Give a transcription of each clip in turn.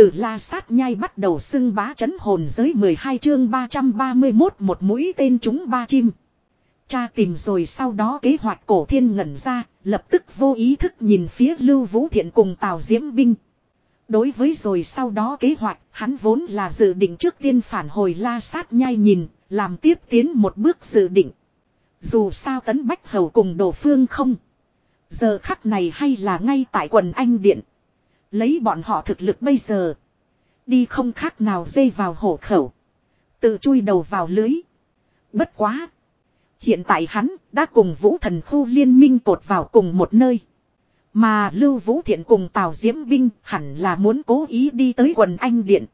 Từ la sát nhai bắt đầu xưng bá chấn hồn giới 12 chương 331 một mũi tên chúng ba chim. Cha tìm rồi sau đó kế hoạch cổ thiên ngẩn ra, lập tức vô ý thức nhìn phía Lưu Vũ Thiện cùng Tào Diễm Binh. Đối với rồi sau đó kế hoạch, hắn vốn là dự định trước tiên phản hồi la sát nhai nhìn, làm tiếp tiến một bước dự định. Dù sao tấn bách hầu cùng đồ phương không. Giờ khắc này hay là ngay tại quần anh điện. Lấy bọn họ thực lực bây giờ. Đi không khác nào dây vào hổ khẩu. Tự chui đầu vào lưới. Bất quá. Hiện tại hắn đã cùng vũ thần khu liên minh cột vào cùng một nơi. Mà Lưu Vũ Thiện cùng Tào Diễm Binh hẳn là muốn cố ý đi tới quần anh điện.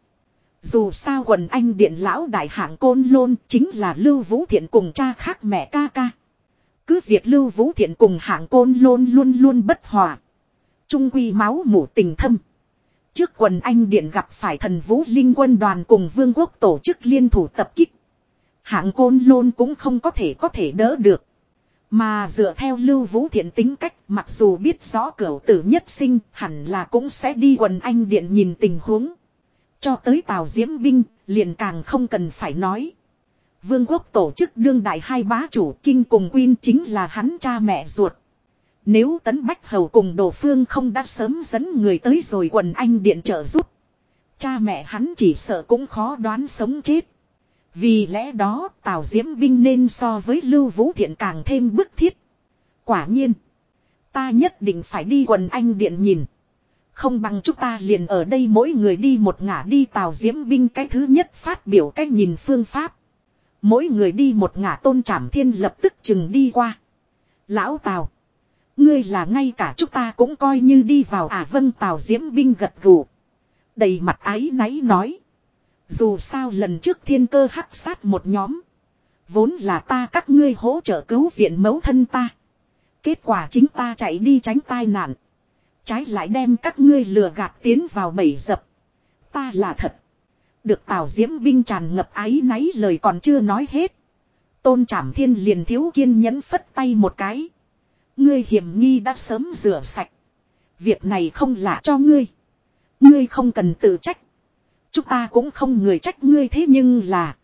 Dù sao quần anh điện lão đại hạng côn lôn chính là Lưu Vũ Thiện cùng cha khác mẹ ca ca. Cứ việc Lưu Vũ Thiện cùng hạng côn lôn luôn luôn bất hòa. Trung quy máu mủ tình thâm. Trước quần anh điện gặp phải thần vũ linh quân đoàn cùng vương quốc tổ chức liên thủ tập kích. Hạng côn lôn cũng không có thể có thể đỡ được. Mà dựa theo lưu vũ thiện tính cách, mặc dù biết rõ cửu tử nhất sinh, hẳn là cũng sẽ đi quần anh điện nhìn tình huống. Cho tới tàu diễm binh, liền càng không cần phải nói. Vương quốc tổ chức đương đại hai bá chủ kinh cùng quyên chính là hắn cha mẹ ruột. Nếu tấn bách hầu cùng đồ phương không đã sớm dẫn người tới rồi quần anh điện trợ giúp. Cha mẹ hắn chỉ sợ cũng khó đoán sống chết. Vì lẽ đó, Tào Diễm Binh nên so với Lưu Vũ Thiện càng thêm bức thiết. Quả nhiên. Ta nhất định phải đi quần anh điện nhìn. Không bằng chúng ta liền ở đây mỗi người đi một ngả đi Tào Diễm Binh cái thứ nhất phát biểu cách nhìn phương pháp. Mỗi người đi một ngả tôn trảm thiên lập tức chừng đi qua. Lão Tào. Ngươi là ngay cả chúng ta cũng coi như đi vào à vâng Tào Diễm Binh gật gù. Đầy mặt ái náy nói. Dù sao lần trước thiên cơ hắc sát một nhóm. Vốn là ta các ngươi hỗ trợ cứu viện mẫu thân ta. Kết quả chính ta chạy đi tránh tai nạn. Trái lại đem các ngươi lừa gạt tiến vào bẫy dập. Ta là thật. Được Tào Diễm binh tràn ngập ái náy lời còn chưa nói hết. Tôn Trảm Thiên liền thiếu kiên nhẫn phất tay một cái. Ngươi hiểm nghi đã sớm rửa sạch. Việc này không lạ cho ngươi. Ngươi không cần tự trách. Chúng ta cũng không người trách ngươi thế nhưng là.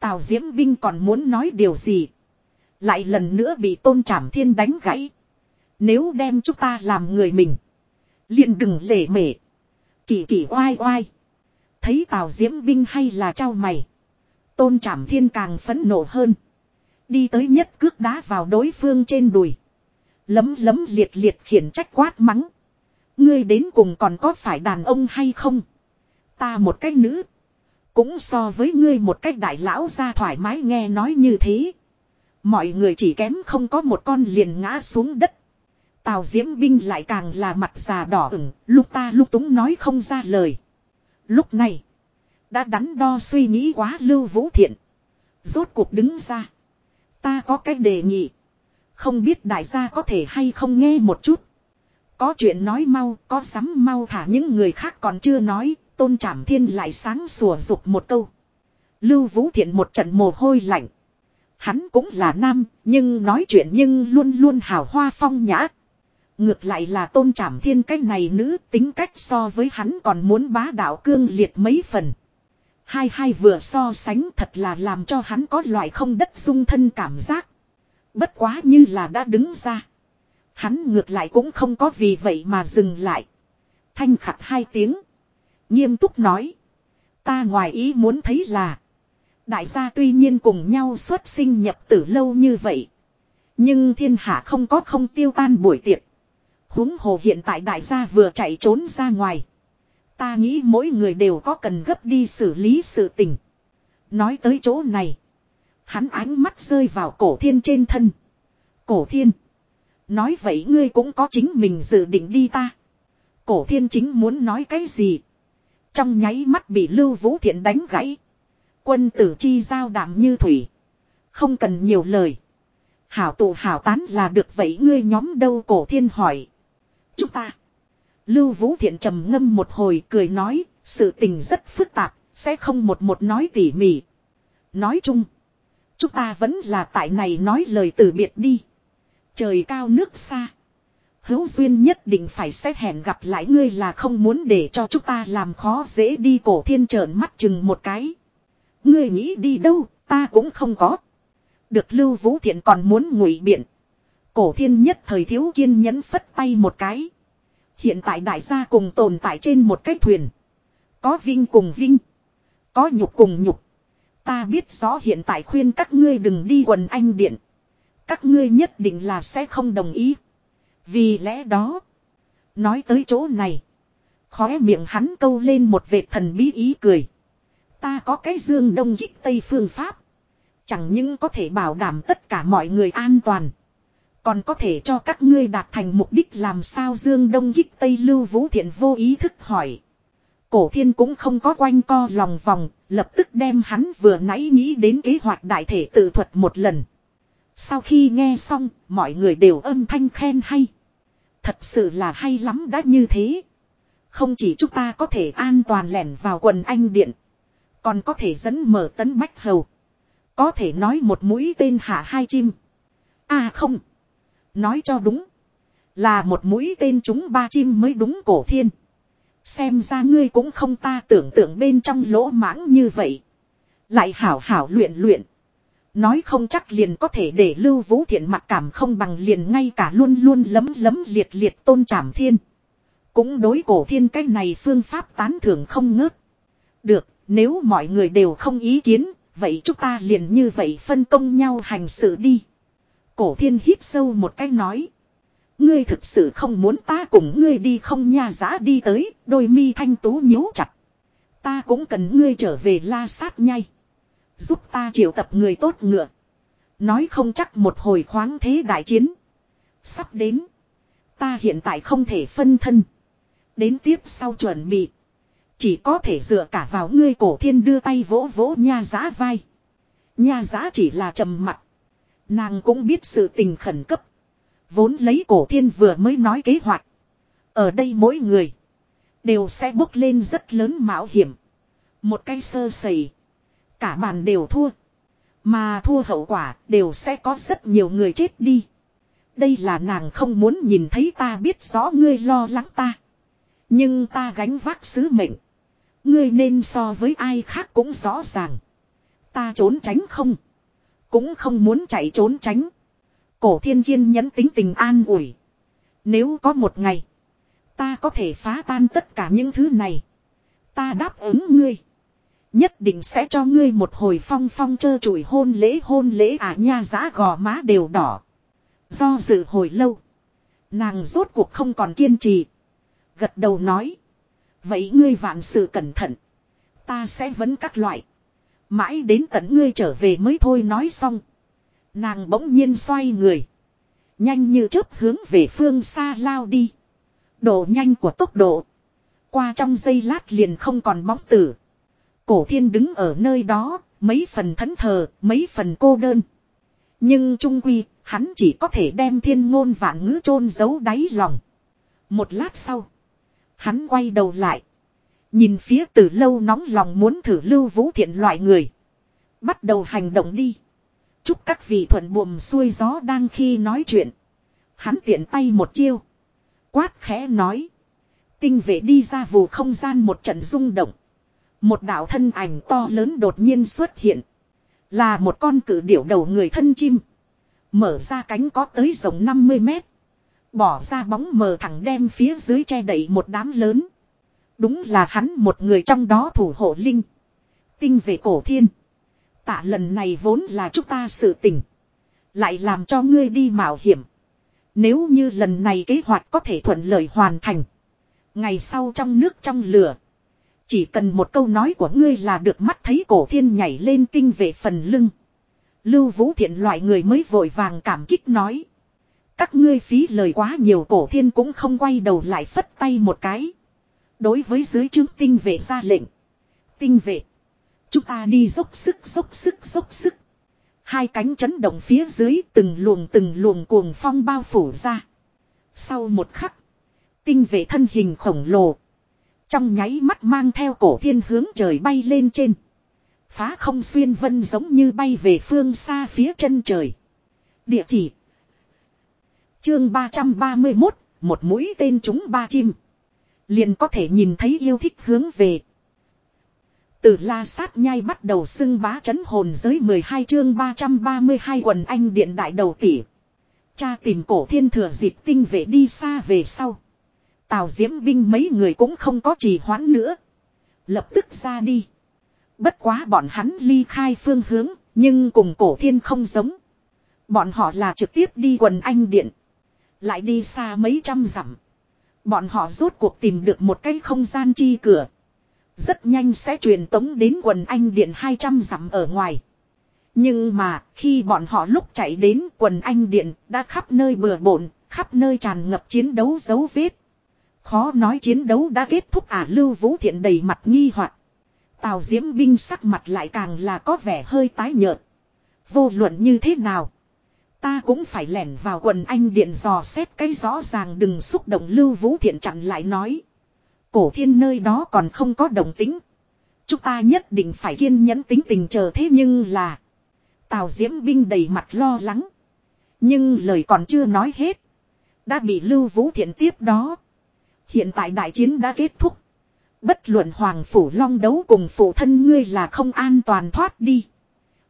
Tào Diễm Binh còn muốn nói điều gì. Lại lần nữa bị tôn trảm thiên đánh gãy. Nếu đem chúng ta làm người mình. liền đừng lể mể. Kỳ kỳ oai oai. Thấy Tào Diễm Binh hay là trao mày. Tôn trảm thiên càng phẫn nộ hơn. Đi tới nhất cước đá vào đối phương trên đùi. Lấm lấm liệt liệt khiển trách quát mắng. Ngươi đến cùng còn có phải đàn ông hay không? Ta một cách nữ. Cũng so với ngươi một cách đại lão ra thoải mái nghe nói như thế. Mọi người chỉ kém không có một con liền ngã xuống đất. Tào Diễm Binh lại càng là mặt già đỏ ửng, lúc ta lúc túng nói không ra lời. Lúc này, đã đắn đo suy nghĩ quá Lưu Vũ Thiện. Rốt cuộc đứng ra. Ta có cách đề nghị. Không biết đại gia có thể hay không nghe một chút. Có chuyện nói mau, có sắm mau thả những người khác còn chưa nói, tôn trảm thiên lại sáng sủa dục một câu. Lưu Vũ Thiện một trận mồ hôi lạnh. Hắn cũng là nam, nhưng nói chuyện nhưng luôn luôn hào hoa phong nhã. Ngược lại là tôn trảm thiên cách này nữ tính cách so với hắn còn muốn bá đạo cương liệt mấy phần. Hai hai vừa so sánh thật là làm cho hắn có loại không đất dung thân cảm giác. Bất quá như là đã đứng ra. Hắn ngược lại cũng không có vì vậy mà dừng lại. Thanh khặt hai tiếng. Nghiêm túc nói. Ta ngoài ý muốn thấy là. Đại gia tuy nhiên cùng nhau xuất sinh nhập tử lâu như vậy. Nhưng thiên hạ không có không tiêu tan buổi tiệc. huống hồ hiện tại đại gia vừa chạy trốn ra ngoài. Ta nghĩ mỗi người đều có cần gấp đi xử lý sự tình. Nói tới chỗ này. Hắn ánh mắt rơi vào cổ thiên trên thân. Cổ thiên. Nói vậy ngươi cũng có chính mình dự định đi ta. Cổ thiên chính muốn nói cái gì. Trong nháy mắt bị Lưu Vũ Thiện đánh gãy. Quân tử chi giao đảm như thủy. Không cần nhiều lời. Hảo tụ hảo tán là được vậy ngươi nhóm đâu cổ thiên hỏi. Chúng ta. Lưu Vũ Thiện trầm ngâm một hồi cười nói. Sự tình rất phức tạp. Sẽ không một một nói tỉ mỉ. Nói chung. Chúng ta vẫn là tại này nói lời từ biệt đi. Trời cao nước xa. Hữu duyên nhất định phải sẽ hẹn gặp lại ngươi là không muốn để cho chúng ta làm khó dễ đi cổ thiên trợn mắt chừng một cái. Ngươi nghĩ đi đâu, ta cũng không có. Được Lưu Vũ Thiện còn muốn ngụy biện. Cổ thiên nhất thời thiếu kiên nhẫn phất tay một cái. Hiện tại đại gia cùng tồn tại trên một cái thuyền. Có vinh cùng vinh. Có nhục cùng nhục. Ta biết rõ hiện tại khuyên các ngươi đừng đi quần anh điện. Các ngươi nhất định là sẽ không đồng ý. Vì lẽ đó. Nói tới chỗ này. Khóe miệng hắn câu lên một vệt thần bí ý cười. Ta có cái dương đông kích tây phương pháp. Chẳng những có thể bảo đảm tất cả mọi người an toàn. Còn có thể cho các ngươi đạt thành mục đích làm sao Dương Đông Kích Tây Lưu Vũ Thiện vô ý thức hỏi. Cổ thiên cũng không có quanh co lòng vòng, lập tức đem hắn vừa nãy nghĩ đến kế hoạch đại thể tự thuật một lần. Sau khi nghe xong, mọi người đều âm thanh khen hay. Thật sự là hay lắm đã như thế. Không chỉ chúng ta có thể an toàn lẻn vào quần anh điện. Còn có thể dẫn mở tấn bách hầu. Có thể nói một mũi tên hạ hai chim. À không. Nói cho đúng. Là một mũi tên chúng ba chim mới đúng cổ thiên. Xem ra ngươi cũng không ta tưởng tượng bên trong lỗ mãng như vậy. Lại hảo hảo luyện luyện. Nói không chắc liền có thể để lưu vũ thiện mặc cảm không bằng liền ngay cả luôn luôn lấm lấm liệt liệt tôn trảm thiên. Cũng đối cổ thiên cách này phương pháp tán thưởng không ngớt. Được, nếu mọi người đều không ý kiến, vậy chúng ta liền như vậy phân công nhau hành sự đi. Cổ thiên hít sâu một cái nói. Ngươi thực sự không muốn ta cùng ngươi đi không nha giã đi tới, đôi mi thanh tú nhíu chặt. Ta cũng cần ngươi trở về la sát nhai. Giúp ta triệu tập người tốt ngựa. Nói không chắc một hồi khoáng thế đại chiến. Sắp đến. Ta hiện tại không thể phân thân. Đến tiếp sau chuẩn bị. Chỉ có thể dựa cả vào ngươi cổ thiên đưa tay vỗ vỗ nha giá vai. Nha giá chỉ là trầm mặt. Nàng cũng biết sự tình khẩn cấp. Vốn lấy cổ thiên vừa mới nói kế hoạch. Ở đây mỗi người. Đều sẽ bốc lên rất lớn mạo hiểm. Một cái sơ sẩy. Cả bàn đều thua. Mà thua hậu quả đều sẽ có rất nhiều người chết đi. Đây là nàng không muốn nhìn thấy ta biết rõ ngươi lo lắng ta. Nhưng ta gánh vác sứ mệnh. Ngươi nên so với ai khác cũng rõ ràng. Ta trốn tránh không. Cũng không muốn chạy trốn tránh. Cổ thiên kiên nhẫn tính tình an ủi. Nếu có một ngày. Ta có thể phá tan tất cả những thứ này. Ta đáp ứng ngươi. Nhất định sẽ cho ngươi một hồi phong phong chơ chùi hôn lễ hôn lễ à nha giã gò má đều đỏ. Do dự hồi lâu. Nàng rốt cuộc không còn kiên trì. Gật đầu nói. Vậy ngươi vạn sự cẩn thận. Ta sẽ vấn các loại. Mãi đến tận ngươi trở về mới thôi nói xong. Nàng bỗng nhiên xoay người. Nhanh như chớp hướng về phương xa lao đi. Độ nhanh của tốc độ. Qua trong giây lát liền không còn bóng tử. Cổ thiên đứng ở nơi đó, mấy phần thẫn thờ, mấy phần cô đơn. Nhưng trung quy, hắn chỉ có thể đem thiên ngôn vạn ngữ chôn giấu đáy lòng. Một lát sau, hắn quay đầu lại. Nhìn phía từ lâu nóng lòng muốn thử lưu vũ thiện loại người. Bắt đầu hành động đi. Chúc các vị thuận buồm xuôi gió đang khi nói chuyện. Hắn tiện tay một chiêu. Quát khẽ nói. Tinh vệ đi ra vù không gian một trận rung động. Một đạo thân ảnh to lớn đột nhiên xuất hiện. Là một con cử điểu đầu người thân chim. Mở ra cánh có tới rộng 50 mét. Bỏ ra bóng mờ thẳng đem phía dưới che đậy một đám lớn. Đúng là hắn một người trong đó thủ hộ linh. Tinh về cổ thiên. Tạ lần này vốn là chúng ta sự tình. Lại làm cho ngươi đi mạo hiểm. Nếu như lần này kế hoạch có thể thuận lợi hoàn thành. Ngày sau trong nước trong lửa. Chỉ cần một câu nói của ngươi là được mắt thấy cổ thiên nhảy lên tinh về phần lưng. Lưu Vũ Thiện loại người mới vội vàng cảm kích nói. Các ngươi phí lời quá nhiều cổ thiên cũng không quay đầu lại phất tay một cái. Đối với dưới chứng tinh vệ ra lệnh. Tinh vệ. Chúng ta đi dốc sức dốc sức dốc sức. Hai cánh chấn động phía dưới từng luồng từng luồng cuồng phong bao phủ ra. Sau một khắc. Tinh vệ thân hình khổng lồ. Trong nháy mắt mang theo cổ thiên hướng trời bay lên trên. Phá không xuyên vân giống như bay về phương xa phía chân trời. Địa chỉ. Chương 331, một mũi tên chúng ba chim. Liền có thể nhìn thấy yêu thích hướng về. Từ la sát nhai bắt đầu xưng bá chấn hồn giới 12 chương 332 quần anh điện đại đầu tỷ. Cha tìm cổ thiên thừa dịp tinh vệ đi xa về sau. Tào diễm binh mấy người cũng không có trì hoãn nữa. Lập tức ra đi. Bất quá bọn hắn ly khai phương hướng, nhưng cùng cổ thiên không giống. Bọn họ là trực tiếp đi quần anh điện. Lại đi xa mấy trăm dặm. Bọn họ rốt cuộc tìm được một cái không gian chi cửa. Rất nhanh sẽ truyền tống đến quần anh điện 200 dặm ở ngoài. Nhưng mà khi bọn họ lúc chạy đến quần anh điện đã khắp nơi bừa bộn, khắp nơi tràn ngập chiến đấu dấu vết. Khó nói chiến đấu đã kết thúc à lưu vũ thiện đầy mặt nghi hoặc Tào diễm binh sắc mặt lại càng là có vẻ hơi tái nhợt. Vô luận như thế nào. Ta cũng phải lẻn vào quần anh điện dò xét cái rõ ràng đừng xúc động lưu vũ thiện chặn lại nói. Cổ thiên nơi đó còn không có đồng tính. Chúng ta nhất định phải kiên nhẫn tính tình chờ thế nhưng là. Tào diễm binh đầy mặt lo lắng. Nhưng lời còn chưa nói hết. Đã bị lưu vũ thiện tiếp đó. Hiện tại đại chiến đã kết thúc. Bất luận Hoàng Phủ Long đấu cùng phụ thân ngươi là không an toàn thoát đi.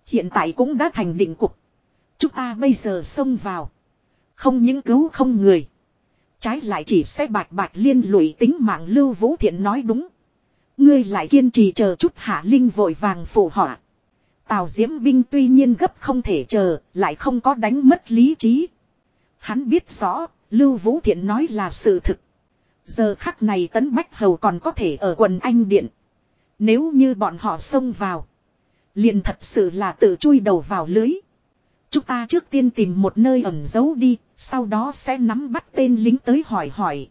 Hiện tại cũng đã thành định cục. Chúng ta bây giờ xông vào. Không những cứu không người. Trái lại chỉ sẽ bạch bạch liên lụy tính mạng Lưu Vũ Thiện nói đúng. Ngươi lại kiên trì chờ chút hạ linh vội vàng phụ họa. Tào Diễm binh tuy nhiên gấp không thể chờ, lại không có đánh mất lý trí. Hắn biết rõ, Lưu Vũ Thiện nói là sự thực. Giờ khắc này tấn bách hầu còn có thể ở quần anh điện. Nếu như bọn họ xông vào. Liền thật sự là tự chui đầu vào lưới. Chúng ta trước tiên tìm một nơi ẩn giấu đi, sau đó sẽ nắm bắt tên lính tới hỏi hỏi.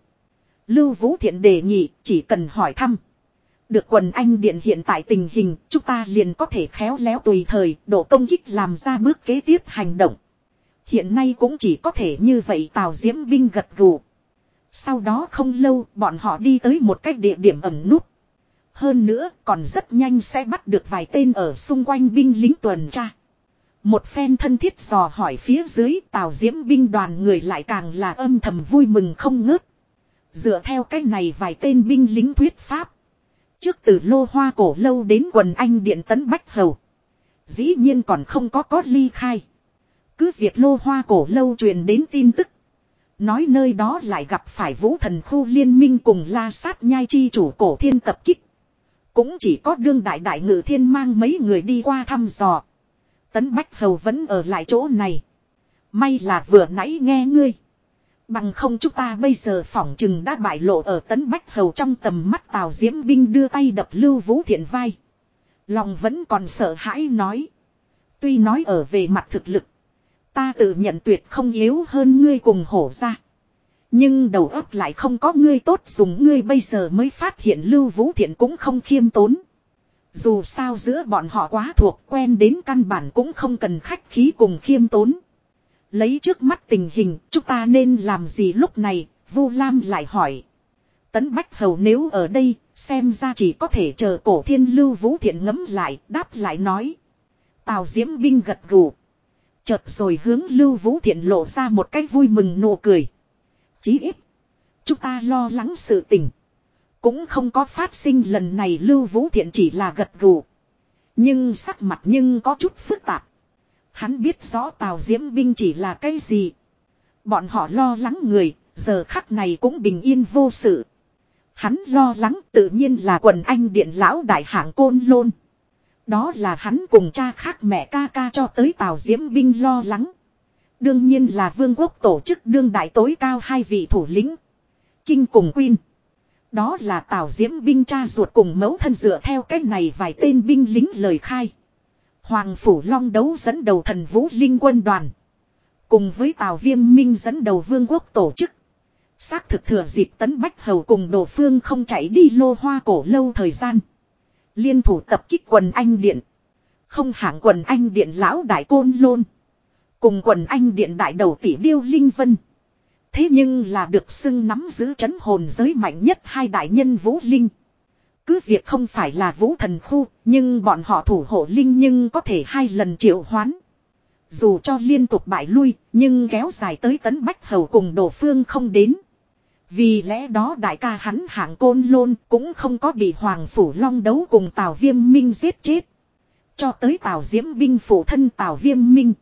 Lưu Vũ Thiện đề nghị chỉ cần hỏi thăm. Được quần anh điện hiện tại tình hình, chúng ta liền có thể khéo léo tùy thời, độ công kích làm ra bước kế tiếp hành động. Hiện nay cũng chỉ có thể như vậy Tào Diễm binh gật gù. Sau đó không lâu, bọn họ đi tới một cách địa điểm ẩn nút. Hơn nữa, còn rất nhanh sẽ bắt được vài tên ở xung quanh binh lính tuần tra. Một phen thân thiết dò hỏi phía dưới tàu diễm binh đoàn người lại càng là âm thầm vui mừng không ngớt. Dựa theo cách này vài tên binh lính thuyết pháp. Trước từ lô hoa cổ lâu đến quần anh điện tấn bách hầu. Dĩ nhiên còn không có có ly khai. Cứ việc lô hoa cổ lâu truyền đến tin tức. Nói nơi đó lại gặp phải vũ thần khu liên minh cùng la sát nhai chi chủ cổ thiên tập kích. Cũng chỉ có đương đại đại ngự thiên mang mấy người đi qua thăm dò. Tấn Bách Hầu vẫn ở lại chỗ này. May là vừa nãy nghe ngươi. Bằng không chúng ta bây giờ phỏng chừng đã bại lộ ở Tấn Bách Hầu trong tầm mắt Tào Diễm Binh đưa tay đập Lưu Vũ Thiện vai. Lòng vẫn còn sợ hãi nói. Tuy nói ở về mặt thực lực. Ta tự nhận tuyệt không yếu hơn ngươi cùng hổ ra. Nhưng đầu óc lại không có ngươi tốt, dùng ngươi bây giờ mới phát hiện Lưu Vũ Thiện cũng không khiêm tốn. Dù sao giữa bọn họ quá thuộc quen đến căn bản cũng không cần khách khí cùng khiêm tốn. Lấy trước mắt tình hình, chúng ta nên làm gì lúc này, Vu Lam lại hỏi. Tấn Bách Hầu nếu ở đây, xem ra chỉ có thể chờ cổ thiên lưu vũ thiện ngấm lại, đáp lại nói. Tào Diễm Binh gật gù. Chợt rồi hướng lưu vũ thiện lộ ra một cách vui mừng nụ cười. Chí ít. Chúng ta lo lắng sự tình. Cũng không có phát sinh lần này Lưu Vũ Thiện chỉ là gật gù. Nhưng sắc mặt nhưng có chút phức tạp. Hắn biết rõ Tào Diễm binh chỉ là cái gì. Bọn họ lo lắng người, giờ khắc này cũng bình yên vô sự. Hắn lo lắng tự nhiên là quần anh điện lão đại hạng côn lôn. Đó là hắn cùng cha khác mẹ ca ca cho tới Tào Diễm binh lo lắng. Đương nhiên là vương quốc tổ chức đương đại tối cao hai vị thủ lĩnh. Kinh cùng Quyên. Đó là Tào Diễm binh cha ruột cùng mẫu thân dựa theo cách này vài tên binh lính lời khai. Hoàng Phủ Long đấu dẫn đầu thần vũ linh quân đoàn. Cùng với Tào Viêm Minh dẫn đầu vương quốc tổ chức. Xác thực thừa dịp tấn bách hầu cùng đồ phương không chạy đi lô hoa cổ lâu thời gian. Liên thủ tập kích quần anh điện. Không hạng quần anh điện lão đại côn lôn. Cùng quần anh điện đại đầu tỷ điêu linh vân. Thế nhưng là được xưng nắm giữ chấn hồn giới mạnh nhất hai đại nhân vũ linh. Cứ việc không phải là vũ thần khu, nhưng bọn họ thủ hộ linh nhưng có thể hai lần triệu hoán. Dù cho liên tục bại lui, nhưng kéo dài tới tấn bách hầu cùng đồ phương không đến. Vì lẽ đó đại ca hắn hạng côn lôn cũng không có bị Hoàng Phủ Long đấu cùng Tào Viêm Minh giết chết. Cho tới Tào Diễm binh phụ thân Tào Viêm Minh.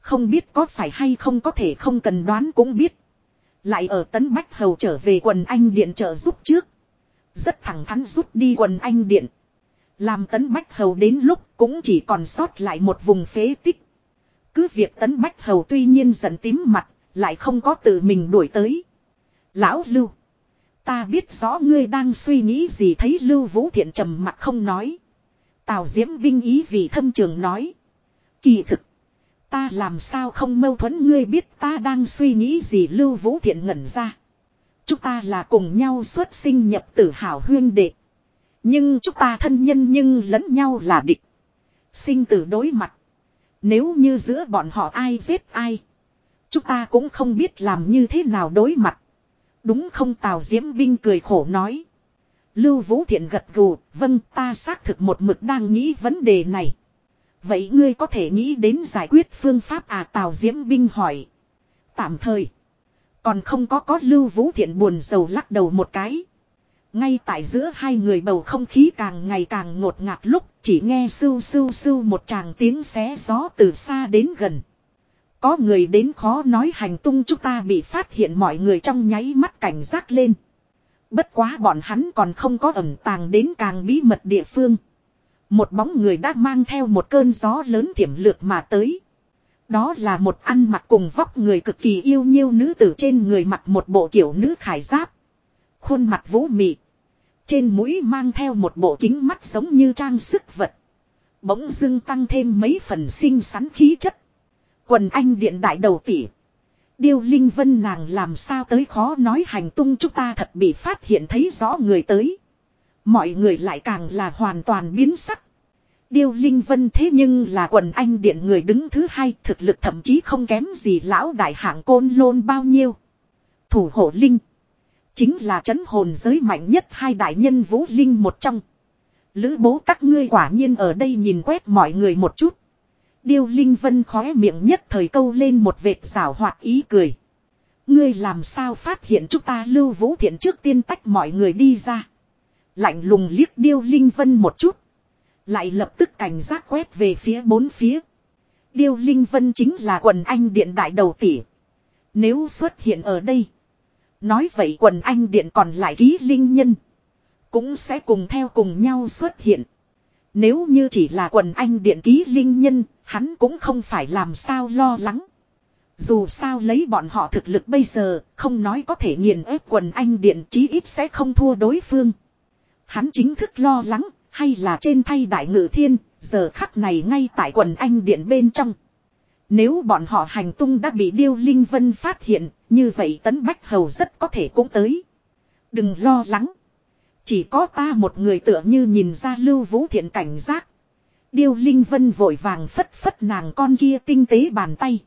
Không biết có phải hay không có thể không cần đoán cũng biết. Lại ở Tấn Bách Hầu trở về quần anh điện trợ giúp trước. Rất thẳng thắn rút đi quần anh điện. Làm Tấn Bách Hầu đến lúc cũng chỉ còn sót lại một vùng phế tích. Cứ việc Tấn Bách Hầu tuy nhiên giận tím mặt, lại không có tự mình đuổi tới. Lão Lưu. Ta biết rõ ngươi đang suy nghĩ gì thấy Lưu Vũ Thiện trầm mặt không nói. Tào Diễm Vinh ý vì thâm trường nói. Kỳ thực. Ta làm sao không mâu thuẫn ngươi biết ta đang suy nghĩ gì Lưu Vũ Thiện ngẩn ra. Chúng ta là cùng nhau xuất sinh nhập tử hảo huyên đệ. Nhưng chúng ta thân nhân nhưng lẫn nhau là địch. Sinh tử đối mặt. Nếu như giữa bọn họ ai giết ai. Chúng ta cũng không biết làm như thế nào đối mặt. Đúng không Tào Diễm Binh cười khổ nói. Lưu Vũ Thiện gật gù, vâng ta xác thực một mực đang nghĩ vấn đề này. Vậy ngươi có thể nghĩ đến giải quyết phương pháp à Tào Diễm Binh hỏi. Tạm thời. Còn không có có Lưu Vũ Thiện buồn sầu lắc đầu một cái. Ngay tại giữa hai người bầu không khí càng ngày càng ngột ngạt lúc, chỉ nghe sưu sưu sưu một tràng tiếng xé gió từ xa đến gần. Có người đến khó nói hành tung chúng ta bị phát hiện mọi người trong nháy mắt cảnh giác lên. Bất quá bọn hắn còn không có ẩn tàng đến càng bí mật địa phương. Một bóng người đã mang theo một cơn gió lớn thiểm lược mà tới. Đó là một ăn mặc cùng vóc người cực kỳ yêu nhiêu nữ tử trên người mặc một bộ kiểu nữ khải giáp. Khuôn mặt vũ mị. Trên mũi mang theo một bộ kính mắt giống như trang sức vật. Bỗng dưng tăng thêm mấy phần xinh xắn khí chất. Quần anh điện đại đầu tỉ, Điêu Linh Vân nàng làm sao tới khó nói hành tung chúng ta thật bị phát hiện thấy rõ người tới. Mọi người lại càng là hoàn toàn biến sắc. Điêu Linh Vân thế nhưng là quần anh điện người đứng thứ hai, thực lực thậm chí không kém gì lão đại hạng côn lôn bao nhiêu. Thủ hộ Linh. Chính là chấn hồn giới mạnh nhất hai đại nhân vũ Linh một trong. Lữ bố các ngươi quả nhiên ở đây nhìn quét mọi người một chút. Điêu Linh Vân khóe miệng nhất thời câu lên một vệt rảo hoạt ý cười. Ngươi làm sao phát hiện chúng ta lưu vũ thiện trước tiên tách mọi người đi ra. Lạnh lùng liếc Điêu Linh Vân một chút. Lại lập tức cảnh giác quét về phía bốn phía. Điêu Linh Vân chính là quần anh điện đại đầu tỷ. Nếu xuất hiện ở đây. Nói vậy quần anh điện còn lại ký linh nhân. Cũng sẽ cùng theo cùng nhau xuất hiện. Nếu như chỉ là quần anh điện ký linh nhân, hắn cũng không phải làm sao lo lắng. Dù sao lấy bọn họ thực lực bây giờ, không nói có thể nghiền ép quần anh điện chí ít sẽ không thua đối phương. Hắn chính thức lo lắng, hay là trên thay đại ngự thiên, giờ khắc này ngay tại quần anh điện bên trong. Nếu bọn họ hành tung đã bị Điêu Linh Vân phát hiện, như vậy Tấn Bách Hầu rất có thể cũng tới. Đừng lo lắng. Chỉ có ta một người tựa như nhìn ra Lưu Vũ Thiện cảnh giác. Điêu Linh Vân vội vàng phất phất nàng con kia tinh tế bàn tay.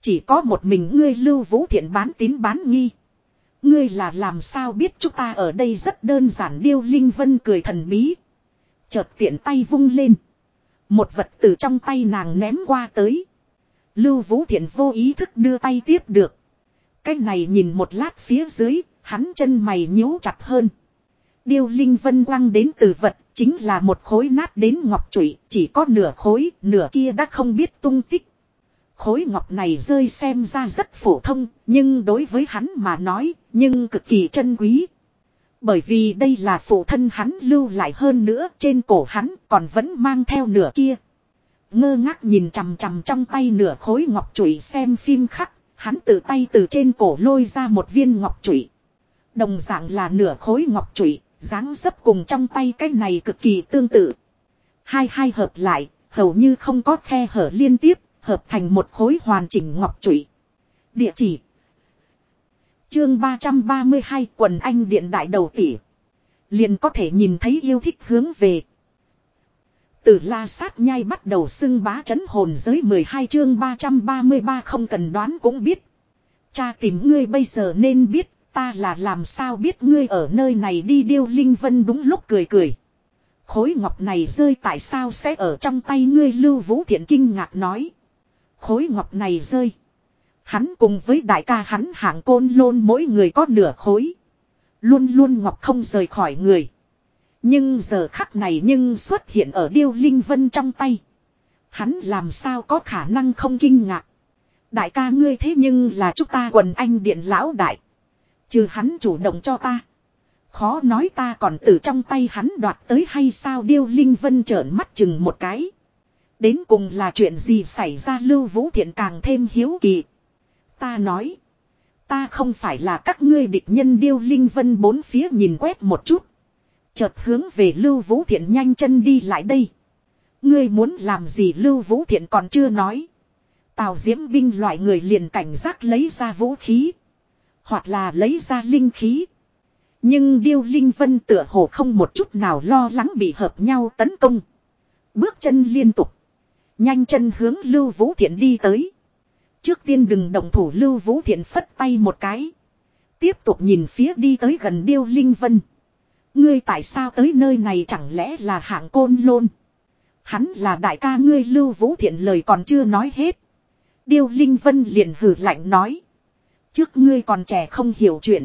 Chỉ có một mình ngươi Lưu Vũ Thiện bán tín bán nghi. Ngươi là làm sao biết chúng ta ở đây rất đơn giản Điêu Linh Vân cười thần bí. Chợt tiện tay vung lên. Một vật từ trong tay nàng ném qua tới. Lưu Vũ Thiện vô ý thức đưa tay tiếp được. Cái này nhìn một lát phía dưới, hắn chân mày nhíu chặt hơn. Điêu Linh Vân quăng đến từ vật, chính là một khối nát đến ngọc trụy, chỉ có nửa khối, nửa kia đã không biết tung tích. Khối ngọc này rơi xem ra rất phổ thông, nhưng đối với hắn mà nói, nhưng cực kỳ chân quý. Bởi vì đây là phụ thân hắn lưu lại hơn nữa, trên cổ hắn còn vẫn mang theo nửa kia. Ngơ ngác nhìn chằm chằm trong tay nửa khối ngọc trụy xem phim khắc, hắn tự tay từ trên cổ lôi ra một viên ngọc trụy. Đồng dạng là nửa khối ngọc trụy, dáng dấp cùng trong tay cái này cực kỳ tương tự. Hai hai hợp lại, hầu như không có khe hở liên tiếp, hợp thành một khối hoàn chỉnh ngọc trụy. Địa chỉ Chương 332 quần anh điện đại đầu tỷ. Liền có thể nhìn thấy yêu thích hướng về. Từ la sát nhai bắt đầu xưng bá chấn hồn giới 12 chương 333 không cần đoán cũng biết. Cha tìm ngươi bây giờ nên biết, Ta là làm sao biết ngươi ở nơi này đi điêu Linh Vân đúng lúc cười cười. Khối ngọc này rơi tại sao sẽ ở trong tay ngươi lưu vũ thiện kinh ngạc nói. Khối ngọc này rơi. Hắn cùng với đại ca hắn hạng côn lôn mỗi người có nửa khối. Luôn luôn ngọc không rời khỏi người. Nhưng giờ khắc này nhưng xuất hiện ở điêu linh vân trong tay. Hắn làm sao có khả năng không kinh ngạc. Đại ca ngươi thế nhưng là chúng ta quần anh điện lão đại. Trừ hắn chủ động cho ta. Khó nói ta còn từ trong tay hắn đoạt tới hay sao điêu linh vân trợn mắt chừng một cái. Đến cùng là chuyện gì xảy ra lưu vũ thiện càng thêm hiếu kỳ. Ta nói. Ta không phải là các ngươi địch nhân điêu linh vân bốn phía nhìn quét một chút. Chợt hướng về lưu vũ thiện nhanh chân đi lại đây. Ngươi muốn làm gì lưu vũ thiện còn chưa nói. Tào diễm binh loại người liền cảnh giác lấy ra vũ khí. Hoặc là lấy ra linh khí. Nhưng điêu linh vân tựa hồ không một chút nào lo lắng bị hợp nhau tấn công. Bước chân liên tục. Nhanh chân hướng Lưu Vũ Thiện đi tới. Trước tiên đừng động thủ, Lưu Vũ Thiện phất tay một cái. Tiếp tục nhìn phía đi tới gần Điêu Linh Vân. Ngươi tại sao tới nơi này chẳng lẽ là hạng côn lôn. Hắn là đại ca ngươi, Lưu Vũ Thiện lời còn chưa nói hết. Điêu Linh Vân liền hử lạnh nói. Trước ngươi còn trẻ không hiểu chuyện.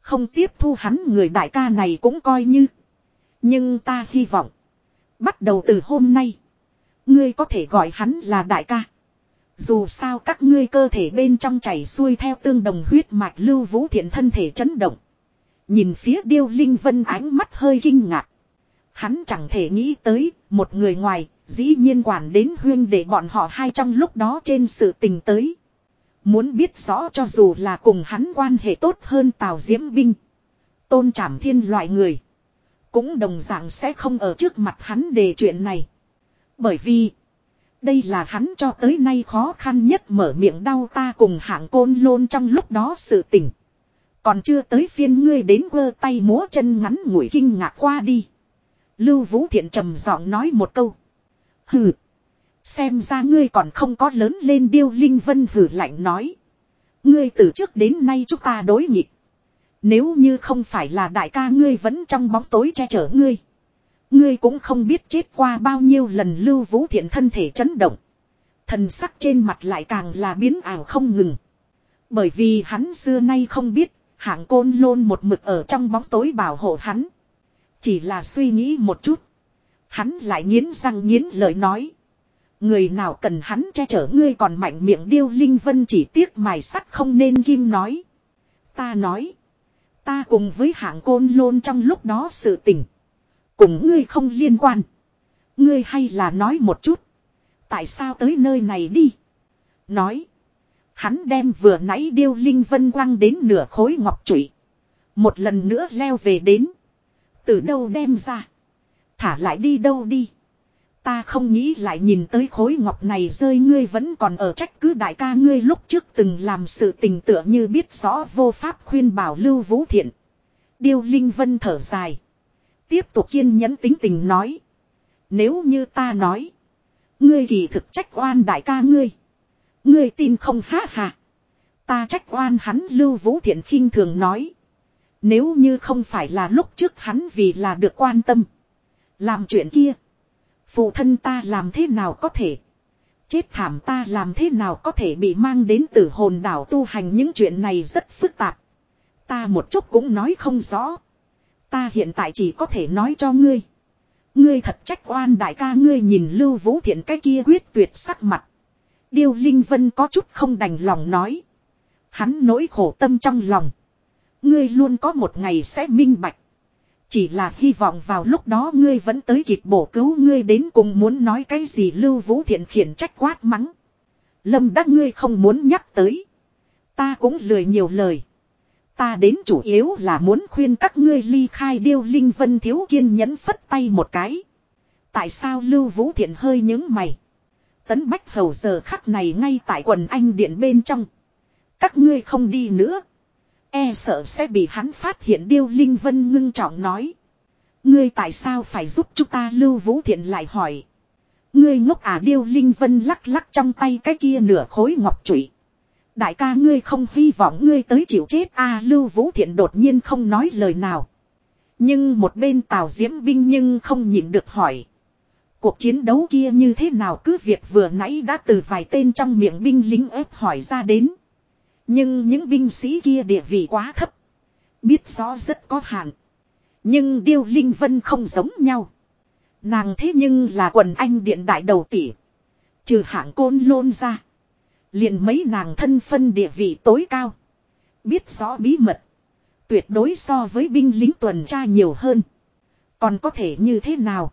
Không tiếp thu hắn, người đại ca này cũng coi như. Nhưng ta hy vọng. Bắt đầu từ hôm nay. Ngươi có thể gọi hắn là đại ca. Dù sao các ngươi cơ thể bên trong chảy xuôi theo tương đồng huyết mạch lưu vũ thiện thân thể chấn động. Nhìn phía điêu linh vân ánh mắt hơi kinh ngạc. Hắn chẳng thể nghĩ tới, một người ngoài, dĩ nhiên quản đến huyên để bọn họ hai trong lúc đó trên sự tình tới. Muốn biết rõ cho dù là cùng hắn quan hệ tốt hơn Tào Diễm Binh. Tôn Trảm Thiên loại người. Cũng đồng dạng sẽ không ở trước mặt hắn đề chuyện này. Bởi vì. Đây là hắn cho tới nay khó khăn nhất mở miệng đau ta cùng hạng côn lôn trong lúc đó sự tình. Còn chưa tới phiên ngươi đến quơ tay múa chân ngắn ngủi kinh ngạc qua đi. Lưu Vũ Thiện trầm giọng nói một câu. Hừ. Xem ra ngươi còn không có lớn lên điêu linh vân hử lạnh nói. Ngươi từ trước đến nay chúng ta đối nghịch. Nếu như không phải là đại ca ngươi vẫn trong bóng tối che chở ngươi. Ngươi cũng không biết chết qua bao nhiêu lần lưu vũ thiện thân thể chấn động. Thần sắc trên mặt lại càng là biến ảo không ngừng. Bởi vì hắn xưa nay không biết, hạng côn lôn một mực ở trong bóng tối bảo hộ hắn. Chỉ là suy nghĩ một chút. Hắn lại nghiến răng nghiến lời nói. Người nào cần hắn che chở ngươi còn mạnh miệng điêu linh vân chỉ tiếc mài sắt không nên kim nói. Ta nói. Ta cùng với hạng côn lôn trong lúc đó sự tình. Cùng ngươi không liên quan. Ngươi hay là nói một chút. Tại sao tới nơi này đi? Nói. Hắn đem vừa nãy điêu linh vân quăng đến nửa khối ngọc trụy. Một lần nữa leo về đến. Từ đâu đem ra? Thả lại đi đâu đi? Ta không nghĩ lại nhìn tới khối ngọc này rơi, ngươi vẫn còn ở trách cứ đại ca ngươi lúc trước từng làm sự tình tựa như biết rõ vô pháp khuyên bảo lưu vũ thiện. Điêu Linh Vân thở dài. Tiếp tục kiên nhẫn tính tình nói. Nếu như ta nói. Ngươi kỳ thực trách oan đại ca ngươi. Ngươi tin không ha ha. Ta trách oan hắn lưu vũ thiện khinh thường nói. Nếu như không phải là lúc trước hắn vì là được quan tâm. Làm chuyện kia. Phụ thân ta làm thế nào có thể. Chết thảm ta làm thế nào có thể bị mang đến tử hồn đảo tu hành những chuyện này rất phức tạp. Ta một chút cũng nói không rõ. Ta hiện tại chỉ có thể nói cho ngươi. Ngươi thật trách oan đại ca ngươi nhìn Lưu Vũ Thiện cái kia quyết tuyệt sắc mặt. Điêu Linh Vân có chút không đành lòng nói. Hắn nỗi khổ tâm trong lòng. Ngươi luôn có một ngày sẽ minh bạch. Chỉ là hy vọng vào lúc đó ngươi vẫn tới kịp bổ cứu ngươi đến cùng muốn nói cái gì Lưu Vũ Thiện khiển trách quát mắng. Lâm đắc ngươi không muốn nhắc tới. Ta cũng lười nhiều lời. Ta đến chủ yếu là muốn khuyên các ngươi ly khai điêu linh vân thiếu kiên nhẫn phất tay một cái. Tại sao Lưu Vũ Thiện hơi những mày? Tấn Bách Hầu giờ khắc này ngay tại quần anh điện bên trong. Các ngươi không đi nữa. E sợ sẽ bị hắn phát hiện Điêu Linh Vân ngưng trọng nói. Ngươi tại sao phải giúp chúng ta Lưu Vũ Thiện lại hỏi. Ngươi ngốc à Điêu Linh Vân lắc lắc trong tay cái kia nửa khối ngọc trụy. Đại ca ngươi không hy vọng ngươi tới chịu chết a Lưu Vũ Thiện đột nhiên không nói lời nào. Nhưng một bên Tào Diễm Binh nhưng không nhịn được hỏi. Cuộc chiến đấu kia như thế nào cứ việc vừa nãy đã từ vài tên trong miệng binh lính ép hỏi ra đến. Nhưng những binh sĩ kia địa vị quá thấp. Biết rõ rất có hạn. Nhưng Điêu Linh Vân không giống nhau. Nàng thế nhưng là quần anh điện đại đầu tỷ. Trừ hạng côn lôn ra. Liền mấy nàng thân phân địa vị tối cao. Biết rõ bí mật. Tuyệt đối so với binh lính tuần tra nhiều hơn. Còn có thể như thế nào?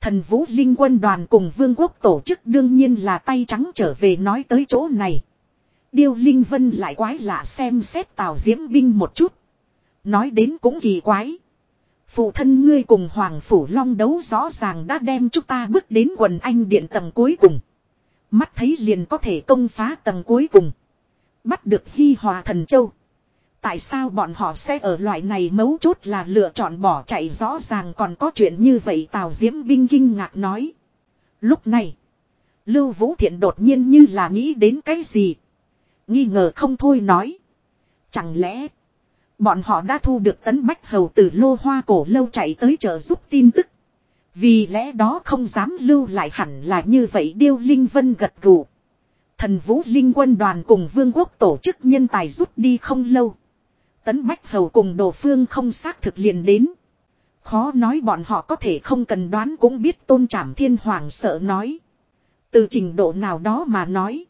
Thần vũ linh quân đoàn cùng vương quốc tổ chức đương nhiên là tay trắng trở về nói tới chỗ này. Điêu Linh Vân lại quái lạ xem xét Tào Diễm Binh một chút. Nói đến cũng kỳ quái. Phụ thân ngươi cùng Hoàng Phủ Long đấu rõ ràng đã đem chúng ta bước đến quần anh điện tầng cuối cùng. Mắt thấy liền có thể công phá tầng cuối cùng. Bắt được Hy Hòa Thần Châu. Tại sao bọn họ sẽ ở loại này mấu chốt là lựa chọn bỏ chạy rõ ràng còn có chuyện như vậy Tào Diễm Binh kinh ngạc nói. Lúc này, Lưu Vũ Thiện đột nhiên như là nghĩ đến cái gì. Nghi ngờ không thôi nói. Chẳng lẽ, bọn họ đã thu được tấn bách hầu từ lô hoa cổ lâu chạy tới trợ giúp tin tức. Vì lẽ đó không dám lưu lại hẳn là như vậy Điêu Linh Vân gật gù. Thần Vũ Linh quân đoàn cùng vương quốc tổ chức nhân tài rút đi không lâu. Tấn Bách Hầu cùng Đồ Phương không xác thực liền đến. Khó nói bọn họ có thể không cần đoán cũng biết tôn trảm thiên hoàng sợ nói. Từ trình độ nào đó mà nói.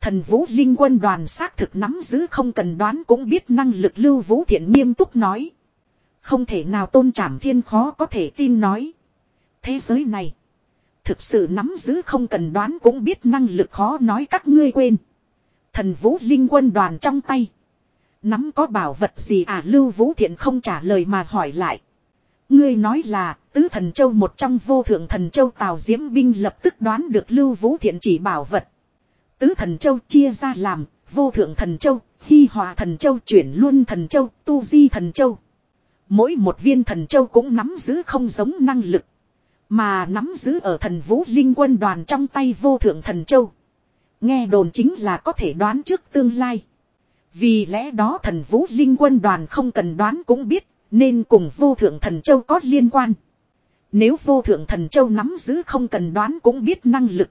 Thần Vũ Linh quân đoàn xác thực nắm giữ không cần đoán cũng biết năng lực lưu vũ thiện nghiêm túc nói. Không thể nào tôn trảm thiên khó có thể tin nói. Thế giới này. Thực sự nắm giữ không cần đoán cũng biết năng lực khó nói các ngươi quên. Thần Vũ Linh quân đoàn trong tay. Nắm có bảo vật gì à Lưu Vũ Thiện không trả lời mà hỏi lại. Ngươi nói là tứ thần châu một trong vô thượng thần châu Tào Diễm Binh lập tức đoán được Lưu Vũ Thiện chỉ bảo vật. Tứ thần châu chia ra làm vô thượng thần châu, hy hòa thần châu chuyển luôn thần châu, tu di thần châu. Mỗi một viên thần châu cũng nắm giữ không giống năng lực. Mà nắm giữ ở thần vũ linh quân đoàn trong tay vô thượng thần châu. Nghe đồn chính là có thể đoán trước tương lai. Vì lẽ đó thần vũ linh quân đoàn không cần đoán cũng biết, nên cùng vô thượng thần châu có liên quan. Nếu vô thượng thần châu nắm giữ không cần đoán cũng biết năng lực.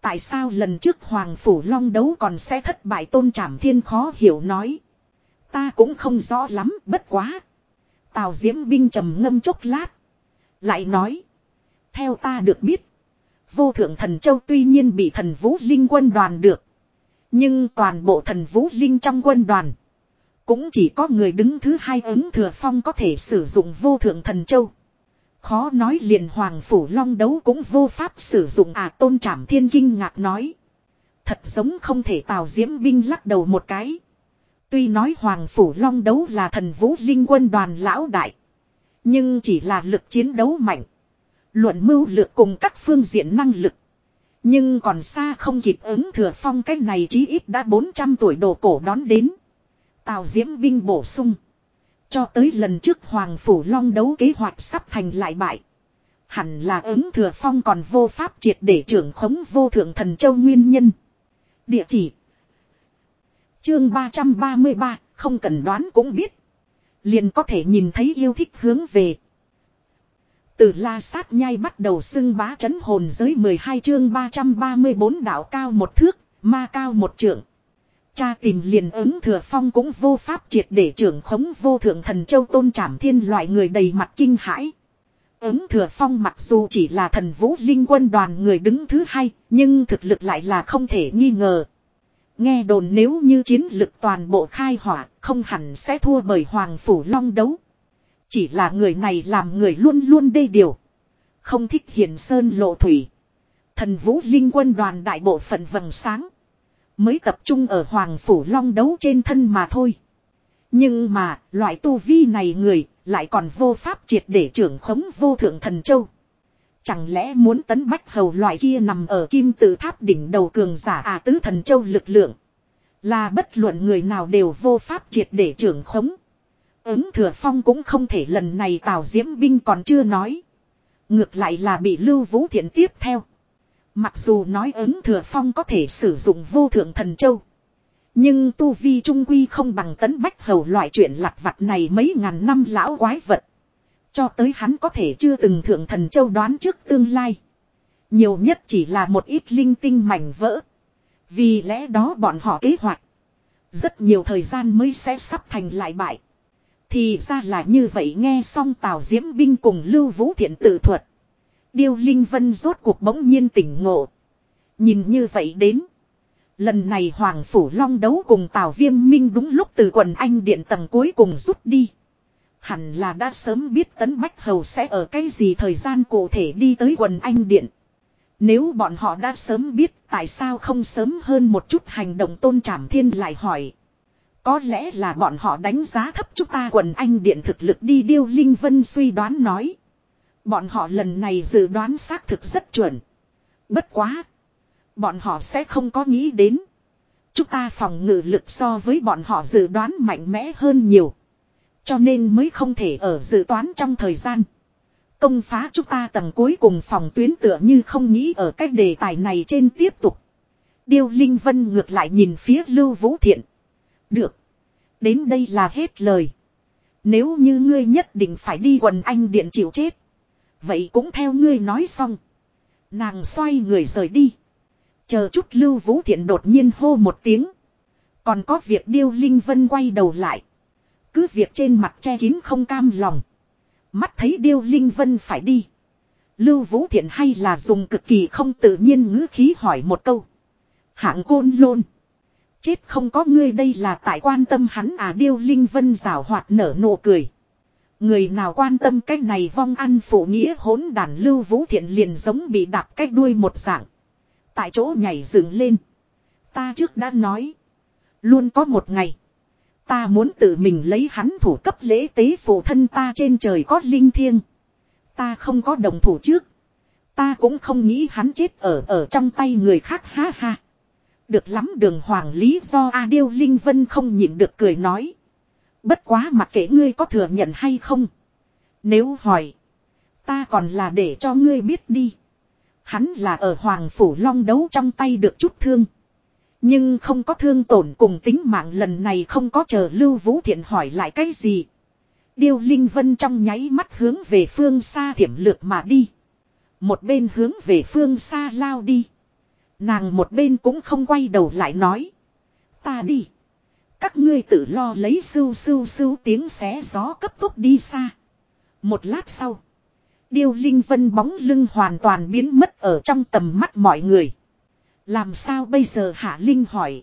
Tại sao lần trước Hoàng Phủ Long đấu còn sẽ thất bại tôn trảm thiên khó hiểu nói. Ta cũng không rõ lắm, bất quá. Tào Diễm Binh trầm ngâm chốc lát. Lại nói. Theo ta được biết. Vô thượng thần châu tuy nhiên bị thần vũ linh quân đoàn được. Nhưng toàn bộ thần vũ linh trong quân đoàn. Cũng chỉ có người đứng thứ hai ứng thừa phong có thể sử dụng vô thượng thần châu. Khó nói liền hoàng phủ long đấu cũng vô pháp sử dụng à tôn trảm thiên kinh ngạc nói. Thật giống không thể tào diễm binh lắc đầu một cái. Tuy nói hoàng phủ long đấu là thần vũ linh quân đoàn lão đại. Nhưng chỉ là lực chiến đấu mạnh. Luận mưu lược cùng các phương diện năng lực. Nhưng còn xa không kịp ứng thừa phong cách này chí ít đã 400 tuổi đồ cổ đón đến. Tào Diễm Vinh bổ sung. Cho tới lần trước Hoàng Phủ Long đấu kế hoạch sắp thành lại bại. Hẳn là ứng thừa phong còn vô pháp triệt để trưởng khống vô thượng thần châu nguyên nhân. Địa chỉ. Chương 333, không cần đoán cũng biết. Liền có thể nhìn thấy yêu thích hướng về. Từ la sát nhai bắt đầu xưng bá chấn hồn giới 12 chương 334 đạo cao một thước, ma cao một trượng. Cha tìm liền ứng thừa phong cũng vô pháp triệt để trưởng khống vô thượng thần châu tôn trảm thiên loại người đầy mặt kinh hãi. Ứng thừa phong mặc dù chỉ là thần vũ linh quân đoàn người đứng thứ hai, nhưng thực lực lại là không thể nghi ngờ. Nghe đồn nếu như chiến lực toàn bộ khai hỏa, không hẳn sẽ thua bởi Hoàng Phủ Long đấu. Chỉ là người này làm người luôn luôn đê điều. Không thích hiền sơn lộ thủy. Thần vũ linh quân đoàn đại bộ phận vầng sáng. Mới tập trung ở Hoàng Phủ Long đấu trên thân mà thôi. Nhưng mà, loại tu vi này người, lại còn vô pháp triệt để trưởng khống vô thượng thần châu. Chẳng lẽ muốn tấn bách hầu loại kia nằm ở kim tự tháp đỉnh đầu cường giả à tứ thần châu lực lượng. Là bất luận người nào đều vô pháp triệt để trưởng khống. Ứng thừa phong cũng không thể lần này tào diễm binh còn chưa nói. Ngược lại là bị lưu vũ thiện tiếp theo. Mặc dù nói ứng thừa phong có thể sử dụng vô thượng thần châu. Nhưng tu vi trung quy không bằng tấn bách hầu loại chuyện lặt vặt này mấy ngàn năm lão quái vật. Cho tới hắn có thể chưa từng thượng thần châu đoán trước tương lai. Nhiều nhất chỉ là một ít linh tinh mảnh vỡ. Vì lẽ đó bọn họ kế hoạch. Rất nhiều thời gian mới sẽ sắp thành lại bại. Thì ra là như vậy nghe xong Tào Diễm Binh cùng Lưu Vũ Thiện tự thuật. Điêu Linh Vân rốt cuộc bỗng nhiên tỉnh ngộ. Nhìn như vậy đến. Lần này Hoàng Phủ Long đấu cùng Tào Viêm Minh đúng lúc từ quần anh điện tầng cuối cùng rút đi. Hẳn là đã sớm biết Tấn Bách Hầu sẽ ở cái gì thời gian cụ thể đi tới quần anh điện. Nếu bọn họ đã sớm biết, tại sao không sớm hơn một chút hành động tôn trảm thiên lại hỏi. Có lẽ là bọn họ đánh giá thấp chúng ta quần anh điện thực lực đi điêu Linh Vân suy đoán nói. Bọn họ lần này dự đoán xác thực rất chuẩn. Bất quá. Bọn họ sẽ không có nghĩ đến. Chúng ta phòng ngự lực so với bọn họ dự đoán mạnh mẽ hơn nhiều. Cho nên mới không thể ở dự toán trong thời gian. Công phá chúng ta tầng cuối cùng phòng tuyến tựa như không nghĩ ở cách đề tài này trên tiếp tục. Điêu Linh Vân ngược lại nhìn phía Lưu Vũ Thiện. Được. Đến đây là hết lời. Nếu như ngươi nhất định phải đi quần anh điện chịu chết. Vậy cũng theo ngươi nói xong. Nàng xoay người rời đi. Chờ chút Lưu Vũ Thiện đột nhiên hô một tiếng. Còn có việc Điêu Linh Vân quay đầu lại. Cứ việc trên mặt che kín không cam lòng. Mắt thấy Điêu Linh Vân phải đi. Lưu Vũ Thiện hay là dùng cực kỳ không tự nhiên ngữ khí hỏi một câu. Hạng côn lôn. Chết không có ngươi đây là tại quan tâm hắn à Điêu Linh Vân rảo hoạt nở nụ cười. Người nào quan tâm cách này vong ăn phụ nghĩa hỗn đàn Lưu Vũ Thiện liền giống bị đạp cách đuôi một dạng. Tại chỗ nhảy dựng lên. Ta trước đã nói. Luôn có một ngày. Ta muốn tự mình lấy hắn thủ cấp lễ tế phụ thân ta trên trời có linh thiêng. Ta không có đồng thủ trước. Ta cũng không nghĩ hắn chết ở ở trong tay người khác, ha ha. Được lắm đường hoàng lý do A Điêu Linh Vân không nhịn được cười nói. Bất quá mặc kệ ngươi có thừa nhận hay không. Nếu hỏi. Ta còn là để cho ngươi biết đi. Hắn là ở Hoàng Phủ Long đấu trong tay được chút thương. Nhưng không có thương tổn cùng tính mạng lần này không có chờ Lưu Vũ Thiện hỏi lại cái gì. Điêu Linh Vân trong nháy mắt hướng về phương xa thiểm lược mà đi. Một bên hướng về phương xa lao đi. Nàng một bên cũng không quay đầu lại nói. Ta đi. Các ngươi tự lo lấy sưu sưu sưu tiếng xé gió cấp tốc đi xa. Một lát sau. Điêu Linh Vân bóng lưng hoàn toàn biến mất ở trong tầm mắt mọi người. Làm sao bây giờ Hạ Linh hỏi.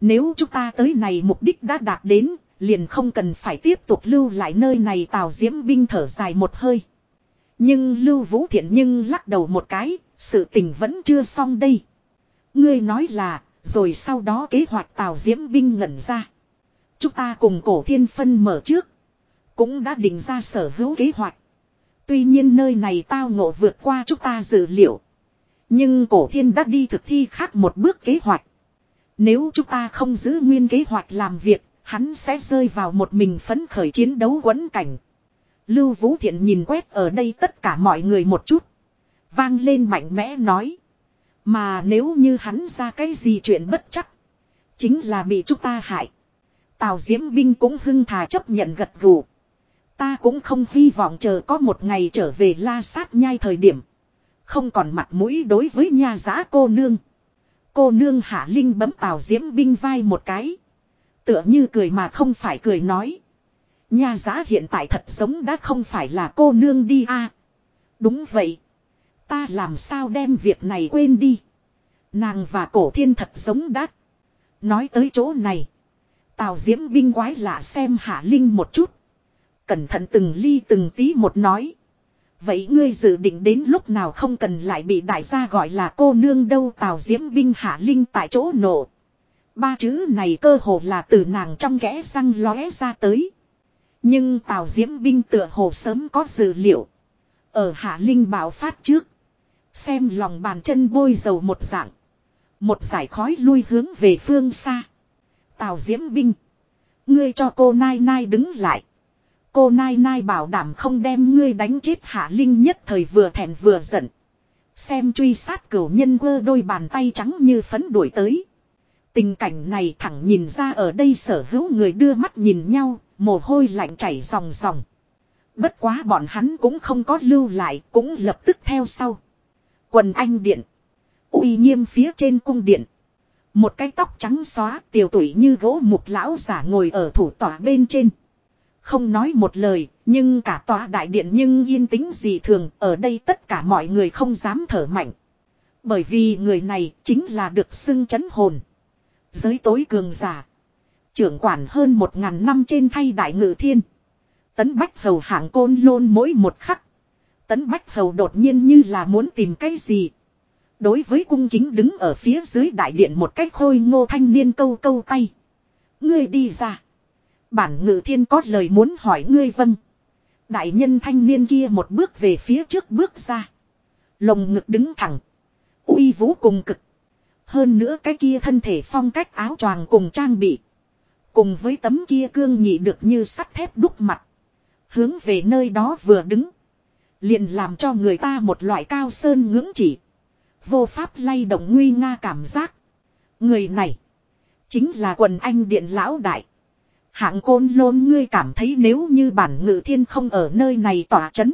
Nếu chúng ta tới này mục đích đã đạt đến, liền không cần phải tiếp tục lưu lại nơi này tào diễm binh thở dài một hơi. Nhưng Lưu Vũ Thiện nhưng lắc đầu một cái, sự tình vẫn chưa xong đây. Ngươi nói là, rồi sau đó kế hoạch tào diễm binh ngẩn ra. Chúng ta cùng cổ thiên phân mở trước. Cũng đã định ra sở hữu kế hoạch. Tuy nhiên nơi này tao ngộ vượt qua chúng ta dự liệu. Nhưng cổ thiên đã đi thực thi khác một bước kế hoạch. Nếu chúng ta không giữ nguyên kế hoạch làm việc, hắn sẽ rơi vào một mình phấn khởi chiến đấu quấn cảnh. Lưu Vũ Thiện nhìn quét ở đây tất cả mọi người một chút. Vang lên mạnh mẽ nói. Mà nếu như hắn ra cái gì chuyện bất chắc. Chính là bị chúng ta hại. Tào Diễm Binh cũng hưng thà chấp nhận gật gù. Ta cũng không hy vọng chờ có một ngày trở về la sát nhai thời điểm. Không còn mặt mũi đối với nha giá cô nương. Cô nương hạ linh bấm tào diễm binh vai một cái. Tựa như cười mà không phải cười nói. Nha giá hiện tại thật giống đã không phải là cô nương đi a Đúng vậy. Ta làm sao đem việc này quên đi. Nàng và cổ thiên thật giống đắt. Nói tới chỗ này. Tào diễm binh quái lạ xem hạ linh một chút. Cẩn thận từng ly từng tí một nói. Vậy ngươi dự định đến lúc nào không cần lại bị đại gia gọi là cô nương đâu tào diễm binh hạ linh tại chỗ nổ. Ba chữ này cơ hồ là từ nàng trong kẽ răng lóe ra tới. Nhưng tào diễm binh tựa hồ sớm có dự liệu. Ở hạ linh bảo phát trước. Xem lòng bàn chân bôi dầu một dạng. Một giải khói lui hướng về phương xa. Tào diễm binh. Ngươi cho cô Nai Nai đứng lại. Cô Nai Nai bảo đảm không đem ngươi đánh chết hạ linh nhất thời vừa thẹn vừa giận. Xem truy sát cửu nhân quơ đôi bàn tay trắng như phấn đuổi tới. Tình cảnh này thẳng nhìn ra ở đây sở hữu người đưa mắt nhìn nhau, mồ hôi lạnh chảy ròng ròng. Bất quá bọn hắn cũng không có lưu lại, cũng lập tức theo sau. Quần anh điện. uy nghiêm phía trên cung điện. Một cái tóc trắng xóa tiểu tuổi như gỗ mục lão giả ngồi ở thủ tỏa bên trên. Không nói một lời, nhưng cả tòa đại điện nhưng yên tĩnh dị thường, ở đây tất cả mọi người không dám thở mạnh. Bởi vì người này chính là được xưng chấn hồn. Giới tối cường giả. Trưởng quản hơn một ngàn năm trên thay đại ngự thiên. Tấn Bách Hầu hạng côn lôn mỗi một khắc. Tấn Bách Hầu đột nhiên như là muốn tìm cái gì. Đối với cung kính đứng ở phía dưới đại điện một cách khôi ngô thanh niên câu câu tay. Ngươi đi ra. Bản ngự thiên có lời muốn hỏi ngươi vâng. Đại nhân thanh niên kia một bước về phía trước bước ra. Lồng ngực đứng thẳng. uy vũ cùng cực. Hơn nữa cái kia thân thể phong cách áo choàng cùng trang bị. Cùng với tấm kia cương nhị được như sắt thép đúc mặt. Hướng về nơi đó vừa đứng. Liền làm cho người ta một loại cao sơn ngưỡng chỉ. Vô pháp lay động nguy nga cảm giác. Người này. Chính là quần anh điện lão đại. Hạng côn lôn ngươi cảm thấy nếu như bản ngự thiên không ở nơi này tỏa chấn.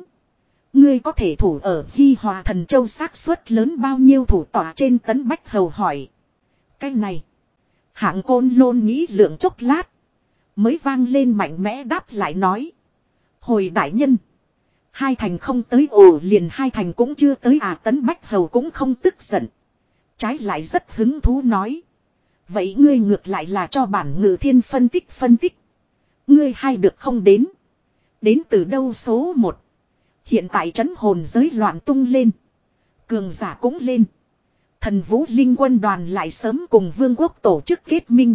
Ngươi có thể thủ ở Hy Hòa Thần Châu xác suất lớn bao nhiêu thủ tỏa trên tấn bách hầu hỏi. Cái này. Hạng côn lôn nghĩ lượng chốc lát. Mới vang lên mạnh mẽ đáp lại nói. Hồi đại nhân. Hai thành không tới, ồ, liền hai thành cũng chưa tới à tấn bách hầu cũng không tức giận. Trái lại rất hứng thú nói. Vậy ngươi ngược lại là cho bản ngự thiên phân tích phân tích. Ngươi hai được không đến. Đến từ đâu số một. Hiện tại trấn hồn giới loạn tung lên. Cường giả cũng lên. Thần vũ linh quân đoàn lại sớm cùng vương quốc tổ chức kết minh.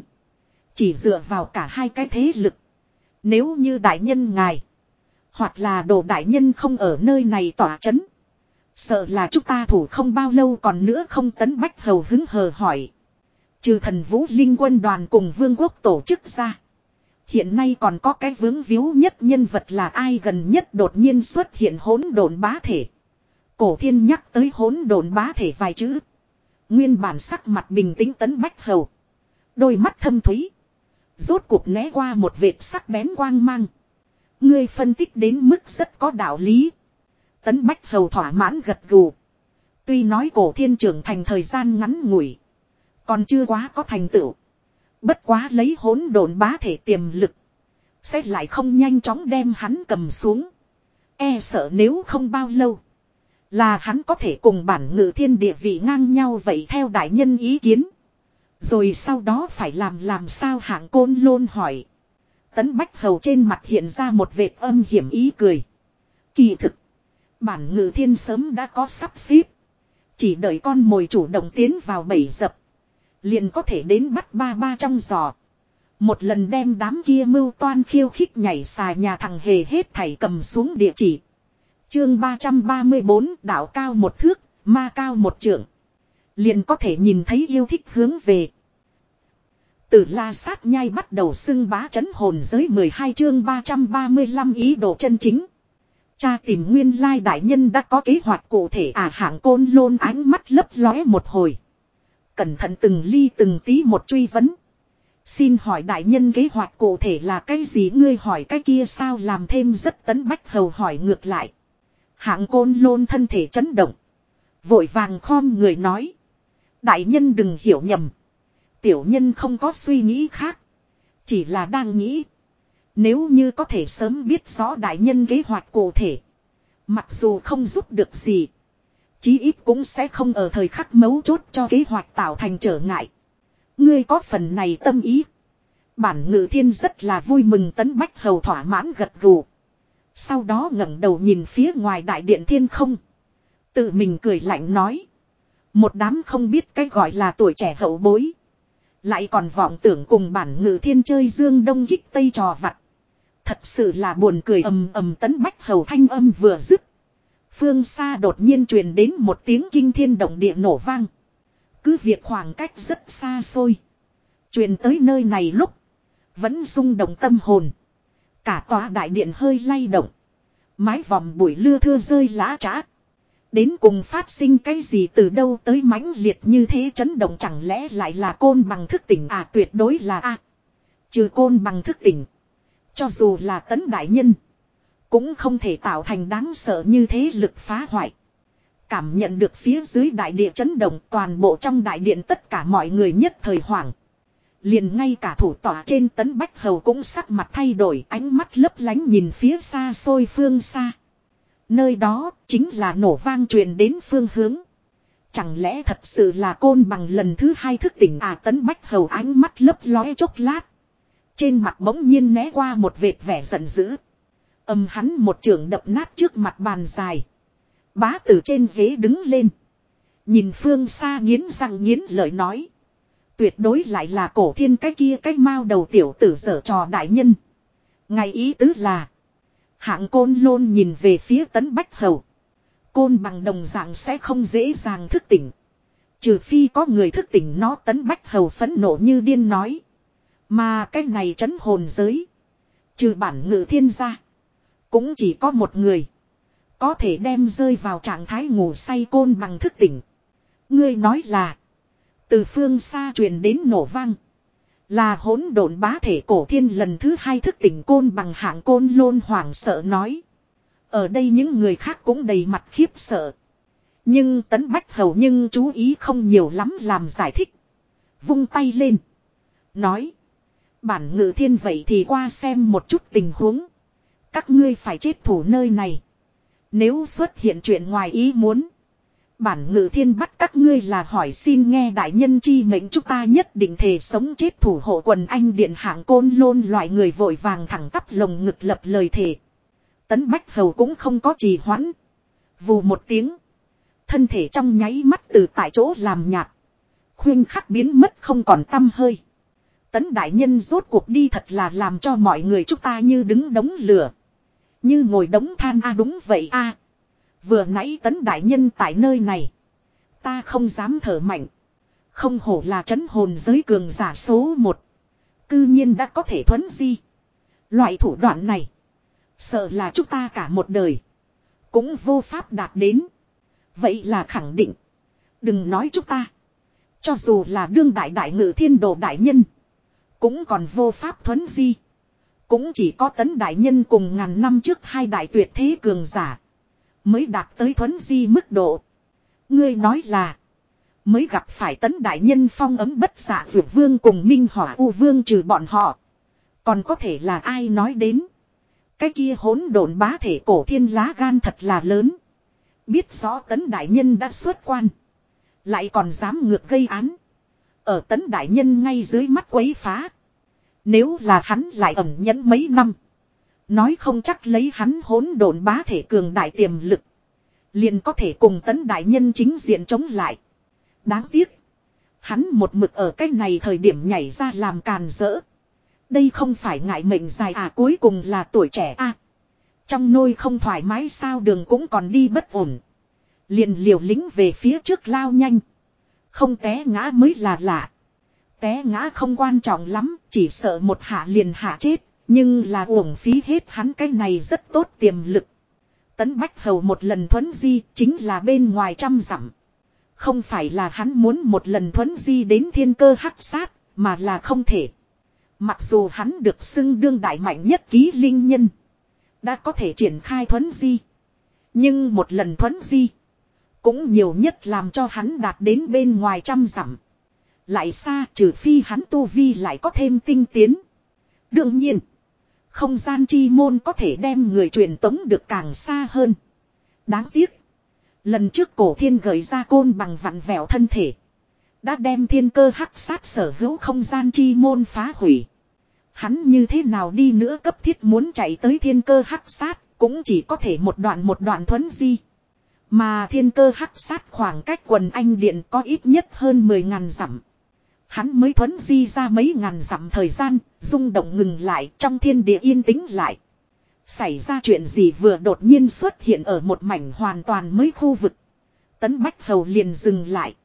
Chỉ dựa vào cả hai cái thế lực. Nếu như đại nhân ngài. Hoặc là đồ đại nhân không ở nơi này tỏa chấn. Sợ là chúng ta thủ không bao lâu còn nữa không tấn bách hầu hứng hờ hỏi. Trừ thần vũ linh quân đoàn cùng vương quốc tổ chức ra. Hiện nay còn có cái vướng víu nhất nhân vật là ai gần nhất đột nhiên xuất hiện hỗn độn bá thể. Cổ thiên nhắc tới hỗn độn bá thể vài chữ. Nguyên bản sắc mặt bình tĩnh tấn bách hầu. Đôi mắt thâm thúy. Rốt cuộc né qua một vệt sắc bén quang mang. Ngươi phân tích đến mức rất có đạo lý. Tấn bách hầu thỏa mãn gật gù. Tuy nói cổ thiên trưởng thành thời gian ngắn ngủi. Còn chưa quá có thành tựu. Bất quá lấy hỗn độn bá thể tiềm lực. Sẽ lại không nhanh chóng đem hắn cầm xuống. E sợ nếu không bao lâu. Là hắn có thể cùng bản ngự thiên địa vị ngang nhau vậy theo đại nhân ý kiến. Rồi sau đó phải làm làm sao hạng côn lôn hỏi. Tấn Bách Hầu trên mặt hiện ra một vệt âm hiểm ý cười. Kỳ thực. Bản ngự thiên sớm đã có sắp xếp. Chỉ đợi con mồi chủ động tiến vào bẫy dập. Liền có thể đến bắt ba ba trong giò. Một lần đem đám kia mưu toan khiêu khích nhảy xà nhà thằng hề hết thảy cầm xuống địa chỉ. Chương 334 đảo cao một thước, ma cao một trượng. Liền có thể nhìn thấy yêu thích hướng về. Từ la sát nhai bắt đầu xưng bá chấn hồn giới 12 chương 335 ý đồ chân chính. Cha tìm nguyên lai đại nhân đã có kế hoạch cụ thể à hạng côn lôn ánh mắt lấp lóe một hồi. Cẩn thận từng ly từng tí một truy vấn. Xin hỏi đại nhân kế hoạch cụ thể là cái gì ngươi hỏi cái kia sao làm thêm rất tấn bách hầu hỏi ngược lại. Hạng côn lôn thân thể chấn động. Vội vàng khom người nói. Đại nhân đừng hiểu nhầm. Tiểu nhân không có suy nghĩ khác. Chỉ là đang nghĩ. Nếu như có thể sớm biết rõ đại nhân kế hoạch cụ thể. Mặc dù không giúp được gì. Chí ít cũng sẽ không ở thời khắc mấu chốt cho kế hoạch tạo thành trở ngại. Ngươi có phần này tâm ý. Bản ngự thiên rất là vui mừng tấn bách hầu thỏa mãn gật gù. Sau đó ngẩng đầu nhìn phía ngoài đại điện thiên không. Tự mình cười lạnh nói. Một đám không biết cái gọi là tuổi trẻ hậu bối. Lại còn vọng tưởng cùng bản ngự thiên chơi dương đông kích tây trò vặt. Thật sự là buồn cười ầm ầm tấn bách hầu thanh âm vừa dứt. Phương xa đột nhiên truyền đến một tiếng kinh thiên động địa nổ vang. Cứ việc khoảng cách rất xa xôi. Truyền tới nơi này lúc. Vẫn rung động tâm hồn. Cả tòa đại điện hơi lay động. Mái vòng bụi lưa thưa rơi lá trá. Đến cùng phát sinh cái gì từ đâu tới mãnh liệt như thế chấn động chẳng lẽ lại là côn bằng thức tỉnh à tuyệt đối là a Trừ côn bằng thức tỉnh. Cho dù là tấn đại nhân. Cũng không thể tạo thành đáng sợ như thế lực phá hoại. Cảm nhận được phía dưới đại địa chấn động, toàn bộ trong đại điện tất cả mọi người nhất thời hoảng. Liền ngay cả thủ tỏa trên tấn bách hầu cũng sắc mặt thay đổi, ánh mắt lấp lánh nhìn phía xa xôi phương xa. Nơi đó chính là nổ vang truyền đến phương hướng. Chẳng lẽ thật sự là côn bằng lần thứ hai thức tỉnh à tấn bách hầu ánh mắt lấp lóe chốc lát. Trên mặt bỗng nhiên né qua một vệt vẻ giận dữ. Âm hắn một trường đập nát trước mặt bàn dài. Bá từ trên ghế đứng lên. Nhìn phương xa nghiến răng nghiến lợi nói. Tuyệt đối lại là cổ thiên cái kia cái mao đầu tiểu tử sở trò đại nhân. Ngày ý tứ là. Hạng côn lôn nhìn về phía tấn bách hầu. Côn bằng đồng dạng sẽ không dễ dàng thức tỉnh. Trừ phi có người thức tỉnh nó, tấn bách hầu phẫn nộ như điên nói. Mà cái này trấn hồn giới. Trừ bản ngự thiên gia. Cũng chỉ có một người. Có thể đem rơi vào trạng thái ngủ say côn bằng thức tỉnh. Ngươi nói là. Từ phương xa truyền đến nổ vang. Là hỗn độn bá thể cổ thiên lần thứ hai thức tỉnh côn bằng hạng côn lôn hoảng sợ nói. Ở đây những người khác cũng đầy mặt khiếp sợ. Nhưng tấn bách hầu nhưng chú ý không nhiều lắm làm giải thích. Vung tay lên. Nói. Bản ngự thiên vậy thì qua xem một chút tình huống. Các ngươi phải chết thủ nơi này. Nếu xuất hiện chuyện ngoài ý muốn. Bản ngự thiên bắt các ngươi là hỏi xin nghe đại nhân chi mệnh chúng ta nhất định thể sống chết thủ hộ quần anh điện hạng côn lôn loại người vội vàng thẳng tắp lồng ngực lập lời thề. Tấn Bách Hầu cũng không có trì hoãn. Vù một tiếng. Thân thể trong nháy mắt từ tại chỗ làm nhạt. Khuyên khắc biến mất không còn tâm hơi. Tấn đại nhân rốt cuộc đi thật là làm cho mọi người chúng ta như đứng đống lửa. Như ngồi đống than a, đúng vậy a Vừa nãy tấn đại nhân tại nơi này. Ta không dám thở mạnh. Không hổ là chấn hồn giới cường giả số một. Cư nhiên đã có thể thuấn di. Loại thủ đoạn này. Sợ là chúng ta cả một đời. Cũng vô pháp đạt đến. Vậy là khẳng định. Đừng nói chúng ta. Cho dù là đương đại đại ngự thiên đồ đại nhân. Cũng còn vô pháp thuấn di. Cũng chỉ có tấn đại nhân cùng ngàn năm trước hai đại tuyệt thế cường giả. Mới đạt tới thuấn di mức độ. Ngươi nói là. Mới gặp phải tấn đại nhân phong ấm bất xạ dược vương cùng minh hỏa u vương trừ bọn họ. Còn có thể là ai nói đến. Cái kia hỗn độn bá thể cổ thiên lá gan thật là lớn. Biết rõ tấn đại nhân đã xuất quan. Lại còn dám ngược gây án. Ở tấn đại nhân ngay dưới mắt quấy phá. Nếu là hắn lại ẩn nhẫn mấy năm. Nói không chắc lấy hắn hỗn độn bá thể cường đại tiềm lực. Liền có thể cùng tấn đại nhân chính diện chống lại. Đáng tiếc. Hắn một mực ở cái này thời điểm nhảy ra làm càn rỡ. Đây không phải ngại mệnh dài à cuối cùng là tuổi trẻ à. Trong nôi không thoải mái sao đường cũng còn đi bất ổn. Liền liều lính về phía trước lao nhanh. Không té ngã mới là lạ. Té ngã không quan trọng lắm, chỉ sợ một hạ liền hạ chết, nhưng là uổng phí hết hắn cái này rất tốt tiềm lực. Tấn Bách Hầu một lần thuấn di chính là bên ngoài trăm dặm. Không phải là hắn muốn một lần thuấn di đến thiên cơ hắc sát, mà là không thể. Mặc dù hắn được xưng đương đại mạnh nhất ký linh nhân. Đã có thể triển khai thuấn di. Nhưng một lần thuấn di. Cũng nhiều nhất làm cho hắn đạt đến bên ngoài trăm dặm. Lại xa trừ phi hắn tu vi lại có thêm tinh tiến. Đương nhiên. Không gian chi môn có thể đem người truyền tống được càng xa hơn. Đáng tiếc. Lần trước cổ thiên gợi ra côn bằng vặn vẹo thân thể. Đã đem thiên cơ hắc sát sở hữu không gian chi môn phá hủy. Hắn như thế nào đi nữa cấp thiết muốn chạy tới thiên cơ hắc sát, cũng chỉ có thể một đoạn một đoạn thuấn di. Mà thiên cơ hắc sát khoảng cách quần anh điện có ít nhất hơn 10 ngàn dặm. Hắn mới thuấn di ra mấy ngàn dặm thời gian, rung động ngừng lại trong thiên địa yên tĩnh lại. Xảy ra chuyện gì vừa đột nhiên xuất hiện ở một mảnh hoàn toàn mới khu vực. Tấn Bách Hầu liền dừng lại.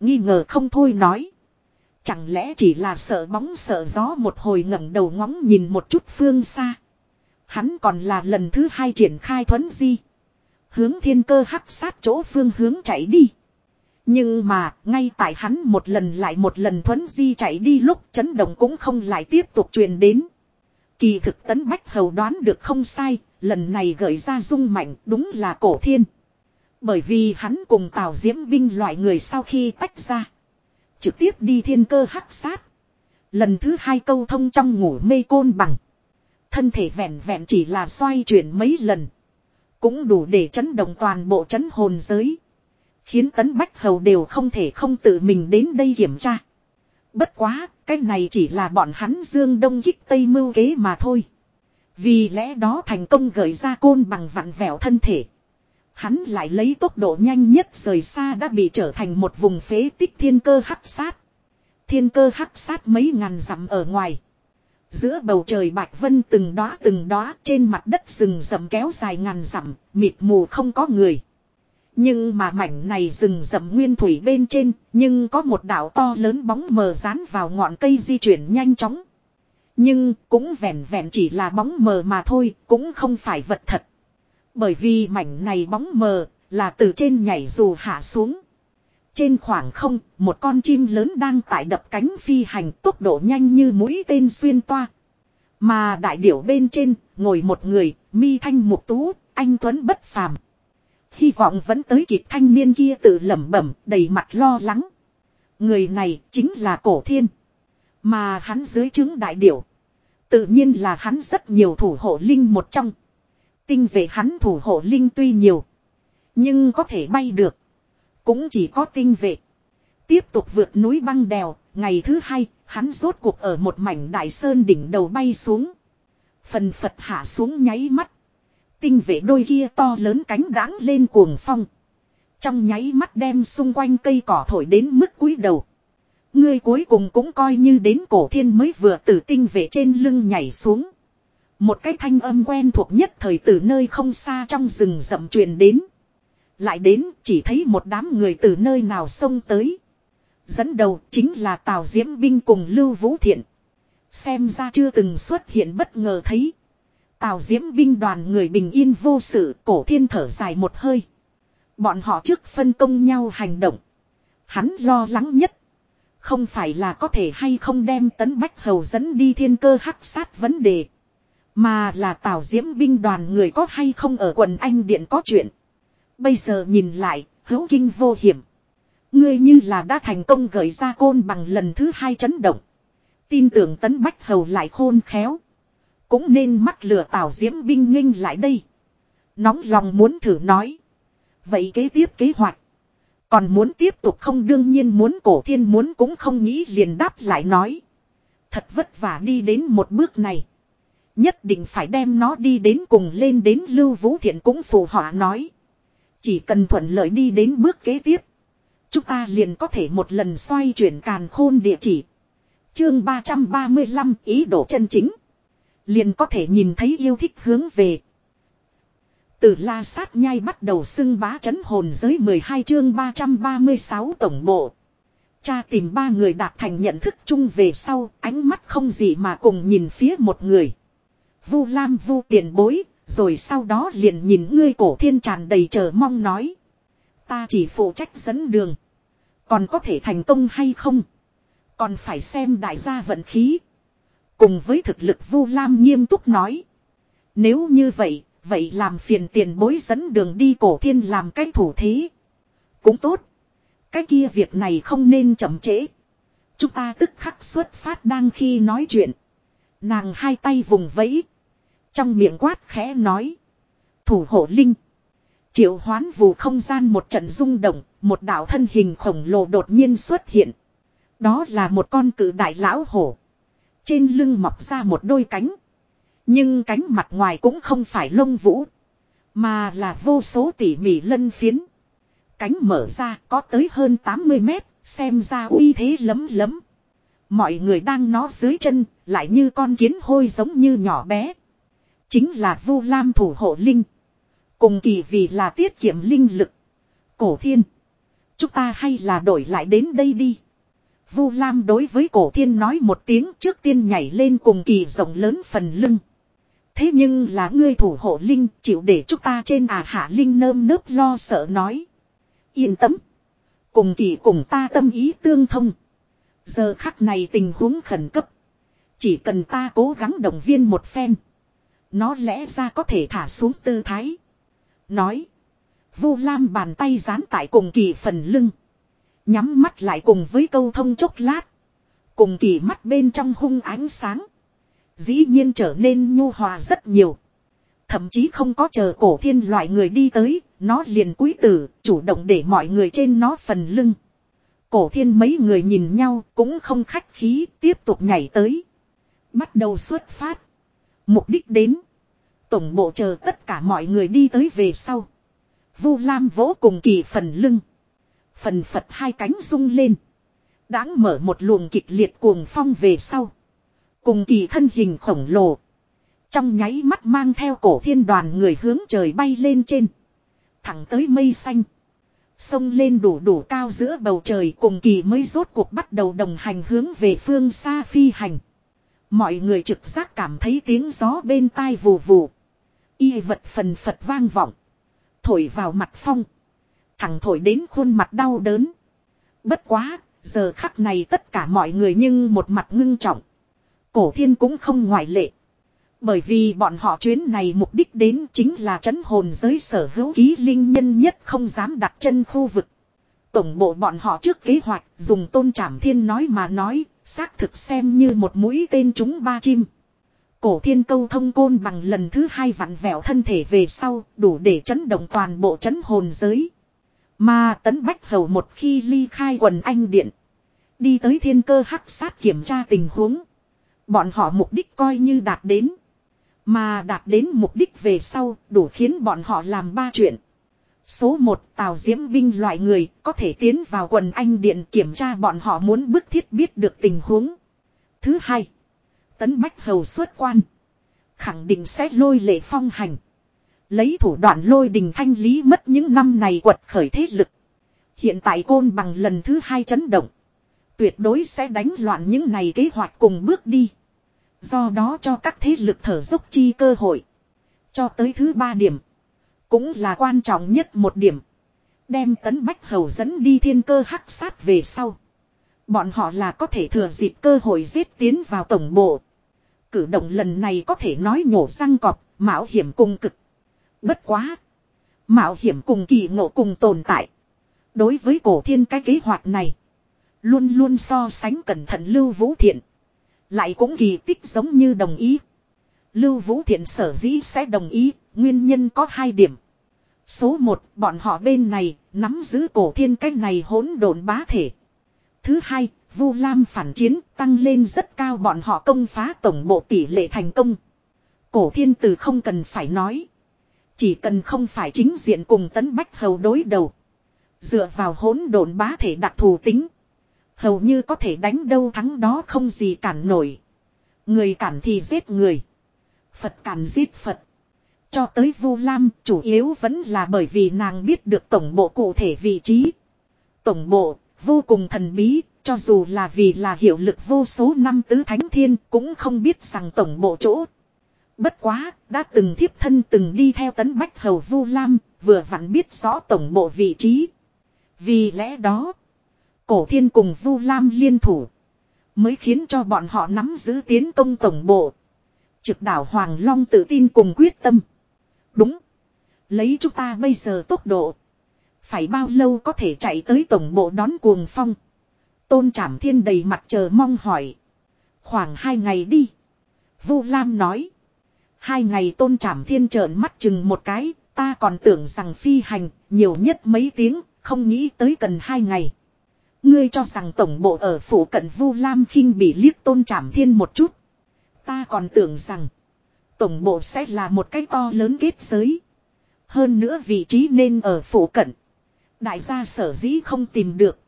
Nghi ngờ không thôi nói. Chẳng lẽ chỉ là sợ bóng sợ gió một hồi ngẩng đầu ngóng nhìn một chút phương xa. Hắn còn là lần thứ hai triển khai thuấn di. Hướng thiên cơ hắc sát chỗ phương hướng chạy đi. Nhưng mà, ngay tại hắn một lần lại một lần thuấn di chạy đi lúc chấn động cũng không lại tiếp tục truyền đến. Kỳ thực tấn bách hầu đoán được không sai, lần này gợi ra dung mạnh đúng là cổ thiên. Bởi vì hắn cùng Tào Diễm binh loại người sau khi tách ra. Trực tiếp đi thiên cơ hắc sát. Lần thứ hai câu thông trong ngủ mê côn bằng. Thân thể vẹn vẹn chỉ là xoay chuyển mấy lần. Cũng đủ để chấn động toàn bộ chấn hồn giới. Khiến tấn bách hầu đều không thể không tự mình đến đây kiểm tra. Bất quá, cái này chỉ là bọn hắn dương đông kích tây mưu kế mà thôi. Vì lẽ đó thành công gợi ra côn bằng vặn vẹo thân thể. Hắn lại lấy tốc độ nhanh nhất rời xa đã bị trở thành một vùng phế tích thiên cơ hắc sát. Thiên cơ hắc sát mấy ngàn dặm ở ngoài. Giữa bầu trời bạch vân từng đóa từng đóa trên mặt đất rừng rậm kéo dài ngàn dặm, mịt mù không có người. Nhưng mà mảnh này rừng rậm nguyên thủy bên trên, nhưng có một đảo to lớn bóng mờ dán vào ngọn cây di chuyển nhanh chóng. Nhưng cũng vẹn vẹn chỉ là bóng mờ mà thôi, cũng không phải vật thật. Bởi vì mảnh này bóng mờ là từ trên nhảy dù hạ xuống. Trên khoảng không, một con chim lớn đang tại đập cánh phi hành tốc độ nhanh như mũi tên xuyên toa. Mà đại điểu bên trên, ngồi một người, mi thanh mục tú, anh Tuấn bất phàm. Hy vọng vẫn tới kịp thanh niên kia tự lẩm bẩm, đầy mặt lo lắng. Người này chính là cổ thiên. Mà hắn dưới chứng đại điểu. Tự nhiên là hắn rất nhiều thủ hộ linh một trong. Tinh về hắn thủ hộ linh tuy nhiều. Nhưng có thể bay được. Cũng chỉ có tinh vệ. Tiếp tục vượt núi băng đèo. Ngày thứ hai, hắn rốt cuộc ở một mảnh đại sơn đỉnh đầu bay xuống. Phần phật hạ xuống nháy mắt. Tinh vệ đôi kia to lớn cánh đáng lên cuồng phong. Trong nháy mắt đem xung quanh cây cỏ thổi đến mức cúi đầu. Ngươi cuối cùng cũng coi như đến cổ thiên mới vừa từ tinh vệ trên lưng nhảy xuống. Một cái thanh âm quen thuộc nhất thời từ nơi không xa trong rừng rậm truyền đến. Lại đến, chỉ thấy một đám người từ nơi nào xông tới. Dẫn đầu chính là Tào Diễm Binh cùng Lưu Vũ Thiện. Xem ra chưa từng xuất hiện bất ngờ thấy. Tào Diễm Binh đoàn người bình yên vô sự cổ thiên thở dài một hơi. Bọn họ trước phân công nhau hành động. Hắn lo lắng nhất. Không phải là có thể hay không đem tấn bách hầu dẫn đi thiên cơ hắc sát vấn đề. Mà là Tào Diễm binh đoàn người có hay không ở quần anh điện có chuyện. Bây giờ nhìn lại, hữu kinh vô hiểm. Ngươi như là đã thành công gợi ra côn bằng lần thứ hai chấn động. Tin tưởng tấn bách hầu lại khôn khéo. Cũng nên mắc lừa Tào Diễm binh nghinh lại đây. Nóng lòng muốn thử nói. Vậy kế tiếp kế hoạch. Còn muốn tiếp tục không đương nhiên muốn cổ thiên muốn cũng không nghĩ liền đáp lại nói. Thật vất vả đi đến một bước này. Nhất định phải đem nó đi đến cùng lên đến Lưu Vũ Thiện cũng phù họa nói. Chỉ cần thuận lợi đi đến bước kế tiếp. Chúng ta liền có thể một lần xoay chuyển càn khôn địa chỉ. Chương 335 ý đồ chân chính. Liền có thể nhìn thấy yêu thích hướng về. Từ la sát nhai bắt đầu xưng bá chấn hồn giới 12 chương 336 tổng bộ. Cha tìm ba người đạt thành nhận thức chung về sau, ánh mắt không gì mà cùng nhìn phía một người. Vu Lam vu tiền bối, rồi sau đó liền nhìn ngươi cổ thiên tràn đầy chờ mong nói. Ta chỉ phụ trách dẫn đường. Còn có thể thành công hay không? Còn phải xem đại gia vận khí. Cùng với thực lực Vu Lam nghiêm túc nói. Nếu như vậy, vậy làm phiền tiền bối dẫn đường đi cổ thiên làm cái thủ thế. Cũng tốt. Cái kia việc này không nên chậm trễ. Chúng ta tức khắc xuất phát đang khi nói chuyện. Nàng hai tay vùng vẫy. Trong miệng quát khẽ nói. Thủ hộ linh. Triệu hoán vù không gian một trận rung động, một đạo thân hình khổng lồ đột nhiên xuất hiện. Đó là một con cự đại lão hổ. Trên lưng mọc ra một đôi cánh. Nhưng cánh mặt ngoài cũng không phải lông vũ. Mà là vô số tỉ mỉ lân phiến. Cánh mở ra có tới hơn 80 mét, xem ra uy thế lấm lấm. Mọi người đang nó dưới chân, lại như con kiến hôi giống như nhỏ bé. Chính là Vu Lam thủ hộ linh. Cùng kỳ vì là tiết kiệm linh lực. Cổ thiên. Chúng ta hay là đổi lại đến đây đi. Vu Lam đối với cổ thiên nói một tiếng trước tiên nhảy lên cùng kỳ rộng lớn phần lưng. Thế nhưng là ngươi thủ hộ linh, chịu để chúng ta trên à hạ linh nơm nớp lo sợ nói. Yên tâm. Cùng kỳ cùng ta tâm ý tương thông. Giờ khắc này tình huống khẩn cấp. Chỉ cần ta cố gắng động viên một phen. Nó lẽ ra có thể thả xuống tư thái. Nói. Vu Lam bàn tay dán tại cùng kỳ phần lưng. Nhắm mắt lại cùng với câu thông chốc lát. Cùng kỳ mắt bên trong hung ánh sáng. Dĩ nhiên trở nên nhu hòa rất nhiều. Thậm chí không có chờ cổ thiên loại người đi tới, nó liền quý tử, chủ động để mọi người trên nó phần lưng. Cổ thiên mấy người nhìn nhau cũng không khách khí, tiếp tục nhảy tới. Bắt đầu xuất phát. Mục đích đến. Tổng bộ chờ tất cả mọi người đi tới về sau. Vu Lam vỗ cùng kỳ phần lưng. Phần phật hai cánh rung lên. Đáng mở một luồng kịch liệt cuồng phong về sau. Cùng kỳ thân hình khổng lồ. Trong nháy mắt mang theo cổ thiên đoàn người hướng trời bay lên trên. Thẳng tới mây xanh. Sông lên đủ đủ cao giữa bầu trời cùng kỳ mới rốt cuộc bắt đầu đồng hành hướng về phương xa phi hành. Mọi người trực giác cảm thấy tiếng gió bên tai vù vù. Y vật phần phật vang vọng. Thổi vào mặt phong. Thẳng thổi đến khuôn mặt đau đớn. Bất quá, giờ khắc này tất cả mọi người nhưng một mặt ngưng trọng. Cổ thiên cũng không ngoại lệ. Bởi vì bọn họ chuyến này mục đích đến chính là trấn hồn giới sở hữu ký linh nhân nhất không dám đặt chân khu vực. Tổng bộ bọn họ trước kế hoạch dùng tôn trảm thiên nói mà nói, xác thực xem như một mũi tên chúng ba chim. Cổ thiên câu thông côn bằng lần thứ hai vặn vẹo thân thể về sau, đủ để chấn động toàn bộ chấn hồn giới. Mà tấn bách hầu một khi ly khai quần anh điện. Đi tới thiên cơ hắc sát kiểm tra tình huống. Bọn họ mục đích coi như đạt đến. Mà đạt đến mục đích về sau, đủ khiến bọn họ làm ba chuyện. Số 1 Tào Diễm binh loại người có thể tiến vào quần anh điện kiểm tra bọn họ muốn bức thiết biết được tình huống. Thứ hai, Tấn Bách Hầu xuất quan. Khẳng định sẽ lôi lệ phong hành. Lấy thủ đoạn lôi đình thanh lý mất những năm này quật khởi thế lực. Hiện tại côn bằng lần thứ hai chấn động. Tuyệt đối sẽ đánh loạn những này kế hoạch cùng bước đi. Do đó cho các thế lực thở dốc chi cơ hội. Cho tới thứ ba điểm. Cũng là quan trọng nhất một điểm. Đem tấn bách hầu dẫn đi thiên cơ hắc sát về sau. Bọn họ là có thể thừa dịp cơ hội giết tiến vào tổng bộ. Cử động lần này có thể nói nhổ răng cọp, mạo hiểm cùng cực. Bất quá. Mạo hiểm cùng kỳ ngộ cùng tồn tại. Đối với cổ thiên cái kế hoạch này. Luôn luôn so sánh cẩn thận Lưu Vũ Thiện. Lại cũng kỳ tích giống như đồng ý. Lưu Vũ Thiện sở dĩ sẽ đồng ý, nguyên nhân có hai điểm. Số một, bọn họ bên này, nắm giữ cổ thiên cách này hỗn độn bá thể. Thứ hai, Vu Lam phản chiến tăng lên rất cao bọn họ công phá tổng bộ tỷ lệ thành công. Cổ thiên từ không cần phải nói. Chỉ cần không phải chính diện cùng tấn bách hầu đối đầu. Dựa vào hỗn độn bá thể đặc thù tính. Hầu như có thể đánh đâu thắng đó không gì cản nổi. Người cản thì giết người. Phật cản giết Phật. Cho tới Vu Lam chủ yếu vẫn là bởi vì nàng biết được tổng bộ cụ thể vị trí. Tổng bộ vô cùng thần bí, cho dù là vì là hiệu lực vô số năm tứ thánh thiên cũng không biết rằng tổng bộ chỗ. Bất quá, đã từng thiếp thân từng đi theo tấn bách hầu Vu Lam, vừa vặn biết rõ tổng bộ vị trí. Vì lẽ đó, cổ thiên cùng Vu Lam liên thủ, mới khiến cho bọn họ nắm giữ tiến công tổng bộ. Trực đảo Hoàng Long tự tin cùng quyết tâm. Đúng. Lấy chúng ta bây giờ tốc độ. Phải bao lâu có thể chạy tới tổng bộ đón cuồng phong. Tôn Trảm Thiên đầy mặt chờ mong hỏi. Khoảng hai ngày đi. Vu Lam nói. Hai ngày Tôn Trảm Thiên trợn mắt chừng một cái. Ta còn tưởng rằng phi hành, nhiều nhất mấy tiếng. Không nghĩ tới cần hai ngày. Ngươi cho rằng tổng bộ ở phủ cận Vu Lam khinh bị liếc Tôn Trảm Thiên một chút. Ta còn tưởng rằng. Tổng bộ sẽ là một cái to lớn kết giới. Hơn nữa vị trí nên ở phủ cận. Đại gia sở dĩ không tìm được.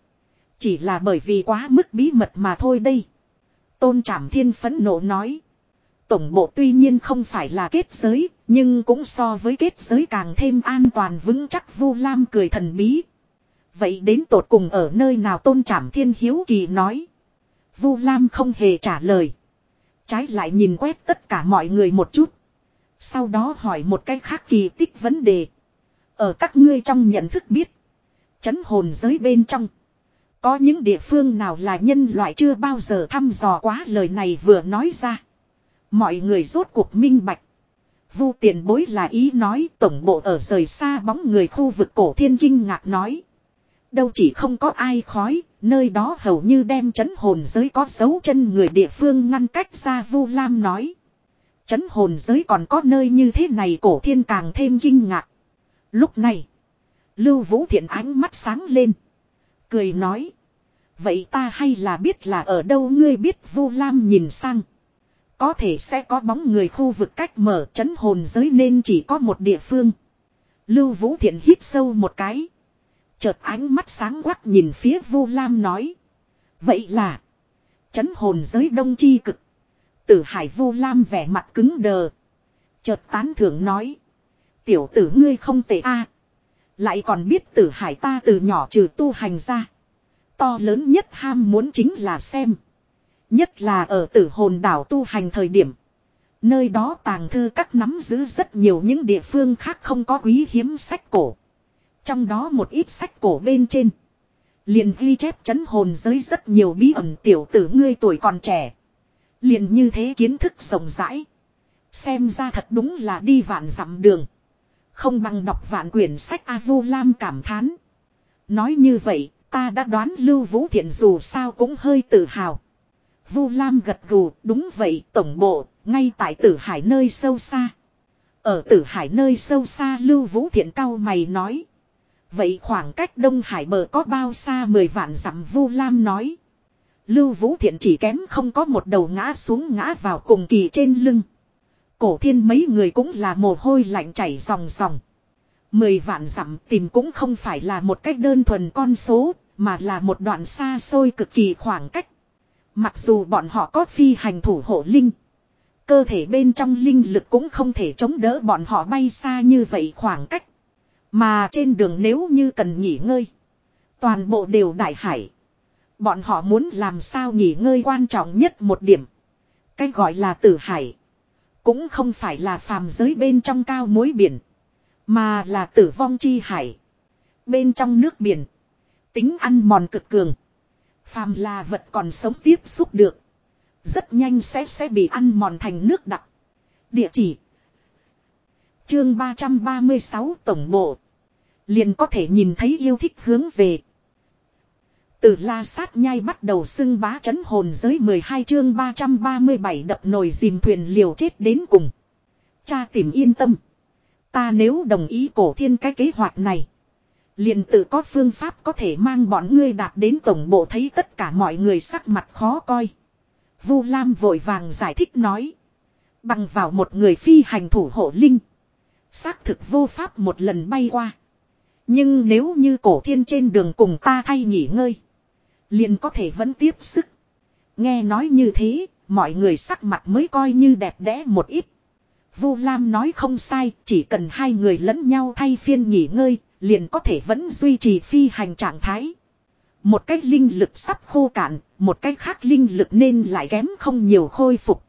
Chỉ là bởi vì quá mức bí mật mà thôi đây. Tôn Trảm Thiên phấn nộ nói. Tổng bộ tuy nhiên không phải là kết giới, nhưng cũng so với kết giới càng thêm an toàn vững chắc Vu Lam cười thần bí. Vậy đến tột cùng ở nơi nào Tôn Trảm Thiên hiếu kỳ nói. Vu Lam không hề trả lời. Trái lại nhìn quét tất cả mọi người một chút. Sau đó hỏi một cái khác kỳ tích vấn đề. Ở các ngươi trong nhận thức biết. Chấn hồn giới bên trong. Có những địa phương nào là nhân loại chưa bao giờ thăm dò quá lời này vừa nói ra. Mọi người rốt cuộc minh bạch. Vu tiền bối là ý nói tổng bộ ở rời xa bóng người khu vực cổ thiên kinh ngạc nói. Đâu chỉ không có ai khói, nơi đó hầu như đem chấn hồn giới có dấu chân người địa phương ngăn cách ra Vu Lam nói. Chấn hồn giới còn có nơi như thế này cổ thiên càng thêm kinh ngạc. Lúc này, Lưu Vũ Thiện ánh mắt sáng lên. Cười nói. Vậy ta hay là biết là ở đâu ngươi biết Vu Lam nhìn sang. Có thể sẽ có bóng người khu vực cách mở chấn hồn giới nên chỉ có một địa phương. Lưu Vũ Thiện hít sâu một cái. Chợt ánh mắt sáng quắc nhìn phía Vu Lam nói. Vậy là. Chấn hồn giới đông chi cực. Tử hải Vu Lam vẻ mặt cứng đờ. Chợt tán thưởng nói. Tiểu tử ngươi không tệ a Lại còn biết tử hải ta từ nhỏ trừ tu hành ra. To lớn nhất ham muốn chính là xem. Nhất là ở tử hồn đảo tu hành thời điểm. Nơi đó tàng thư các nắm giữ rất nhiều những địa phương khác không có quý hiếm sách cổ. Trong đó một ít sách cổ bên trên. Liền ghi chép chấn hồn giới rất nhiều bí ẩn tiểu tử ngươi tuổi còn trẻ. Liền như thế kiến thức rộng rãi. Xem ra thật đúng là đi vạn dặm đường. Không bằng đọc vạn quyển sách A Vu Lam cảm thán. Nói như vậy, ta đã đoán Lưu Vũ Thiện dù sao cũng hơi tự hào. Vu Lam gật gù, đúng vậy, tổng bộ, ngay tại tử hải nơi sâu xa. Ở tử hải nơi sâu xa Lưu Vũ Thiện cao mày nói. Vậy khoảng cách Đông Hải bờ có bao xa mười vạn dặm Vu Lam nói. Lưu Vũ Thiện chỉ kém không có một đầu ngã xuống ngã vào cùng kỳ trên lưng. Cổ thiên mấy người cũng là mồ hôi lạnh chảy ròng ròng. Mười vạn dặm tìm cũng không phải là một cách đơn thuần con số, mà là một đoạn xa xôi cực kỳ khoảng cách. Mặc dù bọn họ có phi hành thủ hộ linh. Cơ thể bên trong linh lực cũng không thể chống đỡ bọn họ bay xa như vậy khoảng cách. Mà trên đường nếu như cần nghỉ ngơi. Toàn bộ đều đại hải. Bọn họ muốn làm sao nghỉ ngơi quan trọng nhất một điểm. Cái gọi là tử hải. Cũng không phải là phàm giới bên trong cao mối biển. Mà là tử vong chi hải. Bên trong nước biển. Tính ăn mòn cực cường. Phàm là vật còn sống tiếp xúc được. Rất nhanh sẽ sẽ bị ăn mòn thành nước đặc. Địa chỉ. Chương 336 Tổng Bộ. Liền có thể nhìn thấy yêu thích hướng về. Từ la sát nhai bắt đầu xưng bá chấn hồn giới 12 chương 337 đập nồi dìm thuyền liều chết đến cùng. Cha tìm yên tâm. Ta nếu đồng ý cổ thiên cái kế hoạch này. Liền tự có phương pháp có thể mang bọn ngươi đạt đến tổng bộ thấy tất cả mọi người sắc mặt khó coi. Vu Lam vội vàng giải thích nói. Bằng vào một người phi hành thủ hộ linh. Xác thực vô pháp một lần bay qua. Nhưng nếu như cổ thiên trên đường cùng ta thay nghỉ ngơi. Liền có thể vẫn tiếp sức. Nghe nói như thế, mọi người sắc mặt mới coi như đẹp đẽ một ít. Vu Lam nói không sai, chỉ cần hai người lẫn nhau thay phiên nghỉ ngơi, liền có thể vẫn duy trì phi hành trạng thái. Một cách linh lực sắp khô cạn, một cách khác linh lực nên lại kém không nhiều khôi phục.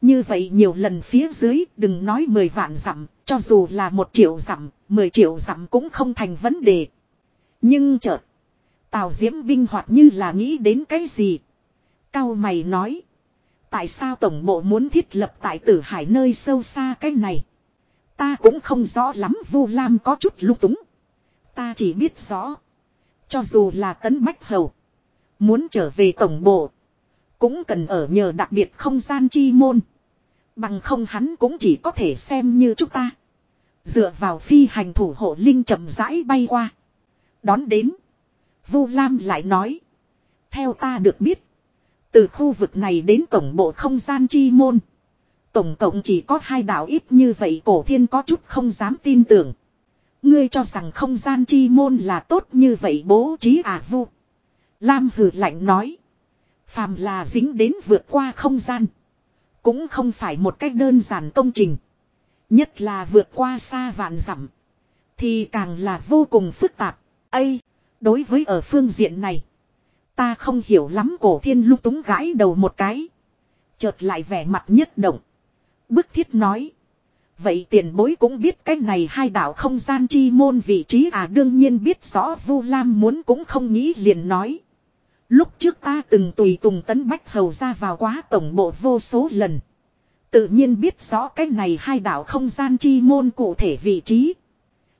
Như vậy nhiều lần phía dưới, đừng nói 10 vạn dặm, cho dù là một triệu dặm, 10 triệu dặm cũng không thành vấn đề. Nhưng chợt, Tào Diễm binh hoạt như là nghĩ đến cái gì. Cao mày nói. Tại sao tổng bộ muốn thiết lập tại tử hải nơi sâu xa cái này. Ta cũng không rõ lắm Vu Lam có chút lung túng. Ta chỉ biết rõ. Cho dù là tấn bách hầu. Muốn trở về tổng bộ. Cũng cần ở nhờ đặc biệt không gian chi môn. Bằng không hắn cũng chỉ có thể xem như chúng ta. Dựa vào phi hành thủ hộ linh chậm rãi bay qua. Đón đến. Vu Lam lại nói. Theo ta được biết. Từ khu vực này đến tổng bộ không gian chi môn. Tổng cộng chỉ có hai đạo ít như vậy, cổ thiên có chút không dám tin tưởng. Ngươi cho rằng không gian chi môn là tốt như vậy bố trí à vu. Lam hử lạnh nói. Phàm là dính đến vượt qua không gian. Cũng không phải một cách đơn giản công trình. Nhất là vượt qua xa vạn dặm. Thì càng là vô cùng phức tạp. Ây! Đối với ở phương diện này. Ta không hiểu lắm cổ thiên lúc túng gãi đầu một cái. Chợt lại vẻ mặt nhất động. Bức thiết nói. Vậy tiền bối cũng biết cái này hai đảo không gian chi môn vị trí à đương nhiên biết rõ Vu Lam muốn cũng không nghĩ liền nói. Lúc trước ta từng tùy tùng tấn bách hầu ra vào quá tổng bộ vô số lần. Tự nhiên biết rõ cái này hai đảo không gian chi môn cụ thể vị trí.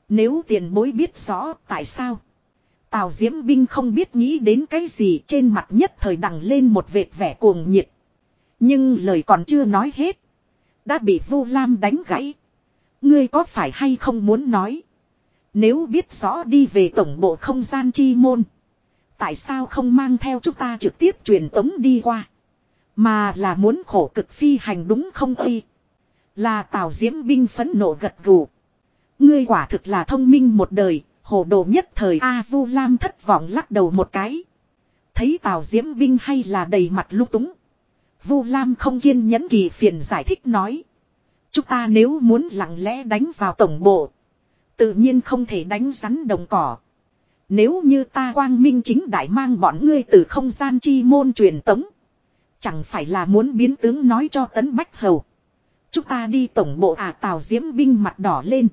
Nếu tiền bối biết rõ, tại sao. Tào Diễm Binh không biết nghĩ đến cái gì, trên mặt nhất thời đằng lên một vệt vẻ cuồng nhiệt. Nhưng lời còn chưa nói hết. Đã bị Vu Lam đánh gãy. Ngươi có phải hay không muốn nói. Nếu biết rõ đi về tổng bộ không gian chi môn. Tại sao không mang theo chúng ta trực tiếp truyền tống đi qua. Mà là muốn khổ cực phi hành đúng không y. Là Tào Diễm Binh phấn nộ gật gù. Ngươi quả thực là thông minh một đời, hồ đồ nhất thời A Vu Lam thất vọng lắc đầu một cái. Thấy Tào Diễm Binh hay là đầy mặt lúc túng. Vu Lam không kiên nhẫn kỳ phiền giải thích nói. Chúng ta nếu muốn lặng lẽ đánh vào tổng bộ. Tự nhiên không thể đánh rắn đồng cỏ. Nếu như ta quang minh chính đại mang bọn ngươi từ không gian chi môn truyền tống. Chẳng phải là muốn biến tướng nói cho tấn bách hầu. Chúng ta đi tổng bộ à tào diễm binh mặt đỏ lên.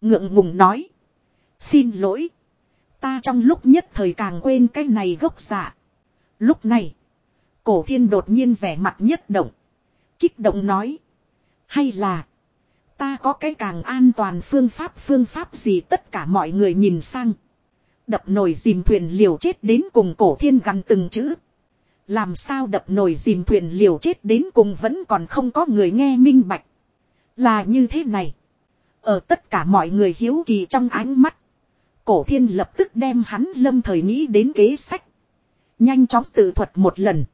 Ngượng ngùng nói. Xin lỗi. Ta trong lúc nhất thời càng quên cái này gốc giả. Lúc này. Cổ thiên đột nhiên vẻ mặt nhất động. Kích động nói. Hay là. Ta có cái càng an toàn phương pháp phương pháp gì tất cả mọi người nhìn sang. Đập nồi dìm thuyền liều chết đến cùng cổ thiên gắn từng chữ. Làm sao đập nồi dìm thuyền liều chết đến cùng vẫn còn không có người nghe minh bạch. Là như thế này. Ở tất cả mọi người hiếu kỳ trong ánh mắt. Cổ thiên lập tức đem hắn lâm thời nghĩ đến kế sách. Nhanh chóng tự thuật một lần.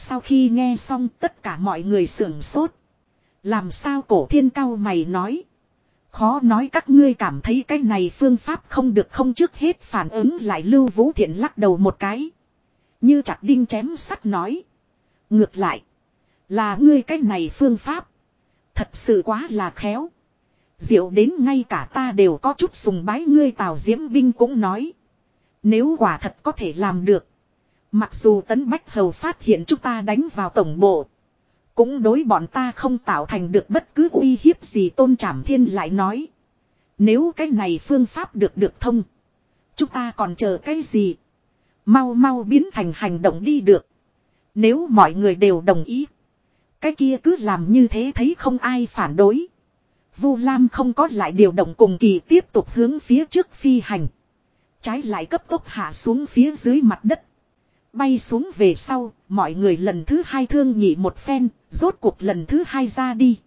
Sau khi nghe xong tất cả mọi người sưởng sốt. Làm sao cổ thiên cao mày nói. Khó nói các ngươi cảm thấy cái này phương pháp không được không trước hết phản ứng lại lưu vũ thiện lắc đầu một cái. Như chặt đinh chém sắt nói. Ngược lại. Là ngươi cái này phương pháp. Thật sự quá là khéo. Diệu đến ngay cả ta đều có chút sùng bái ngươi Tào Diễm Binh cũng nói. Nếu quả thật có thể làm được. Mặc dù Tấn Bách Hầu phát hiện chúng ta đánh vào tổng bộ. Cũng đối bọn ta không tạo thành được bất cứ uy hiếp gì, tôn trảm thiên lại nói. Nếu cái này phương pháp được được thông. Chúng ta còn chờ cái gì? Mau mau biến thành hành động đi được. Nếu mọi người đều đồng ý. Cái kia cứ làm như thế thấy không ai phản đối. Vu Lam không có lại điều động cùng kỳ tiếp tục hướng phía trước phi hành. Trái lại cấp tốc hạ xuống phía dưới mặt đất. Bay xuống về sau, mọi người lần thứ hai thương nhị một phen, rốt cuộc lần thứ hai ra đi.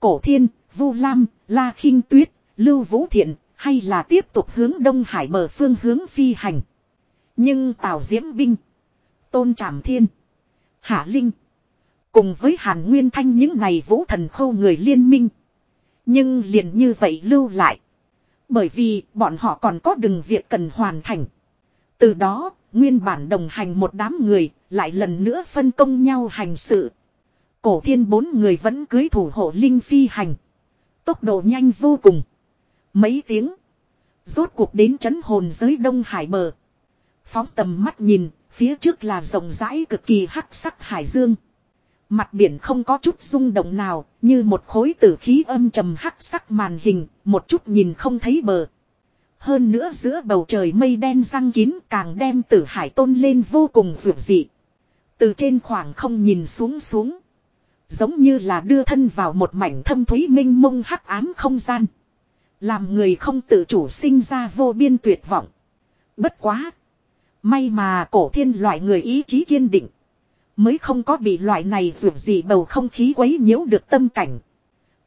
Cổ thiên, Vu Lam, La khinh Tuyết, Lưu Vũ Thiện, hay là tiếp tục hướng Đông Hải mở phương hướng phi hành. Nhưng Tào Diễm Binh, Tôn Trảm Thiên, Hạ Linh, cùng với Hàn Nguyên Thanh những này vũ thần khâu người liên minh. Nhưng liền như vậy lưu lại. Bởi vì bọn họ còn có đừng việc cần hoàn thành. Từ đó, nguyên bản đồng hành một đám người, lại lần nữa phân công nhau hành sự. Cổ thiên bốn người vẫn cưới thủ hộ linh phi hành. Tốc độ nhanh vô cùng. Mấy tiếng. Rốt cuộc đến chấn hồn giới Đông Hải bờ. Phóng tầm mắt nhìn, phía trước là rộng rãi cực kỳ hắc sắc hải dương. Mặt biển không có chút rung động nào, như một khối tử khí âm trầm hắc sắc màn hình, một chút nhìn không thấy bờ. Hơn nữa giữa bầu trời mây đen răng kín càng đem tử hải tôn lên vô cùng vượt dị. Từ trên khoảng không nhìn xuống xuống. Giống như là đưa thân vào một mảnh thâm thúy minh mông hắc ám không gian. Làm người không tự chủ sinh ra vô biên tuyệt vọng. Bất quá. May mà cổ thiên loại người ý chí kiên định. Mới không có bị loại này vượt gì bầu không khí quấy nhiễu được tâm cảnh.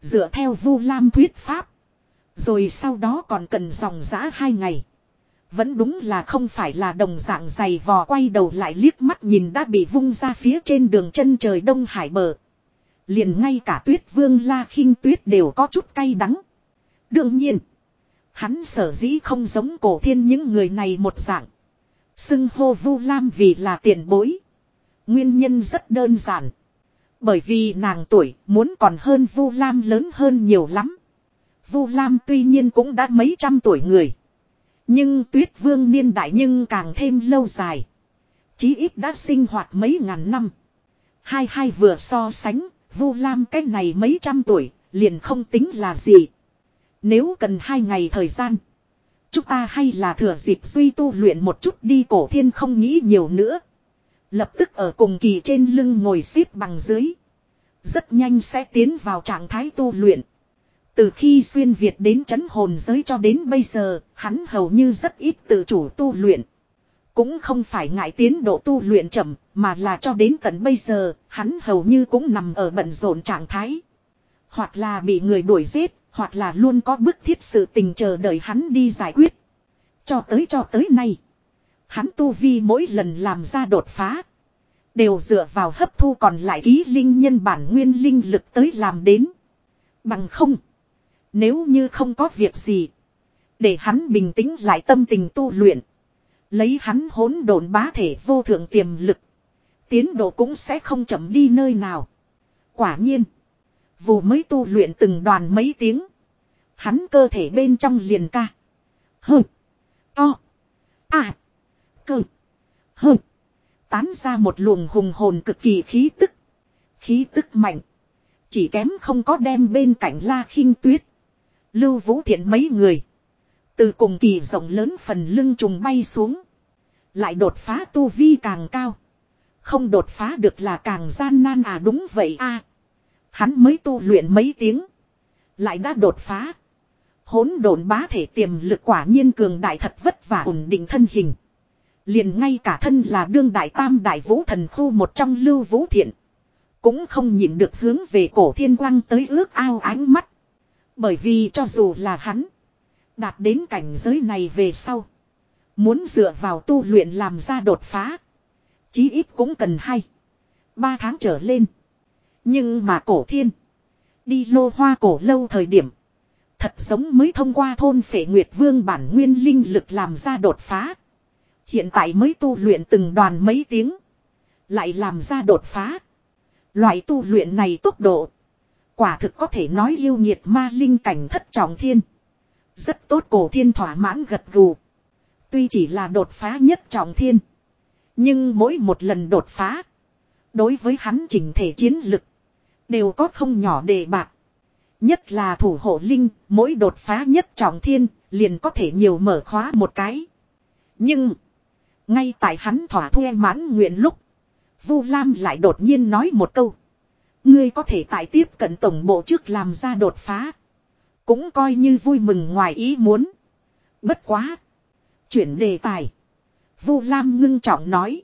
Dựa theo vu lam thuyết pháp. Rồi sau đó còn cần dòng giã hai ngày. Vẫn đúng là không phải là đồng dạng dày vò quay đầu lại liếc mắt nhìn đã bị vung ra phía trên đường chân trời Đông Hải bờ. Liền ngay cả tuyết vương la khinh tuyết đều có chút cay đắng. Đương nhiên. Hắn sở dĩ không giống cổ thiên những người này một dạng. Xưng hô vu lam vì là tiền bối. Nguyên nhân rất đơn giản. Bởi vì nàng tuổi muốn còn hơn vu lam lớn hơn nhiều lắm. Vu lam tuy nhiên cũng đã mấy trăm tuổi người. Nhưng tuyết vương niên đại nhưng càng thêm lâu dài. Chí ít đã sinh hoạt mấy ngàn năm. Hai hai vừa so sánh, Vu Lam cái này mấy trăm tuổi, liền không tính là gì. Nếu cần hai ngày thời gian, chúng ta hay là thừa dịp duy tu luyện một chút đi cổ thiên không nghĩ nhiều nữa. Lập tức ở cùng kỳ trên lưng ngồi xếp bằng dưới. Rất nhanh sẽ tiến vào trạng thái tu luyện. Từ khi xuyên Việt đến chấn hồn giới cho đến bây giờ, hắn hầu như rất ít tự chủ tu luyện. Cũng không phải ngại tiến độ tu luyện chậm, mà là cho đến tận bây giờ, hắn hầu như cũng nằm ở bận rộn trạng thái. Hoặc là bị người đuổi giết, hoặc là luôn có bức thiết sự tình chờ đợi hắn đi giải quyết. Cho tới cho tới nay. Hắn tu vi mỗi lần làm ra đột phá. Đều dựa vào hấp thu còn lại ký linh nhân bản nguyên linh lực tới làm đến. Bằng không. Nếu như không có việc gì. Để hắn bình tĩnh lại tâm tình tu luyện. Lấy hắn hỗn độn bá thể vô thượng tiềm lực. Tiến độ cũng sẽ không chậm đi nơi nào. Quả nhiên. Vù mới tu luyện từng đoàn mấy tiếng. Hắn cơ thể bên trong liền ca. Hừ. To. À. Cơ. Hừ. Tán ra một luồng hùng hồn cực kỳ khí tức. Khí tức mạnh. Chỉ kém không có đem bên cạnh la khinh tuyết. Lưu vũ thiện mấy người. Từ cùng kỳ rộng lớn phần lưng trùng bay xuống. Lại đột phá tu vi càng cao. Không đột phá được là càng gian nan à đúng vậy a Hắn mới tu luyện mấy tiếng. Lại đã đột phá. Hỗn độn bá thể tiềm lực quả nhiên cường đại thật vất vả ổn định thân hình. Liền ngay cả thân là đương đại tam đại vũ thần khu một trong lưu vũ thiện. Cũng không nhìn được hướng về cổ thiên quang tới ước ao ánh mắt. Bởi vì cho dù là hắn. Đạt đến cảnh giới này về sau. Muốn dựa vào tu luyện làm ra đột phá. Chí ít cũng cần hay. Ba tháng trở lên. Nhưng mà cổ thiên. Đi lô hoa cổ lâu thời điểm. Thật giống mới thông qua thôn phệ nguyệt vương bản nguyên linh lực làm ra đột phá. Hiện tại mới tu luyện từng đoàn mấy tiếng. Lại làm ra đột phá. Loại tu luyện này tốc độ. Quả thực có thể nói yêu nhiệt ma linh cảnh thất trọng thiên. Rất tốt cổ thiên thỏa mãn gật gù. Tuy chỉ là đột phá nhất trọng thiên. Nhưng mỗi một lần đột phá. Đối với hắn chỉnh thể chiến lực. Đều có không nhỏ đề bạc. Nhất là thủ hộ linh, mỗi đột phá nhất trọng thiên, liền có thể nhiều mở khóa một cái. Nhưng, ngay tại hắn thỏa thuê mãn nguyện lúc, Vu Lam lại đột nhiên nói một câu. Ngươi có thể tại tiếp cận tổng bộ trước làm ra đột phá. Cũng coi như vui mừng ngoài ý muốn. Bất quá. Chuyển đề tài. Vu Lam ngưng trọng nói.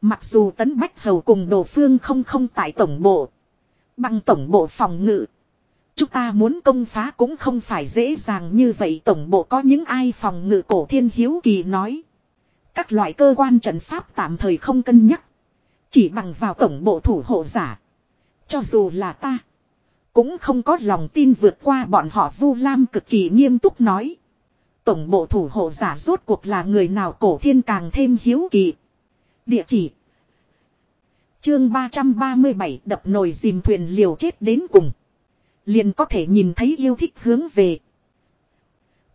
Mặc dù Tấn Bách Hầu cùng Đồ Phương không không tại tổng bộ. Bằng tổng bộ phòng ngự. Chúng ta muốn công phá cũng không phải dễ dàng như vậy tổng bộ có những ai phòng ngự cổ thiên hiếu kỳ nói. Các loại cơ quan trận pháp tạm thời không cân nhắc. Chỉ bằng vào tổng bộ thủ hộ giả. Cho dù là ta. Cũng không có lòng tin vượt qua bọn họ Vu Lam cực kỳ nghiêm túc nói. Tổng bộ thủ hộ giả rốt cuộc là người nào cổ thiên càng thêm hiếu kỳ. Địa chỉ. Chương 337 đập nồi dìm thuyền liều chết đến cùng. Liền có thể nhìn thấy yêu thích hướng về.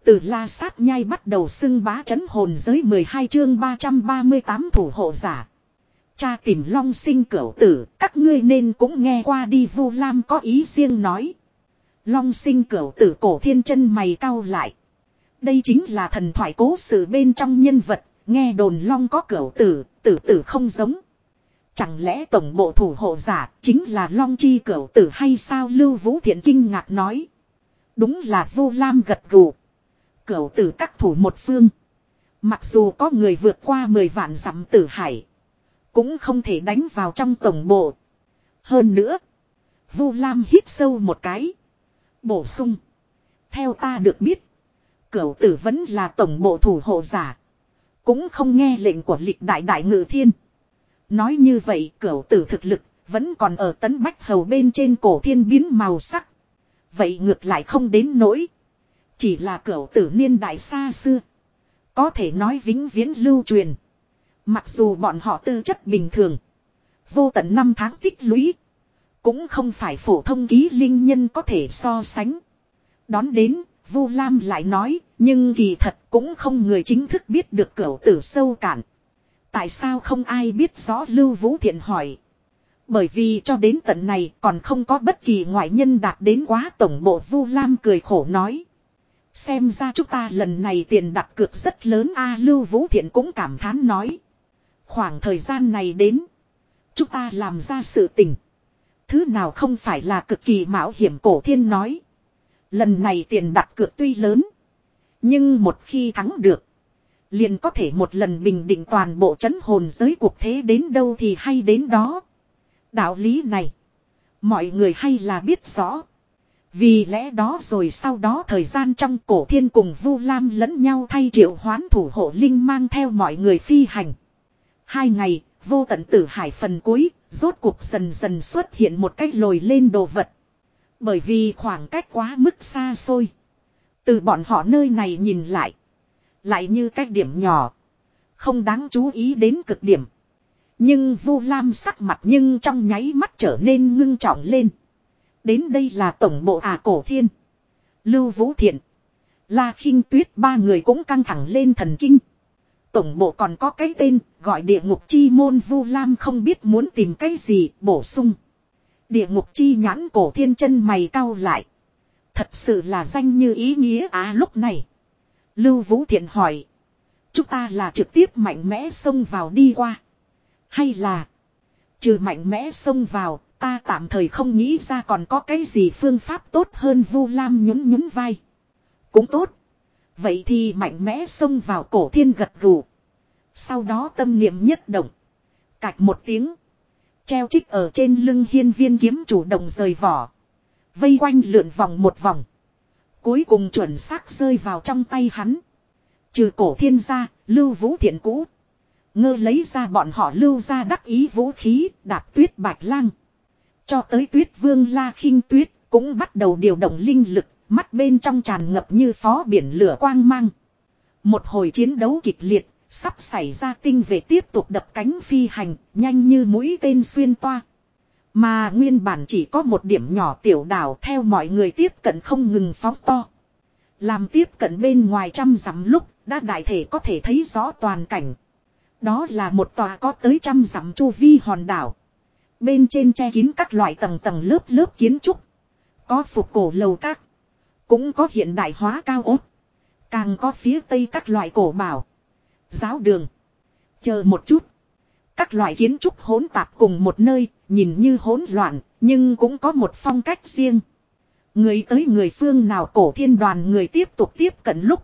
Từ la sát nhai bắt đầu xưng bá chấn hồn giới 12 chương 338 thủ hộ giả. Cha tìm long sinh cửu tử, các ngươi nên cũng nghe qua đi Vu Lam có ý riêng nói. Long sinh cửu tử cổ thiên chân mày cau lại. Đây chính là thần thoại cố sự bên trong nhân vật, nghe đồn long có cửu tử, tử tử không giống. Chẳng lẽ tổng bộ thủ hộ giả chính là long chi cửu tử hay sao Lưu Vũ Thiện kinh ngạc nói. Đúng là Vu Lam gật gù. Cửu tử các thủ một phương. Mặc dù có người vượt qua 10 vạn dặm tử hải. Cũng không thể đánh vào trong tổng bộ. Hơn nữa. Vu Lam hít sâu một cái. Bổ sung. Theo ta được biết. Cửu tử vẫn là tổng bộ thủ hộ giả. Cũng không nghe lệnh của lịch đại đại ngự thiên. Nói như vậy, cửu tử thực lực vẫn còn ở tấn bách hầu bên trên cổ thiên biến màu sắc. Vậy ngược lại không đến nỗi. Chỉ là cửu tử niên đại xa xưa. Có thể nói vĩnh viễn lưu truyền. Mặc dù bọn họ tư chất bình thường. Vô tận năm tháng tích lũy. Cũng không phải phổ thông ký linh nhân có thể so sánh. Đón đến, Vu Lam lại nói, nhưng kỳ thật cũng không người chính thức biết được cửu tử sâu cạn. Tại sao không ai biết rõ Lưu Vũ Thiện hỏi. Bởi vì cho đến tận này còn không có bất kỳ ngoại nhân đạt đến quá tổng bộ Vu Lam cười khổ nói. Xem ra chúng ta lần này tiền đặt cược rất lớn a Lưu Vũ Thiện cũng cảm thán nói. Khoảng thời gian này đến. Chúng ta làm ra sự tình. Thứ nào không phải là cực kỳ mạo hiểm cổ thiên nói. Lần này tiền đặt cược tuy lớn. Nhưng một khi thắng được. Liền có thể một lần bình định toàn bộ chấn hồn giới cuộc thế đến đâu thì hay đến đó. Đạo lý này. Mọi người hay là biết rõ. Vì lẽ đó rồi sau đó thời gian trong cổ thiên cùng Vu Lam lẫn nhau thay triệu hoán thủ hộ linh mang theo mọi người phi hành. Hai ngày, vô tận tử hải phần cuối, rốt cuộc dần dần xuất hiện một cách lồi lên đồ vật. Bởi vì khoảng cách quá mức xa xôi. Từ bọn họ nơi này nhìn lại. Lại như cách điểm nhỏ. Không đáng chú ý đến cực điểm. Nhưng Vu Lam sắc mặt nhưng trong nháy mắt trở nên ngưng trọng lên. Đến đây là tổng bộ à cổ thiên. Lưu Vũ Thiện. La khinh tuyết ba người cũng căng thẳng lên thần kinh. Tổng bộ còn có cái tên, gọi địa ngục chi môn Vu Lam không biết muốn tìm cái gì, bổ sung. Địa ngục chi nhãn cổ thiên chân mày cau lại. Thật sự là danh như ý nghĩa à lúc này. Lưu Vũ Thiện hỏi. Chúng ta là trực tiếp mạnh mẽ xông vào đi qua. Hay là. Trừ mạnh mẽ xông vào. Ta tạm thời không nghĩ ra còn có cái gì phương pháp tốt hơn Vu Lam nhún nhún vai. Cũng tốt. Vậy thì mạnh mẽ xông vào cổ thiên gật gù. Sau đó tâm niệm nhất động. Cạch một tiếng. Treo trích ở trên lưng hiên viên kiếm chủ động rời vỏ. Vây quanh lượn vòng một vòng. Cuối cùng chuẩn xác rơi vào trong tay hắn. Trừ cổ thiên gia, lưu vũ thiện cũ. Ngơ lấy ra bọn họ lưu ra đắc ý vũ khí, đạp tuyết bạch lang. Cho tới tuyết vương la khinh tuyết, cũng bắt đầu điều động linh lực, mắt bên trong tràn ngập như phó biển lửa quang mang. Một hồi chiến đấu kịch liệt, sắp xảy ra tinh về tiếp tục đập cánh phi hành, nhanh như mũi tên xuyên toa. Mà nguyên bản chỉ có một điểm nhỏ tiểu đảo theo mọi người tiếp cận không ngừng phóng to. Làm tiếp cận bên ngoài trăm dặm lúc, đã đại thể có thể thấy rõ toàn cảnh. Đó là một tòa có tới trăm dặm chu vi hòn đảo. Bên trên che kín các loại tầng tầng lớp lớp kiến trúc. Có phục cổ lầu các. Cũng có hiện đại hóa cao ốt. Càng có phía tây các loại cổ bảo. Giáo đường. Chờ một chút. Các loại kiến trúc hỗn tạp cùng một nơi, nhìn như hỗn loạn, nhưng cũng có một phong cách riêng. Người tới người phương nào cổ thiên đoàn người tiếp tục tiếp cận lúc.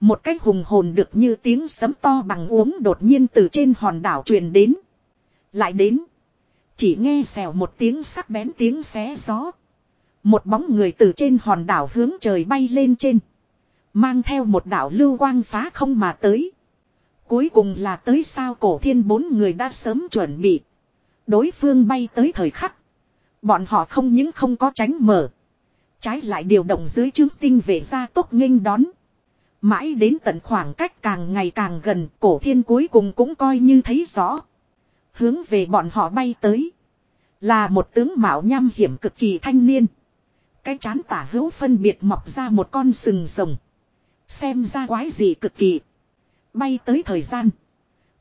Một cái hùng hồn được như tiếng sấm to bằng uống đột nhiên từ trên hòn đảo truyền đến. Lại đến. Chỉ nghe xèo một tiếng sắc bén tiếng xé gió. Một bóng người từ trên hòn đảo hướng trời bay lên trên. Mang theo một đảo lưu quang phá không mà tới. Cuối cùng là tới sao cổ thiên bốn người đã sớm chuẩn bị. Đối phương bay tới thời khắc. Bọn họ không những không có tránh mở. Trái lại điều động dưới chứng tinh về ra tốc nghênh đón. Mãi đến tận khoảng cách càng ngày càng gần, cổ thiên cuối cùng cũng coi như thấy rõ. Hướng về bọn họ bay tới. Là một tướng mạo nham hiểm cực kỳ thanh niên. Cái chán tả hữu phân biệt mọc ra một con sừng rồng. Xem ra quái gì cực kỳ. Bay tới thời gian.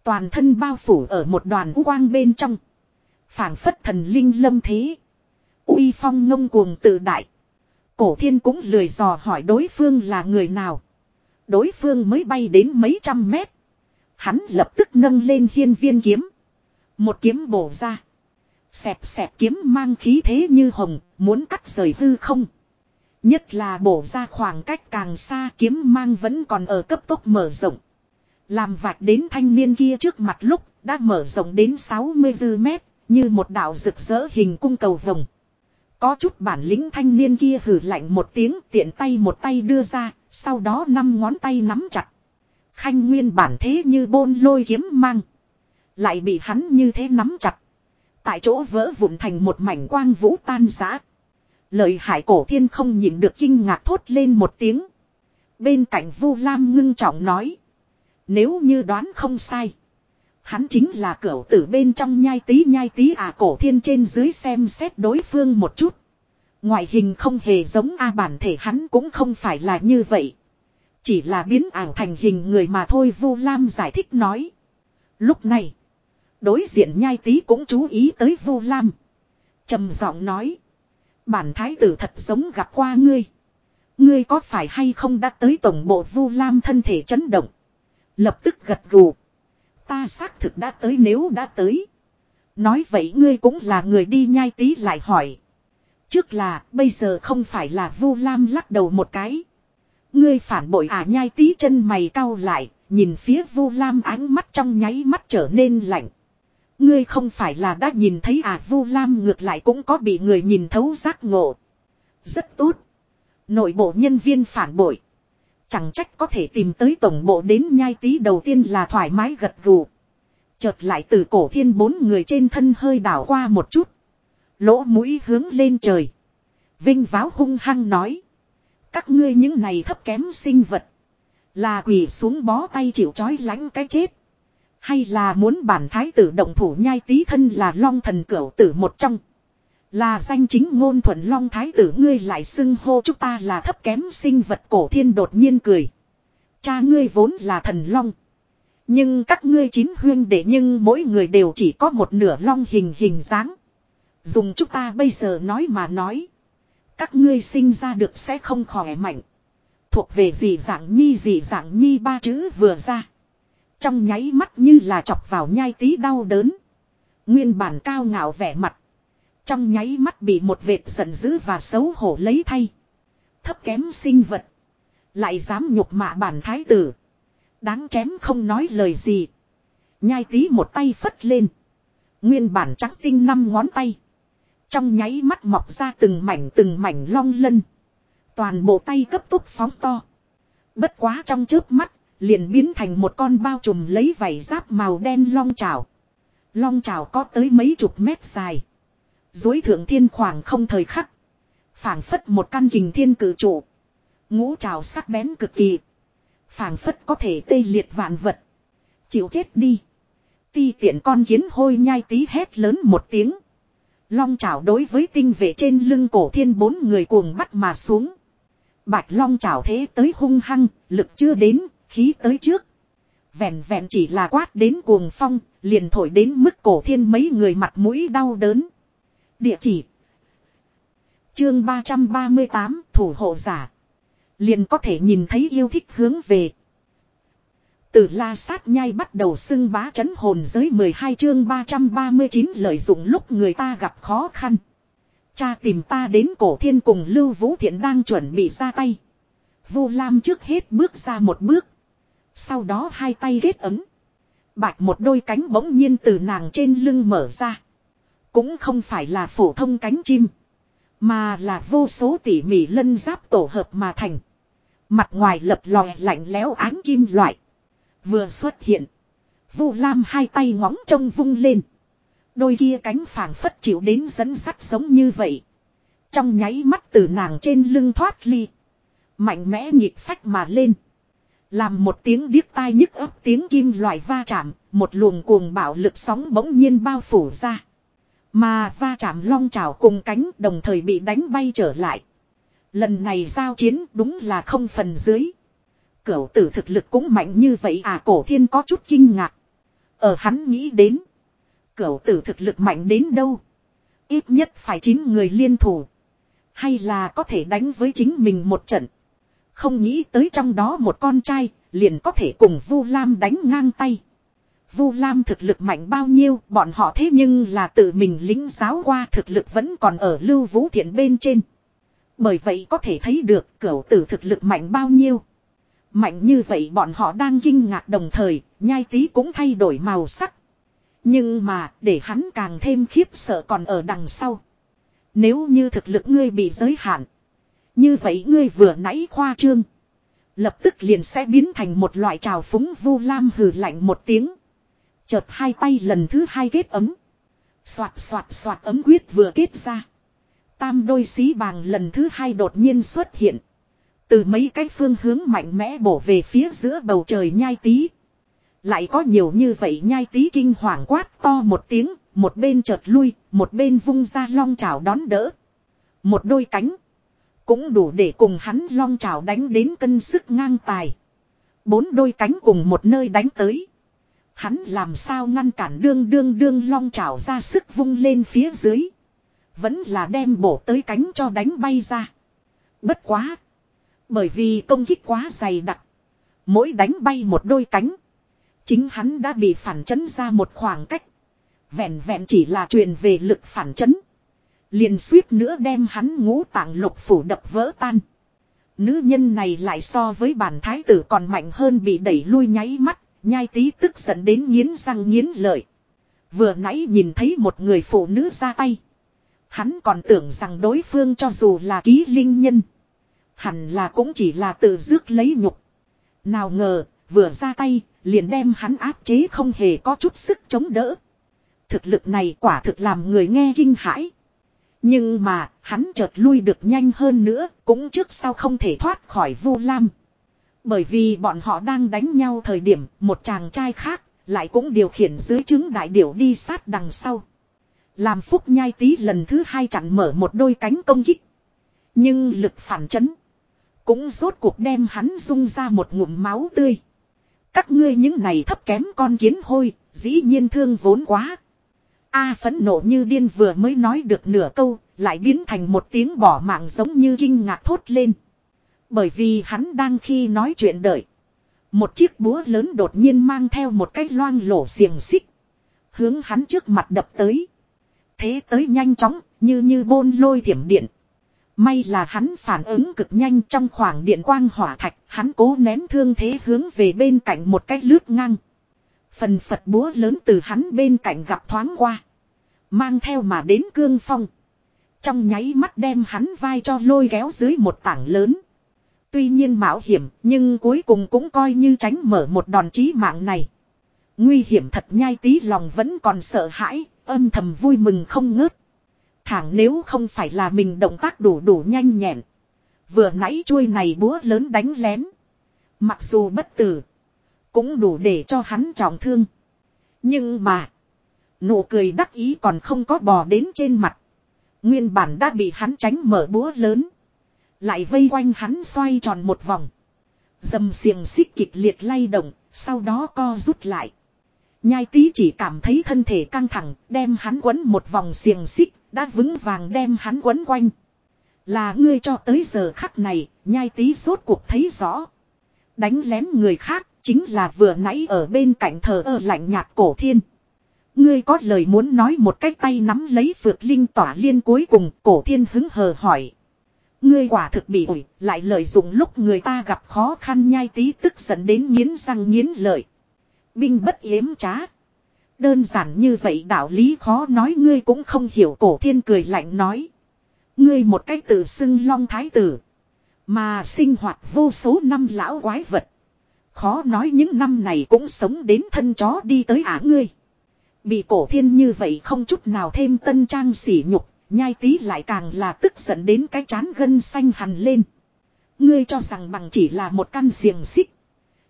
Toàn thân bao phủ ở một đoàn u quang bên trong. phảng phất thần linh lâm thế. uy phong ngông cuồng tự đại. Cổ thiên cũng lười dò hỏi đối phương là người nào. Đối phương mới bay đến mấy trăm mét. Hắn lập tức nâng lên hiên viên kiếm. Một kiếm bổ ra. Xẹp xẹp kiếm mang khí thế như hồng, muốn cắt rời hư không. Nhất là bổ ra khoảng cách càng xa kiếm mang vẫn còn ở cấp tốc mở rộng. Làm vạch đến thanh niên kia trước mặt lúc đã mở rộng đến 60 dư mét, như một đạo rực rỡ hình cung cầu vồng. Có chút bản lĩnh thanh niên kia hử lạnh một tiếng tiện tay một tay đưa ra, sau đó năm ngón tay nắm chặt. Khanh nguyên bản thế như bôn lôi kiếm mang. Lại bị hắn như thế nắm chặt. Tại chỗ vỡ vụn thành một mảnh quang vũ tan giã. Lợi hải cổ thiên không nhịn được kinh ngạc thốt lên một tiếng. Bên cạnh Vu Lam ngưng trọng nói. Nếu như đoán không sai. Hắn chính là cửu tử bên trong nhai tí nhai tí à cổ thiên trên dưới xem xét đối phương một chút. Ngoại hình không hề giống A bản thể hắn cũng không phải là như vậy. Chỉ là biến ảo thành hình người mà thôi Vu Lam giải thích nói. Lúc này. Đối diện nhai tí cũng chú ý tới Vu Lam. trầm giọng nói. Bản thái tử thật giống gặp qua ngươi. Ngươi có phải hay không đã tới tổng bộ Vu Lam thân thể chấn động. Lập tức gật gù. Ta xác thực đã tới nếu đã tới. Nói vậy ngươi cũng là người đi nhai tí lại hỏi. Trước là, bây giờ không phải là Vu Lam lắc đầu một cái. Ngươi phản bội à nhai tí chân mày cau lại, nhìn phía Vu Lam ánh mắt trong nháy mắt trở nên lạnh. Ngươi không phải là đã nhìn thấy à Vu Lam ngược lại cũng có bị người nhìn thấu giác ngộ. Rất tốt. Nội bộ nhân viên phản bội. Chẳng trách có thể tìm tới tổng bộ đến nhai tí đầu tiên là thoải mái gật gù. Chợt lại từ cổ thiên bốn người trên thân hơi đảo qua một chút. Lỗ mũi hướng lên trời. Vinh váo hung hăng nói. Các ngươi những này thấp kém sinh vật. Là quỳ xuống bó tay chịu chói lánh cái chết. Hay là muốn bản thái tử động thủ nhai tí thân là long thần cửu tử một trong. Là danh chính ngôn thuận long thái tử ngươi lại xưng hô chúng ta là thấp kém sinh vật cổ thiên đột nhiên cười. Cha ngươi vốn là thần long. Nhưng các ngươi chín huyên để nhưng mỗi người đều chỉ có một nửa long hình hình dáng. Dùng chúng ta bây giờ nói mà nói. Các ngươi sinh ra được sẽ không khỏe mạnh. Thuộc về gì dạng nhi gì dạng nhi ba chữ vừa ra. Trong nháy mắt như là chọc vào nhai tí đau đớn. Nguyên bản cao ngạo vẻ mặt. Trong nháy mắt bị một vệt giận dữ và xấu hổ lấy thay. Thấp kém sinh vật. Lại dám nhục mạ bản thái tử. Đáng chém không nói lời gì. Nhai tí một tay phất lên. Nguyên bản trắng tinh năm ngón tay. Trong nháy mắt mọc ra từng mảnh từng mảnh long lân. Toàn bộ tay cấp tốc phóng to. Bất quá trong trước mắt, liền biến thành một con bao trùm lấy vảy giáp màu đen long trào. Long trào có tới mấy chục mét dài. Dối thượng thiên khoảng không thời khắc. phảng phất một căn kình thiên cử trụ. Ngũ trào sắc bén cực kỳ. phảng phất có thể tê liệt vạn vật. Chịu chết đi. Ti tiện con kiến hôi nhai tí hét lớn một tiếng. Long chảo đối với tinh vệ trên lưng cổ thiên bốn người cuồng bắt mà xuống. Bạch long chảo thế tới hung hăng, lực chưa đến, khí tới trước. Vẹn vẹn chỉ là quát đến cuồng phong, liền thổi đến mức cổ thiên mấy người mặt mũi đau đớn. Địa chỉ Chương 338 Thủ hộ giả Liền có thể nhìn thấy yêu thích hướng về từ la sát nhai bắt đầu xưng bá chấn hồn giới 12 chương 339 lợi dụng lúc người ta gặp khó khăn. Cha tìm ta đến cổ thiên cùng Lưu Vũ Thiện đang chuẩn bị ra tay. Vu Lam trước hết bước ra một bước. Sau đó hai tay ghét ấm. Bạch một đôi cánh bỗng nhiên từ nàng trên lưng mở ra. Cũng không phải là phổ thông cánh chim. Mà là vô số tỉ mỉ lân giáp tổ hợp mà thành. Mặt ngoài lập lòe lạnh lẽo ánh kim loại. Vừa xuất hiện. Vu Lam hai tay ngóng trông vung lên. Đôi kia cánh phảng phất chịu đến dẫn sắt sống như vậy. Trong nháy mắt từ nàng trên lưng thoát ly. Mạnh mẽ nhịp phách mà lên. Làm một tiếng điếc tai nhức ấp tiếng kim loại va chạm, một luồng cuồng bạo lực sóng bỗng nhiên bao phủ ra. Mà va chạm long trào cùng cánh đồng thời bị đánh bay trở lại. Lần này giao chiến đúng là không phần dưới. Cửu tử thực lực cũng mạnh như vậy à cổ thiên có chút kinh ngạc. Ở hắn nghĩ đến. Cửu tử thực lực mạnh đến đâu. Ít nhất phải 9 người liên thủ. Hay là có thể đánh với chính mình một trận. Không nghĩ tới trong đó một con trai liền có thể cùng Vu Lam đánh ngang tay. Vu Lam thực lực mạnh bao nhiêu, bọn họ thế nhưng là tự mình lính giáo qua thực lực vẫn còn ở Lưu Vũ Thiện bên trên. Bởi vậy có thể thấy được cửu tử thực lực mạnh bao nhiêu. Mạnh như vậy bọn họ đang kinh ngạc đồng thời, nhai tí cũng thay đổi màu sắc. Nhưng mà, để hắn càng thêm khiếp sợ còn ở đằng sau. Nếu như thực lực ngươi bị giới hạn. Như vậy ngươi vừa nãy khoa trương. Lập tức liền sẽ biến thành một loại trào phúng vu lam hừ lạnh một tiếng. Chợt hai tay lần thứ hai kết ấm. Xoạt xoạt xoạt ấm quyết vừa kết ra. Tam đôi xí bàng lần thứ hai đột nhiên xuất hiện. Từ mấy cái phương hướng mạnh mẽ bổ về phía giữa bầu trời nhai tí. Lại có nhiều như vậy nhai tí kinh hoàng quát to một tiếng, một bên chợt lui, một bên vung ra long trào đón đỡ. Một đôi cánh. Cũng đủ để cùng hắn long trào đánh đến cân sức ngang tài. Bốn đôi cánh cùng một nơi đánh tới. Hắn làm sao ngăn cản đương đương đương long trào ra sức vung lên phía dưới. Vẫn là đem bổ tới cánh cho đánh bay ra. Bất quá. Bởi vì công kích quá dày đặc. Mỗi đánh bay một đôi cánh. Chính hắn đã bị phản chấn ra một khoảng cách. Vẹn vẹn chỉ là truyền về lực phản chấn. Liền suýt nữa đem hắn ngũ tạng lục phủ đập vỡ tan. Nữ nhân này lại so với bản thái tử còn mạnh hơn bị đẩy lui nháy mắt, nhai tí tức giận đến nghiến răng nghiến lợi. Vừa nãy nhìn thấy một người phụ nữ ra tay. Hắn còn tưởng rằng đối phương cho dù là ký linh nhân. Hẳn là cũng chỉ là tự dước lấy nhục. Nào ngờ, vừa ra tay, liền đem hắn áp chế không hề có chút sức chống đỡ. Thực lực này quả thực làm người nghe kinh hãi. Nhưng mà, hắn chợt lui được nhanh hơn nữa, cũng trước sau không thể thoát khỏi vu lam. Bởi vì bọn họ đang đánh nhau thời điểm, một chàng trai khác, lại cũng điều khiển dưới trứng đại điểu đi sát đằng sau. Làm phúc nhai tí lần thứ hai chặn mở một đôi cánh công kích. Nhưng lực phản chấn. Cũng rốt cuộc đem hắn dung ra một ngụm máu tươi. Các ngươi những này thấp kém con kiến hôi, dĩ nhiên thương vốn quá. A phẫn nộ như điên vừa mới nói được nửa câu, lại biến thành một tiếng bỏ mạng giống như kinh ngạc thốt lên. Bởi vì hắn đang khi nói chuyện đợi. Một chiếc búa lớn đột nhiên mang theo một cái loang lổ xiềng xích. Hướng hắn trước mặt đập tới. Thế tới nhanh chóng, như như bôn lôi thiểm điện. May là hắn phản ứng cực nhanh trong khoảng điện quang hỏa thạch, hắn cố ném thương thế hướng về bên cạnh một cái lướt ngang. Phần Phật búa lớn từ hắn bên cạnh gặp thoáng qua. Mang theo mà đến cương phong. Trong nháy mắt đem hắn vai cho lôi kéo dưới một tảng lớn. Tuy nhiên mạo hiểm nhưng cuối cùng cũng coi như tránh mở một đòn chí mạng này. Nguy hiểm thật nhai tí lòng vẫn còn sợ hãi, âm thầm vui mừng không ngớt. Thẳng nếu không phải là mình động tác đủ đủ nhanh nhẹn. Vừa nãy chuôi này búa lớn đánh lén. Mặc dù bất tử. Cũng đủ để cho hắn trọng thương. Nhưng mà. Nụ cười đắc ý còn không có bò đến trên mặt. Nguyên bản đã bị hắn tránh mở búa lớn. Lại vây quanh hắn xoay tròn một vòng. Dầm xiềng xích kịch liệt lay động, sau đó co rút lại. Nhai tí chỉ cảm thấy thân thể căng thẳng, đem hắn quấn một vòng xiềng xích, đã vững vàng đem hắn quấn quanh. Là ngươi cho tới giờ khắc này, nhai tí rốt cuộc thấy rõ. Đánh lén người khác, chính là vừa nãy ở bên cạnh thờ ơ lạnh nhạt cổ thiên. Ngươi có lời muốn nói một cách tay nắm lấy phược linh tỏa liên cuối cùng, cổ thiên hứng hờ hỏi. Ngươi quả thực bị ủi, lại lợi dụng lúc người ta gặp khó khăn nhai tí tức giận đến nghiến răng nghiến lợi. Binh bất yếm trá. Đơn giản như vậy đạo lý khó nói ngươi cũng không hiểu cổ thiên cười lạnh nói. Ngươi một cách tự xưng long thái tử. Mà sinh hoạt vô số năm lão quái vật. Khó nói những năm này cũng sống đến thân chó đi tới ả ngươi. Bị cổ thiên như vậy không chút nào thêm tân trang sỉ nhục, nhai tí lại càng là tức giận đến cái chán gân xanh hằn lên. Ngươi cho rằng bằng chỉ là một căn xiềng xích.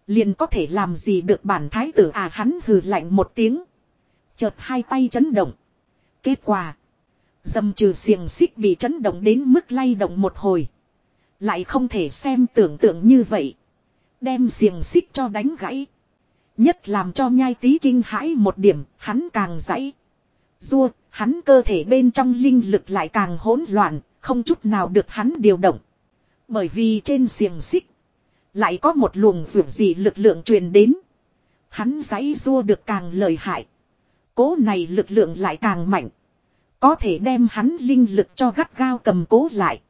Liền có thể làm gì được bản thái tử à hắn hừ lạnh một tiếng. Chợt hai tay chấn động. Kết quả. Dầm trừ xiềng xích bị chấn động đến mức lay động một hồi. Lại không thể xem tưởng tượng như vậy. Đem xiềng xích cho đánh gãy. Nhất làm cho nhai tí kinh hãi một điểm, hắn càng dãy. Rua, hắn cơ thể bên trong linh lực lại càng hỗn loạn, không chút nào được hắn điều động. Bởi vì trên xiềng xích, lại có một luồng vượt gì lực lượng truyền đến. Hắn dãy rua được càng lợi hại. Cố này lực lượng lại càng mạnh. Có thể đem hắn linh lực cho gắt gao cầm cố lại.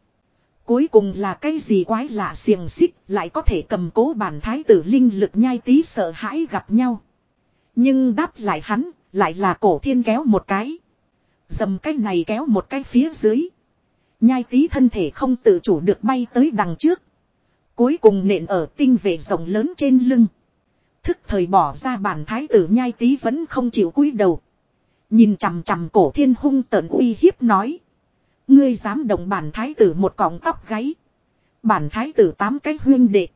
Cuối cùng là cái gì quái lạ xiềng xích lại có thể cầm cố bản thái tử linh lực nhai tí sợ hãi gặp nhau. Nhưng đáp lại hắn, lại là cổ thiên kéo một cái. Dầm cái này kéo một cái phía dưới. Nhai tí thân thể không tự chủ được bay tới đằng trước. Cuối cùng nện ở tinh vệ rộng lớn trên lưng. Thức thời bỏ ra bản thái tử nhai tí vẫn không chịu cúi đầu. Nhìn chằm chằm cổ thiên hung tợn uy hiếp nói. Ngươi dám động bản thái tử một cọng tóc gáy. Bản thái tử tám cái huyên đệ.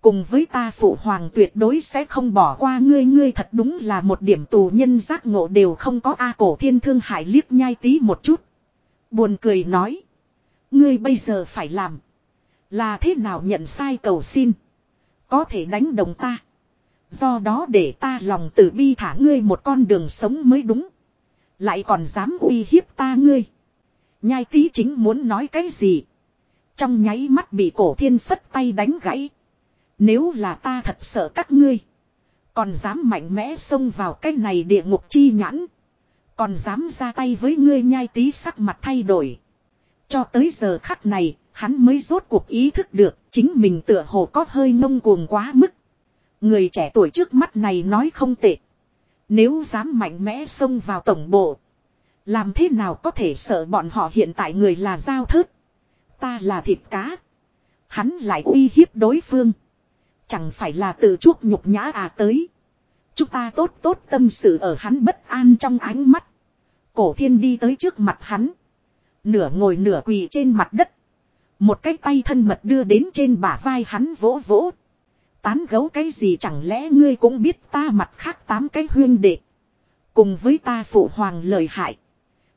Cùng với ta phụ hoàng tuyệt đối sẽ không bỏ qua ngươi ngươi thật đúng là một điểm tù nhân giác ngộ đều không có A cổ thiên thương hải liếc nhai tí một chút. Buồn cười nói. Ngươi bây giờ phải làm. Là thế nào nhận sai cầu xin. Có thể đánh đồng ta. Do đó để ta lòng tử bi thả ngươi một con đường sống mới đúng. Lại còn dám uy hiếp ta ngươi. Nhai tí chính muốn nói cái gì. Trong nháy mắt bị cổ thiên phất tay đánh gãy. Nếu là ta thật sợ các ngươi. Còn dám mạnh mẽ xông vào cái này địa ngục chi nhãn. Còn dám ra tay với ngươi nhai tí sắc mặt thay đổi. Cho tới giờ khắc này, hắn mới rốt cuộc ý thức được chính mình tựa hồ có hơi ngông cuồng quá mức. Người trẻ tuổi trước mắt này nói không tệ. Nếu dám mạnh mẽ xông vào tổng bộ. Làm thế nào có thể sợ bọn họ hiện tại người là giao thớt. Ta là thịt cá. Hắn lại uy hiếp đối phương. Chẳng phải là tự chuốc nhục nhã à tới. Chúng ta tốt tốt tâm sự ở hắn bất an trong ánh mắt. Cổ thiên đi tới trước mặt hắn. Nửa ngồi nửa quỳ trên mặt đất. Một cái tay thân mật đưa đến trên bả vai hắn vỗ vỗ. Tán gấu cái gì chẳng lẽ ngươi cũng biết ta mặt khác tám cái huyên đệ. Cùng với ta phụ hoàng lời hại.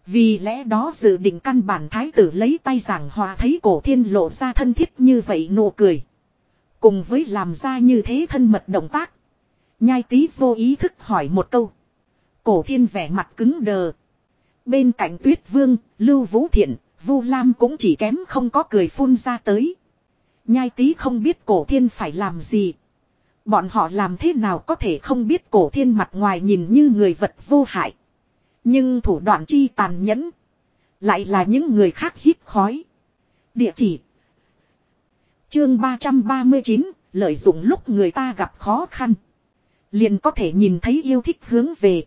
Vì lẽ đó dự định căn bản thái tử lấy tay giảng hòa thấy cổ thiên lộ ra thân thiết như vậy nụ cười. Cùng với làm ra như thế thân mật động tác. Nhai tí vô ý thức hỏi một câu. Cổ thiên vẻ mặt cứng đờ. Bên cạnh tuyết vương, lưu vũ thiện, vu lam cũng chỉ kém không có cười phun ra tới. Nhai tí không biết cổ thiên phải làm gì. Bọn họ làm thế nào có thể không biết cổ thiên mặt ngoài nhìn như người vật vô hại. Nhưng thủ đoạn chi tàn nhẫn. Lại là những người khác hít khói. Địa chỉ. Chương 339, lợi dụng lúc người ta gặp khó khăn. Liền có thể nhìn thấy yêu thích hướng về.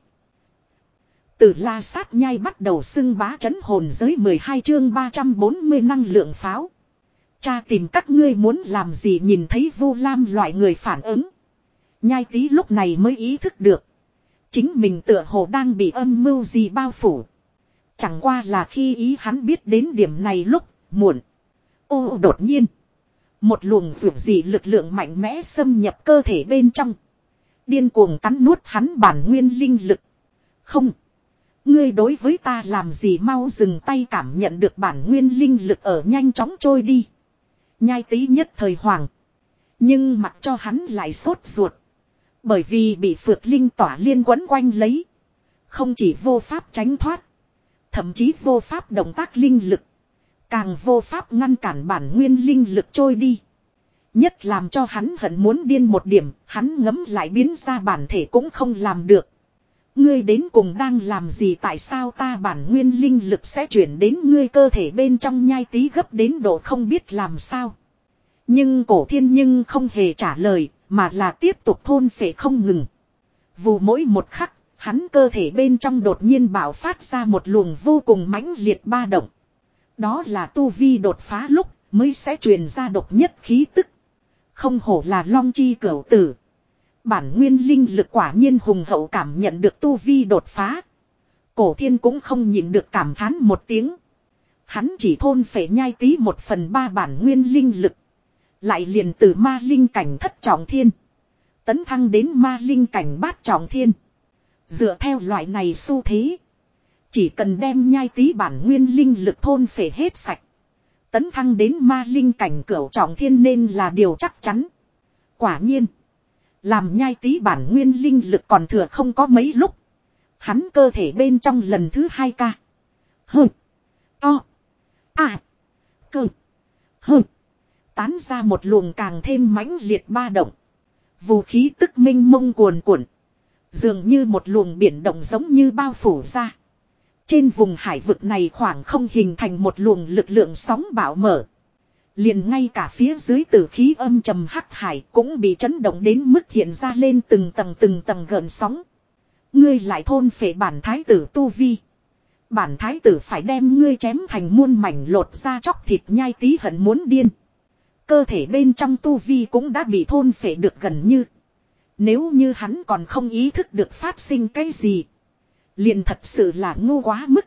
Từ la sát nhai bắt đầu xưng bá chấn hồn giới 12 chương 340 năng lượng pháo. Cha tìm các ngươi muốn làm gì nhìn thấy vu lam loại người phản ứng. Nhai tí lúc này mới ý thức được. Chính mình tựa hồ đang bị âm mưu gì bao phủ. Chẳng qua là khi ý hắn biết đến điểm này lúc, muộn. Ô, đột nhiên. Một luồng rượu gì lực lượng mạnh mẽ xâm nhập cơ thể bên trong. Điên cuồng cắn nuốt hắn bản nguyên linh lực. Không. Ngươi đối với ta làm gì mau dừng tay cảm nhận được bản nguyên linh lực ở nhanh chóng trôi đi. Nhai tí nhất thời hoàng. Nhưng mặc cho hắn lại sốt ruột. Bởi vì bị phược linh tỏa liên quấn quanh lấy. Không chỉ vô pháp tránh thoát. Thậm chí vô pháp động tác linh lực. Càng vô pháp ngăn cản bản nguyên linh lực trôi đi. Nhất làm cho hắn hận muốn điên một điểm, hắn ngấm lại biến ra bản thể cũng không làm được. Ngươi đến cùng đang làm gì tại sao ta bản nguyên linh lực sẽ chuyển đến ngươi cơ thể bên trong nhai tí gấp đến độ không biết làm sao. Nhưng cổ thiên nhưng không hề trả lời, mà là tiếp tục thôn phệ không ngừng. Vù mỗi một khắc, hắn cơ thể bên trong đột nhiên bạo phát ra một luồng vô cùng mãnh liệt ba động. Đó là tu vi đột phá lúc mới sẽ truyền ra độc nhất khí tức. Không hổ là long chi cửu tử. Bản nguyên linh lực quả nhiên hùng hậu cảm nhận được tu vi đột phá. Cổ thiên cũng không nhịn được cảm thán một tiếng. Hắn chỉ thôn phệ nhai tí một phần ba bản nguyên linh lực. Lại liền từ ma linh cảnh thất trọng thiên. Tấn thăng đến ma linh cảnh bát trọng thiên. Dựa theo loại này xu thế. Chỉ cần đem nhai tí bản nguyên linh lực thôn phệ hết sạch. Tấn thăng đến ma linh cảnh cửu trọng thiên nên là điều chắc chắn. Quả nhiên. Làm nhai tí bản nguyên linh lực còn thừa không có mấy lúc. Hắn cơ thể bên trong lần thứ hai ca. Hơ. To. À. Cơ. Hơ. Tán ra một luồng càng thêm mãnh liệt ba động. Vũ khí tức minh mông cuồn cuộn. Dường như một luồng biển động giống như bao phủ ra. Trên vùng hải vực này khoảng không hình thành một luồng lực lượng sóng bão mở. Liền ngay cả phía dưới tử khí âm trầm hắc hải cũng bị chấn động đến mức hiện ra lên từng tầng từng tầng gợn sóng. Ngươi lại thôn phệ bản thái tử tu vi. Bản thái tử phải đem ngươi chém thành muôn mảnh lột ra chóc thịt nhai tí hận muốn điên. Cơ thể bên trong tu vi cũng đã bị thôn phệ được gần như. Nếu như hắn còn không ý thức được phát sinh cái gì. Liền thật sự là ngu quá mức.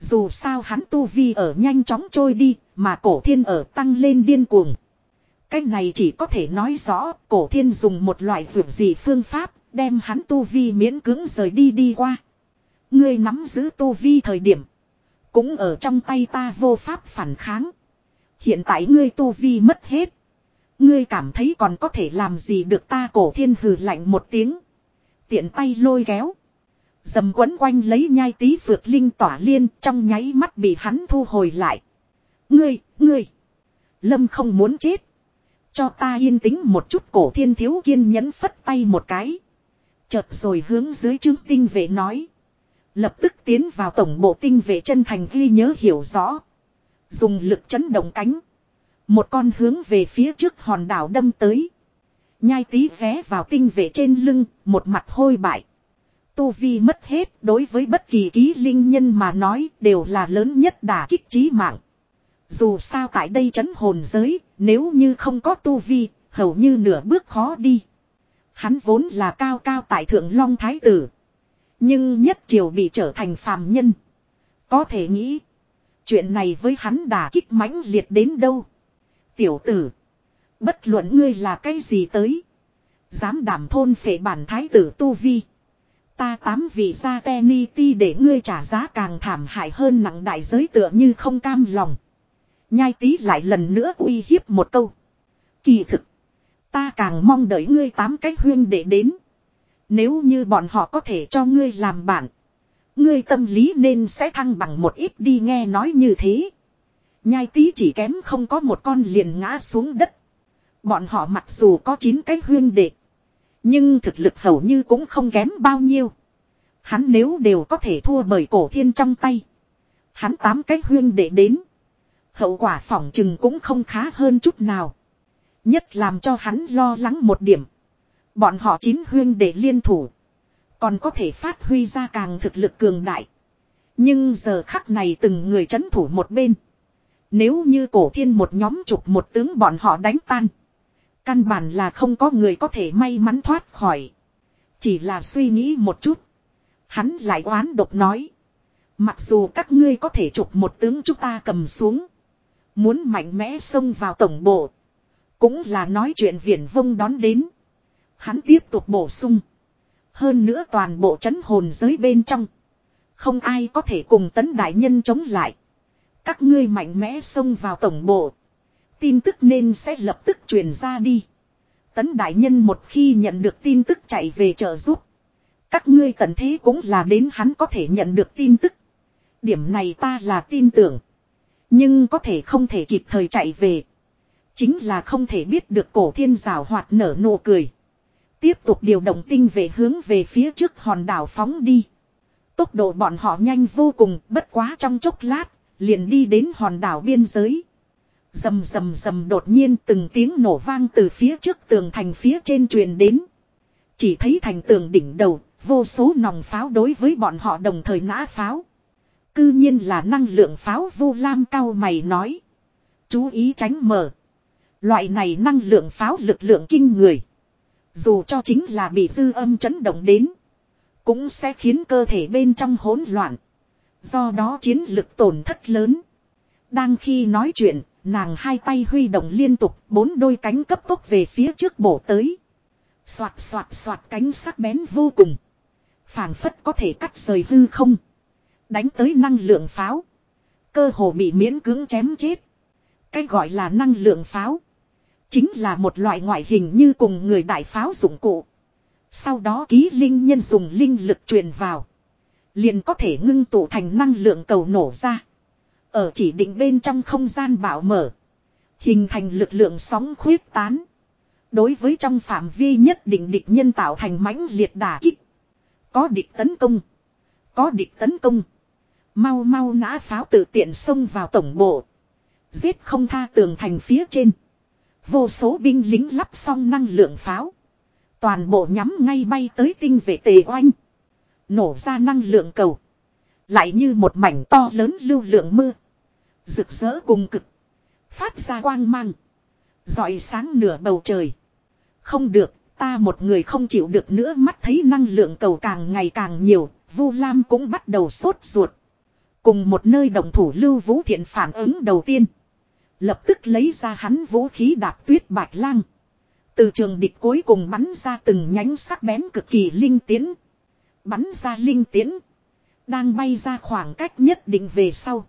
Dù sao hắn tu vi ở nhanh chóng trôi đi, mà cổ thiên ở tăng lên điên cuồng. Cái này chỉ có thể nói rõ cổ thiên dùng một loại dược gì phương pháp, đem hắn tu vi miễn cưỡng rời đi đi qua. Ngươi nắm giữ tu vi thời điểm. Cũng ở trong tay ta vô pháp phản kháng. Hiện tại ngươi tu vi mất hết. Ngươi cảm thấy còn có thể làm gì được ta cổ thiên hừ lạnh một tiếng. Tiện tay lôi kéo. Dầm quấn quanh lấy nhai tí phược linh tỏa liên trong nháy mắt bị hắn thu hồi lại. Ngươi, ngươi. Lâm không muốn chết. Cho ta yên tĩnh một chút cổ thiên thiếu kiên nhẫn phất tay một cái. Chợt rồi hướng dưới trương tinh vệ nói. Lập tức tiến vào tổng bộ tinh vệ chân thành ghi nhớ hiểu rõ. Dùng lực chấn động cánh. Một con hướng về phía trước hòn đảo đâm tới. Nhai tí ghé vào tinh vệ trên lưng, một mặt hôi bại. Tu vi mất hết đối với bất kỳ ký linh nhân mà nói đều là lớn nhất đả kích trí mạng. Dù sao tại đây chấn hồn giới, nếu như không có tu vi, hầu như nửa bước khó đi. Hắn vốn là cao cao tại thượng long thái tử. Nhưng nhất triều bị trở thành phàm nhân. Có thể nghĩ. Chuyện này với hắn đả kích mãnh liệt đến đâu. Tiểu tử. Bất luận ngươi là cái gì tới. Dám đảm thôn phệ bản thái tử tu vi. Ta tám vị gia Tenny ti để ngươi trả giá càng thảm hại hơn nặng đại giới tựa như không cam lòng. Nhai tí lại lần nữa uy hiếp một câu. Kỳ thực. Ta càng mong đợi ngươi tám cái huyên để đến. Nếu như bọn họ có thể cho ngươi làm bạn. Ngươi tâm lý nên sẽ thăng bằng một ít đi nghe nói như thế. Nhai tí chỉ kém không có một con liền ngã xuống đất. Bọn họ mặc dù có 9 cái huyên đệ. Nhưng thực lực hầu như cũng không kém bao nhiêu. Hắn nếu đều có thể thua bởi cổ thiên trong tay. Hắn tám cái huyên đệ đến. Hậu quả phỏng chừng cũng không khá hơn chút nào. Nhất làm cho hắn lo lắng một điểm. Bọn họ chín huyên đệ liên thủ. Còn có thể phát huy ra càng thực lực cường đại. Nhưng giờ khắc này từng người chấn thủ một bên. Nếu như cổ thiên một nhóm chụp một tướng bọn họ đánh tan. Căn bản là không có người có thể may mắn thoát khỏi. Chỉ là suy nghĩ một chút. Hắn lại oán độc nói. Mặc dù các ngươi có thể chụp một tướng chúng ta cầm xuống. Muốn mạnh mẽ xông vào tổng bộ. Cũng là nói chuyện viển vông đón đến. Hắn tiếp tục bổ sung. Hơn nữa toàn bộ chấn hồn giới bên trong. Không ai có thể cùng tấn đại nhân chống lại. Các ngươi mạnh mẽ xông vào tổng bộ. Tin tức nên sẽ lập tức truyền ra đi. Tấn đại nhân một khi nhận được tin tức chạy về trợ giúp. Các ngươi tận thế cũng là đến hắn có thể nhận được tin tức. Điểm này ta là tin tưởng. Nhưng có thể không thể kịp thời chạy về. Chính là không thể biết được cổ thiên rào hoạt nở nụ cười. Tiếp tục điều động tinh về hướng về phía trước hòn đảo phóng đi. Tốc độ bọn họ nhanh vô cùng, bất quá trong chốc lát, liền đi đến hòn đảo biên giới. Rầm rầm rầm đột nhiên từng tiếng nổ vang từ phía trước tường thành phía trên truyền đến. Chỉ thấy thành tường đỉnh đầu, vô số nòng pháo đối với bọn họ đồng thời nã pháo. Cư nhiên là năng lượng pháo vô lam cao mày nói. Chú ý tránh mở. Loại này năng lượng pháo lực lượng kinh người. Dù cho chính là bị dư âm chấn động đến. Cũng sẽ khiến cơ thể bên trong hỗn loạn. Do đó chiến lực tổn thất lớn. Đang khi nói chuyện, nàng hai tay huy động liên tục, bốn đôi cánh cấp tốc về phía trước bổ tới. Xoạt xoạt xoạt cánh sắc bén vô cùng. phảng phất có thể cắt rời hư không. Đánh tới năng lượng pháo. Cơ hồ bị miễn cưỡng chém chết. Cái gọi là năng lượng pháo. Chính là một loại ngoại hình như cùng người đại pháo dụng cụ. Sau đó ký linh nhân dùng linh lực truyền vào. Liền có thể ngưng tụ thành năng lượng cầu nổ ra. Ở chỉ định bên trong không gian bảo mở. Hình thành lực lượng sóng khuyết tán. Đối với trong phạm vi nhất định địch nhân tạo thành mãnh liệt đả kích. Có địch tấn công. Có địch tấn công. Mau mau nã pháo tự tiện xông vào tổng bộ. Giết không tha tường thành phía trên. Vô số binh lính lắp xong năng lượng pháo. Toàn bộ nhắm ngay bay tới tinh vệ tề oanh. Nổ ra năng lượng cầu. Lại như một mảnh to lớn lưu lượng mưa. Rực rỡ cùng cực. Phát ra quang mang. rọi sáng nửa bầu trời. Không được, ta một người không chịu được nữa mắt thấy năng lượng cầu càng ngày càng nhiều. Vu Lam cũng bắt đầu sốt ruột. Cùng một nơi đồng thủ lưu vũ thiện phản ứng đầu tiên. Lập tức lấy ra hắn vũ khí đạp tuyết bạch lang. Từ trường địch cuối cùng bắn ra từng nhánh sắc bén cực kỳ linh tiến. Bắn ra linh tiến. Đang bay ra khoảng cách nhất định về sau.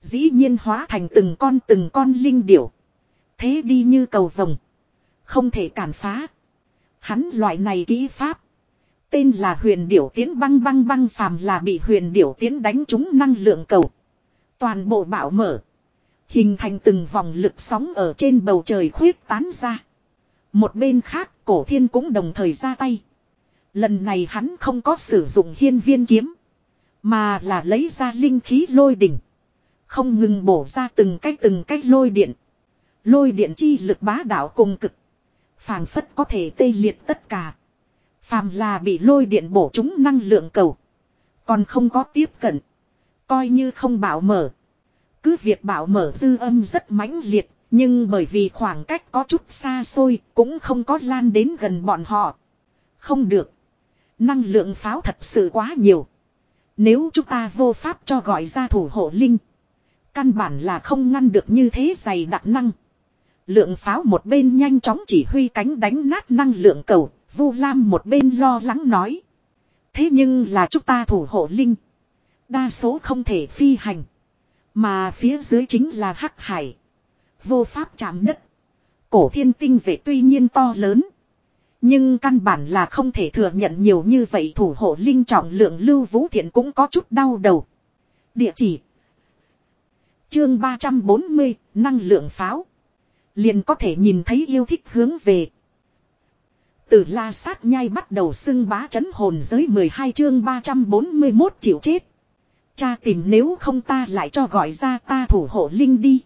Dĩ nhiên hóa thành từng con từng con linh điểu. Thế đi như cầu vồng. Không thể cản phá. Hắn loại này kỹ pháp. Tên là huyền điểu tiến băng băng băng phàm là bị huyền điểu tiến đánh trúng năng lượng cầu. Toàn bộ bạo mở. Hình thành từng vòng lực sóng ở trên bầu trời khuyết tán ra. Một bên khác, cổ thiên cũng đồng thời ra tay. Lần này hắn không có sử dụng hiên viên kiếm. Mà là lấy ra linh khí lôi đỉnh. Không ngừng bổ ra từng cách từng cách lôi điện. Lôi điện chi lực bá đạo cùng cực. phảng phất có thể tê liệt tất cả. Phàm là bị lôi điện bổ chúng năng lượng cầu. Còn không có tiếp cận. Coi như không bảo mở. Cứ việc bảo mở dư âm rất mãnh liệt. Nhưng bởi vì khoảng cách có chút xa xôi, cũng không có lan đến gần bọn họ. Không được. Năng lượng pháo thật sự quá nhiều. Nếu chúng ta vô pháp cho gọi ra thủ hộ linh. Căn bản là không ngăn được như thế dày đặc năng. Lượng pháo một bên nhanh chóng chỉ huy cánh đánh nát năng lượng cầu. Vu Lam một bên lo lắng nói. Thế nhưng là chúng ta thủ hộ linh. Đa số không thể phi hành. Mà phía dưới chính là hắc hải. Vô pháp chạm đất. Cổ thiên tinh vệ tuy nhiên to lớn. Nhưng căn bản là không thể thừa nhận nhiều như vậy thủ hộ linh trọng lượng lưu vũ thiện cũng có chút đau đầu. Địa chỉ. Chương 340, năng lượng pháo. Liền có thể nhìn thấy yêu thích hướng về. Từ la sát nhai bắt đầu xưng bá chấn hồn giới 12 chương 341 triệu chết. Cha tìm nếu không ta lại cho gọi ra ta thủ hộ linh đi.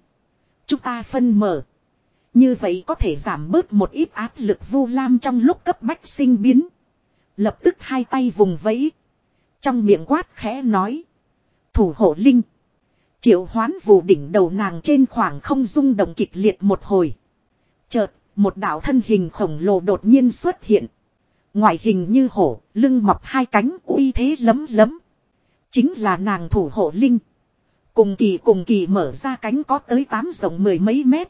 Chúng ta phân mở. Như vậy có thể giảm bớt một ít áp lực vu lam trong lúc cấp bách sinh biến. Lập tức hai tay vùng vẫy. Trong miệng quát khẽ nói. Thủ hộ linh. Triệu hoán vù đỉnh đầu nàng trên khoảng không rung động kịch liệt một hồi. Chợt, một đạo thân hình khổng lồ đột nhiên xuất hiện. Ngoại hình như hổ, lưng mọc hai cánh uy thế lấm lấm. Chính là nàng thủ hộ linh. Cùng kỳ cùng kỳ mở ra cánh có tới tám rộng mười mấy mét.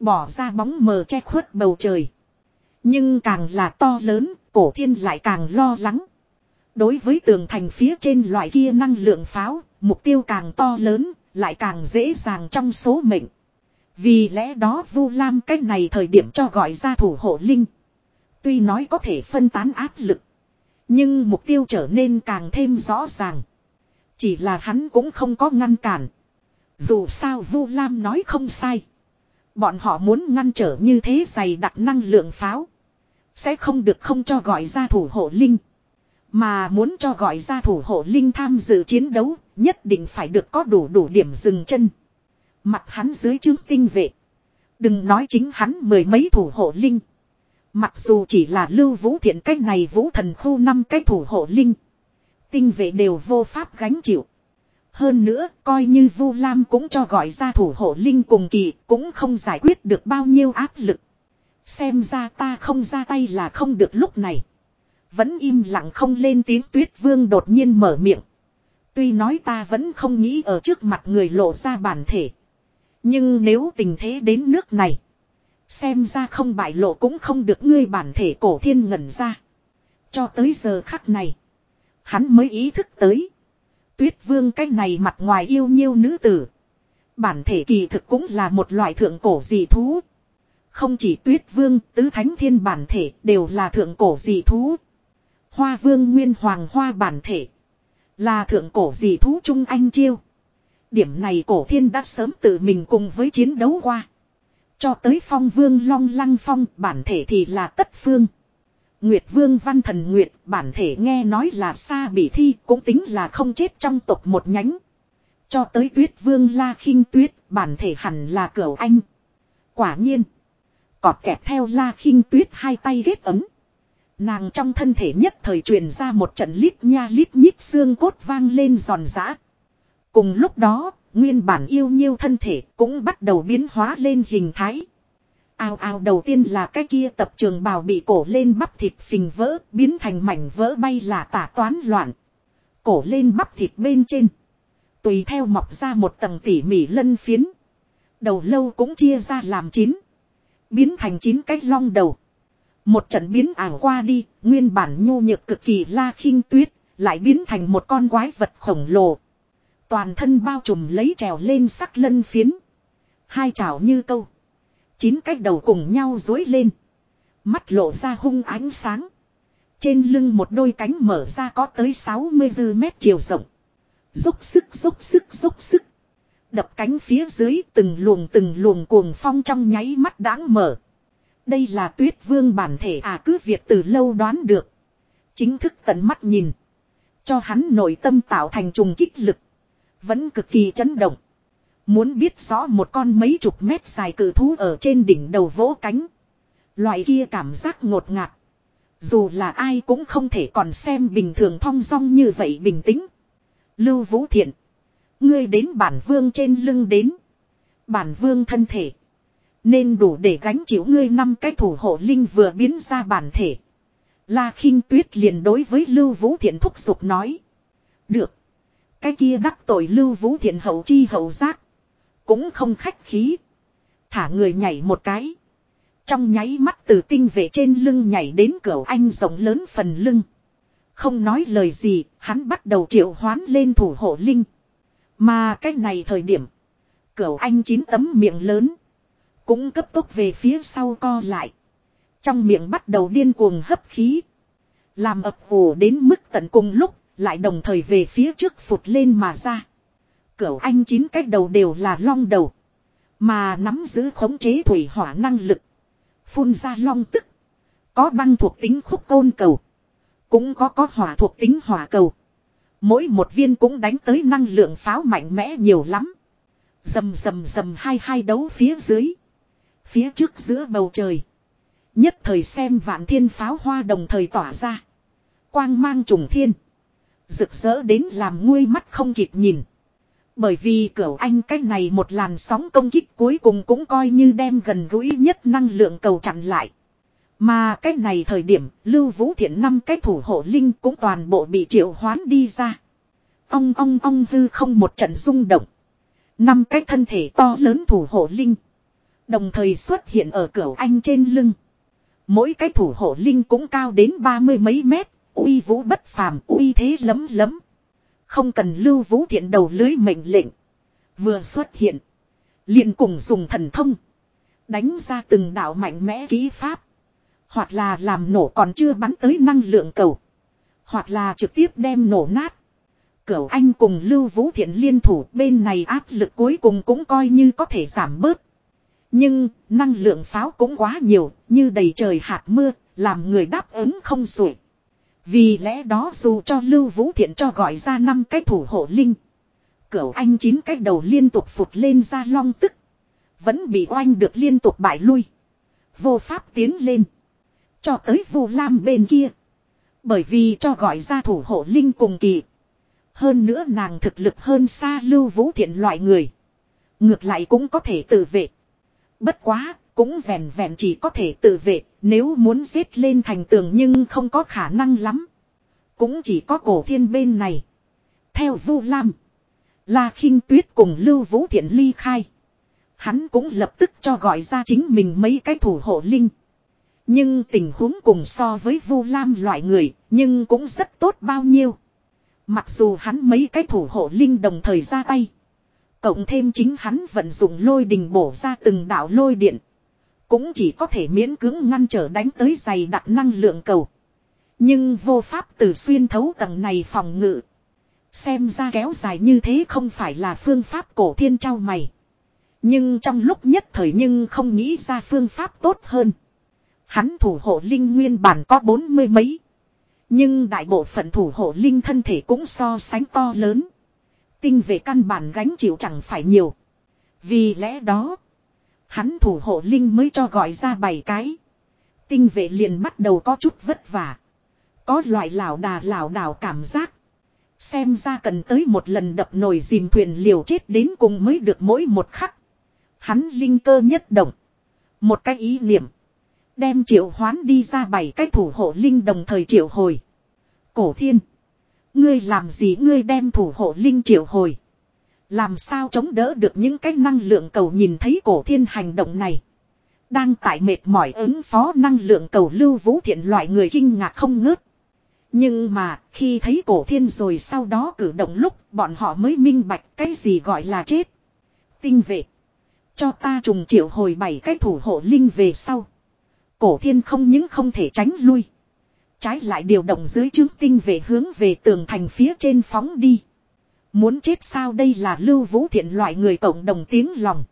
Bỏ ra bóng mờ che khuất bầu trời. Nhưng càng là to lớn, cổ thiên lại càng lo lắng. Đối với tường thành phía trên loại kia năng lượng pháo, mục tiêu càng to lớn, lại càng dễ dàng trong số mệnh. Vì lẽ đó Vu Lam cách này thời điểm cho gọi ra thủ hộ linh. Tuy nói có thể phân tán áp lực. Nhưng mục tiêu trở nên càng thêm rõ ràng. Chỉ là hắn cũng không có ngăn cản. Dù sao Vu Lam nói không sai. Bọn họ muốn ngăn trở như thế dày đặc năng lượng pháo. Sẽ không được không cho gọi ra thủ hộ linh. Mà muốn cho gọi ra thủ hộ linh tham dự chiến đấu, nhất định phải được có đủ đủ điểm dừng chân. Mặt hắn dưới chương tinh vệ. Đừng nói chính hắn mười mấy thủ hộ linh. Mặc dù chỉ là lưu vũ thiện cách này vũ thần khu năm cái thủ hộ linh. Tinh vệ đều vô pháp gánh chịu. Hơn nữa, coi như Vu Lam cũng cho gọi ra thủ hộ linh cùng kỳ, cũng không giải quyết được bao nhiêu áp lực. Xem ra ta không ra tay là không được lúc này. Vẫn im lặng không lên tiếng tuyết vương đột nhiên mở miệng. Tuy nói ta vẫn không nghĩ ở trước mặt người lộ ra bản thể. Nhưng nếu tình thế đến nước này. Xem ra không bại lộ cũng không được ngươi bản thể cổ thiên ngẩn ra. Cho tới giờ khắc này. Hắn mới ý thức tới. Tuyết vương cái này mặt ngoài yêu nhiêu nữ tử. Bản thể kỳ thực cũng là một loại thượng cổ dị thú. Không chỉ tuyết vương, tứ thánh thiên bản thể đều là thượng cổ dị thú. Hoa vương nguyên hoàng hoa bản thể. Là thượng cổ dị thú trung anh chiêu. Điểm này cổ thiên đã sớm tự mình cùng với chiến đấu qua. Cho tới phong vương long lăng phong bản thể thì là tất phương. Nguyệt vương văn thần Nguyệt bản thể nghe nói là xa bị thi cũng tính là không chết trong tộc một nhánh. Cho tới tuyết vương la khinh tuyết bản thể hẳn là cửu anh. Quả nhiên. Cọt kẹp theo la khinh tuyết hai tay ghét ấm. Nàng trong thân thể nhất thời truyền ra một trận lít nha lít nhít xương cốt vang lên giòn giã. Cùng lúc đó, nguyên bản yêu nhiêu thân thể cũng bắt đầu biến hóa lên hình thái. Ao ao đầu tiên là cái kia tập trường bào bị cổ lên bắp thịt phình vỡ, biến thành mảnh vỡ bay là tả toán loạn. Cổ lên bắp thịt bên trên. Tùy theo mọc ra một tầng tỉ mỉ lân phiến. Đầu lâu cũng chia ra làm chín. Biến thành chín cái long đầu. Một trận biến ảo qua đi, nguyên bản nhu nhược cực kỳ la khinh tuyết, lại biến thành một con quái vật khổng lồ. Toàn thân bao trùm lấy trèo lên sắc lân phiến. Hai chảo như câu. Chín cái đầu cùng nhau dối lên. Mắt lộ ra hung ánh sáng. Trên lưng một đôi cánh mở ra có tới 60 dư mét chiều rộng. Dốc sức dốc sức dốc sức. Đập cánh phía dưới từng luồng từng luồng cuồng phong trong nháy mắt đáng mở. Đây là tuyết vương bản thể à cứ việc từ lâu đoán được. Chính thức tận mắt nhìn. Cho hắn nội tâm tạo thành trùng kích lực. Vẫn cực kỳ chấn động. Muốn biết rõ một con mấy chục mét dài cử thú ở trên đỉnh đầu vỗ cánh. Loại kia cảm giác ngột ngạt. Dù là ai cũng không thể còn xem bình thường thong dong như vậy bình tĩnh. Lưu Vũ Thiện. Ngươi đến bản vương trên lưng đến. Bản vương thân thể. Nên đủ để gánh chịu ngươi năm cái thủ hộ linh vừa biến ra bản thể. La khinh tuyết liền đối với Lưu Vũ Thiện thúc giục nói. Được. Cái kia đắc tội Lưu Vũ Thiện hậu chi hậu giác. Cũng không khách khí. Thả người nhảy một cái. Trong nháy mắt từ tinh vệ trên lưng nhảy đến cửa anh rộng lớn phần lưng. Không nói lời gì, hắn bắt đầu triệu hoán lên thủ hộ linh. Mà cái này thời điểm. Cửa anh chín tấm miệng lớn. Cũng cấp tốc về phía sau co lại. Trong miệng bắt đầu điên cuồng hấp khí. Làm ập ủ đến mức tận cùng lúc, lại đồng thời về phía trước phụt lên mà ra. Cửu anh chín cái đầu đều là long đầu. Mà nắm giữ khống chế thủy hỏa năng lực. Phun ra long tức. Có băng thuộc tính khúc côn cầu. Cũng có có hỏa thuộc tính hỏa cầu. Mỗi một viên cũng đánh tới năng lượng pháo mạnh mẽ nhiều lắm. Dầm dầm dầm hai hai đấu phía dưới. Phía trước giữa bầu trời. Nhất thời xem vạn thiên pháo hoa đồng thời tỏa ra. Quang mang trùng thiên. Rực rỡ đến làm nguôi mắt không kịp nhìn. Bởi vì cửu anh cái này một làn sóng công kích cuối cùng cũng coi như đem gần gũi nhất năng lượng cầu chặn lại. Mà cái này thời điểm lưu vũ thiện năm cái thủ hộ linh cũng toàn bộ bị triệu hoán đi ra. ông ông ông hư không một trận rung động. Năm cái thân thể to lớn thủ hộ linh. Đồng thời xuất hiện ở cửa anh trên lưng. Mỗi cái thủ hộ linh cũng cao đến ba mươi mấy mét, uy vũ bất phàm, uy thế lấm lấm. Không cần lưu vũ thiện đầu lưới mệnh lệnh. Vừa xuất hiện. liền cùng dùng thần thông. Đánh ra từng đạo mạnh mẽ kỹ pháp. Hoặc là làm nổ còn chưa bắn tới năng lượng cầu. Hoặc là trực tiếp đem nổ nát. Cửu Anh cùng Lưu Vũ Thiện liên thủ bên này áp lực cuối cùng cũng coi như có thể giảm bớt. Nhưng, năng lượng pháo cũng quá nhiều, như đầy trời hạt mưa, làm người đáp ứng không sủi. Vì lẽ đó dù cho Lưu Vũ Thiện cho gọi ra năm cái thủ hộ linh. Cửu anh chín cái đầu liên tục phụt lên ra long tức. Vẫn bị oanh được liên tục bại lui. Vô pháp tiến lên. Cho tới Vu Lam bên kia. Bởi vì cho gọi ra thủ hộ linh cùng kỳ. Hơn nữa nàng thực lực hơn xa Lưu Vũ Thiện loại người. Ngược lại cũng có thể tự vệ. Bất quá, cũng vẹn vẹn chỉ có thể tự vệ, nếu muốn giết lên thành tường nhưng không có khả năng lắm. Cũng chỉ có cổ thiên bên này. Theo Vu Lam, La khinh Tuyết cùng Lưu Vũ Thiện ly khai. Hắn cũng lập tức cho gọi ra chính mình mấy cái thủ hộ linh. Nhưng tình huống cùng so với Vu Lam loại người, nhưng cũng rất tốt bao nhiêu. Mặc dù hắn mấy cái thủ hộ linh đồng thời ra tay. Cộng thêm chính hắn vận dụng lôi đình bổ ra từng đạo lôi điện. Cũng chỉ có thể miễn cưỡng ngăn trở đánh tới dày đặc năng lượng cầu. Nhưng vô pháp từ xuyên thấu tầng này phòng ngự. Xem ra kéo dài như thế không phải là phương pháp cổ thiên trao mày. Nhưng trong lúc nhất thời nhưng không nghĩ ra phương pháp tốt hơn. Hắn thủ hộ linh nguyên bản có bốn mươi mấy. Nhưng đại bộ phận thủ hộ linh thân thể cũng so sánh to lớn. Tinh về căn bản gánh chịu chẳng phải nhiều. Vì lẽ đó. Hắn thủ hộ linh mới cho gọi ra bảy cái. Tinh vệ liền bắt đầu có chút vất vả. Có loại lảo đà lảo đảo cảm giác. Xem ra cần tới một lần đập nồi dìm thuyền liều chết đến cùng mới được mỗi một khắc. Hắn linh cơ nhất động. Một cái ý niệm. Đem triệu hoán đi ra bảy cái thủ hộ linh đồng thời triệu hồi. Cổ thiên. Ngươi làm gì ngươi đem thủ hộ linh triệu hồi. Làm sao chống đỡ được những cái năng lượng cầu nhìn thấy cổ thiên hành động này. Đang tại mệt mỏi ứng phó năng lượng cầu lưu vũ thiện loại người kinh ngạc không ngớt. Nhưng mà, khi thấy cổ thiên rồi sau đó cử động lúc, bọn họ mới minh bạch cái gì gọi là chết. Tinh vệ. Cho ta trùng triệu hồi bảy cái thủ hộ linh về sau. Cổ thiên không những không thể tránh lui. Trái lại điều động dưới chứng tinh về hướng về tường thành phía trên phóng đi. Muốn chết sao đây là lưu vũ thiện loại người cộng đồng tiếng lòng.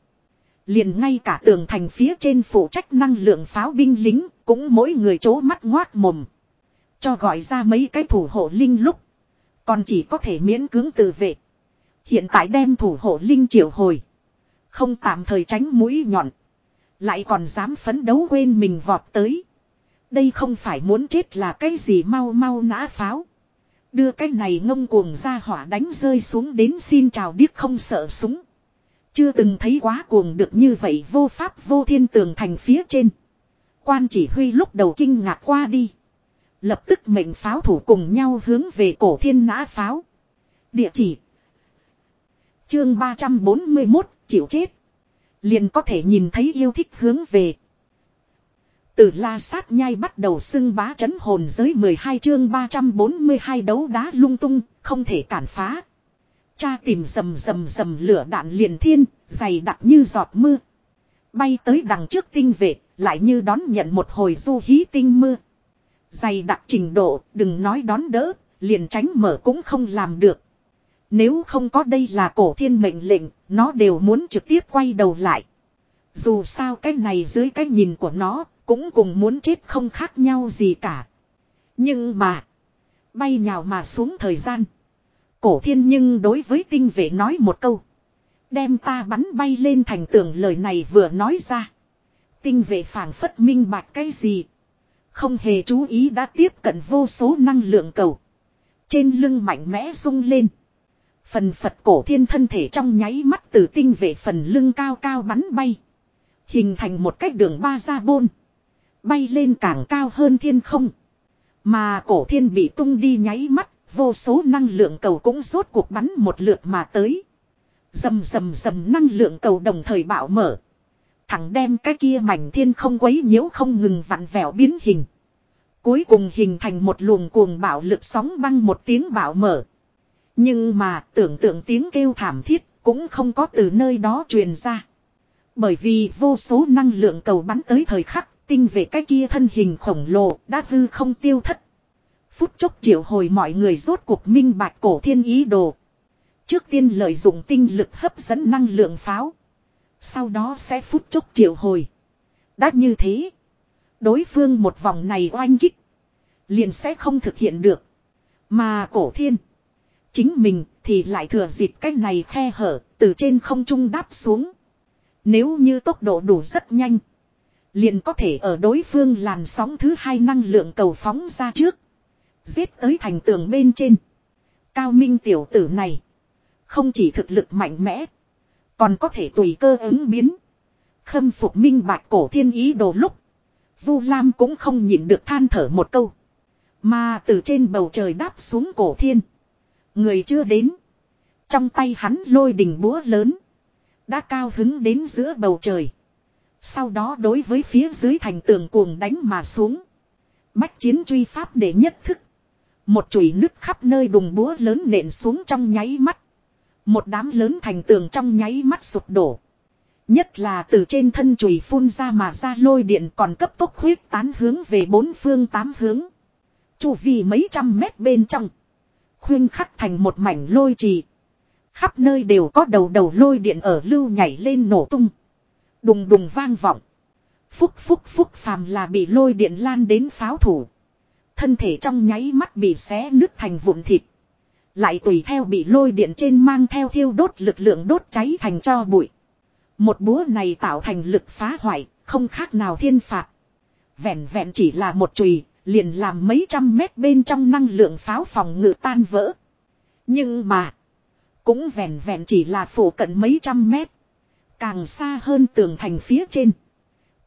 Liền ngay cả tường thành phía trên phụ trách năng lượng pháo binh lính, cũng mỗi người chố mắt ngoác mồm. Cho gọi ra mấy cái thủ hộ linh lúc. Còn chỉ có thể miễn cưỡng tự vệ. Hiện tại đem thủ hộ linh triệu hồi. Không tạm thời tránh mũi nhọn. Lại còn dám phấn đấu quên mình vọt tới. Đây không phải muốn chết là cái gì mau mau nã pháo. Đưa cái này ngông cuồng ra hỏa đánh rơi xuống đến xin chào điếc không sợ súng. Chưa từng thấy quá cuồng được như vậy vô pháp vô thiên tường thành phía trên. Quan chỉ huy lúc đầu kinh ngạc qua đi. Lập tức mệnh pháo thủ cùng nhau hướng về cổ thiên nã pháo. Địa chỉ. Chương 341, chịu chết. Liền có thể nhìn thấy yêu thích hướng về. Từ la sát nhai bắt đầu xưng bá chấn hồn giới 12 chương 342 đấu đá lung tung, không thể cản phá. Cha tìm rầm rầm rầm lửa đạn liền thiên, dày đặc như giọt mưa. Bay tới đằng trước tinh vệ, lại như đón nhận một hồi du hí tinh mưa. Dày đặc trình độ, đừng nói đón đỡ, liền tránh mở cũng không làm được. Nếu không có đây là cổ thiên mệnh lệnh, nó đều muốn trực tiếp quay đầu lại. Dù sao cái này dưới cái nhìn của nó, cũng cùng muốn chết không khác nhau gì cả. Nhưng mà, bay nhào mà xuống thời gian. Cổ thiên nhưng đối với tinh vệ nói một câu. Đem ta bắn bay lên thành tường lời này vừa nói ra. Tinh vệ phảng phất minh bạch cái gì. Không hề chú ý đã tiếp cận vô số năng lượng cầu. Trên lưng mạnh mẽ rung lên. Phần Phật cổ thiên thân thể trong nháy mắt từ tinh vệ phần lưng cao cao bắn bay. Hình thành một cách đường ba ra bôn. Bay lên càng cao hơn thiên không. Mà cổ thiên bị tung đi nháy mắt, vô số năng lượng cầu cũng rốt cuộc bắn một lượt mà tới. Dầm dầm dầm năng lượng cầu đồng thời bạo mở. Thẳng đem cái kia mảnh thiên không quấy nhiễu không ngừng vặn vẹo biến hình. Cuối cùng hình thành một luồng cuồng bạo lực sóng băng một tiếng bạo mở. Nhưng mà tưởng tượng tiếng kêu thảm thiết cũng không có từ nơi đó truyền ra. Bởi vì vô số năng lượng cầu bắn tới thời khắc tinh về cái kia thân hình khổng lồ, đã hư không tiêu thất. Phút chốc triệu hồi mọi người rốt cuộc minh bạch cổ thiên ý đồ. Trước tiên lợi dụng tinh lực hấp dẫn năng lượng pháo. Sau đó sẽ phút chốc triệu hồi. Đã như thế. Đối phương một vòng này oanh kích. Liền sẽ không thực hiện được. Mà cổ thiên. Chính mình thì lại thừa dịp cái này khe hở, từ trên không trung đáp xuống. Nếu như tốc độ đủ rất nhanh. Liền có thể ở đối phương làn sóng thứ hai năng lượng cầu phóng ra trước. Giết tới thành tường bên trên. Cao minh tiểu tử này. Không chỉ thực lực mạnh mẽ. Còn có thể tùy cơ ứng biến. Khâm phục minh bạch cổ thiên ý đồ lúc. Vu Lam cũng không nhịn được than thở một câu. Mà từ trên bầu trời đáp xuống cổ thiên. Người chưa đến. Trong tay hắn lôi đình búa lớn. Đã cao hứng đến giữa bầu trời. Sau đó đối với phía dưới thành tường cuồng đánh mà xuống. Bách chiến truy pháp để nhất thức. Một chùy nứt khắp nơi đùng búa lớn nện xuống trong nháy mắt. Một đám lớn thành tường trong nháy mắt sụp đổ. Nhất là từ trên thân chùy phun ra mà ra lôi điện còn cấp tốc huyết tán hướng về bốn phương tám hướng. Chu vi mấy trăm mét bên trong. Khuyên khắc thành một mảnh lôi trì. Khắp nơi đều có đầu đầu lôi điện ở lưu nhảy lên nổ tung. Đùng đùng vang vọng. Phúc phúc phúc phàm là bị lôi điện lan đến pháo thủ. Thân thể trong nháy mắt bị xé nứt thành vụn thịt. Lại tùy theo bị lôi điện trên mang theo thiêu đốt lực lượng đốt cháy thành cho bụi. Một búa này tạo thành lực phá hoại, không khác nào thiên phạt. Vẹn vẹn chỉ là một chùy, liền làm mấy trăm mét bên trong năng lượng pháo phòng ngự tan vỡ. Nhưng mà, cũng vẹn vẹn chỉ là phủ cận mấy trăm mét. Càng xa hơn tường thành phía trên.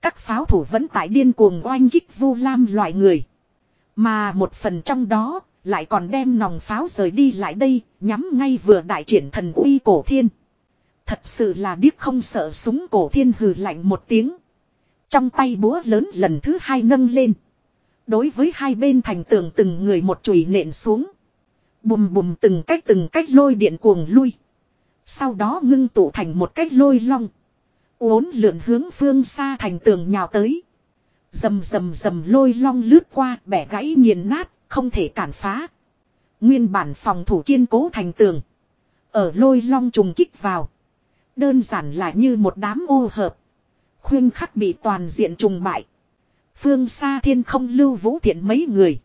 Các pháo thủ vẫn tại điên cuồng oanh kích vu lam loại người. Mà một phần trong đó lại còn đem nòng pháo rời đi lại đây, nhắm ngay vừa đại triển thần uy cổ thiên. Thật sự là điếc không sợ súng cổ thiên hừ lạnh một tiếng. Trong tay búa lớn lần thứ hai nâng lên. Đối với hai bên thành tường từng người một chùy nện xuống. Bùm bùm từng cách từng cách lôi điện cuồng lui. Sau đó ngưng tụ thành một cách lôi long. Uốn lượn hướng phương xa thành tường nhào tới. Dầm dầm dầm lôi long lướt qua bẻ gãy nghiền nát, không thể cản phá. Nguyên bản phòng thủ kiên cố thành tường. Ở lôi long trùng kích vào. Đơn giản là như một đám ô hợp. Khuyên khắc bị toàn diện trùng bại. Phương xa thiên không lưu vũ thiện mấy người.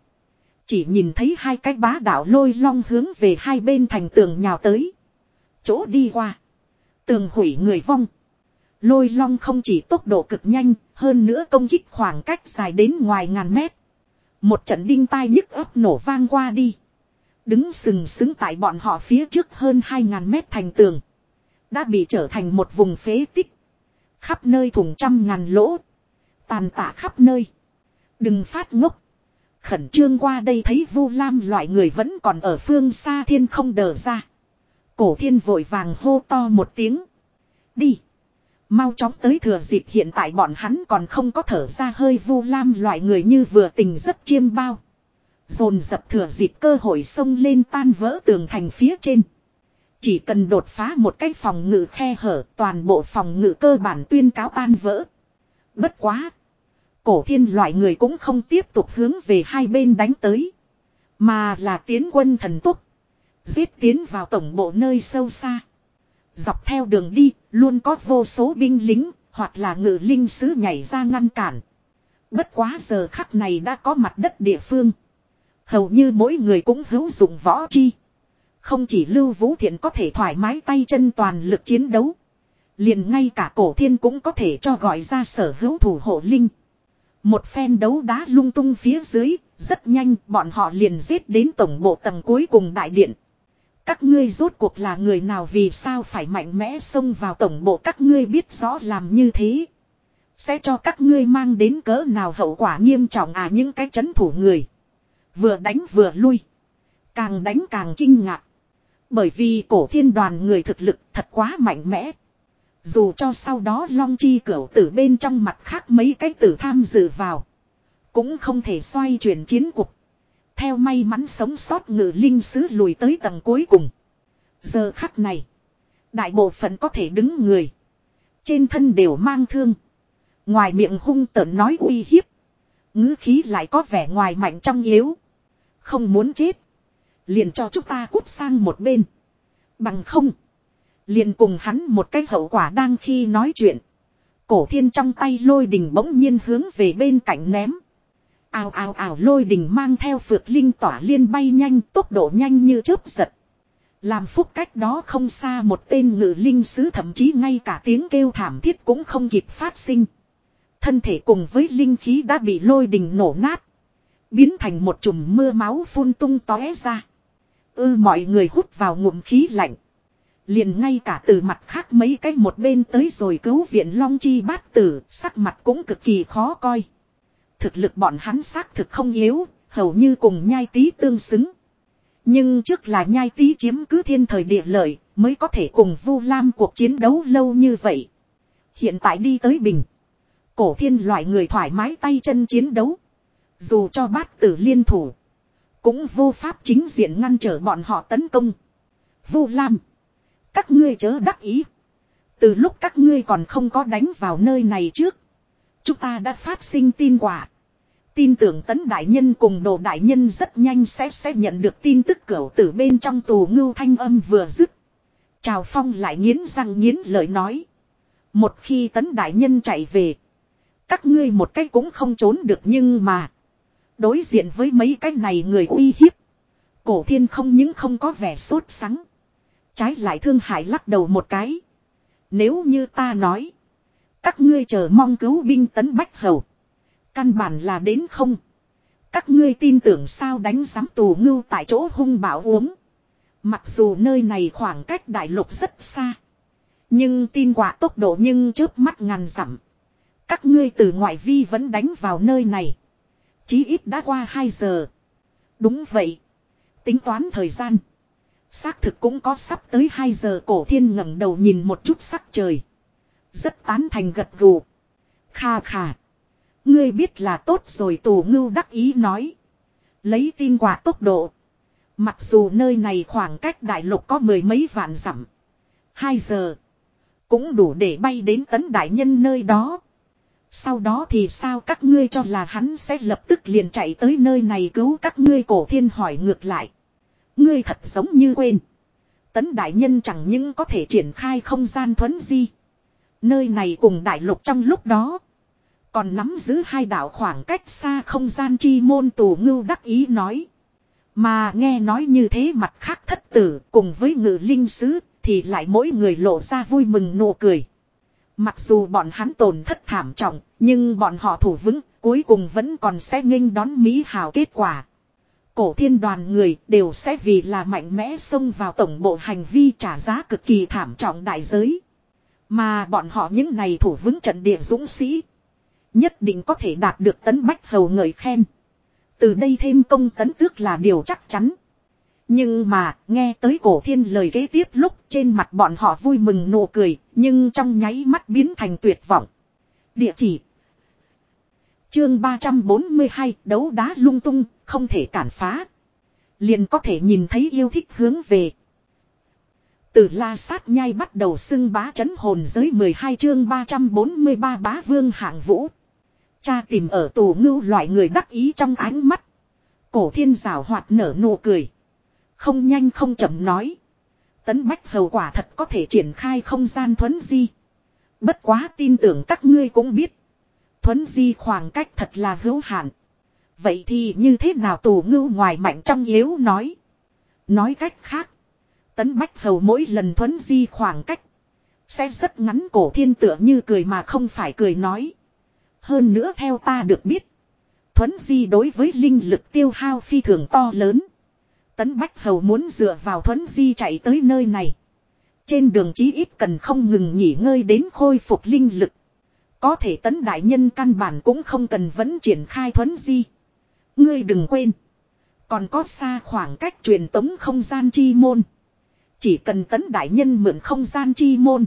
Chỉ nhìn thấy hai cái bá đạo lôi long hướng về hai bên thành tường nhào tới. Chỗ đi qua. Tường hủy người vong. Lôi long không chỉ tốc độ cực nhanh, hơn nữa công kích khoảng cách dài đến ngoài ngàn mét. Một trận đinh tai nhức ấp nổ vang qua đi. Đứng sừng sững tại bọn họ phía trước hơn 2.000 mét thành tường. Đã bị trở thành một vùng phế tích. Khắp nơi thùng trăm ngàn lỗ. Tàn tạ khắp nơi. Đừng phát ngốc. Khẩn trương qua đây thấy Vu Lam loại người vẫn còn ở phương xa thiên không đờ ra. Cổ thiên vội vàng hô to một tiếng. Đi. Mau chóng tới thừa dịp hiện tại bọn hắn còn không có thở ra hơi Vu Lam loại người như vừa tình rất chiêm bao. Dồn dập thừa dịp cơ hội xông lên tan vỡ tường thành phía trên. Chỉ cần đột phá một cái phòng ngự khe hở, toàn bộ phòng ngự cơ bản tuyên cáo tan vỡ. Bất quá. Cổ thiên loại người cũng không tiếp tục hướng về hai bên đánh tới. Mà là tiến quân thần tốc. Giết tiến vào tổng bộ nơi sâu xa. Dọc theo đường đi, luôn có vô số binh lính, hoặc là ngự linh sứ nhảy ra ngăn cản. Bất quá giờ khắc này đã có mặt đất địa phương. Hầu như mỗi người cũng hữu dụng võ chi. Không chỉ Lưu Vũ Thiện có thể thoải mái tay chân toàn lực chiến đấu. Liền ngay cả cổ thiên cũng có thể cho gọi ra sở hữu thủ hộ linh. Một phen đấu đá lung tung phía dưới, rất nhanh bọn họ liền giết đến tổng bộ tầng cuối cùng đại điện. Các ngươi rốt cuộc là người nào vì sao phải mạnh mẽ xông vào tổng bộ các ngươi biết rõ làm như thế. Sẽ cho các ngươi mang đến cỡ nào hậu quả nghiêm trọng à những cái chấn thủ người. Vừa đánh vừa lui. Càng đánh càng kinh ngạc. Bởi vì cổ thiên đoàn người thực lực thật quá mạnh mẽ. Dù cho sau đó long chi cửu tử bên trong mặt khác mấy cái tử tham dự vào. Cũng không thể xoay chuyển chiến cục. Theo may mắn sống sót ngự linh sứ lùi tới tầng cuối cùng. Giờ khắc này. Đại bộ phận có thể đứng người. Trên thân đều mang thương. Ngoài miệng hung tợn nói uy hiếp. ngữ khí lại có vẻ ngoài mạnh trong yếu. Không muốn chết. Liền cho chúng ta cút sang một bên. Bằng không. Liền cùng hắn một cái hậu quả đang khi nói chuyện. Cổ thiên trong tay lôi đình bỗng nhiên hướng về bên cạnh ném. Ào ào ào lôi đình mang theo phược linh tỏa liên bay nhanh tốc độ nhanh như chớp giật. Làm phúc cách đó không xa một tên ngự linh sứ thậm chí ngay cả tiếng kêu thảm thiết cũng không kịp phát sinh. Thân thể cùng với linh khí đã bị lôi đình nổ nát. Biến thành một chùm mưa máu phun tung tóe ra. Ư mọi người hút vào ngụm khí lạnh. Liền ngay cả từ mặt khác mấy cái một bên tới rồi cứu viện Long Chi bát tử, sắc mặt cũng cực kỳ khó coi. Thực lực bọn hắn xác thực không yếu, hầu như cùng nhai tí tương xứng. Nhưng trước là nhai tí chiếm cứ thiên thời địa lợi, mới có thể cùng Vu Lam cuộc chiến đấu lâu như vậy. Hiện tại đi tới bình. Cổ thiên loại người thoải mái tay chân chiến đấu. Dù cho bát tử liên thủ. Cũng vô pháp chính diện ngăn trở bọn họ tấn công. Vu Lam. Các ngươi chớ đắc ý. Từ lúc các ngươi còn không có đánh vào nơi này trước. Chúng ta đã phát sinh tin quả. Tin tưởng tấn đại nhân cùng đồ đại nhân rất nhanh sẽ sẽ nhận được tin tức cửu từ bên trong tù ngưu thanh âm vừa dứt. Trào phong lại nghiến răng nghiến lời nói. Một khi tấn đại nhân chạy về. Các ngươi một cách cũng không trốn được nhưng mà. Đối diện với mấy cái này người uy hiếp. Cổ thiên không những không có vẻ sốt sắng. Trái lại thương hại lắc đầu một cái. Nếu như ta nói. Các ngươi chờ mong cứu binh tấn bách hầu. Căn bản là đến không. Các ngươi tin tưởng sao đánh giám tù ngưu tại chỗ hung bạo uống. Mặc dù nơi này khoảng cách đại lục rất xa. Nhưng tin quả tốc độ nhưng chớp mắt ngàn dặm. Các ngươi từ ngoại vi vẫn đánh vào nơi này. Chí ít đã qua 2 giờ. Đúng vậy. Tính toán thời gian. Xác thực cũng có sắp tới 2 giờ, cổ thiên ngẩng đầu nhìn một chút sắc trời. Rất tán thành gật gù. Kha kha. Ngươi biết là tốt rồi tù ngưu đắc ý nói. Lấy tin quả tốc độ. Mặc dù nơi này khoảng cách đại lục có mười mấy vạn dặm. hai giờ. Cũng đủ để bay đến tấn đại nhân nơi đó. Sau đó thì sao các ngươi cho là hắn sẽ lập tức liền chạy tới nơi này cứu các ngươi cổ thiên hỏi ngược lại. Ngươi thật giống như quên. Tấn đại nhân chẳng những có thể triển khai không gian thuấn di. Nơi này cùng đại lục trong lúc đó. Còn nắm giữ hai đảo khoảng cách xa không gian chi môn tù ngưu đắc ý nói. Mà nghe nói như thế mặt khác thất tử cùng với ngự linh sứ thì lại mỗi người lộ ra vui mừng nụ cười. Mặc dù bọn hắn tổn thất thảm trọng, nhưng bọn họ thủ vững, cuối cùng vẫn còn sẽ nghênh đón Mỹ hào kết quả. Cổ thiên đoàn người đều sẽ vì là mạnh mẽ xông vào tổng bộ hành vi trả giá cực kỳ thảm trọng đại giới. Mà bọn họ những này thủ vững trận địa dũng sĩ. Nhất định có thể đạt được tấn bách hầu ngợi khen. Từ đây thêm công tấn tước là điều chắc chắn. Nhưng mà, nghe tới cổ thiên lời kế tiếp lúc trên mặt bọn họ vui mừng nụ cười, nhưng trong nháy mắt biến thành tuyệt vọng. Địa chỉ Chương 342 đấu đá lung tung, không thể cản phá. Liền có thể nhìn thấy yêu thích hướng về. Từ la sát nhai bắt đầu xưng bá chấn hồn giới 12 chương 343 bá vương hạng vũ. Cha tìm ở tù ngưu loại người đắc ý trong ánh mắt. Cổ thiên rào hoạt nở nụ cười. Không nhanh không chậm nói. Tấn bách hầu quả thật có thể triển khai không gian thuấn di. Bất quá tin tưởng các ngươi cũng biết. Thuấn di khoảng cách thật là hữu hạn. Vậy thì như thế nào tù ngưu ngoài mạnh trong yếu nói. Nói cách khác. Tấn bách hầu mỗi lần thuấn di khoảng cách. Sẽ rất ngắn cổ thiên tựa như cười mà không phải cười nói. Hơn nữa theo ta được biết. Thuấn di đối với linh lực tiêu hao phi thường to lớn. Tấn Bách Hầu muốn dựa vào thuấn di chạy tới nơi này. Trên đường chí ít cần không ngừng nghỉ ngơi đến khôi phục linh lực. Có thể tấn đại nhân căn bản cũng không cần vẫn triển khai thuấn di. Ngươi đừng quên. Còn có xa khoảng cách truyền tống không gian chi môn. Chỉ cần tấn đại nhân mượn không gian chi môn.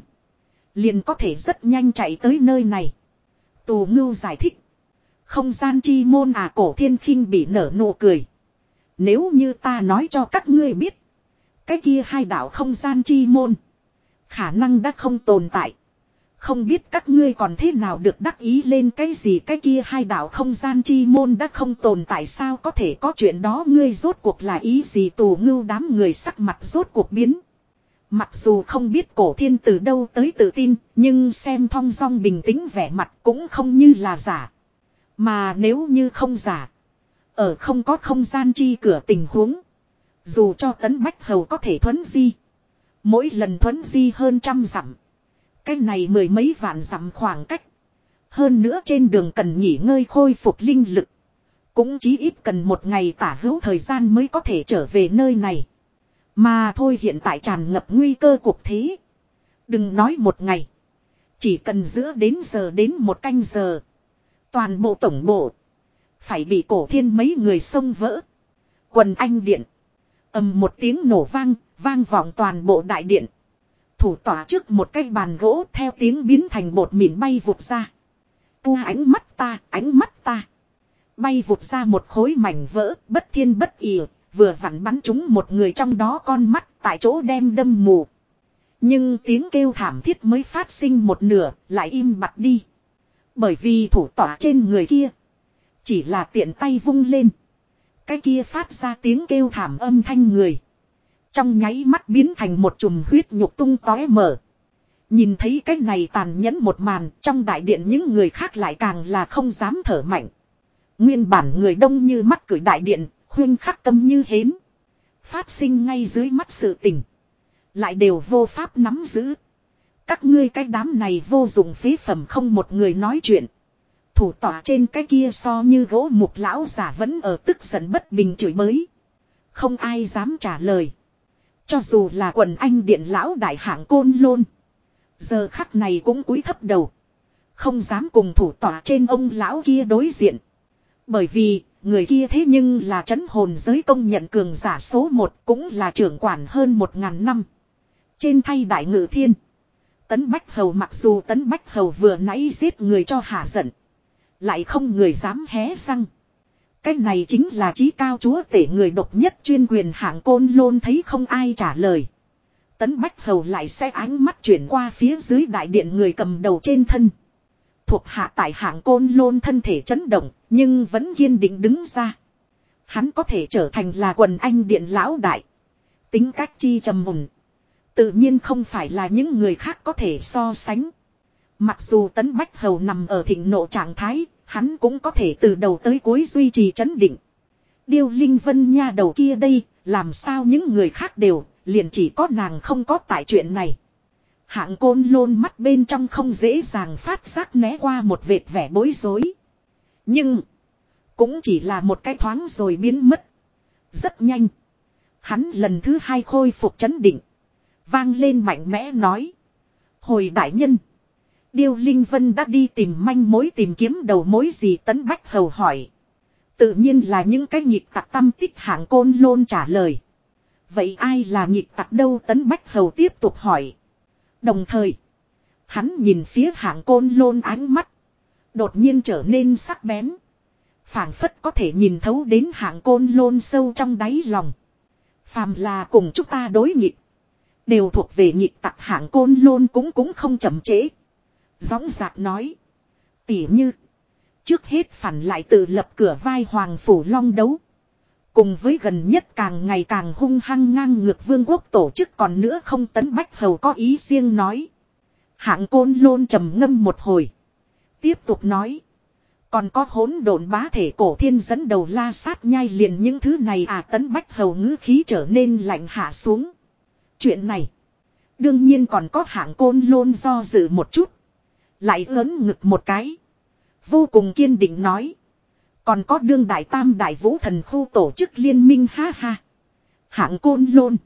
Liền có thể rất nhanh chạy tới nơi này. Tù ngưu giải thích. Không gian chi môn à cổ thiên khinh bị nở nụ cười. Nếu như ta nói cho các ngươi biết. Cái kia hai đạo không gian chi môn. Khả năng đã không tồn tại. Không biết các ngươi còn thế nào được đắc ý lên cái gì cái kia hai đạo không gian chi môn đã không tồn tại sao có thể có chuyện đó ngươi rốt cuộc là ý gì tù ngưu đám người sắc mặt rốt cuộc biến. Mặc dù không biết cổ thiên từ đâu tới tự tin, nhưng xem thong dong bình tĩnh vẻ mặt cũng không như là giả. Mà nếu như không giả, ở không có không gian chi cửa tình huống. Dù cho tấn bách hầu có thể thuấn di. Mỗi lần thuấn di hơn trăm dặm. Cái này mười mấy vạn dặm khoảng cách. Hơn nữa trên đường cần nghỉ ngơi khôi phục linh lực. Cũng chí ít cần một ngày tả hữu thời gian mới có thể trở về nơi này. Mà thôi hiện tại tràn ngập nguy cơ cuộc thế. Đừng nói một ngày. Chỉ cần giữa đến giờ đến một canh giờ. Toàn bộ tổng bộ. Phải bị cổ thiên mấy người xông vỡ. Quần anh điện. ầm một tiếng nổ vang, vang vọng toàn bộ đại điện. Thủ tỏa trước một cái bàn gỗ theo tiếng biến thành bột mịn bay vụt ra. u ánh mắt ta, ánh mắt ta. Bay vụt ra một khối mảnh vỡ, bất thiên bất ỉ, vừa vặn bắn trúng một người trong đó con mắt tại chỗ đem đâm mù. Nhưng tiếng kêu thảm thiết mới phát sinh một nửa, lại im bặt đi. Bởi vì thủ tỏa trên người kia chỉ là tiện tay vung lên. Cái kia phát ra tiếng kêu thảm âm thanh người. Trong nháy mắt biến thành một chùm huyết nhục tung tóe mở. Nhìn thấy cái này tàn nhẫn một màn trong đại điện những người khác lại càng là không dám thở mạnh. Nguyên bản người đông như mắt cửi đại điện, khuyên khắc tâm như hến. Phát sinh ngay dưới mắt sự tình. Lại đều vô pháp nắm giữ. Các ngươi cái đám này vô dụng phí phẩm không một người nói chuyện. Thủ tỏa trên cái kia so như gỗ mục lão giả vẫn ở tức giận bất bình chửi bới. Không ai dám trả lời. Cho dù là quần anh điện lão đại hạng côn lôn. Giờ khắc này cũng cúi thấp đầu. Không dám cùng thủ tỏa trên ông lão kia đối diện. Bởi vì, người kia thế nhưng là trấn hồn giới công nhận cường giả số một cũng là trưởng quản hơn một ngàn năm. Trên thay đại ngự thiên. Tấn Bách Hầu mặc dù Tấn Bách Hầu vừa nãy giết người cho hạ giận. Lại không người dám hé răng. Cái này chính là trí cao chúa tể người độc nhất chuyên quyền hạng côn lôn thấy không ai trả lời. Tấn Bách Hầu lại xe ánh mắt chuyển qua phía dưới đại điện người cầm đầu trên thân. Thuộc hạ tại hạng côn lôn thân thể chấn động, nhưng vẫn kiên định đứng ra. Hắn có thể trở thành là quần anh điện lão đại. Tính cách chi trầm mùn. Tự nhiên không phải là những người khác có thể so sánh. Mặc dù tấn bách hầu nằm ở thịnh nộ trạng thái, Hắn cũng có thể từ đầu tới cuối duy trì chấn định. Điêu Linh Vân nha đầu kia đây, làm sao những người khác đều, liền chỉ có nàng không có tại chuyện này. Hạng côn lôn mắt bên trong không dễ dàng phát giác né qua một vệt vẻ bối rối. Nhưng, cũng chỉ là một cái thoáng rồi biến mất. Rất nhanh. Hắn lần thứ hai khôi phục chấn định. Vang lên mạnh mẽ nói. Hồi đại nhân. Điêu Linh Vân đã đi tìm manh mối tìm kiếm đầu mối gì tấn bách hầu hỏi. Tự nhiên là những cái nhịp tặc tâm tích hạng côn lôn trả lời. Vậy ai là nhịp tặc đâu tấn bách hầu tiếp tục hỏi. Đồng thời. Hắn nhìn phía hạng côn lôn ánh mắt. Đột nhiên trở nên sắc bén. phảng phất có thể nhìn thấu đến hạng côn lôn sâu trong đáy lòng. Phàm là cùng chúng ta đối nghịch. Đều thuộc về nhịp tặc hạng côn lôn cũng cũng không chậm trễ. Gióng giạc nói. Tỉ như. Trước hết phản lại tự lập cửa vai Hoàng Phủ Long đấu. Cùng với gần nhất càng ngày càng hung hăng ngang ngược vương quốc tổ chức còn nữa không tấn bách hầu có ý riêng nói. Hạng côn lôn trầm ngâm một hồi. Tiếp tục nói. Còn có hỗn độn bá thể cổ thiên dẫn đầu la sát nhai liền những thứ này à tấn bách hầu ngữ khí trở nên lạnh hạ xuống. Chuyện này. Đương nhiên còn có hạng côn lôn do dự một chút. Lại lớn ngực một cái. Vô cùng kiên định nói. Còn có đương đại tam đại vũ thần khu tổ chức liên minh ha ha. Hạng côn lôn.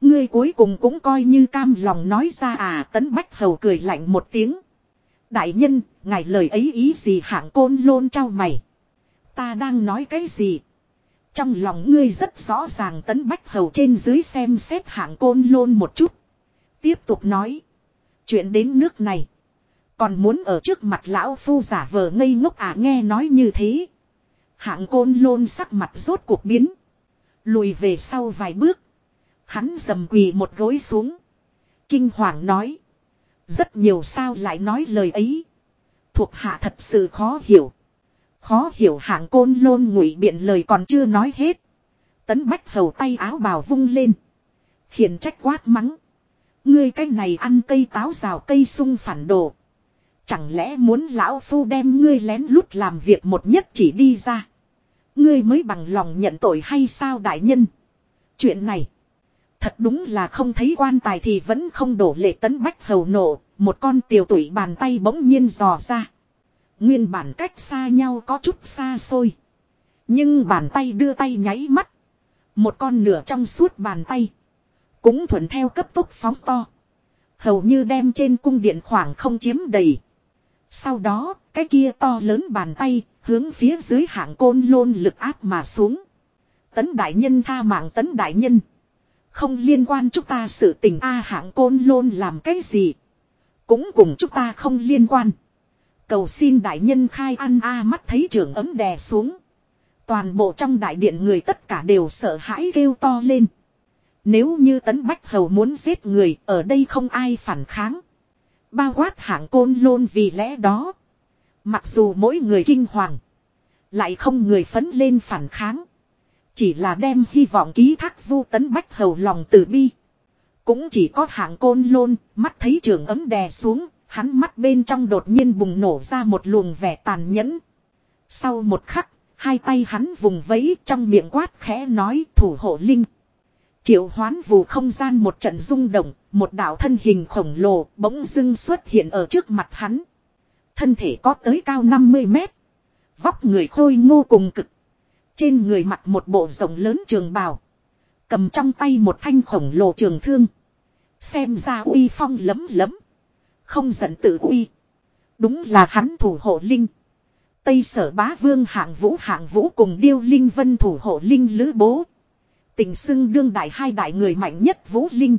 Ngươi cuối cùng cũng coi như cam lòng nói ra à tấn bách hầu cười lạnh một tiếng. Đại nhân, ngài lời ấy ý gì hạng côn lôn trao mày. Ta đang nói cái gì? Trong lòng ngươi rất rõ ràng tấn bách hầu trên dưới xem xét hạng côn lôn một chút. Tiếp tục nói. Chuyện đến nước này. Còn muốn ở trước mặt lão phu giả vờ ngây ngốc à nghe nói như thế. Hạng côn lôn sắc mặt rốt cuộc biến. Lùi về sau vài bước. Hắn dầm quỳ một gối xuống. Kinh hoàng nói. Rất nhiều sao lại nói lời ấy. Thuộc hạ thật sự khó hiểu. Khó hiểu hạng côn lôn ngụy biện lời còn chưa nói hết. Tấn bách hầu tay áo bào vung lên. Khiển trách quát mắng. Ngươi cái này ăn cây táo rào cây sung phản đồ. Chẳng lẽ muốn lão phu đem ngươi lén lút làm việc một nhất chỉ đi ra. Ngươi mới bằng lòng nhận tội hay sao đại nhân. Chuyện này. Thật đúng là không thấy quan tài thì vẫn không đổ lệ tấn bách hầu nổ. Một con tiểu tuổi bàn tay bỗng nhiên dò ra. Nguyên bản cách xa nhau có chút xa xôi. Nhưng bàn tay đưa tay nháy mắt. Một con nửa trong suốt bàn tay. Cũng thuận theo cấp tốc phóng to. Hầu như đem trên cung điện khoảng không chiếm đầy. Sau đó, cái kia to lớn bàn tay, hướng phía dưới hạng côn lôn lực áp mà xuống. Tấn đại nhân tha mạng tấn đại nhân. Không liên quan chúng ta sự tình A hạng côn lôn làm cái gì. Cũng cùng chúng ta không liên quan. Cầu xin đại nhân khai ăn A mắt thấy trưởng ấm đè xuống. Toàn bộ trong đại điện người tất cả đều sợ hãi kêu to lên. Nếu như tấn bách hầu muốn giết người ở đây không ai phản kháng. Bao quát hạng côn lôn vì lẽ đó. Mặc dù mỗi người kinh hoàng. Lại không người phấn lên phản kháng. Chỉ là đem hy vọng ký thác vu tấn bách hầu lòng từ bi. Cũng chỉ có hạng côn lôn, mắt thấy trường ấm đè xuống, hắn mắt bên trong đột nhiên bùng nổ ra một luồng vẻ tàn nhẫn. Sau một khắc, hai tay hắn vùng vẫy trong miệng quát khẽ nói thủ hộ linh. Triệu hoán vù không gian một trận rung động, một đạo thân hình khổng lồ bỗng dưng xuất hiện ở trước mặt hắn. Thân thể có tới cao 50 mét. Vóc người khôi ngô cùng cực. Trên người mặc một bộ rộng lớn trường bào. Cầm trong tay một thanh khổng lồ trường thương. Xem ra uy phong lấm lấm. Không giận tự uy. Đúng là hắn thủ hộ linh. Tây sở bá vương hạng vũ hạng vũ cùng điêu linh vân thủ hộ linh lữ bố. Tình xưng đương đại hai đại người mạnh nhất vũ linh.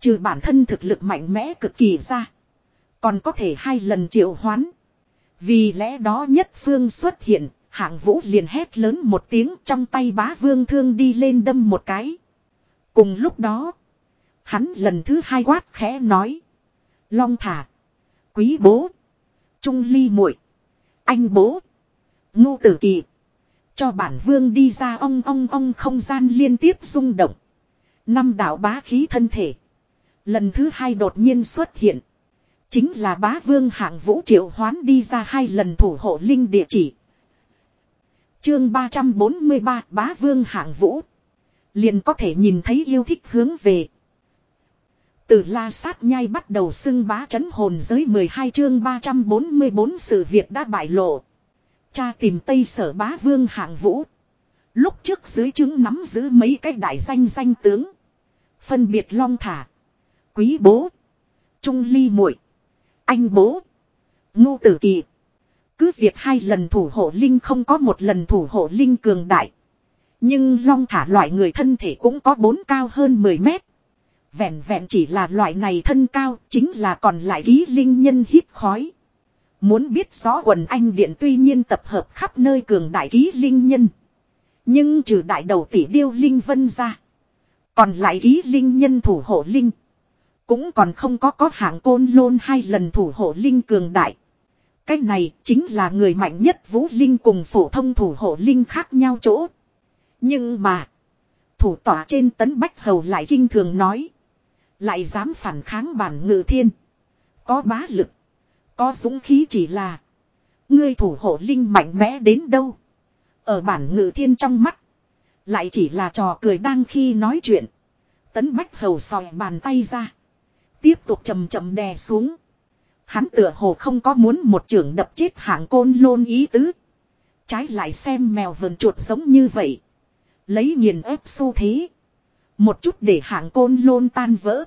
Trừ bản thân thực lực mạnh mẽ cực kỳ ra. Còn có thể hai lần triệu hoán. Vì lẽ đó nhất phương xuất hiện, hạng vũ liền hét lớn một tiếng trong tay bá vương thương đi lên đâm một cái. Cùng lúc đó, hắn lần thứ hai quát khẽ nói. Long thả, quý bố, trung ly muội anh bố, ngu tử kỳ. Cho bản vương đi ra ong ong ong không gian liên tiếp rung động. Năm đạo bá khí thân thể. Lần thứ hai đột nhiên xuất hiện. Chính là bá vương hạng vũ triệu hoán đi ra hai lần thủ hộ linh địa chỉ. Chương 343 Bá Vương Hạng Vũ. Liền có thể nhìn thấy yêu thích hướng về. Từ la sát nhai bắt đầu xưng bá chấn hồn giới 12 chương 344 sự việc đã bại lộ. Cha tìm Tây sở bá vương hạng vũ. Lúc trước dưới chứng nắm giữ mấy cái đại danh danh tướng. Phân biệt long thả. Quý bố. Trung ly muội, Anh bố. ngu tử kỳ. Cứ việc hai lần thủ hộ linh không có một lần thủ hộ linh cường đại. Nhưng long thả loại người thân thể cũng có bốn cao hơn 10 mét. Vẹn vẹn chỉ là loại này thân cao chính là còn lại ký linh nhân hít khói. Muốn biết rõ quần anh điện tuy nhiên tập hợp khắp nơi cường đại ký linh nhân. Nhưng trừ đại đầu tỷ điêu linh vân ra. Còn lại ký linh nhân thủ hộ linh. Cũng còn không có có hạng côn lôn hai lần thủ hộ linh cường đại. Cái này chính là người mạnh nhất vũ linh cùng phổ thông thủ hộ linh khác nhau chỗ. Nhưng mà. Thủ tỏa trên tấn bách hầu lại kinh thường nói. Lại dám phản kháng bản ngự thiên. Có bá lực. Có dũng khí chỉ là. Ngươi thủ hộ linh mạnh mẽ đến đâu. Ở bản ngự thiên trong mắt. Lại chỉ là trò cười đang khi nói chuyện. Tấn bách hầu sòi bàn tay ra. Tiếp tục chầm chậm đè xuống. Hắn tựa hồ không có muốn một trưởng đập chết hạng côn lôn ý tứ. Trái lại xem mèo vườn chuột giống như vậy. Lấy nghiền ép xu thế. Một chút để hạng côn lôn tan vỡ.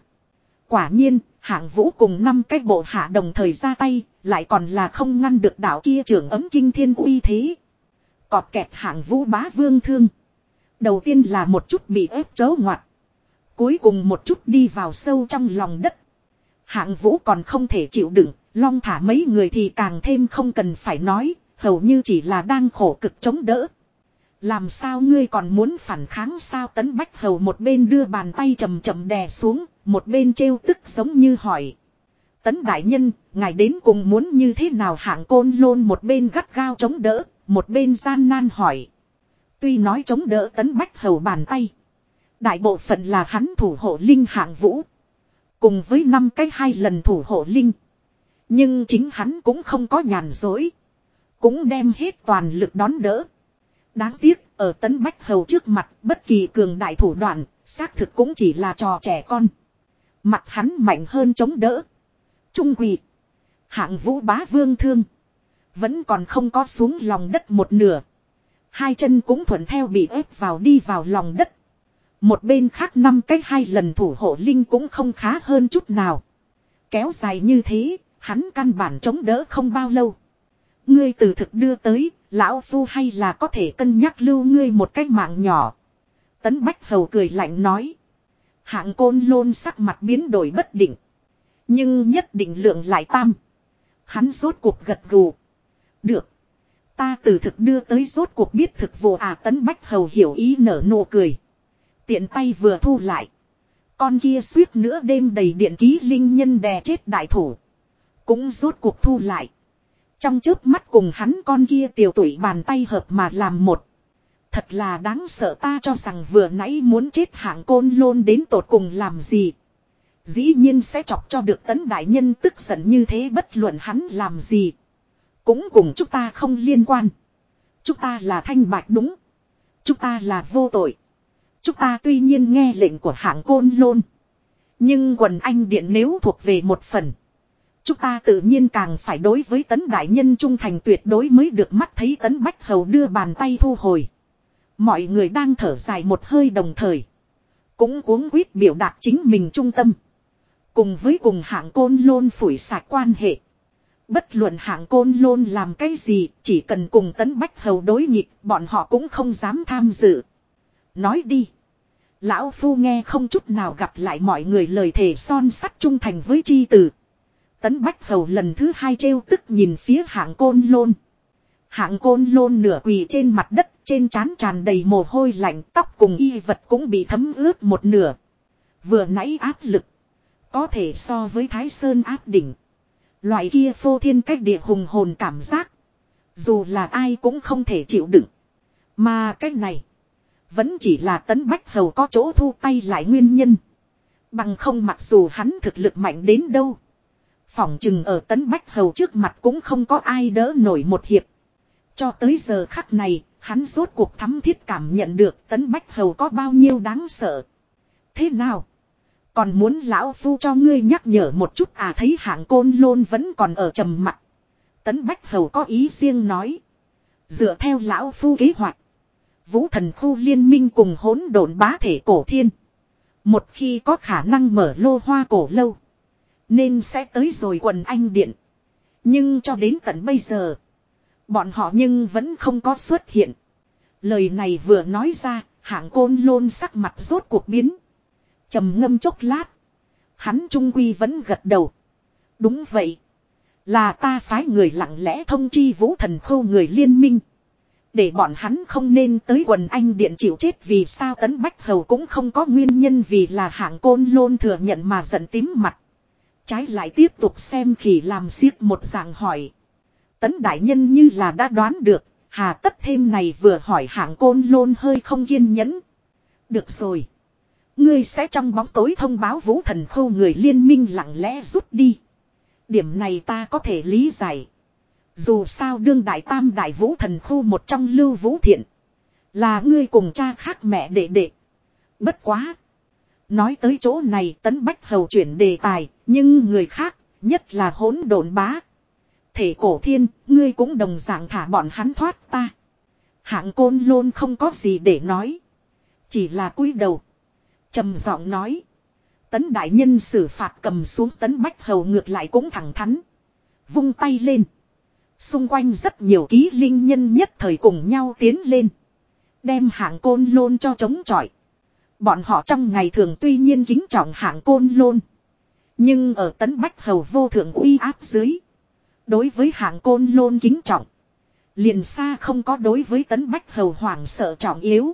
Quả nhiên, hạng vũ cùng năm cái bộ hạ đồng thời ra tay, lại còn là không ngăn được đảo kia trưởng ấm kinh thiên uy thế. Cọp kẹt hạng vũ bá vương thương. Đầu tiên là một chút bị ép chớ ngoặt. Cuối cùng một chút đi vào sâu trong lòng đất. Hạng vũ còn không thể chịu đựng, long thả mấy người thì càng thêm không cần phải nói, hầu như chỉ là đang khổ cực chống đỡ. Làm sao ngươi còn muốn phản kháng sao tấn bách hầu một bên đưa bàn tay chầm chậm đè xuống, một bên trêu tức giống như hỏi. Tấn đại nhân, ngài đến cùng muốn như thế nào hạng côn lôn một bên gắt gao chống đỡ, một bên gian nan hỏi. Tuy nói chống đỡ tấn bách hầu bàn tay. Đại bộ phận là hắn thủ hộ linh hạng vũ. Cùng với năm cái hai lần thủ hộ linh. Nhưng chính hắn cũng không có nhàn dối. Cũng đem hết toàn lực đón đỡ. Đáng tiếc, ở tấn bách hầu trước mặt, bất kỳ cường đại thủ đoạn, xác thực cũng chỉ là trò trẻ con. Mặt hắn mạnh hơn chống đỡ. Trung quỳ. Hạng vũ bá vương thương. Vẫn còn không có xuống lòng đất một nửa. Hai chân cũng thuận theo bị ép vào đi vào lòng đất. Một bên khác năm cái hai lần thủ hộ linh cũng không khá hơn chút nào. Kéo dài như thế, hắn căn bản chống đỡ không bao lâu. Ngươi từ thực đưa tới, lão phu hay là có thể cân nhắc lưu ngươi một cái mạng nhỏ. Tấn Bách Hầu cười lạnh nói. Hạng côn lôn sắc mặt biến đổi bất định. Nhưng nhất định lượng lại tam. Hắn rốt cuộc gật gù. Được. Ta từ thực đưa tới rốt cuộc biết thực vô à tấn bách hầu hiểu ý nở nụ cười. Tiện tay vừa thu lại. Con kia suýt nữa đêm đầy điện ký linh nhân đè chết đại thủ. Cũng rốt cuộc thu lại. Trong chớp mắt cùng hắn con kia tiểu tuổi bàn tay hợp mà làm một. Thật là đáng sợ ta cho rằng vừa nãy muốn chết hạng côn lôn đến tột cùng làm gì. Dĩ nhiên sẽ chọc cho được tấn đại nhân tức giận như thế bất luận hắn làm gì. Cũng cùng chúng ta không liên quan. Chúng ta là thanh bạch đúng. Chúng ta là vô tội. Chúng ta tuy nhiên nghe lệnh của hạng côn lôn. Nhưng quần anh điện nếu thuộc về một phần. Chúng ta tự nhiên càng phải đối với tấn đại nhân trung thành tuyệt đối mới được mắt thấy tấn bách hầu đưa bàn tay thu hồi. Mọi người đang thở dài một hơi đồng thời. Cũng cuống quyết biểu đạt chính mình trung tâm. Cùng với cùng hạng côn lôn phủi sạch quan hệ. Bất luận hạng côn lôn làm cái gì, chỉ cần cùng tấn bách hầu đối nghịch, bọn họ cũng không dám tham dự. Nói đi. Lão Phu nghe không chút nào gặp lại mọi người lời thề son sắt trung thành với chi tử. Tấn Bách Hầu lần thứ hai trêu tức nhìn phía hạng côn lôn. Hạng côn lôn nửa quỳ trên mặt đất, trên trán tràn đầy mồ hôi lạnh, tóc cùng y vật cũng bị thấm ướt một nửa. Vừa nãy áp lực. Có thể so với Thái Sơn áp đỉnh. Loại kia phô thiên cách địa hùng hồn cảm giác. Dù là ai cũng không thể chịu đựng. Mà cách này. Vẫn chỉ là tấn bách hầu có chỗ thu tay lại nguyên nhân. Bằng không mặc dù hắn thực lực mạnh đến đâu. Phỏng chừng ở tấn bách hầu trước mặt cũng không có ai đỡ nổi một hiệp. Cho tới giờ khắc này, hắn rốt cuộc thắm thiết cảm nhận được tấn bách hầu có bao nhiêu đáng sợ. Thế nào? Còn muốn lão phu cho ngươi nhắc nhở một chút à thấy hạng côn lôn vẫn còn ở trầm mặt. Tấn bách hầu có ý riêng nói. Dựa theo lão phu kế hoạch. Vũ thần khu liên minh cùng hỗn độn bá thể cổ thiên. Một khi có khả năng mở lô hoa cổ lâu. Nên sẽ tới rồi quần anh điện. Nhưng cho đến tận bây giờ. Bọn họ nhưng vẫn không có xuất hiện. Lời này vừa nói ra, hạng côn lôn sắc mặt rốt cuộc biến. trầm ngâm chốc lát. Hắn trung quy vẫn gật đầu. Đúng vậy. Là ta phái người lặng lẽ thông chi vũ thần khâu người liên minh. Để bọn hắn không nên tới quần anh điện chịu chết vì sao tấn bách hầu cũng không có nguyên nhân vì là hạng côn lôn thừa nhận mà giận tím mặt. Trái lại tiếp tục xem khỉ làm xiết một dạng hỏi. Tấn đại nhân như là đã đoán được, hà tất thêm này vừa hỏi hạng côn lôn hơi không kiên nhẫn. Được rồi. Ngươi sẽ trong bóng tối thông báo vũ thần khâu người liên minh lặng lẽ rút đi. Điểm này ta có thể lý giải. Dù sao đương đại tam đại vũ thần khu một trong lưu vũ thiện. Là ngươi cùng cha khác mẹ đệ đệ. Bất quá. Nói tới chỗ này tấn bách hầu chuyển đề tài. Nhưng người khác nhất là hỗn độn bá. Thể cổ thiên, ngươi cũng đồng dạng thả bọn hắn thoát ta. Hạng côn lôn không có gì để nói. Chỉ là cúi đầu. trầm giọng nói. Tấn đại nhân xử phạt cầm xuống tấn bách hầu ngược lại cũng thẳng thắn. Vung tay lên. Xung quanh rất nhiều ký linh nhân nhất thời cùng nhau tiến lên. Đem hạng côn lôn cho chống chọi. Bọn họ trong ngày thường tuy nhiên kính trọng hạng côn lôn. Nhưng ở tấn bách hầu vô thượng uy áp dưới. Đối với hạng côn lôn kính trọng. Liền xa không có đối với tấn bách hầu hoảng sợ trọng yếu.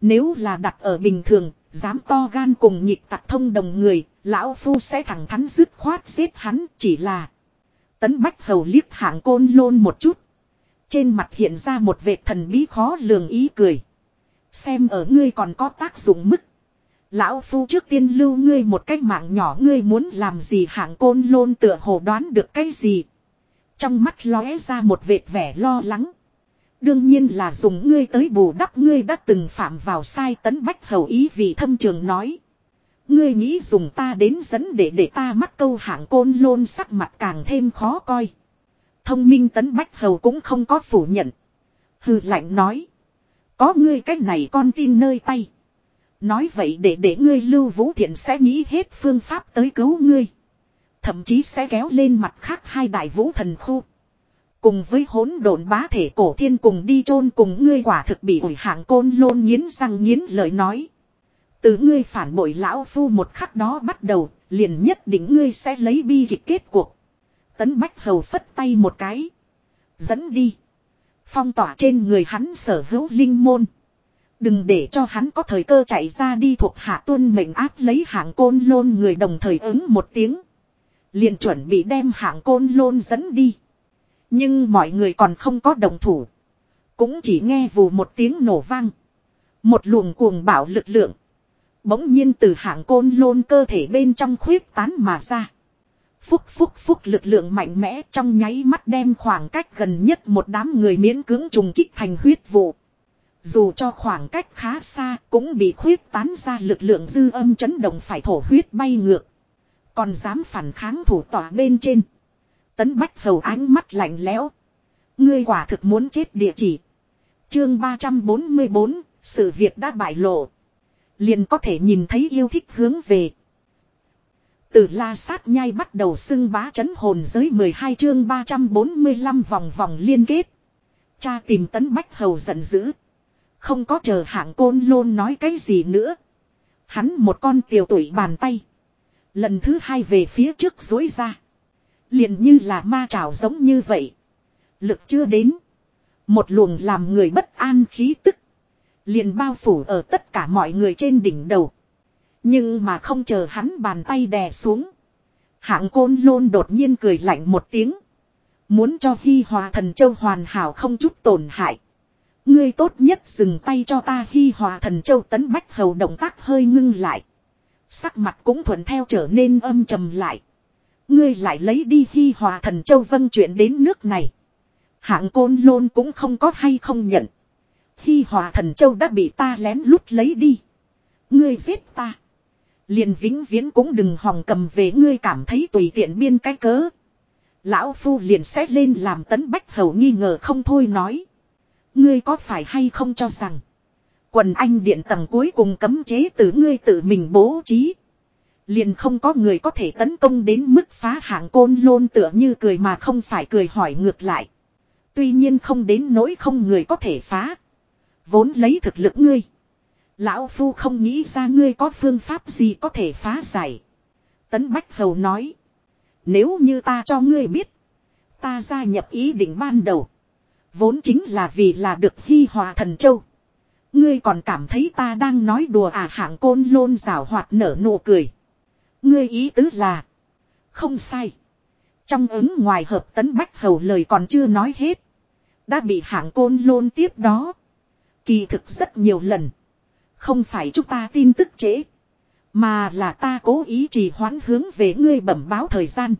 Nếu là đặt ở bình thường, dám to gan cùng nhịp tặc thông đồng người, lão phu sẽ thẳng thắn dứt khoát giết hắn chỉ là. Tấn bách hầu liếc hạng côn lôn một chút. Trên mặt hiện ra một vệt thần bí khó lường ý cười. Xem ở ngươi còn có tác dụng mức. Lão phu trước tiên lưu ngươi một cách mạng nhỏ ngươi muốn làm gì hạng côn lôn tựa hồ đoán được cái gì. Trong mắt lóe ra một vệt vẻ lo lắng. Đương nhiên là dùng ngươi tới bù đắp ngươi đã từng phạm vào sai tấn bách hầu ý vì thâm trường nói. Ngươi nghĩ dùng ta đến dẫn để để ta mắc câu hạng côn lôn sắc mặt càng thêm khó coi. Thông minh tấn bách hầu cũng không có phủ nhận. Hừ lạnh nói. Có ngươi cách này con tin nơi tay. Nói vậy để để ngươi lưu vũ thiện sẽ nghĩ hết phương pháp tới cứu ngươi. Thậm chí sẽ kéo lên mặt khác hai đại vũ thần khu. Cùng với hỗn độn bá thể cổ thiên cùng đi chôn cùng ngươi quả thực bị ủi hạng côn lôn nghiến răng nghiến lời nói. Từ ngươi phản bội lão phu một khắc đó bắt đầu, liền nhất định ngươi sẽ lấy bi kịch kết cuộc. Tấn Bách Hầu phất tay một cái. Dẫn đi. Phong tỏa trên người hắn sở hữu linh môn. Đừng để cho hắn có thời cơ chạy ra đi thuộc hạ tuân mệnh áp lấy hạng côn lôn người đồng thời ứng một tiếng. Liền chuẩn bị đem hạng côn lôn dẫn đi. Nhưng mọi người còn không có đồng thủ. Cũng chỉ nghe vù một tiếng nổ vang. Một luồng cuồng bạo lực lượng. Bỗng nhiên từ hạng côn lôn cơ thể bên trong khuyết tán mà ra. Phúc phúc phúc lực lượng mạnh mẽ trong nháy mắt đem khoảng cách gần nhất một đám người miễn cưỡng trùng kích thành huyết vụ. Dù cho khoảng cách khá xa cũng bị khuyết tán ra lực lượng dư âm chấn động phải thổ huyết bay ngược. Còn dám phản kháng thủ tỏa bên trên. Tấn Bách Hầu ánh mắt lạnh lẽo. Ngươi quả thực muốn chết địa chỉ. Chương 344, sự việc đã bại lộ. Liền có thể nhìn thấy yêu thích hướng về. Từ la sát nhai bắt đầu xưng bá chấn hồn giới 12 chương 345 vòng vòng liên kết. Cha tìm tấn bách hầu giận dữ. Không có chờ hạng côn lôn nói cái gì nữa. Hắn một con tiểu tuổi bàn tay. Lần thứ hai về phía trước dối ra. liền như là ma trào giống như vậy. Lực chưa đến. Một luồng làm người bất an khí tức. Liền bao phủ ở tất cả mọi người trên đỉnh đầu. Nhưng mà không chờ hắn bàn tay đè xuống. Hạng côn lôn đột nhiên cười lạnh một tiếng. Muốn cho Hy Hòa thần châu hoàn hảo không chút tổn hại. Ngươi tốt nhất dừng tay cho ta Hy Hòa thần châu tấn bách hầu động tác hơi ngưng lại. Sắc mặt cũng thuận theo trở nên âm trầm lại. Ngươi lại lấy đi khi Hòa thần châu vân chuyện đến nước này. Hạng côn lôn cũng không có hay không nhận. khi hòa thần châu đã bị ta lén lút lấy đi. Ngươi giết ta. Liền vĩnh viễn cũng đừng hòng cầm về ngươi cảm thấy tùy tiện biên cái cớ. Lão Phu liền xét lên làm tấn bách hầu nghi ngờ không thôi nói. Ngươi có phải hay không cho rằng. Quần anh điện tầng cuối cùng cấm chế từ ngươi tự mình bố trí. Liền không có người có thể tấn công đến mức phá hạng côn lôn tựa như cười mà không phải cười hỏi ngược lại. Tuy nhiên không đến nỗi không người có thể phá. Vốn lấy thực lực ngươi. Lão Phu không nghĩ ra ngươi có phương pháp gì có thể phá giải. Tấn Bách Hầu nói. Nếu như ta cho ngươi biết. Ta gia nhập ý định ban đầu. Vốn chính là vì là được hy hòa thần châu. Ngươi còn cảm thấy ta đang nói đùa à hạng côn lôn rào hoạt nở nụ cười. Ngươi ý tứ là. Không sai. Trong ứng ngoài hợp tấn bách hầu lời còn chưa nói hết. Đã bị hạng côn lôn tiếp đó. Kỳ thực rất nhiều lần. Không phải chúng ta tin tức trễ. Mà là ta cố ý trì hoãn hướng về ngươi bẩm báo thời gian.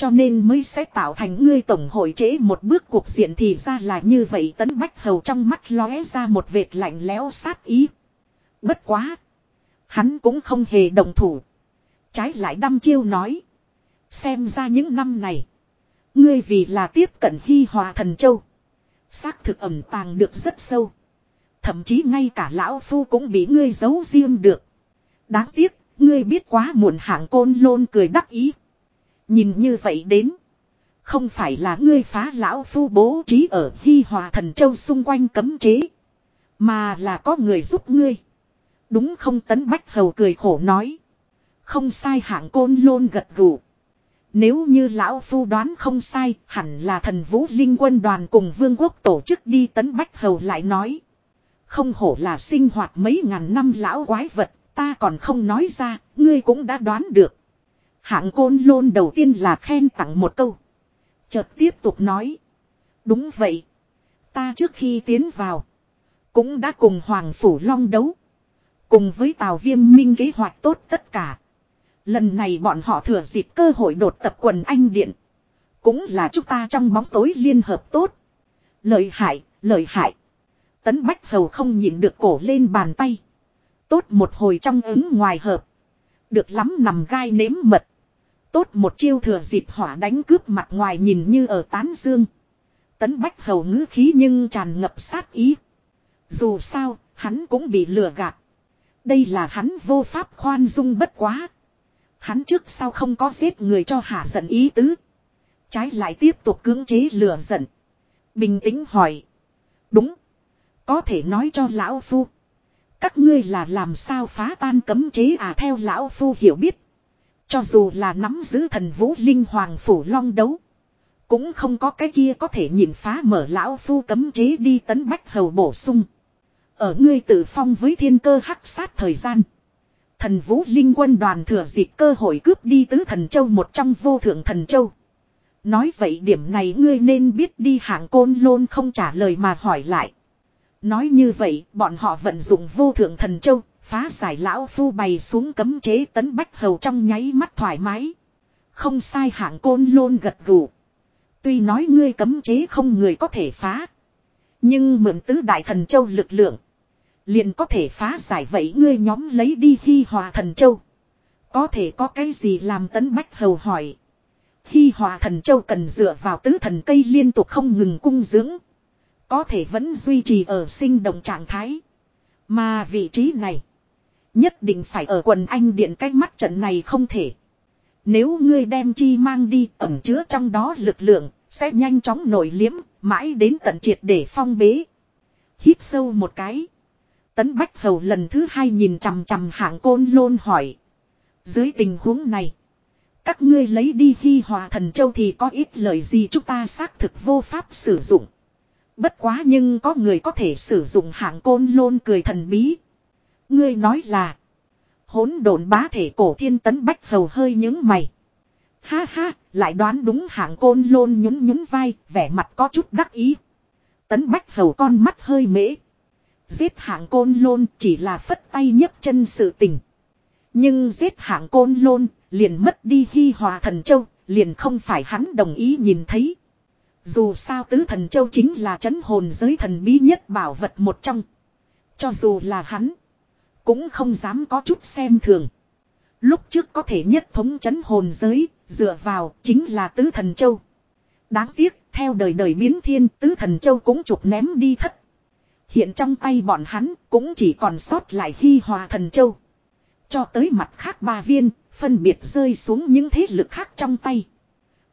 Cho nên mới sẽ tạo thành ngươi tổng hội chế một bước cuộc diện thì ra là như vậy tấn bách hầu trong mắt lóe ra một vệt lạnh lẽo sát ý. Bất quá. Hắn cũng không hề đồng thủ. Trái lại đăm chiêu nói. Xem ra những năm này. Ngươi vì là tiếp cận hy hòa thần châu. Xác thực ẩm tàng được rất sâu. Thậm chí ngay cả lão phu cũng bị ngươi giấu riêng được. Đáng tiếc, ngươi biết quá muộn hạng côn lôn cười đắc ý. Nhìn như vậy đến. Không phải là ngươi phá lão phu bố trí ở Hy Hòa Thần Châu xung quanh cấm chế. Mà là có người giúp ngươi. Đúng không tấn bách hầu cười khổ nói. Không sai hạng côn lôn gật gù. Nếu như lão phu đoán không sai, hẳn là thần vũ linh quân đoàn cùng vương quốc tổ chức đi tấn bách hầu lại nói. Không hổ là sinh hoạt mấy ngàn năm lão quái vật, ta còn không nói ra, ngươi cũng đã đoán được. Hạng côn lôn đầu tiên là khen tặng một câu. Chợt tiếp tục nói. Đúng vậy. Ta trước khi tiến vào. Cũng đã cùng Hoàng Phủ Long đấu. Cùng với Tào Viêm Minh kế hoạch tốt tất cả. Lần này bọn họ thừa dịp cơ hội đột tập quần anh điện. Cũng là chúng ta trong bóng tối liên hợp tốt. Lợi hại, lợi hại. Tấn Bách Hầu không nhịn được cổ lên bàn tay. Tốt một hồi trong ứng ngoài hợp. Được lắm nằm gai nếm mật. Tốt một chiêu thừa dịp hỏa đánh cướp mặt ngoài nhìn như ở tán dương. Tấn Bách Hầu ngữ khí nhưng tràn ngập sát ý. Dù sao, hắn cũng bị lừa gạt. Đây là hắn vô pháp khoan dung bất quá. Hắn trước sau không có giết người cho hạ giận ý tứ. Trái lại tiếp tục cưỡng chế lừa giận. Bình tĩnh hỏi. Đúng. Có thể nói cho lão phu. Các ngươi là làm sao phá tan cấm chế à theo lão phu hiểu biết. Cho dù là nắm giữ thần vũ linh hoàng phủ long đấu. Cũng không có cái kia có thể nhìn phá mở lão phu cấm chế đi tấn bách hầu bổ sung. Ở ngươi tự phong với thiên cơ hắc sát thời gian. Thần vũ linh quân đoàn thừa dịp cơ hội cướp đi tứ thần châu một trong vô thượng thần châu. Nói vậy điểm này ngươi nên biết đi hạng côn lôn không trả lời mà hỏi lại. Nói như vậy, bọn họ vận dụng vô thượng thần châu, phá giải lão phu bày xuống cấm chế tấn bách hầu trong nháy mắt thoải mái. Không sai hạng côn lôn gật gù. Tuy nói ngươi cấm chế không người có thể phá. Nhưng mượn tứ đại thần châu lực lượng. Liền có thể phá giải vậy ngươi nhóm lấy đi hy hòa thần châu. Có thể có cái gì làm tấn bách hầu hỏi. Hy hòa thần châu cần dựa vào tứ thần cây liên tục không ngừng cung dưỡng. Có thể vẫn duy trì ở sinh động trạng thái. Mà vị trí này. Nhất định phải ở quần anh điện cách mắt trận này không thể. Nếu ngươi đem chi mang đi, ẩn chứa trong đó lực lượng. Sẽ nhanh chóng nổi liếm. Mãi đến tận triệt để phong bế. Hít sâu một cái. Tấn Bách Hầu lần thứ hai nhìn chằm chằm hạng côn lôn hỏi. Dưới tình huống này. Các ngươi lấy đi khi hòa thần châu thì có ít lời gì chúng ta xác thực vô pháp sử dụng. Bất quá nhưng có người có thể sử dụng hạng côn lôn cười thần bí. Ngươi nói là. Hỗn độn bá thể cổ thiên tấn bách hầu hơi những mày. Ha ha, lại đoán đúng hạng côn lôn nhún nhún vai, vẻ mặt có chút đắc ý. Tấn bách hầu con mắt hơi mễ. Giết hạng côn lôn chỉ là phất tay nhấc chân sự tình. Nhưng giết hạng côn lôn, liền mất đi hy hòa thần châu, liền không phải hắn đồng ý nhìn thấy. Dù sao tứ thần châu chính là chấn hồn giới thần bí nhất bảo vật một trong. Cho dù là hắn. Cũng không dám có chút xem thường. Lúc trước có thể nhất thống chấn hồn giới. Dựa vào chính là tứ thần châu. Đáng tiếc theo đời đời biến thiên tứ thần châu cũng trục ném đi thất. Hiện trong tay bọn hắn cũng chỉ còn sót lại hy hòa thần châu. Cho tới mặt khác ba viên, phân biệt rơi xuống những thế lực khác trong tay.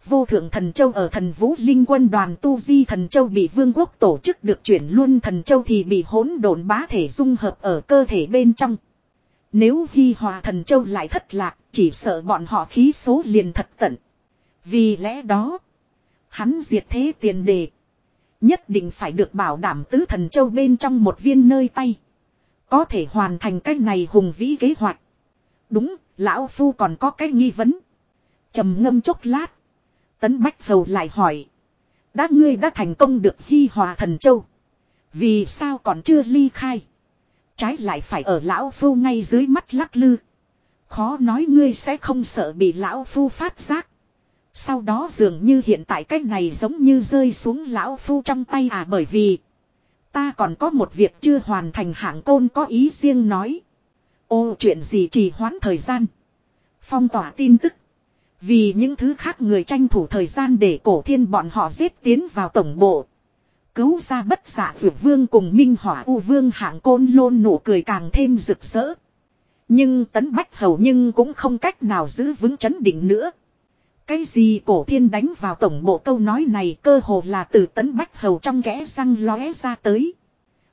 Vô thượng thần châu ở thần vũ linh quân đoàn tu di thần châu bị vương quốc tổ chức được chuyển luôn thần châu thì bị hỗn độn bá thể dung hợp ở cơ thể bên trong. Nếu hy hòa thần châu lại thất lạc, chỉ sợ bọn họ khí số liền thật tận. Vì lẽ đó, hắn diệt thế tiền đề. Nhất định phải được bảo đảm tứ thần châu bên trong một viên nơi tay. Có thể hoàn thành cái này hùng vĩ kế hoạch. Đúng, lão phu còn có cái nghi vấn. trầm ngâm chốc lát. Tấn Bách Hầu lại hỏi. Đã ngươi đã thành công được hy hòa thần châu. Vì sao còn chưa ly khai. Trái lại phải ở lão phu ngay dưới mắt lắc lư. Khó nói ngươi sẽ không sợ bị lão phu phát giác. Sau đó dường như hiện tại cái này giống như rơi xuống lão phu trong tay à bởi vì. Ta còn có một việc chưa hoàn thành hạng côn có ý riêng nói. Ô chuyện gì trì hoãn thời gian. Phong tỏa tin tức. Vì những thứ khác người tranh thủ thời gian để cổ thiên bọn họ giết tiến vào tổng bộ. Cứu ra bất giả vượt vương cùng minh hỏa u vương hạng côn lôn nụ cười càng thêm rực rỡ. Nhưng tấn bách hầu nhưng cũng không cách nào giữ vững chấn định nữa. Cái gì cổ thiên đánh vào tổng bộ câu nói này cơ hồ là từ tấn bách hầu trong kẽ răng lóe ra tới.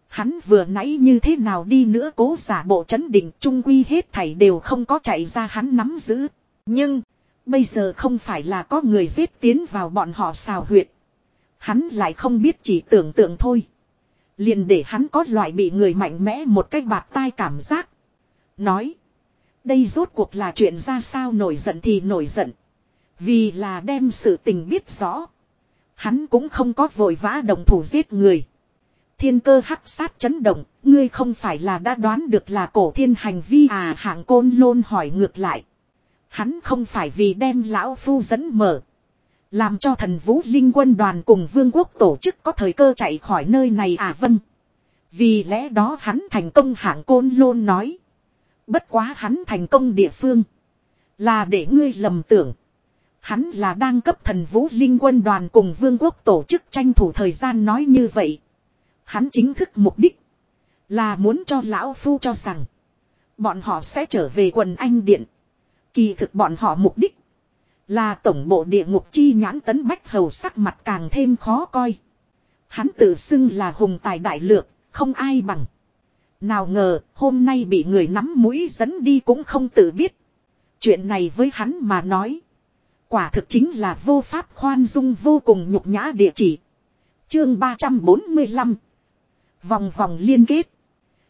Hắn vừa nãy như thế nào đi nữa cố giả bộ chấn định trung quy hết thảy đều không có chạy ra hắn nắm giữ. Nhưng, bây giờ không phải là có người giết tiến vào bọn họ xào huyệt. Hắn lại không biết chỉ tưởng tượng thôi. Liền để hắn có loại bị người mạnh mẽ một cách bạt tai cảm giác. Nói. Đây rốt cuộc là chuyện ra sao nổi giận thì nổi giận. Vì là đem sự tình biết rõ. Hắn cũng không có vội vã đồng thủ giết người. Thiên cơ hắc sát chấn động, ngươi không phải là đã đoán được là cổ thiên hành vi à hạng côn lôn hỏi ngược lại. Hắn không phải vì đem lão phu dẫn mở. Làm cho thần vũ linh quân đoàn cùng vương quốc tổ chức có thời cơ chạy khỏi nơi này à vâng. Vì lẽ đó hắn thành công hạng côn lôn nói. Bất quá hắn thành công địa phương. Là để ngươi lầm tưởng. Hắn là đang cấp thần vũ linh quân đoàn cùng vương quốc tổ chức tranh thủ thời gian nói như vậy. Hắn chính thức mục đích. Là muốn cho lão phu cho rằng. Bọn họ sẽ trở về quần anh điện. Kỳ thực bọn họ mục đích. Là tổng bộ địa ngục chi nhãn tấn bách hầu sắc mặt càng thêm khó coi. Hắn tự xưng là hùng tài đại lược, không ai bằng. Nào ngờ, hôm nay bị người nắm mũi dẫn đi cũng không tự biết. Chuyện này với hắn mà nói. Quả thực chính là vô pháp khoan dung vô cùng nhục nhã địa chỉ. Chương 345 Vòng vòng liên kết.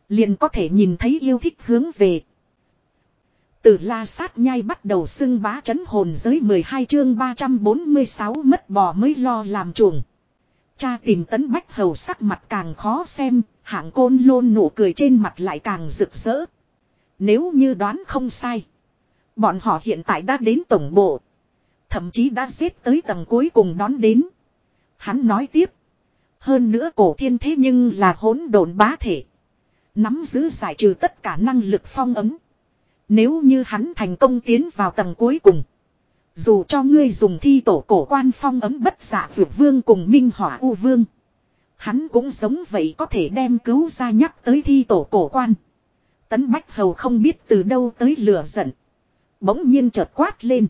Liền có thể nhìn thấy yêu thích hướng về. Từ la sát nhai bắt đầu xưng bá chấn hồn giới 12 chương 346 mất bò mới lo làm chuồng. Cha tìm tấn bách hầu sắc mặt càng khó xem, hạng côn lôn nụ cười trên mặt lại càng rực rỡ. Nếu như đoán không sai. Bọn họ hiện tại đã đến tổng bộ. Thậm chí đã xếp tới tầng cuối cùng đón đến. Hắn nói tiếp. Hơn nữa cổ thiên thế nhưng là hỗn độn bá thể. Nắm giữ giải trừ tất cả năng lực phong ấm. Nếu như hắn thành công tiến vào tầng cuối cùng. Dù cho ngươi dùng thi tổ cổ quan phong ấm bất giả vượt vương cùng minh hỏa u vương. Hắn cũng giống vậy có thể đem cứu ra nhắc tới thi tổ cổ quan. Tấn Bách Hầu không biết từ đâu tới lửa giận. Bỗng nhiên chợt quát lên.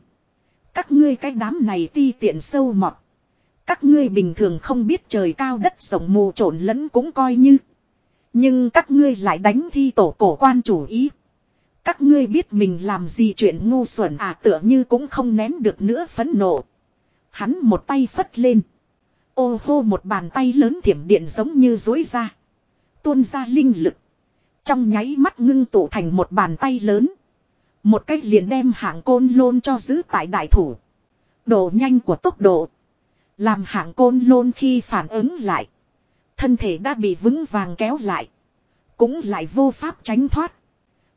Các ngươi cái đám này ti tiện sâu mọt. Các ngươi bình thường không biết trời cao đất rộng mù trộn lẫn cũng coi như. Nhưng các ngươi lại đánh thi tổ cổ quan chủ ý. Các ngươi biết mình làm gì chuyện ngu xuẩn à tựa như cũng không nén được nữa phấn nộ. Hắn một tay phất lên. Ô hô một bàn tay lớn thiểm điện giống như dối ra. Tuôn ra linh lực. Trong nháy mắt ngưng tụ thành một bàn tay lớn. Một cách liền đem hạng côn lôn cho giữ tại đại thủ. Độ nhanh của tốc độ. Làm hạng côn lôn khi phản ứng lại. Thân thể đã bị vững vàng kéo lại. Cũng lại vô pháp tránh thoát.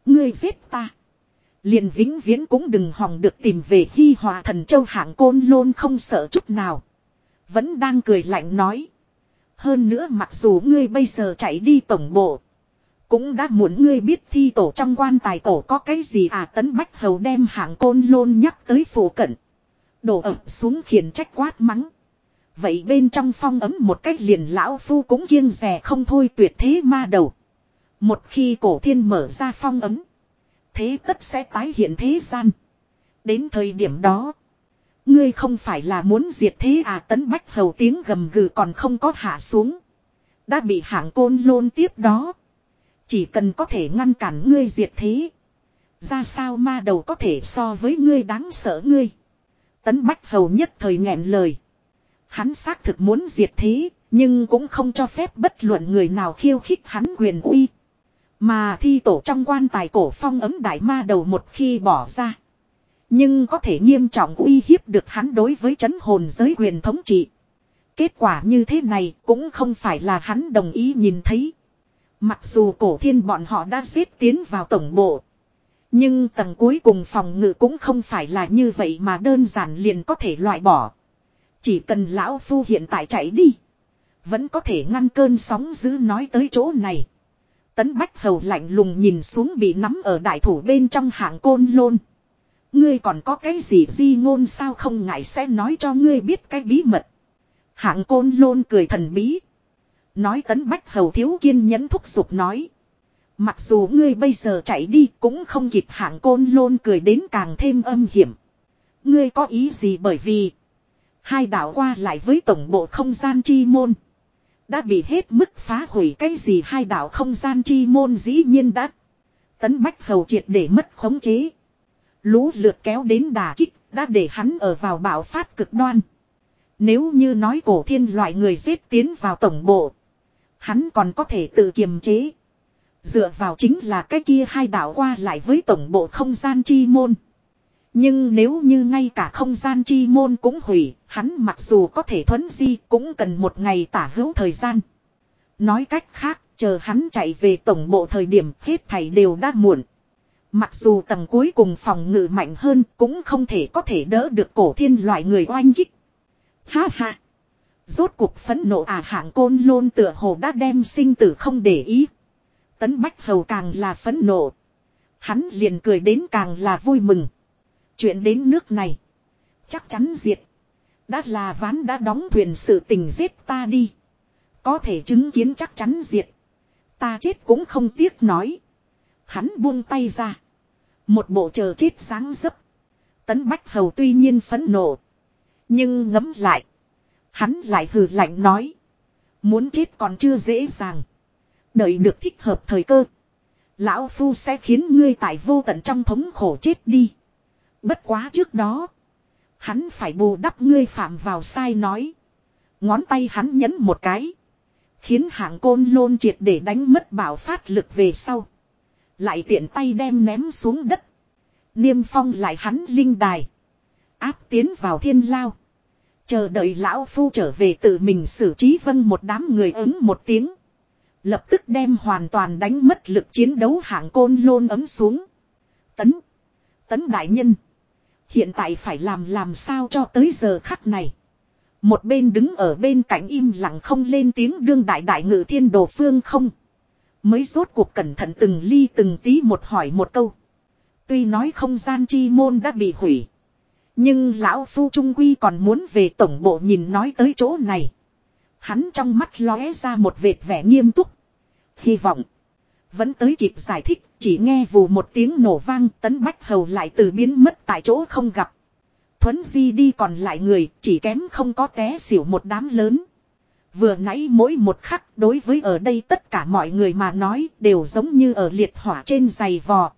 Ngươi giết ta. Liền vĩnh viễn cũng đừng hòng được tìm về hy hòa thần châu hạng côn lôn không sợ chút nào. Vẫn đang cười lạnh nói. Hơn nữa mặc dù ngươi bây giờ chạy đi tổng bộ. Cũng đã muốn ngươi biết thi tổ trong quan tài cổ có cái gì à tấn bách hầu đem hạng côn lôn nhắc tới phổ cận. Đổ ập xuống khiển trách quát mắng. Vậy bên trong phong ấm một cách liền lão phu cũng kiêng rè không thôi tuyệt thế ma đầu. Một khi cổ thiên mở ra phong ấm. Thế tất sẽ tái hiện thế gian. Đến thời điểm đó. Ngươi không phải là muốn diệt thế à tấn bách hầu tiếng gầm gừ còn không có hạ xuống. Đã bị hạng côn lôn tiếp đó. Chỉ cần có thể ngăn cản ngươi diệt thế. Ra sao ma đầu có thể so với ngươi đáng sợ ngươi. Tấn bách hầu nhất thời nghẹn lời. Hắn xác thực muốn diệt thế. Nhưng cũng không cho phép bất luận người nào khiêu khích hắn quyền uy. Mà thi tổ trong quan tài cổ phong ấm đại ma đầu một khi bỏ ra. Nhưng có thể nghiêm trọng uy hiếp được hắn đối với chấn hồn giới quyền thống trị. Kết quả như thế này cũng không phải là hắn đồng ý nhìn thấy. Mặc dù cổ thiên bọn họ đã giết tiến vào tổng bộ. Nhưng tầng cuối cùng phòng ngự cũng không phải là như vậy mà đơn giản liền có thể loại bỏ. Chỉ cần lão phu hiện tại chạy đi. Vẫn có thể ngăn cơn sóng giữ nói tới chỗ này. Tấn Bách Hầu lạnh lùng nhìn xuống bị nắm ở đại thủ bên trong hạng côn lôn. Ngươi còn có cái gì di ngôn sao không ngại sẽ nói cho ngươi biết cái bí mật. Hạng côn lôn cười thần bí. Nói tấn bách hầu thiếu kiên nhẫn thúc giục nói. Mặc dù ngươi bây giờ chạy đi cũng không kịp hạng côn lôn cười đến càng thêm âm hiểm. Ngươi có ý gì bởi vì. Hai đảo qua lại với tổng bộ không gian chi môn. Đã bị hết mức phá hủy cái gì hai đạo không gian chi môn dĩ nhiên đã. Tấn Bách Hầu triệt để mất khống chế. Lũ lượt kéo đến đà kích đã để hắn ở vào bạo phát cực đoan. Nếu như nói cổ thiên loại người giết tiến vào tổng bộ. Hắn còn có thể tự kiềm chế. Dựa vào chính là cái kia hai đạo qua lại với tổng bộ không gian chi môn. Nhưng nếu như ngay cả không gian chi môn cũng hủy, hắn mặc dù có thể thuấn di cũng cần một ngày tả hữu thời gian. Nói cách khác, chờ hắn chạy về tổng bộ thời điểm hết thảy đều đã muộn. Mặc dù tầng cuối cùng phòng ngự mạnh hơn cũng không thể có thể đỡ được cổ thiên loại người oanh kích. Ha ha! Rốt cuộc phẫn nộ à hạng côn lôn tựa hồ đã đem sinh tử không để ý. Tấn Bách Hầu càng là phẫn nộ. Hắn liền cười đến càng là vui mừng. Chuyện đến nước này. Chắc chắn diệt. Đã là ván đã đóng thuyền sự tình giết ta đi. Có thể chứng kiến chắc chắn diệt. Ta chết cũng không tiếc nói. Hắn buông tay ra. Một bộ chờ chết sáng dấp. Tấn Bách Hầu tuy nhiên phẫn nộ. Nhưng ngấm lại. Hắn lại hừ lạnh nói. Muốn chết còn chưa dễ dàng. Đợi được thích hợp thời cơ. Lão Phu sẽ khiến ngươi tại vô tận trong thống khổ chết đi. Bất quá trước đó. Hắn phải bù đắp ngươi phạm vào sai nói. Ngón tay hắn nhấn một cái. Khiến hạng côn lôn triệt để đánh mất bảo phát lực về sau. Lại tiện tay đem ném xuống đất. Niêm phong lại hắn linh đài. Áp tiến vào thiên lao. Chờ đợi lão phu trở về tự mình xử trí vân một đám người ứng một tiếng. Lập tức đem hoàn toàn đánh mất lực chiến đấu hạng côn lôn ấm xuống. Tấn. Tấn đại nhân. Hiện tại phải làm làm sao cho tới giờ khắc này. Một bên đứng ở bên cạnh im lặng không lên tiếng đương đại đại ngự thiên đồ phương không. Mới rốt cuộc cẩn thận từng ly từng tí một hỏi một câu. Tuy nói không gian chi môn đã bị hủy. Nhưng lão phu trung quy còn muốn về tổng bộ nhìn nói tới chỗ này. Hắn trong mắt lóe ra một vệt vẻ nghiêm túc. Hy vọng. Vẫn tới kịp giải thích, chỉ nghe vù một tiếng nổ vang tấn bách hầu lại từ biến mất tại chỗ không gặp. Thuấn di đi còn lại người, chỉ kém không có té xỉu một đám lớn. Vừa nãy mỗi một khắc đối với ở đây tất cả mọi người mà nói đều giống như ở liệt hỏa trên giày vò.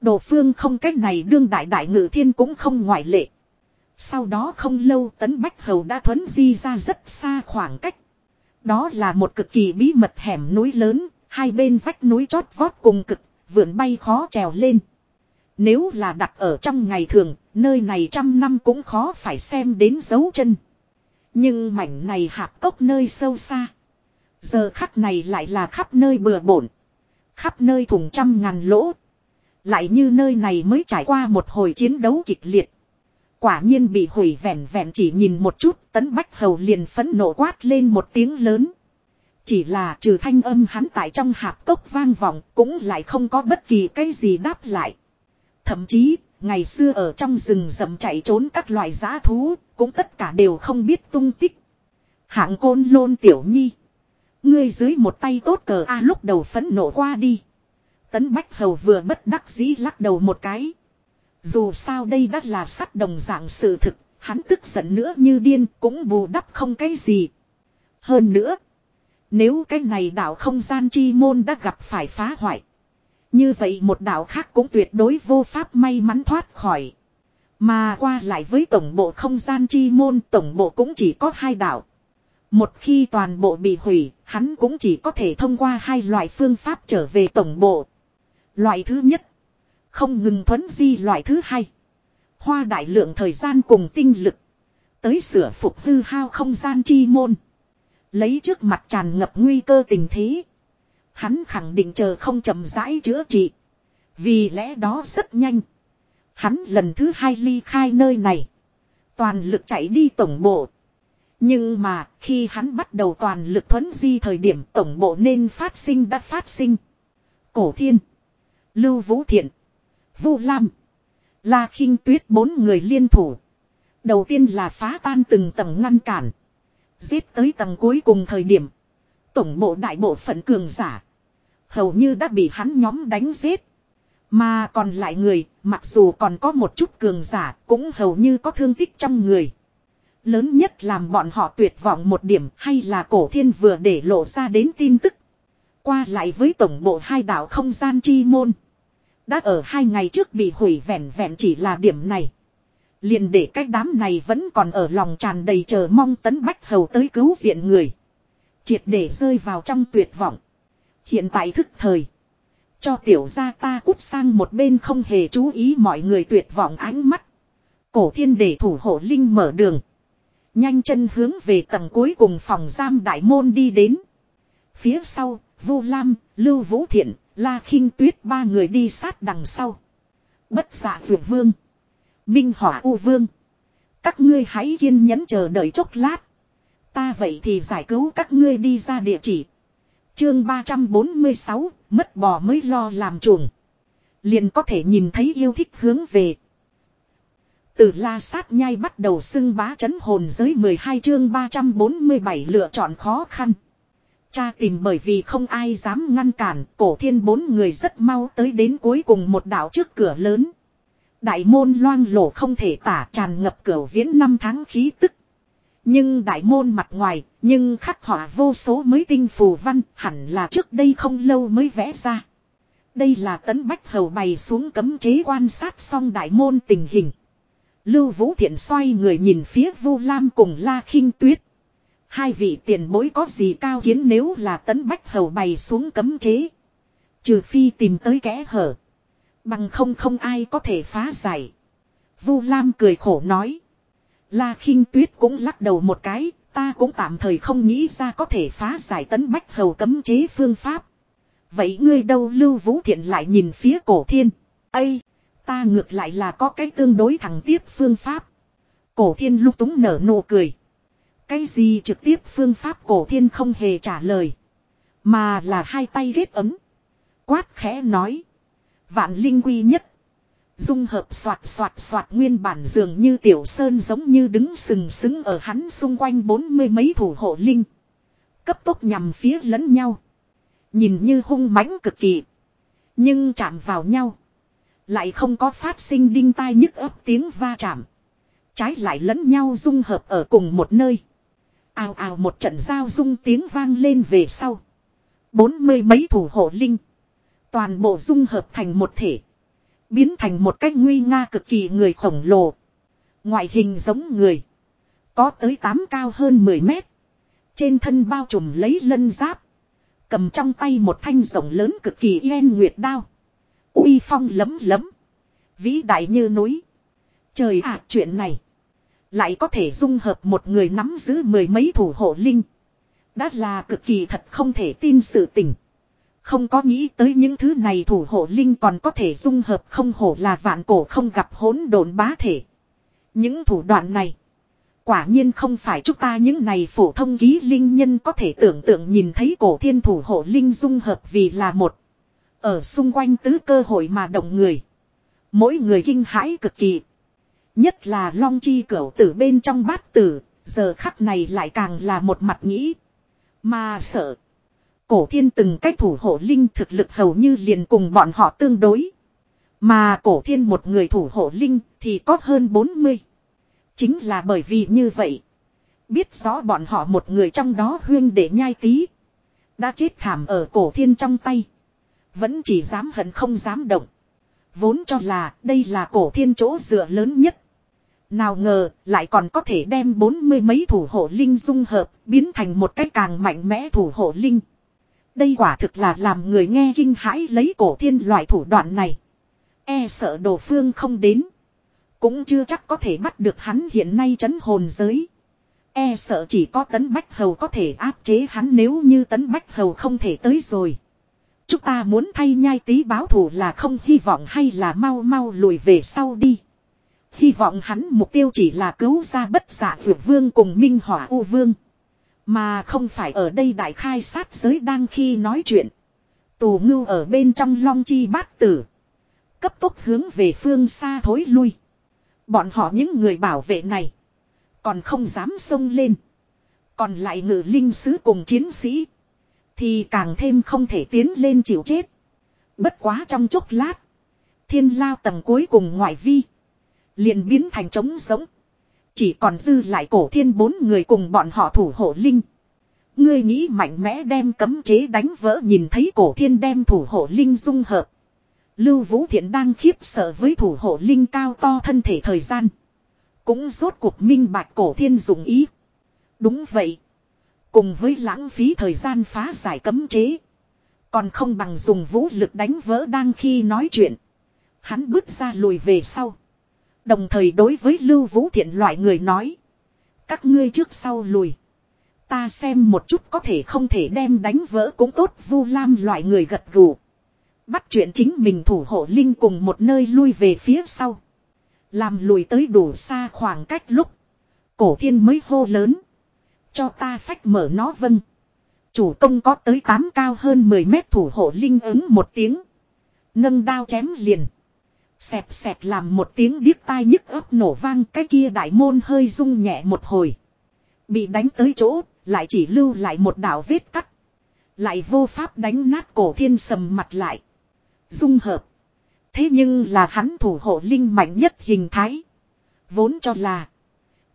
Đồ phương không cách này đương đại đại ngự thiên cũng không ngoại lệ. Sau đó không lâu tấn bách hầu đã thuấn di ra rất xa khoảng cách. Đó là một cực kỳ bí mật hẻm núi lớn, hai bên vách núi chót vót cùng cực, vượn bay khó trèo lên. Nếu là đặt ở trong ngày thường, nơi này trăm năm cũng khó phải xem đến dấu chân. Nhưng mảnh này hạp cốc nơi sâu xa. Giờ khắc này lại là khắp nơi bừa bổn. Khắp nơi thùng trăm ngàn lỗ. Lại như nơi này mới trải qua một hồi chiến đấu kịch liệt. Quả nhiên bị hủy vẹn vẹn chỉ nhìn một chút tấn bách hầu liền phẫn nộ quát lên một tiếng lớn. Chỉ là trừ thanh âm hắn tại trong hạp cốc vang vọng cũng lại không có bất kỳ cái gì đáp lại. Thậm chí, ngày xưa ở trong rừng rậm chạy trốn các loài giá thú, cũng tất cả đều không biết tung tích. Hạng côn lôn tiểu nhi. Ngươi dưới một tay tốt cờ A lúc đầu phẫn nộ qua đi. Tấn Bách Hầu vừa bất đắc dĩ lắc đầu một cái. Dù sao đây đã là sắt đồng dạng sự thực, hắn tức giận nữa như điên cũng bù đắp không cái gì. Hơn nữa, nếu cái này đạo không gian chi môn đã gặp phải phá hoại. Như vậy một đạo khác cũng tuyệt đối vô pháp may mắn thoát khỏi. Mà qua lại với tổng bộ không gian chi môn tổng bộ cũng chỉ có hai đạo. Một khi toàn bộ bị hủy, hắn cũng chỉ có thể thông qua hai loại phương pháp trở về tổng bộ. Loại thứ nhất, không ngừng thuấn di loại thứ hai. Hoa đại lượng thời gian cùng tinh lực. Tới sửa phục hư hao không gian chi môn. Lấy trước mặt tràn ngập nguy cơ tình thế. Hắn khẳng định chờ không chậm rãi chữa trị. Vì lẽ đó rất nhanh. Hắn lần thứ hai ly khai nơi này. Toàn lực chạy đi tổng bộ. Nhưng mà khi hắn bắt đầu toàn lực thuấn di thời điểm tổng bộ nên phát sinh đã phát sinh. Cổ thiên. Lưu Vũ Thiện. Vu Lam. La khinh tuyết bốn người liên thủ. Đầu tiên là phá tan từng tầng ngăn cản. Giết tới tầng cuối cùng thời điểm. Tổng bộ đại bộ phận cường giả. Hầu như đã bị hắn nhóm đánh giết. Mà còn lại người, mặc dù còn có một chút cường giả, cũng hầu như có thương tích trong người. Lớn nhất làm bọn họ tuyệt vọng một điểm hay là cổ thiên vừa để lộ ra đến tin tức. Qua lại với tổng bộ hai đảo không gian chi môn. Đã ở hai ngày trước bị hủy vẹn vẹn chỉ là điểm này liền để cách đám này vẫn còn ở lòng tràn đầy chờ mong tấn bách hầu tới cứu viện người. Triệt để rơi vào trong tuyệt vọng. Hiện tại thức thời. Cho tiểu gia ta cút sang một bên không hề chú ý mọi người tuyệt vọng ánh mắt. Cổ thiên để thủ hộ linh mở đường. Nhanh chân hướng về tầng cuối cùng phòng giam đại môn đi đến. Phía sau, Vu Lam, Lưu Vũ Thiện, La khinh Tuyết ba người đi sát đằng sau. Bất giả dạ vương. Minh hỏa u vương. Các ngươi hãy kiên nhẫn chờ đợi chốc lát. Ta vậy thì giải cứu các ngươi đi ra địa chỉ. Chương 346, mất bò mới lo làm chuồng. Liền có thể nhìn thấy yêu thích hướng về. Từ la sát nhai bắt đầu xưng bá chấn hồn giới 12 chương 347 lựa chọn khó khăn. Cha tìm bởi vì không ai dám ngăn cản, cổ thiên bốn người rất mau tới đến cuối cùng một đảo trước cửa lớn. Đại môn loang lổ không thể tả tràn ngập cửa viễn năm tháng khí tức. Nhưng đại môn mặt ngoài, nhưng khắc họa vô số mới tinh phù văn, hẳn là trước đây không lâu mới vẽ ra. Đây là tấn bách hầu bày xuống cấm chế quan sát xong đại môn tình hình. Lưu Vũ Thiện xoay người nhìn phía Vu Lam cùng La khinh Tuyết. Hai vị tiền bối có gì cao kiến nếu là tấn bách hầu bày xuống cấm chế. Trừ phi tìm tới kẽ hở. Bằng không không ai có thể phá giải. Vu Lam cười khổ nói. La khinh tuyết cũng lắc đầu một cái, ta cũng tạm thời không nghĩ ra có thể phá giải tấn bách hầu cấm chế phương pháp. Vậy ngươi đâu lưu vũ thiện lại nhìn phía cổ thiên. Ây, ta ngược lại là có cái tương đối thẳng tiếp phương pháp. Cổ thiên lúc túng nở nụ cười. Cái gì trực tiếp phương pháp cổ thiên không hề trả lời. Mà là hai tay ghét ấm. Quát khẽ nói. Vạn linh quy nhất. Dung hợp soạt soạt soạt nguyên bản dường như tiểu sơn giống như đứng sừng sững ở hắn xung quanh bốn mươi mấy thủ hộ linh. Cấp tốc nhằm phía lẫn nhau. Nhìn như hung mãnh cực kỳ. Nhưng chạm vào nhau. Lại không có phát sinh đinh tai nhức ấp tiếng va chạm. Trái lại lẫn nhau dung hợp ở cùng một nơi. Ào ào một trận giao dung tiếng vang lên về sau. Bốn mươi mấy thủ hộ linh. Toàn bộ dung hợp thành một thể. Biến thành một cách nguy nga cực kỳ người khổng lồ. Ngoại hình giống người. Có tới 8 cao hơn 10 mét. Trên thân bao trùm lấy lân giáp. Cầm trong tay một thanh rộng lớn cực kỳ yên nguyệt đao. uy phong lấm lấm. Vĩ đại như núi. Trời ạ, chuyện này. Lại có thể dung hợp một người nắm giữ mười mấy thủ hộ linh. Đã là cực kỳ thật không thể tin sự tình. Không có nghĩ tới những thứ này thủ hộ linh còn có thể dung hợp không hổ là vạn cổ không gặp hỗn độn bá thể. Những thủ đoạn này. Quả nhiên không phải chúng ta những này phổ thông ký linh nhân có thể tưởng tượng nhìn thấy cổ thiên thủ hộ linh dung hợp vì là một. Ở xung quanh tứ cơ hội mà động người. Mỗi người kinh hãi cực kỳ. Nhất là long chi cửu tử bên trong bát tử, giờ khắc này lại càng là một mặt nghĩ. Mà sợ. Cổ thiên từng cách thủ hộ linh thực lực hầu như liền cùng bọn họ tương đối. Mà cổ thiên một người thủ hộ linh thì có hơn 40. Chính là bởi vì như vậy. Biết rõ bọn họ một người trong đó huyên để nhai tí. Đã chết thảm ở cổ thiên trong tay. Vẫn chỉ dám hận không dám động. Vốn cho là đây là cổ thiên chỗ dựa lớn nhất. Nào ngờ lại còn có thể đem bốn mươi mấy thủ hộ linh dung hợp biến thành một cái càng mạnh mẽ thủ hộ linh. Đây quả thực là làm người nghe kinh hãi lấy cổ thiên loại thủ đoạn này. E sợ đồ phương không đến. Cũng chưa chắc có thể bắt được hắn hiện nay chấn hồn giới. E sợ chỉ có tấn bách hầu có thể áp chế hắn nếu như tấn bách hầu không thể tới rồi. Chúng ta muốn thay nhai tí báo thù là không hy vọng hay là mau mau lùi về sau đi. Hy vọng hắn mục tiêu chỉ là cứu ra bất giả vượt vương cùng minh hỏa u vương. Mà không phải ở đây đại khai sát giới đang khi nói chuyện. Tù ngưu ở bên trong long chi bát tử. Cấp tốc hướng về phương xa thối lui. Bọn họ những người bảo vệ này. Còn không dám xông lên. Còn lại ngự linh sứ cùng chiến sĩ. Thì càng thêm không thể tiến lên chịu chết. Bất quá trong chốc lát. Thiên lao tầng cuối cùng ngoại vi. liền biến thành trống giống. Chỉ còn dư lại cổ thiên bốn người cùng bọn họ thủ hộ linh. Ngươi nghĩ mạnh mẽ đem cấm chế đánh vỡ nhìn thấy cổ thiên đem thủ hộ linh dung hợp. Lưu Vũ Thiện đang khiếp sợ với thủ hộ linh cao to thân thể thời gian. Cũng rốt cuộc minh bạch cổ thiên dùng ý. Đúng vậy. Cùng với lãng phí thời gian phá giải cấm chế. Còn không bằng dùng vũ lực đánh vỡ đang khi nói chuyện. Hắn bước ra lùi về sau. Đồng thời đối với Lưu Vũ Thiện loại người nói. Các ngươi trước sau lùi. Ta xem một chút có thể không thể đem đánh vỡ cũng tốt, Vu Lam loại người gật gù. Bắt chuyện chính mình thủ hộ linh cùng một nơi lui về phía sau. Làm lùi tới đủ xa khoảng cách lúc. Cổ thiên mới hô lớn. Cho ta phách mở nó vâng. Chủ công có tới 8 cao hơn 10 mét thủ hộ linh ứng một tiếng. Nâng đao chém liền. Xẹp xẹp làm một tiếng điếc tai nhức ấp nổ vang cái kia đại môn hơi rung nhẹ một hồi. Bị đánh tới chỗ, lại chỉ lưu lại một đảo vết cắt. Lại vô pháp đánh nát cổ thiên sầm mặt lại. Dung hợp. Thế nhưng là hắn thủ hộ linh mạnh nhất hình thái. Vốn cho là.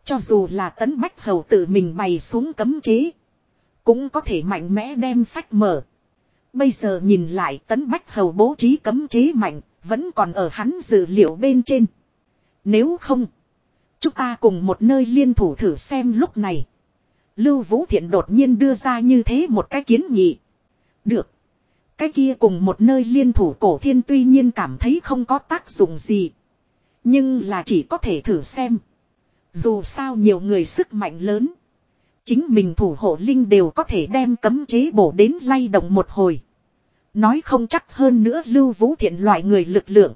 Cho dù là tấn bách hầu tự mình bày xuống cấm chế. Cũng có thể mạnh mẽ đem phách mở. Bây giờ nhìn lại tấn bách hầu bố trí cấm chế mạnh. Vẫn còn ở hắn dự liệu bên trên. Nếu không. Chúng ta cùng một nơi liên thủ thử xem lúc này. Lưu Vũ Thiện đột nhiên đưa ra như thế một cái kiến nghị. Được. Cái kia cùng một nơi liên thủ cổ thiên tuy nhiên cảm thấy không có tác dụng gì. Nhưng là chỉ có thể thử xem. Dù sao nhiều người sức mạnh lớn. Chính mình thủ hộ linh đều có thể đem cấm chế bổ đến lay động một hồi. Nói không chắc hơn nữa lưu vũ thiện loại người lực lượng.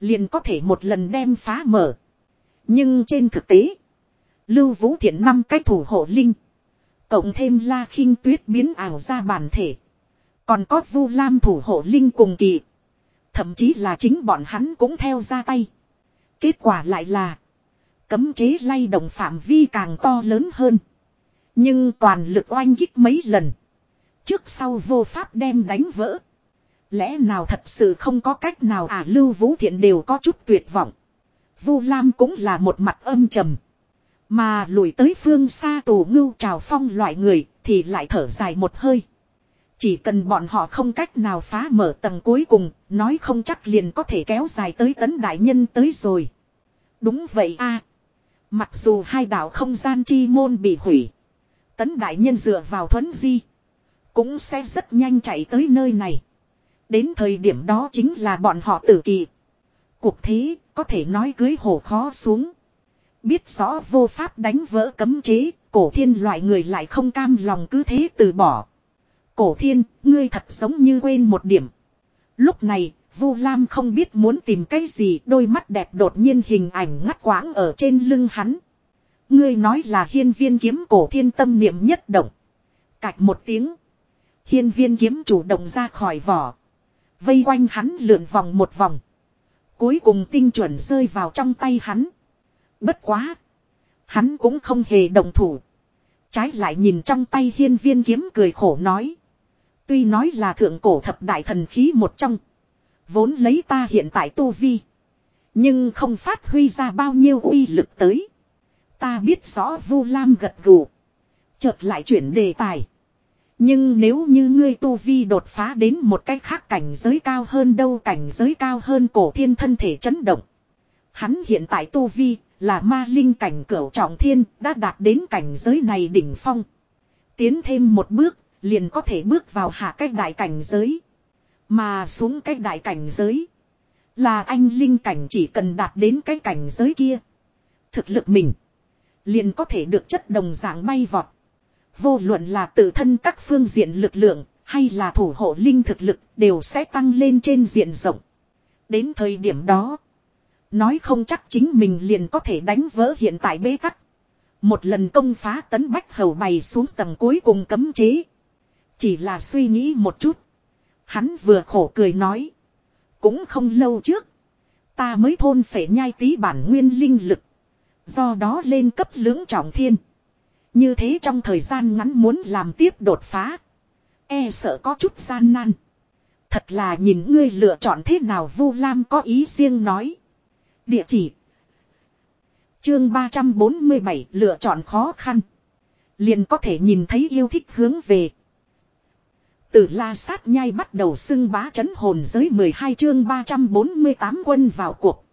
Liền có thể một lần đem phá mở. Nhưng trên thực tế. Lưu vũ thiện năm cái thủ hộ linh. Cộng thêm la khinh tuyết biến ảo ra bản thể. Còn có vu lam thủ hộ linh cùng kỳ. Thậm chí là chính bọn hắn cũng theo ra tay. Kết quả lại là. Cấm chế lay động phạm vi càng to lớn hơn. Nhưng toàn lực oanh kích mấy lần. Trước sau vô pháp đem đánh vỡ. Lẽ nào thật sự không có cách nào à lưu vũ thiện đều có chút tuyệt vọng. Vu Lam cũng là một mặt âm trầm. Mà lùi tới phương xa tù ngưu trào phong loại người thì lại thở dài một hơi. Chỉ cần bọn họ không cách nào phá mở tầng cuối cùng, nói không chắc liền có thể kéo dài tới tấn đại nhân tới rồi. Đúng vậy a Mặc dù hai đảo không gian chi môn bị hủy. Tấn đại nhân dựa vào thuấn di. Cũng sẽ rất nhanh chạy tới nơi này. Đến thời điểm đó chính là bọn họ tử kỳ. Cuộc thế có thể nói cưới hổ khó xuống. Biết rõ vô pháp đánh vỡ cấm chế, cổ thiên loại người lại không cam lòng cứ thế từ bỏ. Cổ thiên, ngươi thật giống như quên một điểm. Lúc này, Vu Lam không biết muốn tìm cái gì đôi mắt đẹp đột nhiên hình ảnh ngắt quãng ở trên lưng hắn. Ngươi nói là hiên viên kiếm cổ thiên tâm niệm nhất động. Cạch một tiếng. Hiên viên kiếm chủ động ra khỏi vỏ. Vây quanh hắn lượn vòng một vòng. Cuối cùng tinh chuẩn rơi vào trong tay hắn. Bất quá. Hắn cũng không hề đồng thủ. Trái lại nhìn trong tay hiên viên kiếm cười khổ nói. Tuy nói là thượng cổ thập đại thần khí một trong. Vốn lấy ta hiện tại tu vi. Nhưng không phát huy ra bao nhiêu uy lực tới. Ta biết rõ Vu Lam gật gù. Chợt lại chuyển đề tài. Nhưng nếu như ngươi tu vi đột phá đến một cách khác cảnh giới cao hơn đâu, cảnh giới cao hơn cổ thiên thân thể chấn động. Hắn hiện tại tu vi là ma linh cảnh cửu trọng thiên, đã đạt đến cảnh giới này đỉnh phong. Tiến thêm một bước, liền có thể bước vào hạ cách đại cảnh giới. Mà xuống cách đại cảnh giới là anh linh cảnh chỉ cần đạt đến cái cảnh giới kia. Thực lực mình liền có thể được chất đồng dạng bay vọt. Vô luận là tự thân các phương diện lực lượng, hay là thủ hộ linh thực lực, đều sẽ tăng lên trên diện rộng. Đến thời điểm đó, nói không chắc chính mình liền có thể đánh vỡ hiện tại bế tắc. Một lần công phá tấn bách hầu bày xuống tầng cuối cùng cấm chế. Chỉ là suy nghĩ một chút. Hắn vừa khổ cười nói. Cũng không lâu trước. Ta mới thôn phệ nhai tí bản nguyên linh lực. Do đó lên cấp lưỡng trọng thiên. Như thế trong thời gian ngắn muốn làm tiếp đột phá. E sợ có chút gian nan. Thật là nhìn ngươi lựa chọn thế nào Vu Lam có ý riêng nói. Địa chỉ. Chương 347 lựa chọn khó khăn. Liền có thể nhìn thấy yêu thích hướng về. Từ la sát nhai bắt đầu xưng bá chấn hồn giới 12 chương 348 quân vào cuộc.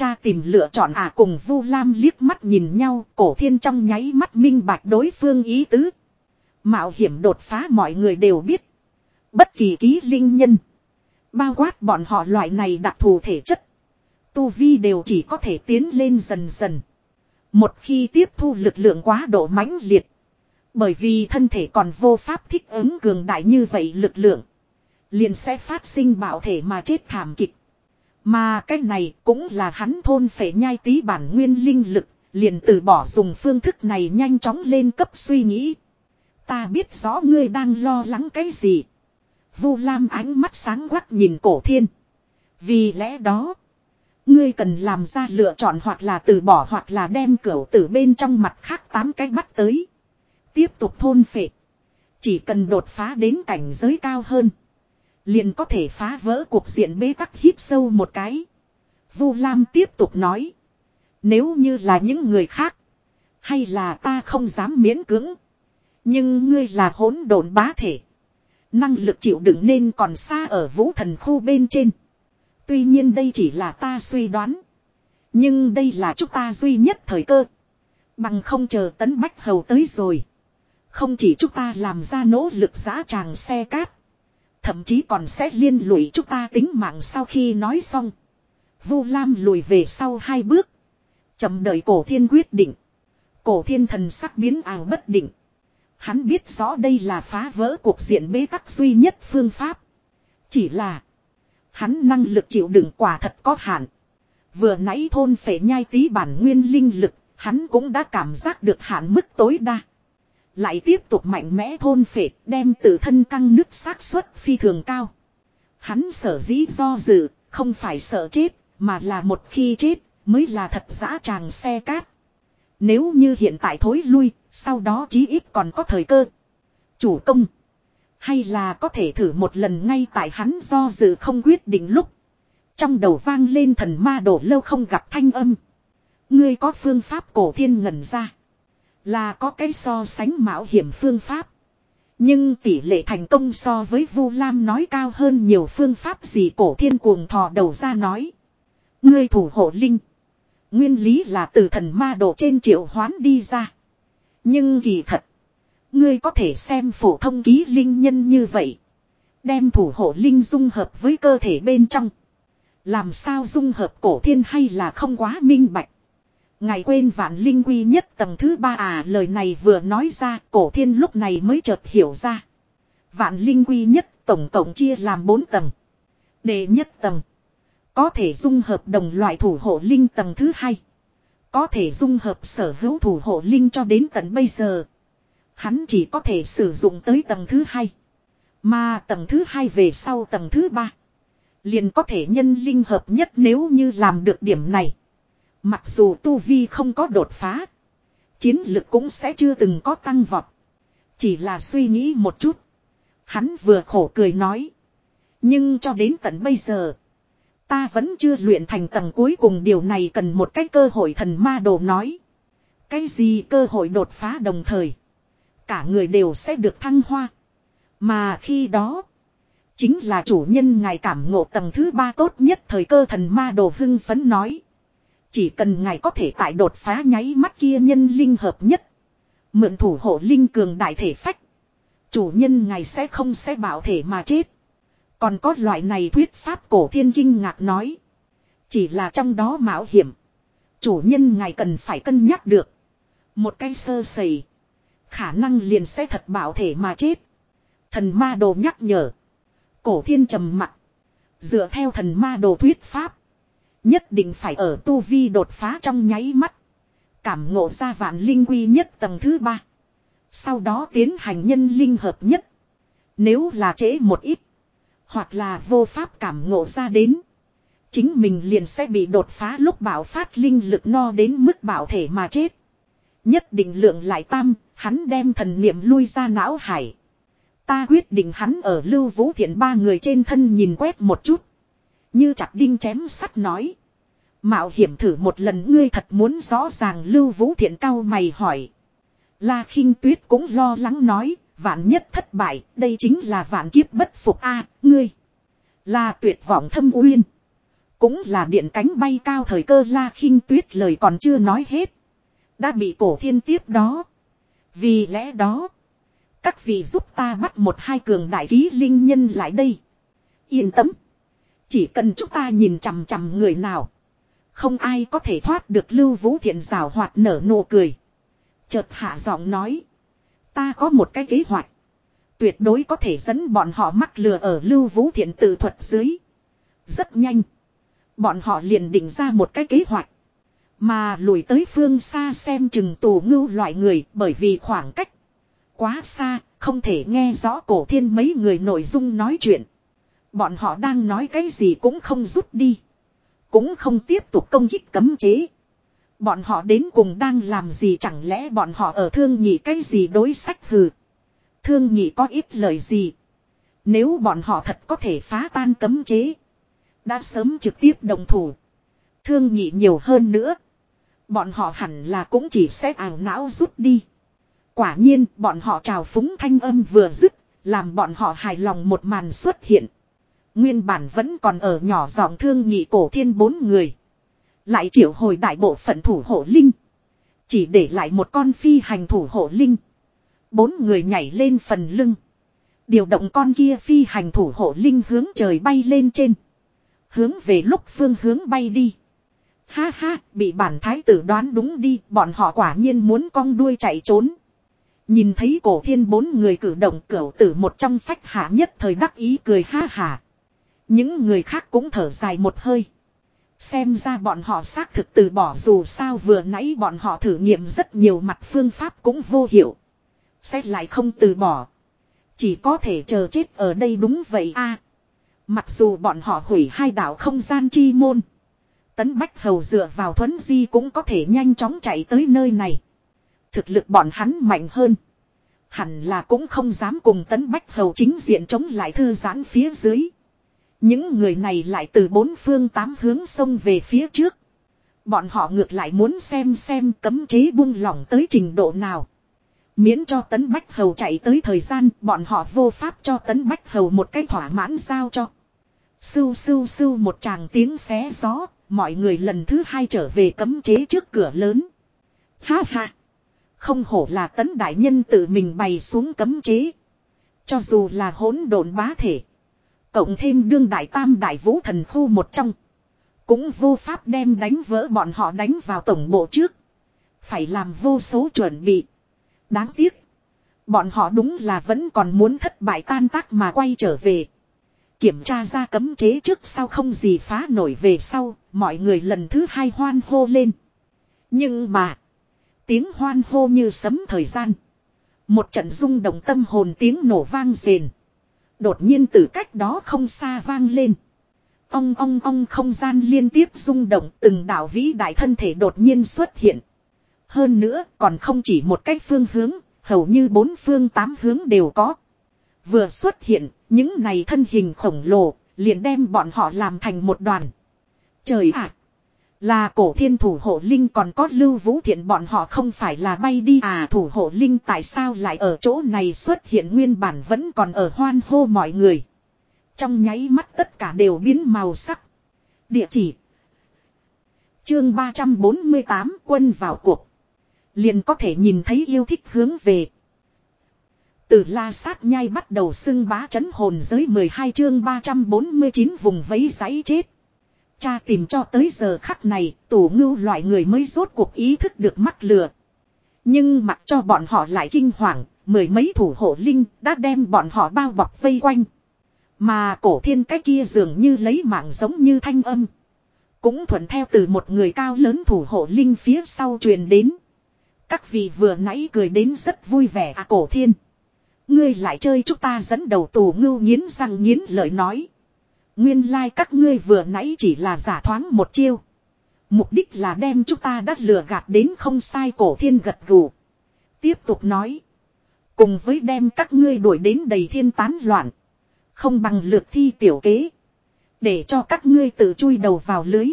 Cha tìm lựa chọn à cùng Vu Lam liếc mắt nhìn nhau, cổ thiên trong nháy mắt minh bạch đối phương ý tứ. Mạo hiểm đột phá mọi người đều biết. Bất kỳ ký linh nhân. Bao quát bọn họ loại này đặc thù thể chất. Tu vi đều chỉ có thể tiến lên dần dần. Một khi tiếp thu lực lượng quá độ mãnh liệt. Bởi vì thân thể còn vô pháp thích ứng cường đại như vậy lực lượng. Liền sẽ phát sinh bạo thể mà chết thảm kịch. Mà cái này cũng là hắn thôn phệ nhai tí bản nguyên linh lực, liền từ bỏ dùng phương thức này nhanh chóng lên cấp suy nghĩ. Ta biết rõ ngươi đang lo lắng cái gì. Vu Lam ánh mắt sáng quắc nhìn cổ thiên. Vì lẽ đó, ngươi cần làm ra lựa chọn hoặc là từ bỏ hoặc là đem cửu từ bên trong mặt khác tám cái bắt tới. Tiếp tục thôn phệ. Chỉ cần đột phá đến cảnh giới cao hơn. Liền có thể phá vỡ cuộc diện bế tắc hít sâu một cái. Vu Lam tiếp tục nói. Nếu như là những người khác. Hay là ta không dám miễn cưỡng. Nhưng ngươi là hỗn độn bá thể. Năng lực chịu đựng nên còn xa ở vũ thần khu bên trên. Tuy nhiên đây chỉ là ta suy đoán. Nhưng đây là chúng ta duy nhất thời cơ. Bằng không chờ tấn bách hầu tới rồi. Không chỉ chúng ta làm ra nỗ lực giã tràng xe cát. Thậm chí còn sẽ liên lụy chúng ta tính mạng sau khi nói xong. Vu Lam lùi về sau hai bước. chậm đợi cổ thiên quyết định. Cổ thiên thần sắc biến ảo bất định. Hắn biết rõ đây là phá vỡ cuộc diện bế tắc duy nhất phương pháp. Chỉ là. Hắn năng lực chịu đựng quả thật có hạn. Vừa nãy thôn phệ nhai tí bản nguyên linh lực. Hắn cũng đã cảm giác được hạn mức tối đa. Lại tiếp tục mạnh mẽ thôn phệ đem tự thân căng nứt xác suất phi thường cao. Hắn sở dĩ do dự, không phải sợ chết, mà là một khi chết, mới là thật dã tràng xe cát. Nếu như hiện tại thối lui, sau đó chí ít còn có thời cơ. Chủ công. Hay là có thể thử một lần ngay tại hắn do dự không quyết định lúc. Trong đầu vang lên thần ma đổ lâu không gặp thanh âm. Ngươi có phương pháp cổ thiên ngẩn ra. Là có cái so sánh mạo hiểm phương pháp. Nhưng tỷ lệ thành công so với Vu Lam nói cao hơn nhiều phương pháp gì cổ thiên cuồng thò đầu ra nói. Ngươi thủ hộ linh. Nguyên lý là từ thần ma độ trên triệu hoán đi ra. Nhưng kỳ thật. Ngươi có thể xem phổ thông ký linh nhân như vậy. Đem thủ hộ linh dung hợp với cơ thể bên trong. Làm sao dung hợp cổ thiên hay là không quá minh bạch. Ngài quên vạn linh quy nhất tầng thứ ba à lời này vừa nói ra, cổ thiên lúc này mới chợt hiểu ra. Vạn linh quy nhất tổng cộng chia làm bốn tầng. Đệ nhất tầng. Có thể dung hợp đồng loại thủ hộ linh tầng thứ hai. Có thể dung hợp sở hữu thủ hộ linh cho đến tận bây giờ. Hắn chỉ có thể sử dụng tới tầng thứ hai. Mà tầng thứ hai về sau tầng thứ ba. Liền có thể nhân linh hợp nhất nếu như làm được điểm này. Mặc dù tu vi không có đột phá. Chiến lực cũng sẽ chưa từng có tăng vọt. Chỉ là suy nghĩ một chút. Hắn vừa khổ cười nói. Nhưng cho đến tận bây giờ. Ta vẫn chưa luyện thành tầng cuối cùng điều này cần một cái cơ hội thần ma đồ nói. Cái gì cơ hội đột phá đồng thời. Cả người đều sẽ được thăng hoa. Mà khi đó. Chính là chủ nhân ngài cảm ngộ tầng thứ ba tốt nhất thời cơ thần ma đồ hưng phấn nói. Chỉ cần ngài có thể tại đột phá nháy mắt kia nhân linh hợp nhất. Mượn thủ hộ linh cường đại thể phách. Chủ nhân ngài sẽ không sẽ bảo thể mà chết. Còn có loại này thuyết pháp cổ thiên kinh ngạc nói. Chỉ là trong đó mạo hiểm. Chủ nhân ngài cần phải cân nhắc được. Một cái sơ sẩy. Khả năng liền sẽ thật bảo thể mà chết. Thần ma đồ nhắc nhở. Cổ thiên trầm mặt. Dựa theo thần ma đồ thuyết pháp. Nhất định phải ở tu vi đột phá trong nháy mắt. Cảm ngộ ra vạn linh quy nhất tầng thứ ba. Sau đó tiến hành nhân linh hợp nhất. Nếu là trễ một ít. Hoặc là vô pháp cảm ngộ ra đến. Chính mình liền sẽ bị đột phá lúc bảo phát linh lực no đến mức bảo thể mà chết. Nhất định lượng lại tam, hắn đem thần niệm lui ra não hải. Ta quyết định hắn ở lưu vũ thiện ba người trên thân nhìn quét một chút. Như chặt đinh chém sắt nói. Mạo hiểm thử một lần ngươi thật muốn rõ ràng lưu vũ thiện cao mày hỏi. La khinh tuyết cũng lo lắng nói, vạn nhất thất bại, đây chính là vạn kiếp bất phục a ngươi. la tuyệt vọng thâm uyên. Cũng là điện cánh bay cao thời cơ la khinh tuyết lời còn chưa nói hết. Đã bị cổ thiên tiếp đó. Vì lẽ đó. Các vị giúp ta bắt một hai cường đại ký linh nhân lại đây. Yên tâm. Chỉ cần chúng ta nhìn chằm chằm người nào. Không ai có thể thoát được lưu vũ thiện rào hoạt nở nụ cười. Chợt hạ giọng nói. Ta có một cái kế hoạch. Tuyệt đối có thể dẫn bọn họ mắc lừa ở lưu vũ thiện tự thuật dưới. Rất nhanh. Bọn họ liền định ra một cái kế hoạch. Mà lùi tới phương xa xem chừng tù ngưu loại người bởi vì khoảng cách. Quá xa, không thể nghe rõ cổ thiên mấy người nội dung nói chuyện. Bọn họ đang nói cái gì cũng không rút đi. Cũng không tiếp tục công kích cấm chế. Bọn họ đến cùng đang làm gì chẳng lẽ bọn họ ở thương nhị cái gì đối sách hừ. Thương nhị có ít lời gì. Nếu bọn họ thật có thể phá tan cấm chế. Đã sớm trực tiếp đồng thủ. Thương nhị nhiều hơn nữa. Bọn họ hẳn là cũng chỉ sẽ ảo não rút đi. Quả nhiên, bọn họ trào phúng thanh âm vừa dứt. Làm bọn họ hài lòng một màn xuất hiện. Nguyên bản vẫn còn ở nhỏ giọng thương nhị cổ thiên bốn người. Lại triệu hồi đại bộ phận thủ hộ linh. Chỉ để lại một con phi hành thủ hộ linh. Bốn người nhảy lên phần lưng. Điều động con kia phi hành thủ hộ linh hướng trời bay lên trên. Hướng về lúc phương hướng bay đi. Ha ha, bị bản thái tử đoán đúng đi, bọn họ quả nhiên muốn cong đuôi chạy trốn. Nhìn thấy cổ thiên bốn người cử động cửu tử một trong phách hạ nhất thời đắc ý cười ha hà. Những người khác cũng thở dài một hơi. Xem ra bọn họ xác thực từ bỏ dù sao vừa nãy bọn họ thử nghiệm rất nhiều mặt phương pháp cũng vô hiệu. Xét lại không từ bỏ. Chỉ có thể chờ chết ở đây đúng vậy a. mặc dù bọn họ hủy hai đảo không gian chi môn. Tấn Bách Hầu dựa vào thuấn di cũng có thể nhanh chóng chạy tới nơi này. Thực lực bọn hắn mạnh hơn. Hẳn là cũng không dám cùng Tấn Bách Hầu chính diện chống lại thư giãn phía dưới. Những người này lại từ bốn phương tám hướng sông về phía trước. Bọn họ ngược lại muốn xem xem cấm chế buông lỏng tới trình độ nào. Miễn cho Tấn Bách Hầu chạy tới thời gian bọn họ vô pháp cho Tấn Bách Hầu một cái thỏa mãn giao cho. Sưu sưu sưu một tràng tiếng xé gió, mọi người lần thứ hai trở về cấm chế trước cửa lớn. Ha ha! Không hổ là Tấn Đại Nhân tự mình bày xuống cấm chế. Cho dù là hỗn độn bá thể. Cộng thêm đương đại tam đại vũ thần khu một trong. Cũng vô pháp đem đánh vỡ bọn họ đánh vào tổng bộ trước. Phải làm vô số chuẩn bị. Đáng tiếc. Bọn họ đúng là vẫn còn muốn thất bại tan tác mà quay trở về. Kiểm tra ra cấm chế trước sau không gì phá nổi về sau, mọi người lần thứ hai hoan hô lên. Nhưng mà, tiếng hoan hô như sấm thời gian. Một trận rung động tâm hồn tiếng nổ vang rền. Đột nhiên từ cách đó không xa vang lên. ông ong ong không gian liên tiếp rung động từng đảo vĩ đại thân thể đột nhiên xuất hiện. Hơn nữa còn không chỉ một cách phương hướng, hầu như bốn phương tám hướng đều có. Vừa xuất hiện, những này thân hình khổng lồ, liền đem bọn họ làm thành một đoàn. Trời ạ! Là cổ thiên thủ hộ linh còn có lưu vũ thiện bọn họ không phải là bay đi à thủ hộ linh tại sao lại ở chỗ này xuất hiện nguyên bản vẫn còn ở hoan hô mọi người. Trong nháy mắt tất cả đều biến màu sắc. Địa chỉ. Chương 348 quân vào cuộc. Liền có thể nhìn thấy yêu thích hướng về. Từ la sát nhai bắt đầu xưng bá chấn hồn giới 12 chương 349 vùng vấy giấy chết. Cha tìm cho tới giờ khắc này, tù ngưu loại người mới rốt cuộc ý thức được mắc lừa. Nhưng mặc cho bọn họ lại kinh hoàng, mười mấy thủ hộ linh đã đem bọn họ bao bọc vây quanh. Mà cổ thiên cái kia dường như lấy mạng giống như thanh âm. Cũng thuận theo từ một người cao lớn thủ hộ linh phía sau truyền đến. Các vị vừa nãy cười đến rất vui vẻ à cổ thiên. Ngươi lại chơi chúng ta dẫn đầu tù ngưu nghiến răng nghiến lợi nói. Nguyên lai like các ngươi vừa nãy chỉ là giả thoáng một chiêu. Mục đích là đem chúng ta đã lừa gạt đến không sai cổ thiên gật gù. Tiếp tục nói. Cùng với đem các ngươi đuổi đến đầy thiên tán loạn. Không bằng lượt thi tiểu kế. Để cho các ngươi tự chui đầu vào lưới.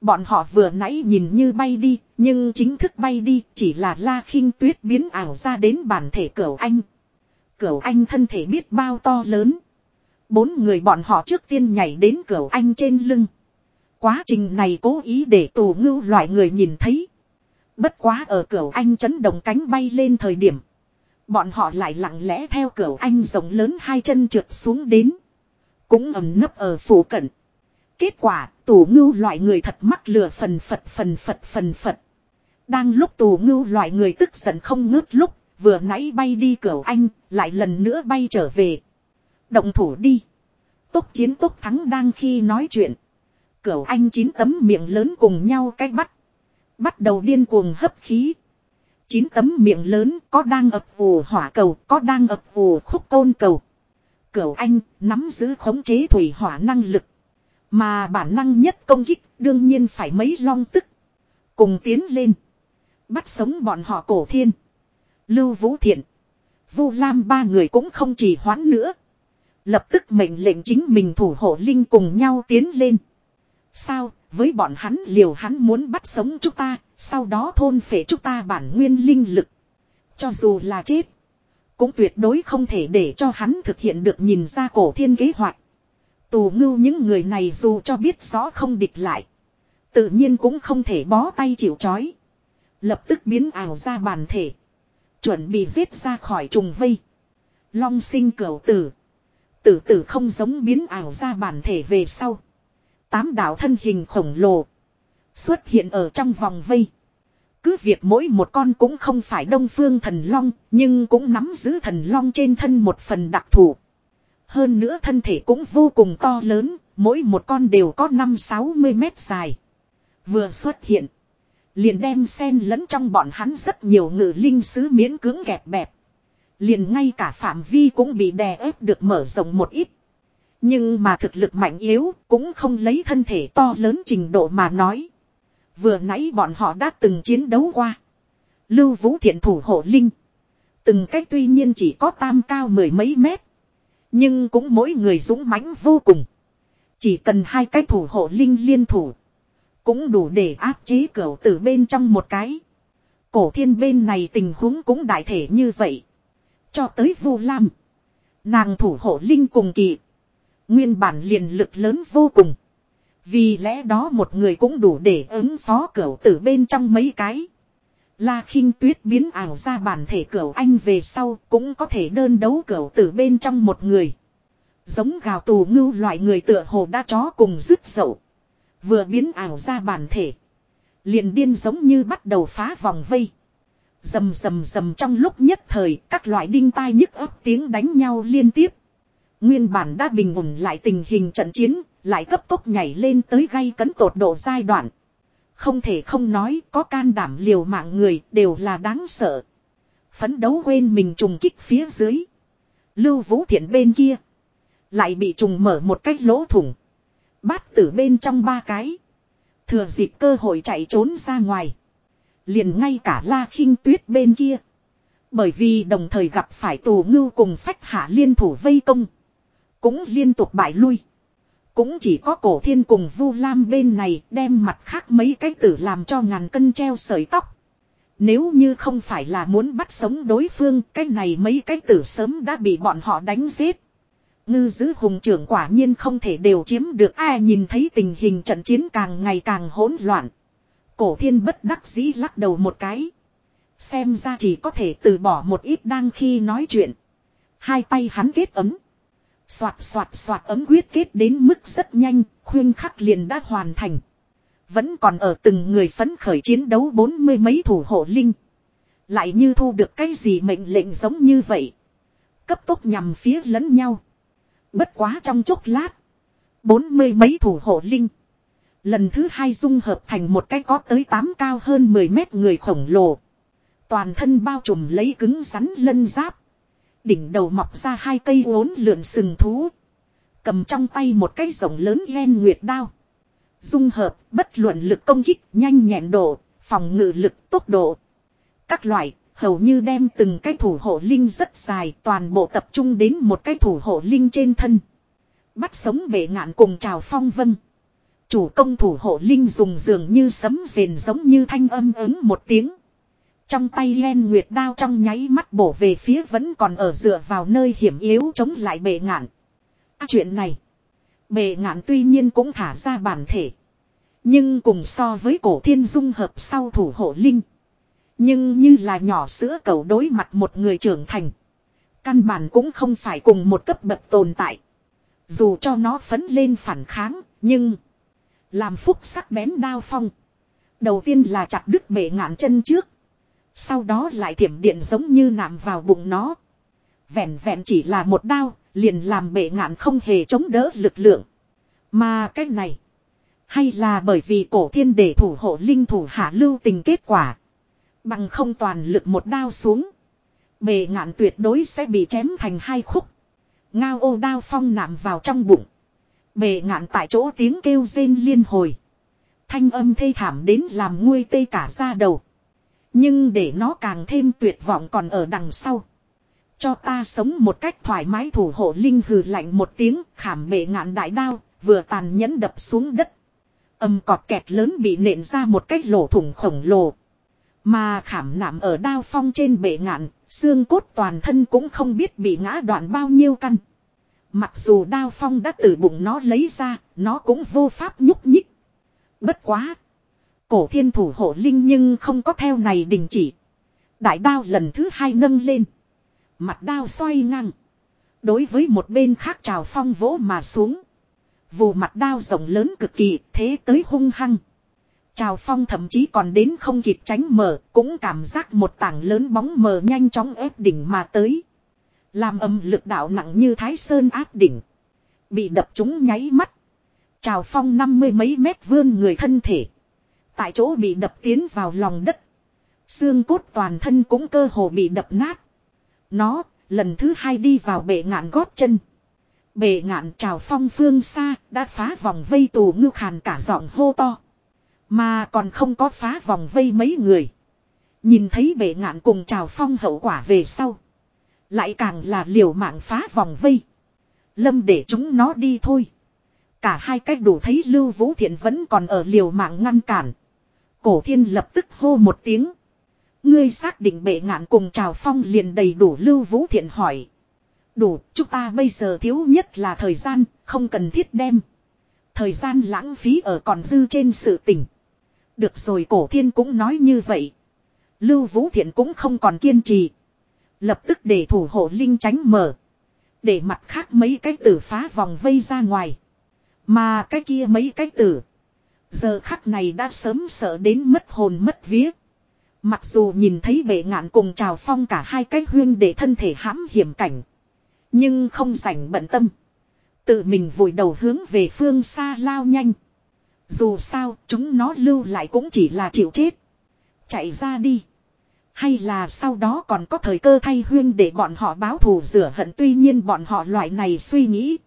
Bọn họ vừa nãy nhìn như bay đi, nhưng chính thức bay đi chỉ là la khinh tuyết biến ảo ra đến bản thể cửu anh. Cửu anh thân thể biết bao to lớn. Bốn người bọn họ trước tiên nhảy đến cửa anh trên lưng. Quá trình này cố ý để tù ngưu loại người nhìn thấy. Bất quá ở cửa anh chấn động cánh bay lên thời điểm. Bọn họ lại lặng lẽ theo cửa anh rộng lớn hai chân trượt xuống đến. Cũng ẩm nấp ở phủ cận. Kết quả, tù ngưu loại người thật mắc lừa phần phật phần phật phần phật. Đang lúc tù ngưu loại người tức giận không ngớt lúc, vừa nãy bay đi cửa anh, lại lần nữa bay trở về. Động thủ đi. Tốc chiến tốc thắng đang khi nói chuyện. Cửu anh chín tấm miệng lớn cùng nhau cách bắt. Bắt đầu điên cuồng hấp khí. Chín tấm miệng lớn có đang ập vù hỏa cầu, có đang ập vù khúc côn cầu. Cửu anh nắm giữ khống chế thủy hỏa năng lực. Mà bản năng nhất công kích đương nhiên phải mấy long tức. Cùng tiến lên. Bắt sống bọn họ cổ thiên. Lưu Vũ Thiện. Vu Lam ba người cũng không chỉ hoãn nữa. Lập tức mệnh lệnh chính mình thủ hộ linh cùng nhau tiến lên. Sao, với bọn hắn liều hắn muốn bắt sống chúng ta, sau đó thôn phệ chúng ta bản nguyên linh lực. Cho dù là chết, cũng tuyệt đối không thể để cho hắn thực hiện được nhìn ra cổ thiên kế hoạch. Tù ngưu những người này dù cho biết rõ không địch lại. Tự nhiên cũng không thể bó tay chịu chói. Lập tức biến ảo ra bản thể. Chuẩn bị giết ra khỏi trùng vây. Long sinh cửu tử. Tử tử không giống biến ảo ra bản thể về sau. Tám đạo thân hình khổng lồ. Xuất hiện ở trong vòng vây. Cứ việc mỗi một con cũng không phải đông phương thần long. Nhưng cũng nắm giữ thần long trên thân một phần đặc thù. Hơn nữa thân thể cũng vô cùng to lớn. Mỗi một con đều có 5-60 mét dài. Vừa xuất hiện. Liền đem sen lẫn trong bọn hắn rất nhiều ngự linh sứ miễn cưỡng kẹp bẹp. Liền ngay cả phạm vi cũng bị đè ép được mở rộng một ít. Nhưng mà thực lực mạnh yếu cũng không lấy thân thể to lớn trình độ mà nói. Vừa nãy bọn họ đã từng chiến đấu qua. Lưu Vũ Thiện thủ hộ linh. Từng cách tuy nhiên chỉ có tam cao mười mấy mét. Nhưng cũng mỗi người dũng mãnh vô cùng. Chỉ cần hai cái thủ hộ linh liên thủ. Cũng đủ để áp chế cửu từ bên trong một cái. Cổ thiên bên này tình huống cũng đại thể như vậy. Cho tới Vu Lam. Nàng thủ hộ linh cùng kỳ. Nguyên bản liền lực lớn vô cùng. Vì lẽ đó một người cũng đủ để ứng phó cửu tử bên trong mấy cái. La khinh tuyết biến ảo ra bản thể cửu anh về sau cũng có thể đơn đấu cửu tử bên trong một người. Giống gào tù ngưu loại người tựa hồ đã chó cùng dứt dậu. Vừa biến ảo ra bản thể. Liền điên giống như bắt đầu phá vòng vây. Rầm rầm rầm trong lúc nhất thời các loại đinh tai nhức ấp tiếng đánh nhau liên tiếp. Nguyên bản đã bình ổn lại tình hình trận chiến, lại cấp tốc nhảy lên tới gây cấn tột độ giai đoạn. Không thể không nói có can đảm liều mạng người đều là đáng sợ. Phấn đấu quên mình trùng kích phía dưới. Lưu Vũ Thiện bên kia. Lại bị trùng mở một cách lỗ thủng. Bát tử bên trong ba cái. Thừa dịp cơ hội chạy trốn ra ngoài. Liền ngay cả la khinh tuyết bên kia. Bởi vì đồng thời gặp phải tù ngưu cùng phách hạ liên thủ vây công. Cũng liên tục bại lui. Cũng chỉ có cổ thiên cùng vu lam bên này đem mặt khác mấy cái tử làm cho ngàn cân treo sợi tóc. Nếu như không phải là muốn bắt sống đối phương, cái này mấy cái tử sớm đã bị bọn họ đánh giết. Ngư giữ hùng trưởng quả nhiên không thể đều chiếm được ai nhìn thấy tình hình trận chiến càng ngày càng hỗn loạn. Cổ thiên bất đắc dĩ lắc đầu một cái. Xem ra chỉ có thể từ bỏ một ít đang khi nói chuyện. Hai tay hắn kết ấm. Xoạt xoạt xoạt ấm quyết kết đến mức rất nhanh, khuyên khắc liền đã hoàn thành. Vẫn còn ở từng người phấn khởi chiến đấu bốn mươi mấy thủ hộ linh. Lại như thu được cái gì mệnh lệnh giống như vậy. Cấp tốc nhằm phía lẫn nhau. Bất quá trong chốc lát. Bốn mươi mấy thủ hộ linh. Lần thứ hai dung hợp thành một cái có tới tám cao hơn 10 mét người khổng lồ. Toàn thân bao trùm lấy cứng rắn lân giáp. Đỉnh đầu mọc ra hai cây uốn lượn sừng thú. Cầm trong tay một cái rồng lớn len nguyệt đao. Dung hợp, bất luận lực công kích, nhanh nhẹn độ, phòng ngự lực, tốc độ. Các loại, hầu như đem từng cái thủ hộ linh rất dài, toàn bộ tập trung đến một cái thủ hộ linh trên thân. Bắt sống bể ngạn cùng trào phong vân. Chủ công thủ hộ linh dùng dường như sấm rền giống như thanh âm ứng một tiếng. Trong tay len nguyệt đao trong nháy mắt bổ về phía vẫn còn ở dựa vào nơi hiểm yếu chống lại bệ ngạn. À, chuyện này. Bệ ngạn tuy nhiên cũng thả ra bản thể. Nhưng cùng so với cổ thiên dung hợp sau thủ hộ linh. Nhưng như là nhỏ sữa cầu đối mặt một người trưởng thành. Căn bản cũng không phải cùng một cấp bậc tồn tại. Dù cho nó phấn lên phản kháng, nhưng... Làm phúc sắc bén đao phong. Đầu tiên là chặt đứt bể ngạn chân trước. Sau đó lại thiểm điện giống như nạm vào bụng nó. Vẹn vẹn chỉ là một đao, liền làm bể ngạn không hề chống đỡ lực lượng. Mà cái này, hay là bởi vì cổ thiên để thủ hộ linh thủ hạ lưu tình kết quả. Bằng không toàn lực một đao xuống. Bề ngạn tuyệt đối sẽ bị chém thành hai khúc. Ngao ô đao phong nạm vào trong bụng. Bề ngạn tại chỗ tiếng kêu rên liên hồi. Thanh âm thê thảm đến làm nguôi tê cả ra đầu. Nhưng để nó càng thêm tuyệt vọng còn ở đằng sau. Cho ta sống một cách thoải mái thủ hộ linh hừ lạnh một tiếng khảm bệ ngạn đại đao, vừa tàn nhẫn đập xuống đất. Âm cọt kẹt lớn bị nện ra một cái lỗ thủng khổng lồ. Mà khảm nạm ở đao phong trên bệ ngạn, xương cốt toàn thân cũng không biết bị ngã đoạn bao nhiêu căn. Mặc dù đao phong đã từ bụng nó lấy ra, nó cũng vô pháp nhúc nhích. Bất quá. Cổ thiên thủ hộ linh nhưng không có theo này đình chỉ. Đại đao lần thứ hai nâng lên. Mặt đao xoay ngang. Đối với một bên khác trào phong vỗ mà xuống. Vù mặt đao rộng lớn cực kỳ, thế tới hung hăng. Trào phong thậm chí còn đến không kịp tránh mở, cũng cảm giác một tảng lớn bóng mờ nhanh chóng ép đỉnh mà tới. Làm âm lực đạo nặng như thái sơn áp đỉnh. Bị đập trúng nháy mắt. Trào phong năm mươi mấy mét vươn người thân thể. Tại chỗ bị đập tiến vào lòng đất. Xương cốt toàn thân cũng cơ hồ bị đập nát. Nó, lần thứ hai đi vào bệ ngạn gót chân. Bệ ngạn trào phong phương xa, đã phá vòng vây tù ngưu khàn cả giọng hô to. Mà còn không có phá vòng vây mấy người. Nhìn thấy bệ ngạn cùng trào phong hậu quả về sau. Lại càng là liều mạng phá vòng vây. Lâm để chúng nó đi thôi. Cả hai cách đủ thấy Lưu Vũ Thiện vẫn còn ở liều mạng ngăn cản. Cổ thiên lập tức hô một tiếng. Ngươi xác định bệ ngạn cùng trào phong liền đầy đủ Lưu Vũ Thiện hỏi. Đủ, chúng ta bây giờ thiếu nhất là thời gian, không cần thiết đem. Thời gian lãng phí ở còn dư trên sự tình. Được rồi cổ thiên cũng nói như vậy. Lưu Vũ Thiện cũng không còn kiên trì. Lập tức để thủ hộ linh tránh mở. Để mặt khác mấy cái tử phá vòng vây ra ngoài. Mà cái kia mấy cái tử. Giờ khắc này đã sớm sợ đến mất hồn mất vía. Mặc dù nhìn thấy bệ ngạn cùng trào phong cả hai cái huyên để thân thể hãm hiểm cảnh. Nhưng không rảnh bận tâm. Tự mình vùi đầu hướng về phương xa lao nhanh. Dù sao, chúng nó lưu lại cũng chỉ là chịu chết. Chạy ra đi. Hay là sau đó còn có thời cơ thay huyên để bọn họ báo thù rửa hận tuy nhiên bọn họ loại này suy nghĩ.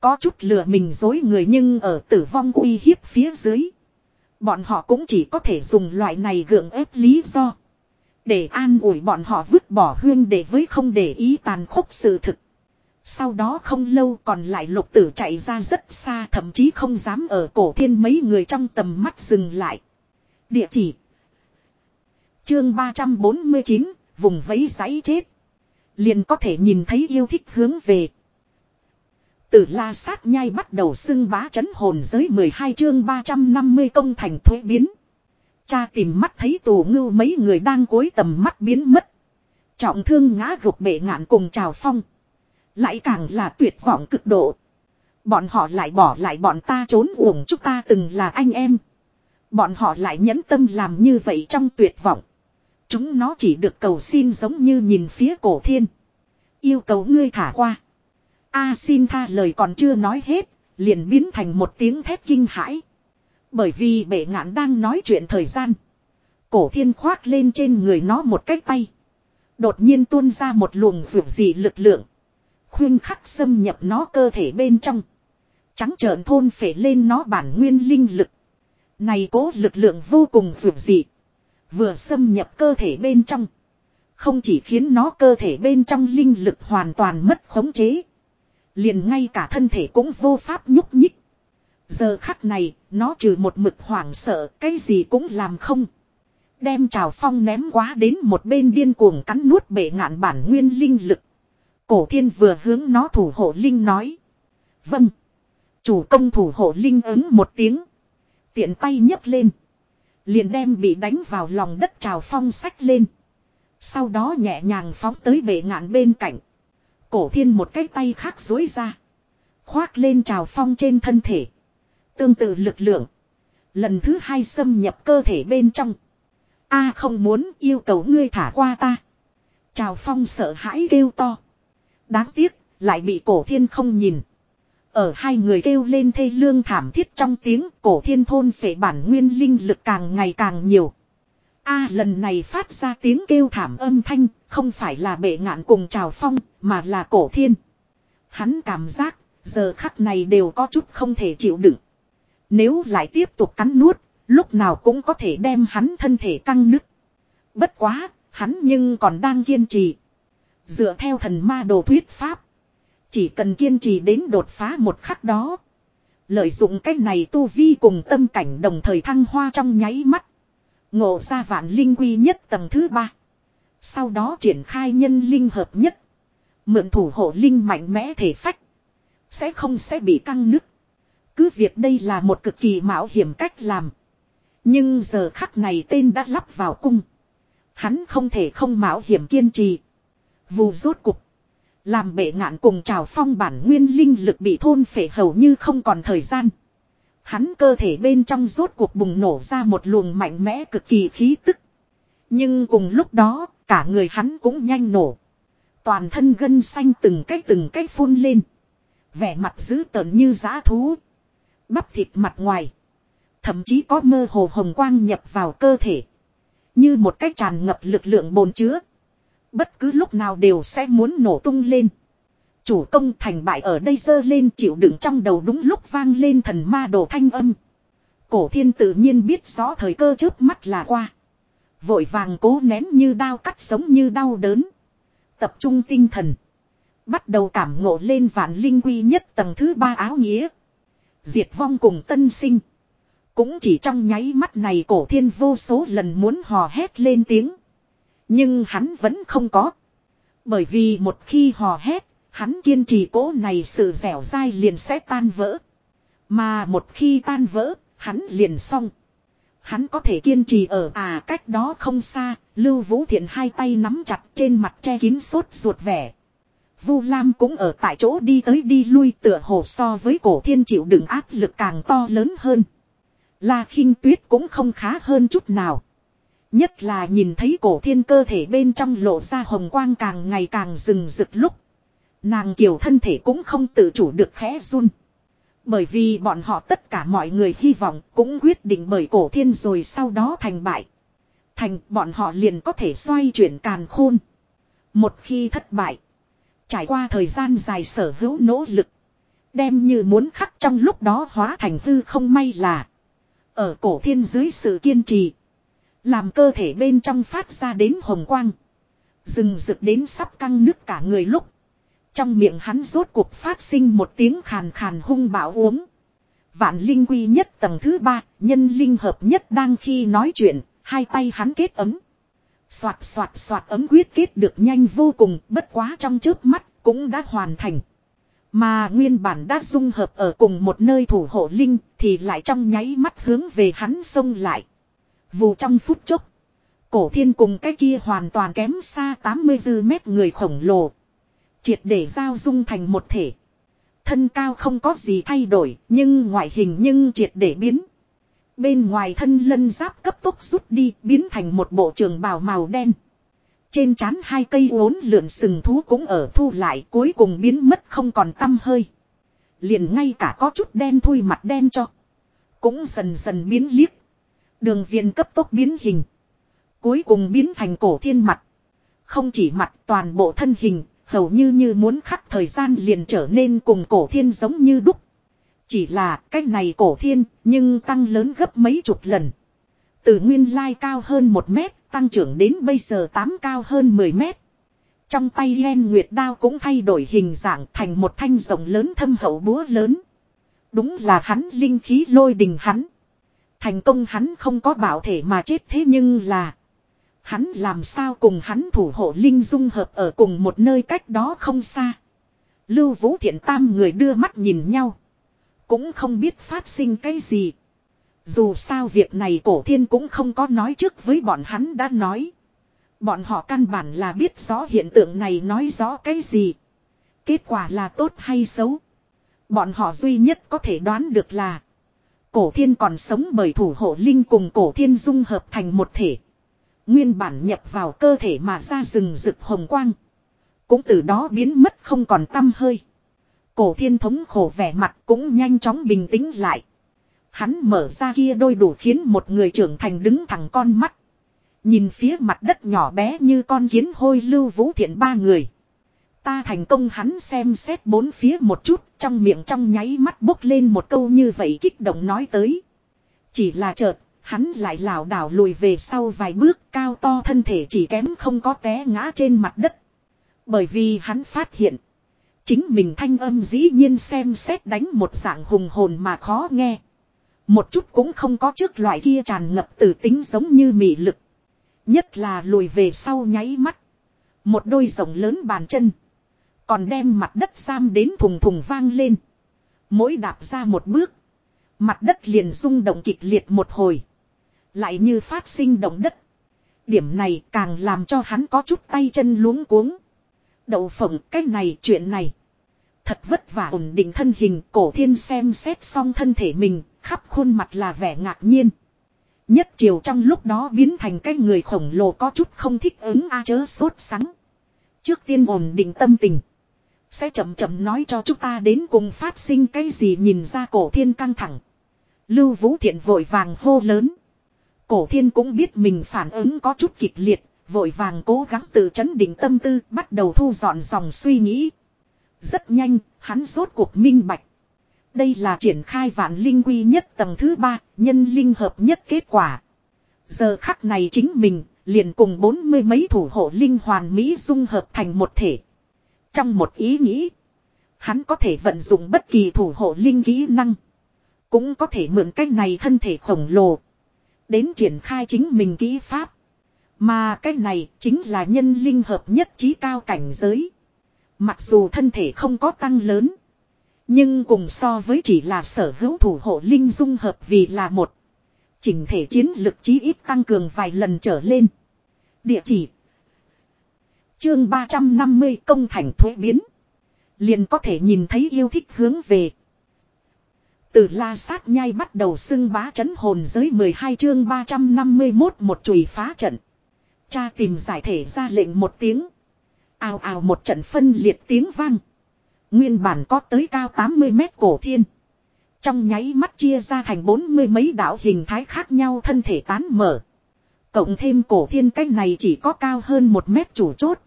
Có chút lừa mình dối người nhưng ở tử vong uy hiếp phía dưới. Bọn họ cũng chỉ có thể dùng loại này gượng ép lý do. Để an ủi bọn họ vứt bỏ huyên để với không để ý tàn khốc sự thực. Sau đó không lâu còn lại lục tử chạy ra rất xa, thậm chí không dám ở cổ thiên mấy người trong tầm mắt dừng lại. Địa chỉ Chương 349 Vùng vẫy giấy chết Liền có thể nhìn thấy yêu thích hướng về Tử la sát nhai bắt đầu xưng bá chấn hồn giới 12 chương 350 công thành thuế biến. Cha tìm mắt thấy tù ngưu mấy người đang cối tầm mắt biến mất. Trọng thương ngã gục bệ ngạn cùng trào phong. Lại càng là tuyệt vọng cực độ. Bọn họ lại bỏ lại bọn ta trốn uổng chúng ta từng là anh em. Bọn họ lại nhẫn tâm làm như vậy trong tuyệt vọng. Chúng nó chỉ được cầu xin giống như nhìn phía cổ thiên. Yêu cầu ngươi thả qua. A xin tha lời còn chưa nói hết, liền biến thành một tiếng thét kinh hãi. Bởi vì bệ ngạn đang nói chuyện thời gian. Cổ thiên khoác lên trên người nó một cái tay. Đột nhiên tuôn ra một luồng vượt dị lực lượng. Khuyên khắc xâm nhập nó cơ thể bên trong. Trắng trợn thôn phể lên nó bản nguyên linh lực. Này cố lực lượng vô cùng vượt dị. Vừa xâm nhập cơ thể bên trong. Không chỉ khiến nó cơ thể bên trong linh lực hoàn toàn mất khống chế. Liền ngay cả thân thể cũng vô pháp nhúc nhích. Giờ khắc này, nó trừ một mực hoảng sợ, cái gì cũng làm không. Đem trào phong ném quá đến một bên điên cuồng cắn nuốt bể ngạn bản nguyên linh lực. Cổ thiên vừa hướng nó thủ hộ linh nói. Vâng. Chủ công thủ hộ linh ứng một tiếng. Tiện tay nhấc lên. Liền đem bị đánh vào lòng đất trào phong sách lên. Sau đó nhẹ nhàng phóng tới bể ngạn bên cạnh. Cổ thiên một cái tay khác dối ra. Khoác lên trào phong trên thân thể. Tương tự lực lượng. Lần thứ hai xâm nhập cơ thể bên trong. A không muốn yêu cầu ngươi thả qua ta. Trào phong sợ hãi kêu to. Đáng tiếc, lại bị cổ thiên không nhìn. Ở hai người kêu lên thê lương thảm thiết trong tiếng cổ thiên thôn phệ bản nguyên linh lực càng ngày càng nhiều. A lần này phát ra tiếng kêu thảm âm thanh, không phải là bệ ngạn cùng trào phong, mà là cổ thiên. Hắn cảm giác, giờ khắc này đều có chút không thể chịu đựng. Nếu lại tiếp tục cắn nuốt, lúc nào cũng có thể đem hắn thân thể căng nứt. Bất quá, hắn nhưng còn đang kiên trì. Dựa theo thần ma đồ thuyết pháp. Chỉ cần kiên trì đến đột phá một khắc đó. Lợi dụng cách này tu vi cùng tâm cảnh đồng thời thăng hoa trong nháy mắt. Ngộ ra vạn linh quy nhất tầng thứ ba. Sau đó triển khai nhân linh hợp nhất. Mượn thủ hộ linh mạnh mẽ thể phách. Sẽ không sẽ bị căng nứt. Cứ việc đây là một cực kỳ mạo hiểm cách làm. Nhưng giờ khắc này tên đã lắp vào cung. Hắn không thể không mạo hiểm kiên trì. Vù rốt cục. Làm bệ ngạn cùng trào phong bản nguyên linh lực bị thôn phệ hầu như không còn thời gian. Hắn cơ thể bên trong rốt cuộc bùng nổ ra một luồng mạnh mẽ cực kỳ khí tức. Nhưng cùng lúc đó, cả người hắn cũng nhanh nổ. Toàn thân gân xanh từng cái từng cái phun lên. Vẻ mặt dữ tợn như giã thú. Bắp thịt mặt ngoài. Thậm chí có mơ hồ hồng quang nhập vào cơ thể. Như một cách tràn ngập lực lượng bồn chứa. Bất cứ lúc nào đều sẽ muốn nổ tung lên. Chủ công thành bại ở đây dơ lên chịu đựng trong đầu đúng lúc vang lên thần ma đồ thanh âm. Cổ thiên tự nhiên biết rõ thời cơ trước mắt là qua. Vội vàng cố nén như đao cắt sống như đau đớn. Tập trung tinh thần. Bắt đầu cảm ngộ lên vạn linh quy nhất tầng thứ ba áo nghĩa. Diệt vong cùng tân sinh. Cũng chỉ trong nháy mắt này cổ thiên vô số lần muốn hò hét lên tiếng. Nhưng hắn vẫn không có. Bởi vì một khi hò hét, hắn kiên trì cố này sự dẻo dai liền sẽ tan vỡ. Mà một khi tan vỡ, hắn liền xong. Hắn có thể kiên trì ở à cách đó không xa, Lưu Vũ Thiện hai tay nắm chặt trên mặt che kín sốt ruột vẻ. Vu Lam cũng ở tại chỗ đi tới đi lui tựa hồ so với cổ thiên chịu đựng áp lực càng to lớn hơn. La khinh tuyết cũng không khá hơn chút nào. Nhất là nhìn thấy cổ thiên cơ thể bên trong lộ ra hồng quang càng ngày càng rừng rực lúc. Nàng kiều thân thể cũng không tự chủ được khẽ run. Bởi vì bọn họ tất cả mọi người hy vọng cũng quyết định bởi cổ thiên rồi sau đó thành bại. Thành bọn họ liền có thể xoay chuyển càn khôn. Một khi thất bại. Trải qua thời gian dài sở hữu nỗ lực. Đem như muốn khắc trong lúc đó hóa thành hư không may là. Ở cổ thiên dưới sự kiên trì. Làm cơ thể bên trong phát ra đến hồng quang. Rừng rực đến sắp căng nước cả người lúc. Trong miệng hắn rốt cuộc phát sinh một tiếng khàn khàn hung bạo uống. Vạn linh quy nhất tầng thứ ba, nhân linh hợp nhất đang khi nói chuyện, hai tay hắn kết ấm. Xoạt xoạt xoạt ấm quyết kết được nhanh vô cùng, bất quá trong trước mắt, cũng đã hoàn thành. Mà nguyên bản đã dung hợp ở cùng một nơi thủ hộ linh, thì lại trong nháy mắt hướng về hắn xông lại. Vù trong phút chốc. Cổ thiên cùng cái kia hoàn toàn kém xa 80 dư mét người khổng lồ. Triệt để giao dung thành một thể. Thân cao không có gì thay đổi, nhưng ngoại hình nhưng triệt để biến. Bên ngoài thân lân giáp cấp tốc rút đi, biến thành một bộ trường bào màu đen. Trên trán hai cây uốn lượn sừng thú cũng ở thu lại cuối cùng biến mất không còn tâm hơi. Liền ngay cả có chút đen thui mặt đen cho. Cũng dần dần biến liếc. Đường viên cấp tốc biến hình. Cuối cùng biến thành cổ thiên mặt. Không chỉ mặt toàn bộ thân hình, hầu như như muốn khắc thời gian liền trở nên cùng cổ thiên giống như đúc. Chỉ là cách này cổ thiên, nhưng tăng lớn gấp mấy chục lần. Từ nguyên lai cao hơn một mét, tăng trưởng đến bây giờ tám cao hơn 10 mét. Trong tay len nguyệt đao cũng thay đổi hình dạng thành một thanh rộng lớn thâm hậu búa lớn. Đúng là hắn linh khí lôi đình hắn. Thành công hắn không có bảo thể mà chết thế nhưng là. Hắn làm sao cùng hắn thủ hộ linh dung hợp ở cùng một nơi cách đó không xa. Lưu Vũ Thiện Tam người đưa mắt nhìn nhau. Cũng không biết phát sinh cái gì. Dù sao việc này cổ thiên cũng không có nói trước với bọn hắn đã nói. Bọn họ căn bản là biết rõ hiện tượng này nói rõ cái gì. Kết quả là tốt hay xấu. Bọn họ duy nhất có thể đoán được là. Cổ thiên còn sống bởi thủ hộ linh cùng cổ thiên dung hợp thành một thể. Nguyên bản nhập vào cơ thể mà ra rừng rực hồng quang. Cũng từ đó biến mất không còn tâm hơi. Cổ thiên thống khổ vẻ mặt cũng nhanh chóng bình tĩnh lại. Hắn mở ra kia đôi đủ khiến một người trưởng thành đứng thẳng con mắt. Nhìn phía mặt đất nhỏ bé như con kiến hôi lưu vũ thiện ba người. Ta thành công hắn xem xét bốn phía một chút trong miệng trong nháy mắt bốc lên một câu như vậy kích động nói tới. Chỉ là chợt, hắn lại lảo đảo lùi về sau vài bước cao to thân thể chỉ kém không có té ngã trên mặt đất. Bởi vì hắn phát hiện. Chính mình thanh âm dĩ nhiên xem xét đánh một dạng hùng hồn mà khó nghe. Một chút cũng không có trước loại kia tràn ngập từ tính giống như mị lực. Nhất là lùi về sau nháy mắt. Một đôi rộng lớn bàn chân. Còn đem mặt đất giam đến thùng thùng vang lên. Mỗi đạp ra một bước. Mặt đất liền rung động kịch liệt một hồi. Lại như phát sinh động đất. Điểm này càng làm cho hắn có chút tay chân luống cuống. Đậu phộng cái này chuyện này. Thật vất vả ổn định thân hình cổ thiên xem xét xong thân thể mình, khắp khuôn mặt là vẻ ngạc nhiên. Nhất chiều trong lúc đó biến thành cái người khổng lồ có chút không thích ứng a chớ sốt sắng. Trước tiên ổn định tâm tình. Sẽ chậm chậm nói cho chúng ta đến cùng phát sinh cái gì nhìn ra cổ thiên căng thẳng. Lưu Vũ Thiện vội vàng hô lớn. Cổ thiên cũng biết mình phản ứng có chút kịch liệt, vội vàng cố gắng tự chấn định tâm tư, bắt đầu thu dọn dòng suy nghĩ. Rất nhanh, hắn rốt cuộc minh bạch. Đây là triển khai vạn linh quy nhất tầng thứ ba, nhân linh hợp nhất kết quả. Giờ khắc này chính mình, liền cùng bốn mươi mấy thủ hộ linh hoàn mỹ dung hợp thành một thể. Trong một ý nghĩ, hắn có thể vận dụng bất kỳ thủ hộ linh kỹ năng. Cũng có thể mượn cách này thân thể khổng lồ. Đến triển khai chính mình kỹ pháp. Mà cái này chính là nhân linh hợp nhất trí cao cảnh giới. Mặc dù thân thể không có tăng lớn. Nhưng cùng so với chỉ là sở hữu thủ hộ linh dung hợp vì là một. Chỉnh thể chiến lực chí ít tăng cường vài lần trở lên. Địa chỉ. Chương 350 công thành thuế biến. Liền có thể nhìn thấy yêu thích hướng về. Từ la sát nhai bắt đầu xưng bá chấn hồn giới 12 chương 351 một chùy phá trận. Cha tìm giải thể ra lệnh một tiếng. Ào ào một trận phân liệt tiếng vang. Nguyên bản có tới cao 80 mét cổ thiên. Trong nháy mắt chia ra thành bốn mươi mấy đạo hình thái khác nhau thân thể tán mở. Cộng thêm cổ thiên cách này chỉ có cao hơn một mét chủ chốt.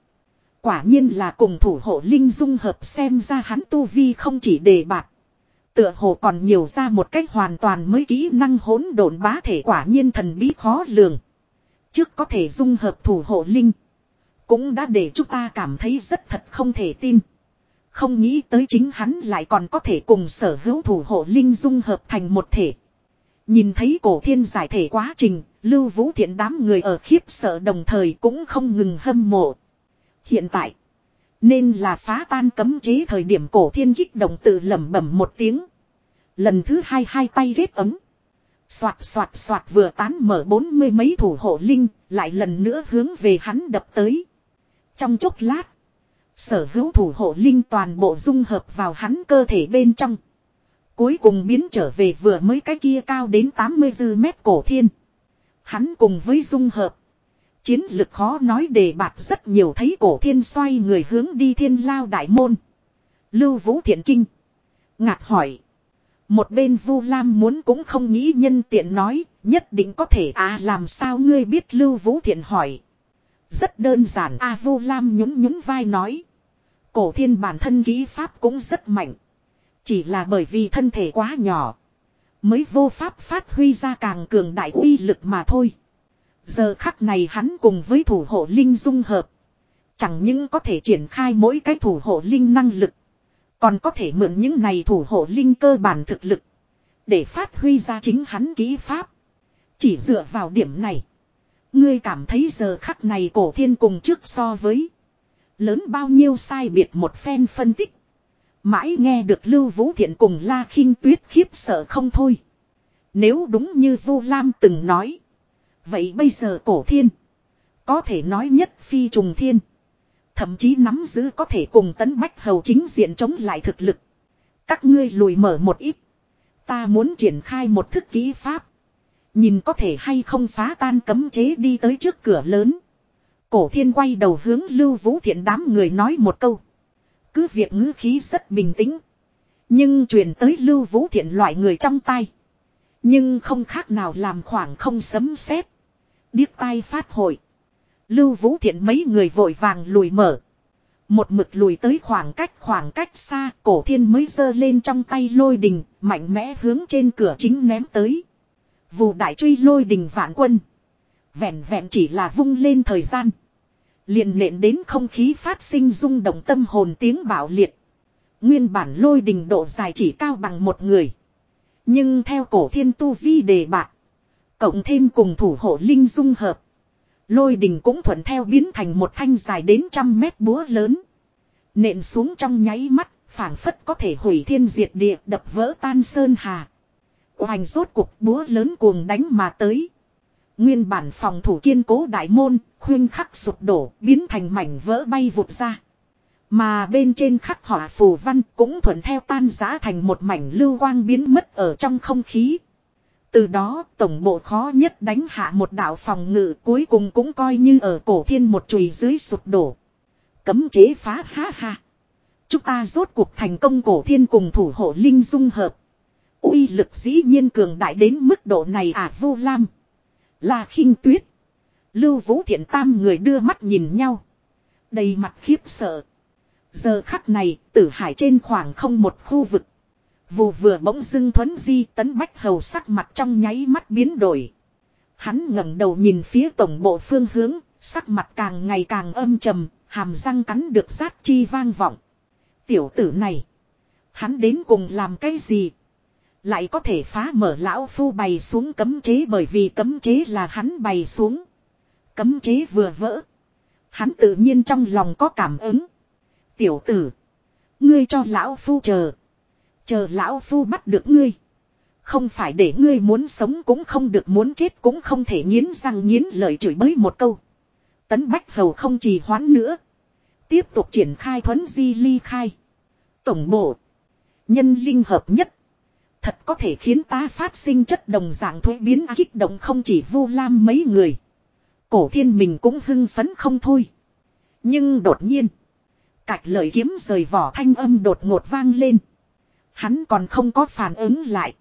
Quả nhiên là cùng thủ hộ linh dung hợp xem ra hắn tu vi không chỉ đề bạc. Tựa hồ còn nhiều ra một cách hoàn toàn mới kỹ năng hỗn độn bá thể quả nhiên thần bí khó lường. Trước có thể dung hợp thủ hộ linh. Cũng đã để chúng ta cảm thấy rất thật không thể tin. Không nghĩ tới chính hắn lại còn có thể cùng sở hữu thủ hộ linh dung hợp thành một thể. Nhìn thấy cổ thiên giải thể quá trình, lưu vũ thiện đám người ở khiếp sợ đồng thời cũng không ngừng hâm mộ. Hiện tại, nên là phá tan cấm chế thời điểm cổ thiên kích động tự lẩm bẩm một tiếng. Lần thứ hai hai tay ghét ấm. Xoạt xoạt xoạt vừa tán mở bốn mươi mấy thủ hộ linh, lại lần nữa hướng về hắn đập tới. Trong chốc lát, sở hữu thủ hộ linh toàn bộ dung hợp vào hắn cơ thể bên trong. Cuối cùng biến trở về vừa mới cái kia cao đến 80 dư mét cổ thiên. Hắn cùng với dung hợp. Chiến lực khó nói đề bạc rất nhiều thấy cổ thiên xoay người hướng đi thiên lao đại môn. Lưu Vũ Thiện Kinh. Ngạc hỏi. Một bên Vu Lam muốn cũng không nghĩ nhân tiện nói, nhất định có thể à làm sao ngươi biết Lưu Vũ Thiện hỏi. Rất đơn giản a Vu Lam nhún nhún vai nói. Cổ thiên bản thân kỹ pháp cũng rất mạnh. Chỉ là bởi vì thân thể quá nhỏ. Mới vô pháp phát huy ra càng cường đại uy lực mà thôi. Giờ khắc này hắn cùng với thủ hộ linh dung hợp. Chẳng những có thể triển khai mỗi cái thủ hộ linh năng lực. Còn có thể mượn những này thủ hộ linh cơ bản thực lực. Để phát huy ra chính hắn ký pháp. Chỉ dựa vào điểm này. Ngươi cảm thấy giờ khắc này cổ thiên cùng trước so với. Lớn bao nhiêu sai biệt một phen phân tích. Mãi nghe được Lưu Vũ Thiện cùng La khinh Tuyết khiếp sợ không thôi. Nếu đúng như Vu Lam từng nói. Vậy bây giờ cổ thiên. Có thể nói nhất phi trùng thiên. Thậm chí nắm giữ có thể cùng tấn bách hầu chính diện chống lại thực lực. Các ngươi lùi mở một ít. Ta muốn triển khai một thức kỹ pháp. Nhìn có thể hay không phá tan cấm chế đi tới trước cửa lớn. Cổ thiên quay đầu hướng lưu vũ thiện đám người nói một câu. Cứ việc ngữ khí rất bình tĩnh. Nhưng truyền tới lưu vũ thiện loại người trong tay. Nhưng không khác nào làm khoảng không sấm sét Điếc tai phát hội. Lưu vũ thiện mấy người vội vàng lùi mở. Một mực lùi tới khoảng cách khoảng cách xa, cổ thiên mới giơ lên trong tay lôi đình, mạnh mẽ hướng trên cửa chính ném tới. Vù đại truy lôi đình vạn quân. Vẹn vẹn chỉ là vung lên thời gian. liền nện đến không khí phát sinh rung động tâm hồn tiếng bạo liệt. Nguyên bản lôi đình độ dài chỉ cao bằng một người. Nhưng theo cổ thiên tu vi đề bạc. Cộng thêm cùng thủ hộ linh dung hợp. Lôi đình cũng thuận theo biến thành một thanh dài đến trăm mét búa lớn. Nện xuống trong nháy mắt, phảng phất có thể hủy thiên diệt địa đập vỡ tan sơn hà. Hoành rốt cục búa lớn cuồng đánh mà tới. Nguyên bản phòng thủ kiên cố đại môn, khuyên khắc sụp đổ, biến thành mảnh vỡ bay vụt ra. Mà bên trên khắc họa phù văn cũng thuận theo tan giá thành một mảnh lưu quang biến mất ở trong không khí. Từ đó tổng bộ khó nhất đánh hạ một đạo phòng ngự cuối cùng cũng coi như ở cổ thiên một chùy dưới sụp đổ. Cấm chế phá, ha ha. Chúng ta rốt cuộc thành công cổ thiên cùng thủ hộ linh dung hợp uy lực dĩ nhiên cường đại đến mức độ này à vô lam. Là khinh tuyết. Lưu vũ thiện tam người đưa mắt nhìn nhau. Đầy mặt khiếp sợ. Giờ khắc này, tử hải trên khoảng không một khu vực. Vù vừa bỗng dưng thuấn di tấn bách hầu sắc mặt trong nháy mắt biến đổi. Hắn ngẩng đầu nhìn phía tổng bộ phương hướng, sắc mặt càng ngày càng âm trầm, hàm răng cắn được sát chi vang vọng. Tiểu tử này, hắn đến cùng làm cái gì? Lại có thể phá mở lão phu bày xuống cấm chế bởi vì cấm chế là hắn bày xuống. Cấm chế vừa vỡ. Hắn tự nhiên trong lòng có cảm ứng. Tiểu tử. Ngươi cho lão phu chờ. Chờ lão phu bắt được ngươi. Không phải để ngươi muốn sống cũng không được, muốn chết cũng không thể nghiến răng nghiến lời chửi bới một câu. Tấn Bách Hầu không trì hoãn nữa. Tiếp tục triển khai thuấn di ly khai. Tổng bộ. Nhân linh hợp nhất. Thật có thể khiến ta phát sinh chất đồng dạng thuế biến kích động không chỉ vu lam mấy người. Cổ thiên mình cũng hưng phấn không thôi. Nhưng đột nhiên. Cạch lời kiếm rời vỏ thanh âm đột ngột vang lên. Hắn còn không có phản ứng lại.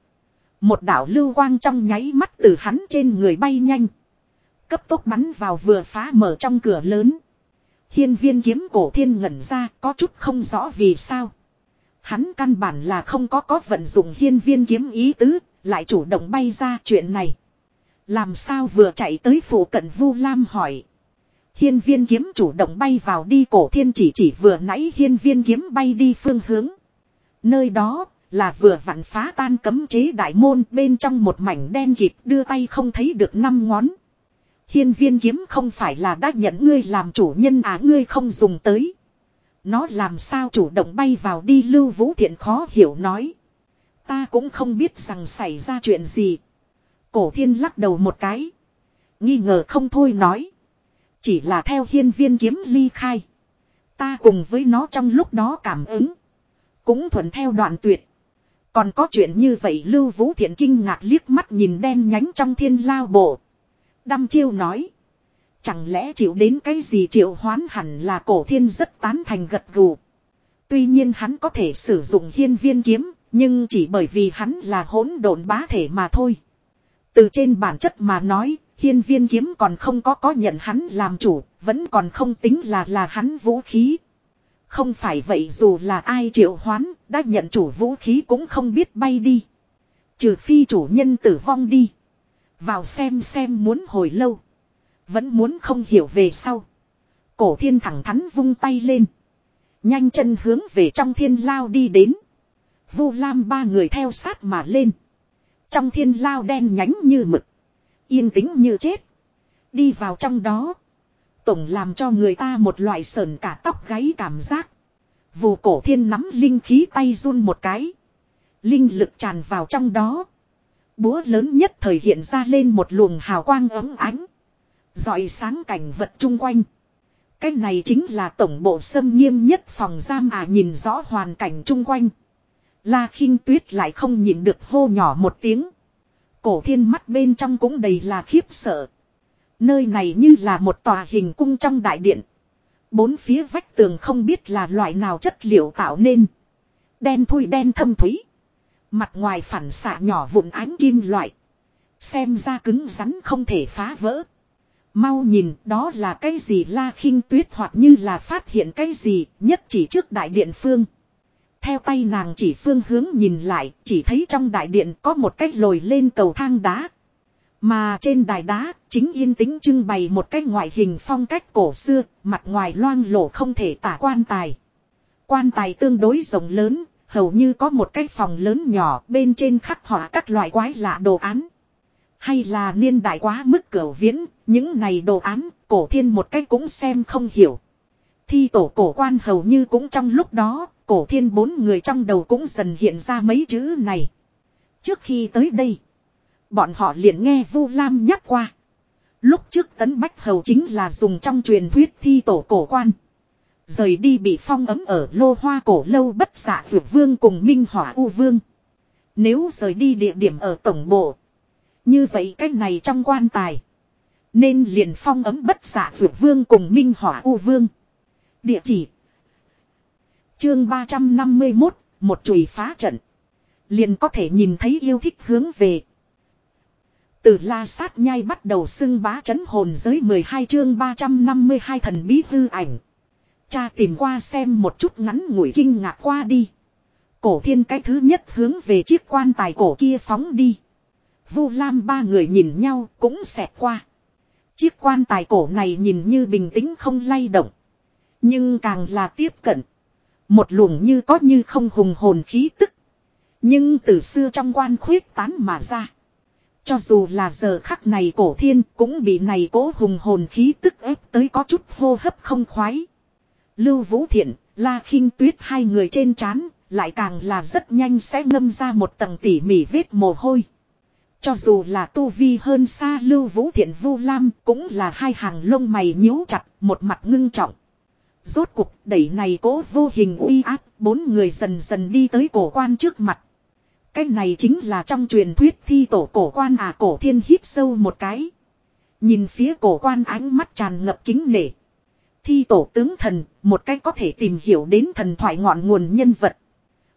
Một đạo lưu quang trong nháy mắt từ hắn trên người bay nhanh. Cấp tốc bắn vào vừa phá mở trong cửa lớn. Hiên viên kiếm cổ thiên ngẩn ra có chút không rõ vì sao. Hắn căn bản là không có có vận dụng hiên viên kiếm ý tứ, lại chủ động bay ra chuyện này. Làm sao vừa chạy tới phủ cận Vu Lam hỏi. Hiên viên kiếm chủ động bay vào đi cổ thiên chỉ chỉ vừa nãy hiên viên kiếm bay đi phương hướng. Nơi đó là vừa vặn phá tan cấm chế đại môn bên trong một mảnh đen kịt đưa tay không thấy được năm ngón. Hiên viên kiếm không phải là đã nhận ngươi làm chủ nhân à ngươi không dùng tới. Nó làm sao chủ động bay vào đi, lưu vũ thiện khó hiểu nói. Ta cũng không biết rằng xảy ra chuyện gì. Cổ thiên lắc đầu một cái. Nghi ngờ không thôi nói. Chỉ là theo hiên viên kiếm ly khai. Ta cùng với nó trong lúc đó cảm ứng. Cũng thuận theo đoạn tuyệt. Còn có chuyện như vậy Lưu Vũ Thiện kinh ngạc liếc mắt nhìn đen nhánh trong thiên lao bộ. Đăm chiêu nói. Chẳng lẽ chịu đến cái gì triệu hoán hẳn là cổ thiên rất tán thành gật gù. Tuy nhiên hắn có thể sử dụng hiên viên kiếm, nhưng chỉ bởi vì hắn là hỗn độn bá thể mà thôi. Từ trên bản chất mà nói, hiên viên kiếm còn không có có nhận hắn làm chủ, vẫn còn không tính là là hắn vũ khí. Không phải vậy dù là ai triệu hoán, đã nhận chủ vũ khí cũng không biết bay đi. Trừ phi chủ nhân tử vong đi. Vào xem xem muốn hồi lâu. Vẫn muốn không hiểu về sau. Cổ thiên thẳng thắn vung tay lên. Nhanh chân hướng về trong thiên lao đi đến. Vu Lam ba người theo sát mà lên. Trong thiên lao đen nhánh như mực. Yên tĩnh như chết. Đi vào trong đó. Tổng làm cho người ta một loại sờn cả tóc gáy cảm giác. Vù cổ thiên nắm linh khí tay run một cái. Linh lực tràn vào trong đó. Búa lớn nhất thời hiện ra lên một luồng hào quang ấm ánh. dọi sáng cảnh vật chung quanh. Cái này chính là tổng bộ sâm nghiêm nhất phòng giam à nhìn rõ hoàn cảnh chung quanh. La khinh tuyết lại không nhìn được hô nhỏ một tiếng. Cổ thiên mắt bên trong cũng đầy là khiếp sợ. Nơi này như là một tòa hình cung trong đại điện. Bốn phía vách tường không biết là loại nào chất liệu tạo nên. Đen thui đen thâm thúy. Mặt ngoài phản xạ nhỏ vụn ánh kim loại. Xem ra cứng rắn không thể phá vỡ. Mau nhìn, đó là cái gì la khinh tuyết hoặc như là phát hiện cái gì nhất chỉ trước đại điện phương. Theo tay nàng chỉ phương hướng nhìn lại, chỉ thấy trong đại điện có một cái lồi lên cầu thang đá. Mà trên đài đá chính yên tĩnh trưng bày một cái ngoại hình phong cách cổ xưa mặt ngoài loang lổ không thể tả quan tài. Quan tài tương đối rộng lớn hầu như có một cái phòng lớn nhỏ bên trên khắc họa các loại quái lạ đồ án. Hay là niên đại quá mức cửa viễn, những này đồ án, cổ thiên một cách cũng xem không hiểu. Thi tổ cổ quan hầu như cũng trong lúc đó, cổ thiên bốn người trong đầu cũng dần hiện ra mấy chữ này. Trước khi tới đây, bọn họ liền nghe Vu Lam nhắc qua. Lúc trước tấn bách hầu chính là dùng trong truyền thuyết thi tổ cổ quan. Rời đi bị phong ấm ở lô hoa cổ lâu bất xạ dược vương cùng minh hỏa u vương. Nếu rời đi địa điểm ở tổng bộ. Như vậy cách này trong quan tài. Nên liền phong ấm bất xạ dược vương cùng minh hỏa u vương. Địa chỉ. Chương 351, một chùy phá trận. Liền có thể nhìn thấy yêu thích hướng về. Từ la sát nhai bắt đầu xưng bá chấn hồn giới 12 chương 352 thần bí hư ảnh. Cha tìm qua xem một chút ngắn ngủi kinh ngạc qua đi. Cổ thiên cái thứ nhất hướng về chiếc quan tài cổ kia phóng đi. Vu Lam ba người nhìn nhau cũng xẹt qua. Chiếc quan tài cổ này nhìn như bình tĩnh không lay động. Nhưng càng là tiếp cận. Một luồng như có như không hùng hồn khí tức. Nhưng từ xưa trong quan khuyết tán mà ra. Cho dù là giờ khắc này cổ thiên cũng bị này cố hùng hồn khí tức ép tới có chút hô hấp không khoái. Lưu Vũ Thiện, La khinh Tuyết hai người trên chán, lại càng là rất nhanh sẽ ngâm ra một tầng tỉ mỉ vết mồ hôi. Cho dù là tu vi hơn xa Lưu Vũ Thiện Vu Lam cũng là hai hàng lông mày nhíu chặt, một mặt ngưng trọng. Rốt cục đẩy này cố vô hình uy áp, bốn người dần dần đi tới cổ quan trước mặt. Cái này chính là trong truyền thuyết thi tổ cổ quan à cổ thiên hít sâu một cái. Nhìn phía cổ quan ánh mắt tràn ngập kính nể. Thi tổ tướng thần, một cách có thể tìm hiểu đến thần thoại ngọn nguồn nhân vật.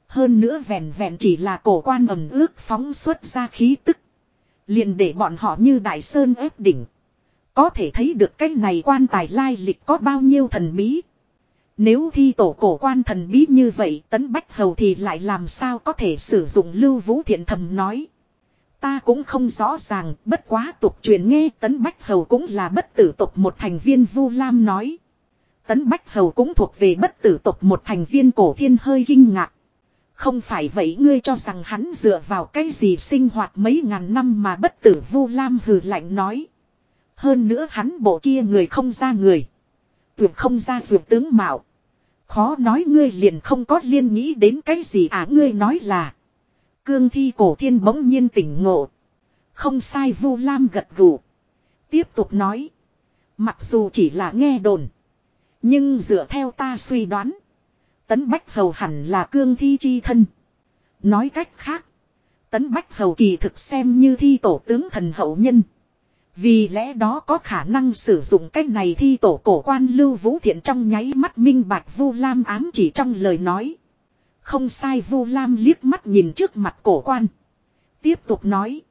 Hơn nữa vẹn vẹn chỉ là cổ quan ẩm ước phóng xuất ra khí tức. liền để bọn họ như đại sơn ép đỉnh. Có thể thấy được cái này quan tài lai lịch có bao nhiêu thần bí. Nếu thi tổ cổ quan thần bí như vậy tấn bách hầu thì lại làm sao có thể sử dụng lưu vũ thiện thầm nói. Ta cũng không rõ ràng, bất quá tục truyền nghe tấn bách hầu cũng là bất tử tục một thành viên Vu Lam nói. Tấn bách hầu cũng thuộc về bất tử tục một thành viên cổ thiên hơi kinh ngạc. Không phải vậy ngươi cho rằng hắn dựa vào cái gì sinh hoạt mấy ngàn năm mà bất tử Vu Lam hừ lạnh nói. Hơn nữa hắn bộ kia người không ra người. Tuyệt không ra dược tướng mạo. Khó nói ngươi liền không có liên nghĩ đến cái gì à ngươi nói là. Cương thi cổ thiên bỗng nhiên tỉnh ngộ. Không sai, Vu Lam gật gù. Tiếp tục nói. Mặc dù chỉ là nghe đồn. Nhưng dựa theo ta suy đoán. Tấn Bách Hầu hẳn là cương thi chi thân. Nói cách khác. Tấn Bách Hầu kỳ thực xem như thi tổ tướng thần hậu nhân. Vì lẽ đó có khả năng sử dụng cách này thi tổ cổ quan lưu vũ thiện trong nháy mắt minh bạch vu lam ám chỉ trong lời nói. Không sai vu lam liếc mắt nhìn trước mặt cổ quan. Tiếp tục nói.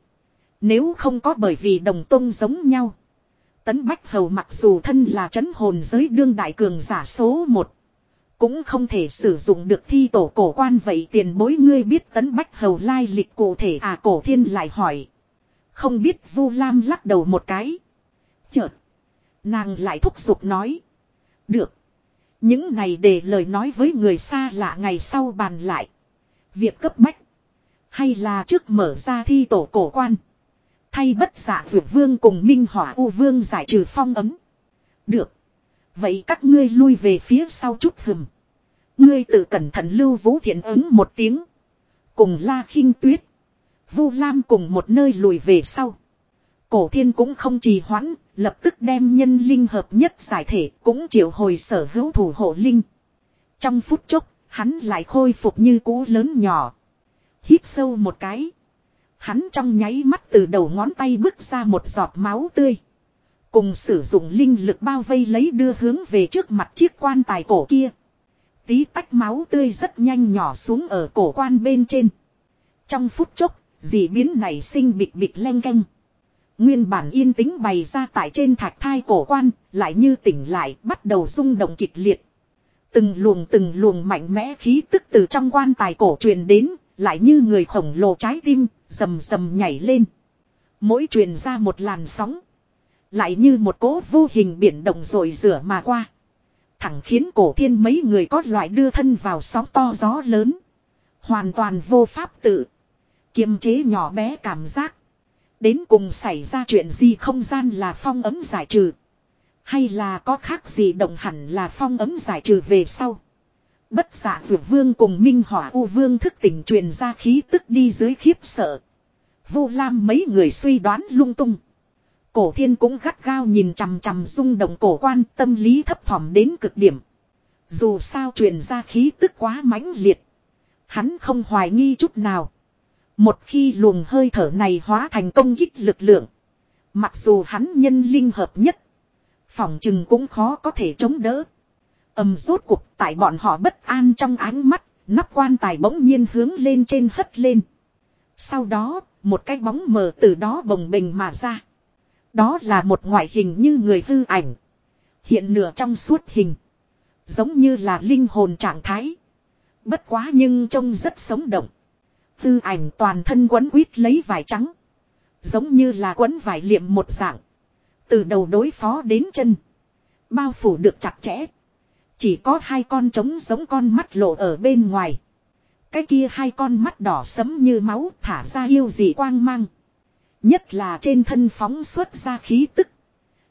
Nếu không có bởi vì đồng tông giống nhau. Tấn Bách Hầu mặc dù thân là chấn hồn giới đương đại cường giả số 1. Cũng không thể sử dụng được thi tổ cổ quan vậy tiền bối ngươi biết Tấn Bách Hầu lai lịch cụ thể à cổ thiên lại hỏi. Không biết Vu Lam lắc đầu một cái. Chợt. Nàng lại thúc giục nói. Được. Những này để lời nói với người xa lạ ngày sau bàn lại. Việc cấp bách. Hay là trước mở ra thi tổ cổ quan. Thay bất giả vượt vương cùng minh hỏa u vương giải trừ phong ấm. Được. Vậy các ngươi lui về phía sau chút hừm. Ngươi tự cẩn thận lưu vũ thiện ứng một tiếng. Cùng la khinh tuyết. Vu Lam cùng một nơi lùi về sau. Cổ thiên cũng không trì hoãn, lập tức đem nhân linh hợp nhất giải thể cũng triệu hồi sở hữu thủ hộ linh. Trong phút chốc, hắn lại khôi phục như cũ lớn nhỏ. Hít sâu một cái. Hắn trong nháy mắt từ đầu ngón tay bước ra một giọt máu tươi. Cùng sử dụng linh lực bao vây lấy đưa hướng về trước mặt chiếc quan tài cổ kia. Tí tách máu tươi rất nhanh nhỏ xuống ở cổ quan bên trên. Trong phút chốc, dị biến này sinh bịch bịch len canh. Nguyên bản yên tĩnh bày ra tại trên thạch thai cổ quan, lại như tỉnh lại, bắt đầu rung động kịch liệt. Từng luồng từng luồng mạnh mẽ khí tức từ trong quan tài cổ truyền đến, lại như người khổng lồ trái tim, rầm rầm nhảy lên. Mỗi truyền ra một làn sóng. Lại như một cỗ vô hình biển động rồi rửa mà qua. Thẳng khiến cổ thiên mấy người có loại đưa thân vào sóng to gió lớn. Hoàn toàn vô pháp tự. Kiềm chế nhỏ bé cảm giác. Đến cùng xảy ra chuyện gì không gian là phong ấm giải trừ. Hay là có khác gì động hẳn là phong ấm giải trừ về sau. Bất giả vượt vương cùng minh hỏa u vương thức tỉnh truyền ra khí tức đi dưới khiếp sợ. Vu Lam mấy người suy đoán lung tung. Cổ thiên cũng gắt gao nhìn chằm chằm rung động cổ quan tâm lý thấp thỏm đến cực điểm. Dù sao truyền ra khí tức quá mãnh liệt. Hắn không hoài nghi chút nào. Một khi luồng hơi thở này hóa thành công kích lực lượng. Mặc dù hắn nhân linh hợp nhất. Phòng chừng cũng khó có thể chống đỡ. ầm rốt cuộc tại bọn họ bất an trong ánh mắt. Nắp quan tài bỗng nhiên hướng lên trên hất lên. Sau đó, một cái bóng mờ từ đó bồng bềnh mà ra. Đó là một ngoại hình như người hư ảnh. Hiện nửa trong suốt hình. Giống như là linh hồn trạng thái. Bất quá nhưng trông rất sống động. Tư ảnh toàn thân quấn quýt lấy vải trắng. Giống như là quấn vải liệm một dạng. Từ đầu đối phó đến chân. Bao phủ được chặt chẽ. Chỉ có hai con trống giống con mắt lộ ở bên ngoài. Cái kia hai con mắt đỏ sấm như máu thả ra yêu dị quang mang. Nhất là trên thân phóng xuất ra khí tức.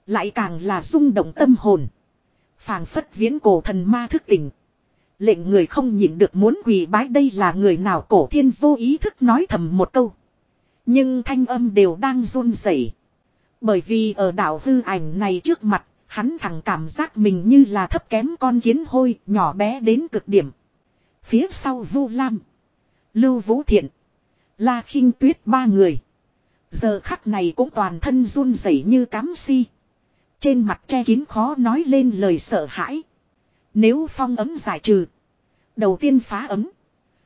Lại càng là rung động tâm hồn. phảng phất viễn cổ thần ma thức tỉnh. Lệnh người không nhịn được muốn quỳ bái đây là người nào cổ thiên vô ý thức nói thầm một câu. Nhưng thanh âm đều đang run rẩy. Bởi vì ở đảo hư ảnh này trước mặt, hắn thẳng cảm giác mình như là thấp kém con kiến hôi, nhỏ bé đến cực điểm. Phía sau Vu Lam, Lưu Vũ Thiện, La khinh Tuyết ba người. Giờ khắc này cũng toàn thân run rẩy như cám si. Trên mặt che kín khó nói lên lời sợ hãi. Nếu phong ấm giải trừ. Đầu tiên phá ấm.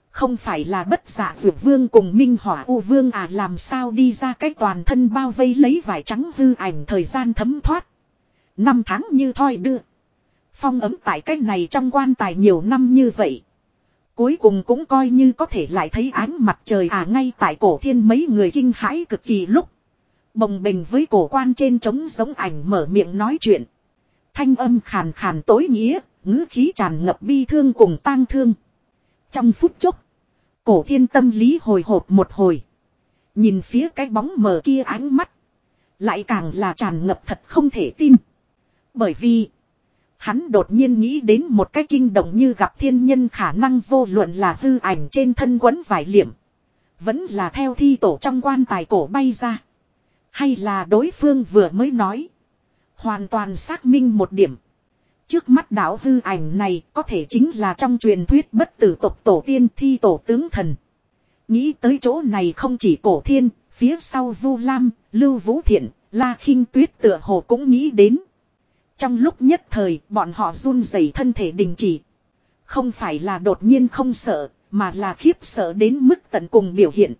Không phải là bất giả dược vương cùng minh hỏa u vương à làm sao đi ra cái toàn thân bao vây lấy vải trắng hư ảnh thời gian thấm thoát. Năm tháng như thoi đưa. Phong ấm tại cái này trong quan tài nhiều năm như vậy. Cuối cùng cũng coi như có thể lại thấy ánh mặt trời à ngay tại cổ thiên mấy người kinh hãi cực kỳ lúc. Bồng bình với cổ quan trên trống giống ảnh mở miệng nói chuyện. Thanh âm khàn khàn tối nghĩa, ngữ khí tràn ngập bi thương cùng tang thương. Trong phút chốc, cổ thiên tâm lý hồi hộp một hồi. Nhìn phía cái bóng mờ kia ánh mắt. Lại càng là tràn ngập thật không thể tin. Bởi vì, hắn đột nhiên nghĩ đến một cái kinh động như gặp thiên nhân khả năng vô luận là hư ảnh trên thân quấn vải liệm. Vẫn là theo thi tổ trong quan tài cổ bay ra. Hay là đối phương vừa mới nói. Hoàn toàn xác minh một điểm. Trước mắt đảo hư ảnh này có thể chính là trong truyền thuyết bất tử tộc tổ tiên thi tổ tướng thần. Nghĩ tới chỗ này không chỉ cổ thiên, phía sau Vu Lam, Lưu Vũ Thiện, La khinh Tuyết tựa hồ cũng nghĩ đến. Trong lúc nhất thời, bọn họ run rẩy thân thể đình chỉ. Không phải là đột nhiên không sợ, mà là khiếp sợ đến mức tận cùng biểu hiện.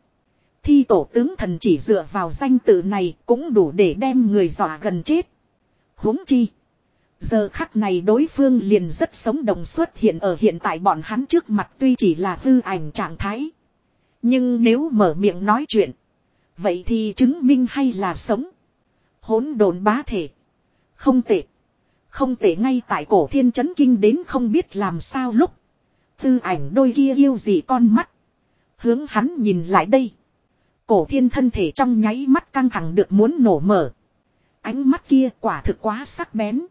Thi tổ tướng thần chỉ dựa vào danh tự này cũng đủ để đem người dọa gần chết. huống chi. Giờ khắc này đối phương liền rất sống động xuất hiện ở hiện tại bọn hắn trước mặt tuy chỉ là hư ảnh trạng thái. Nhưng nếu mở miệng nói chuyện. Vậy thì chứng minh hay là sống. Hỗn độn bá thể. Không tệ. Không tệ ngay tại cổ thiên chấn kinh đến không biết làm sao lúc. Tư ảnh đôi kia yêu gì con mắt. Hướng hắn nhìn lại đây. Cổ thiên thân thể trong nháy mắt căng thẳng được muốn nổ mở. Ánh mắt kia quả thực quá sắc bén.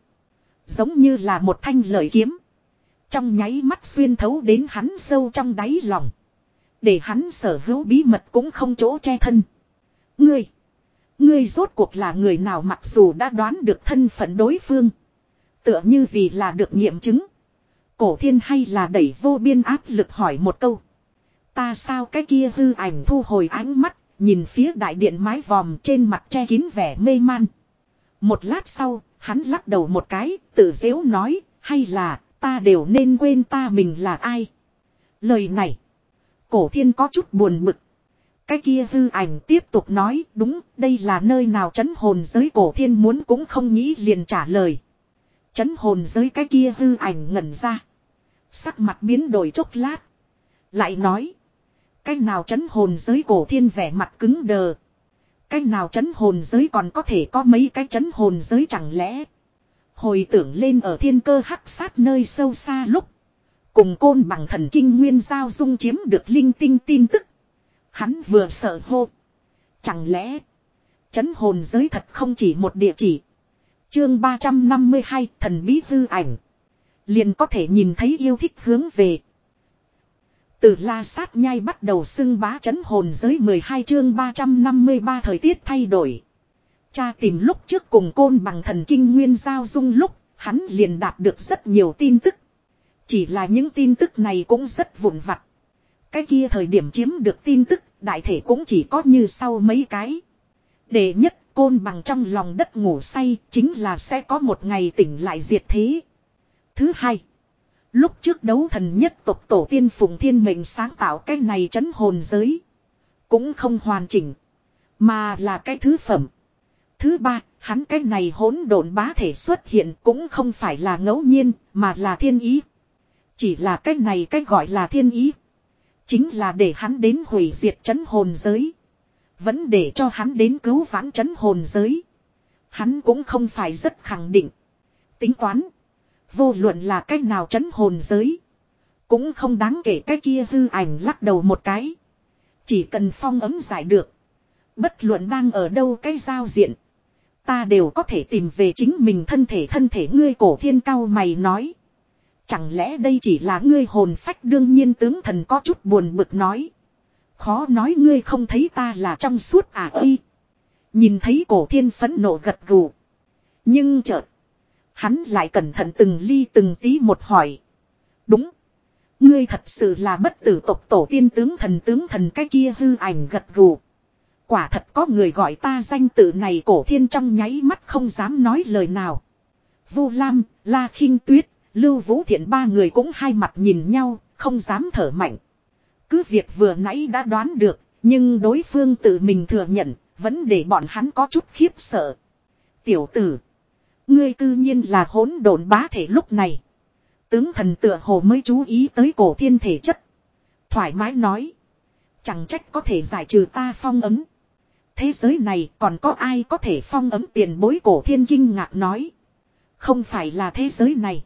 Giống như là một thanh lợi kiếm. Trong nháy mắt xuyên thấu đến hắn sâu trong đáy lòng. Để hắn sở hữu bí mật cũng không chỗ che thân. Ngươi. Ngươi rốt cuộc là người nào mặc dù đã đoán được thân phận đối phương. Tựa như vì là được nghiệm chứng. Cổ thiên hay là đẩy vô biên áp lực hỏi một câu. Ta sao cái kia hư ảnh thu hồi ánh mắt, nhìn phía đại điện mái vòm trên mặt che kín vẻ mê man. Một lát sau, hắn lắc đầu một cái, tự dễu nói, hay là, ta đều nên quên ta mình là ai. Lời này, cổ thiên có chút buồn bực. Cái kia hư ảnh tiếp tục nói, đúng, đây là nơi nào chấn hồn giới cổ thiên muốn cũng không nghĩ liền trả lời. Chấn hồn giới cái kia hư ảnh ngẩn ra. Sắc mặt biến đổi chốc lát. Lại nói. Cái nào chấn hồn giới cổ thiên vẻ mặt cứng đờ. Cái nào chấn hồn giới còn có thể có mấy cái chấn hồn giới chẳng lẽ. Hồi tưởng lên ở thiên cơ hắc sát nơi sâu xa lúc. Cùng côn bằng thần kinh nguyên giao dung chiếm được linh tinh tin tức. Hắn vừa sợ hô. Chẳng lẽ. Chấn hồn giới thật không chỉ một địa chỉ. Chương 352 thần bí hư ảnh. Liền có thể nhìn thấy yêu thích hướng về. Từ la sát nhai bắt đầu xưng bá chấn hồn giới 12 chương 353 thời tiết thay đổi. Cha tìm lúc trước cùng côn bằng thần kinh nguyên giao dung lúc, hắn liền đạt được rất nhiều tin tức. Chỉ là những tin tức này cũng rất vụn vặt. Cái kia thời điểm chiếm được tin tức, đại thể cũng chỉ có như sau mấy cái. Đệ nhất, côn bằng trong lòng đất ngủ say, chính là sẽ có một ngày tỉnh lại diệt thế. Thứ hai, Lúc trước đấu thần nhất tộc tổ tiên Phùng Thiên Mệnh sáng tạo cái này chấn hồn giới. Cũng không hoàn chỉnh. Mà là cái thứ phẩm. Thứ ba, hắn cái này hỗn độn bá thể xuất hiện cũng không phải là ngẫu nhiên, mà là thiên ý. Chỉ là cái này cái gọi là thiên ý. Chính là để hắn đến hủy diệt chấn hồn giới. Vẫn để cho hắn đến cứu vãn chấn hồn giới. Hắn cũng không phải rất khẳng định. Tính toán. Vô luận là cách nào chấn hồn giới. Cũng không đáng kể cái kia hư ảnh lắc đầu một cái. Chỉ cần phong ấm giải được. Bất luận đang ở đâu cái giao diện. Ta đều có thể tìm về chính mình thân thể thân thể ngươi cổ thiên cao mày nói. Chẳng lẽ đây chỉ là ngươi hồn phách đương nhiên tướng thần có chút buồn bực nói. Khó nói ngươi không thấy ta là trong suốt à ơi. Nhìn thấy cổ thiên phẫn nộ gật gù. Nhưng chợt. Hắn lại cẩn thận từng ly từng tí một hỏi. Đúng. Ngươi thật sự là bất tử tộc tổ tiên tướng thần tướng thần cái kia hư ảnh gật gù. Quả thật có người gọi ta danh tự này cổ thiên trong nháy mắt không dám nói lời nào. Vu Lam, La khinh Tuyết, Lưu Vũ Thiện ba người cũng hai mặt nhìn nhau, không dám thở mạnh. Cứ việc vừa nãy đã đoán được, nhưng đối phương tự mình thừa nhận, vẫn để bọn hắn có chút khiếp sợ. Tiểu tử, ngươi tự nhiên là hỗn độn bá thể lúc này. Tướng thần tựa hồ mới chú ý tới cổ thiên thể chất. Thoải mái nói. Chẳng trách có thể giải trừ ta phong ấm. Thế giới này còn có ai có thể phong ấm tiền bối cổ thiên kinh ngạc nói. Không phải là thế giới này.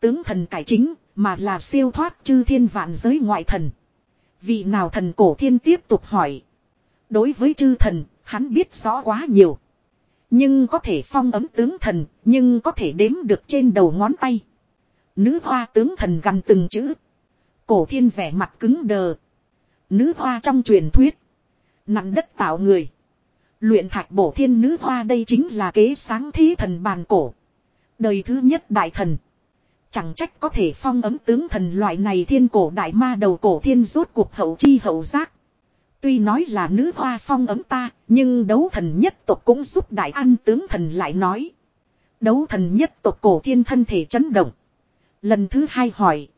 Tướng thần cải chính mà là siêu thoát chư thiên vạn giới ngoại thần. Vị nào thần cổ thiên tiếp tục hỏi. Đối với chư thần, hắn biết rõ quá nhiều. Nhưng có thể phong ấm tướng thần, nhưng có thể đếm được trên đầu ngón tay. Nữ hoa tướng thần gần từng chữ. Cổ thiên vẻ mặt cứng đờ. Nữ hoa trong truyền thuyết. nặn đất tạo người. Luyện thạch bổ thiên nữ hoa đây chính là kế sáng thí thần bàn cổ. Đời thứ nhất đại thần. Chẳng trách có thể phong ấm tướng thần loại này thiên cổ đại ma đầu cổ thiên rốt cuộc hậu chi hậu giác. Tuy nói là nữ hoa phong ấm ta, nhưng đấu thần nhất tộc cũng giúp đại an tướng thần lại nói. Đấu thần nhất tộc cổ thiên thân thể chấn động. Lần thứ hai hỏi.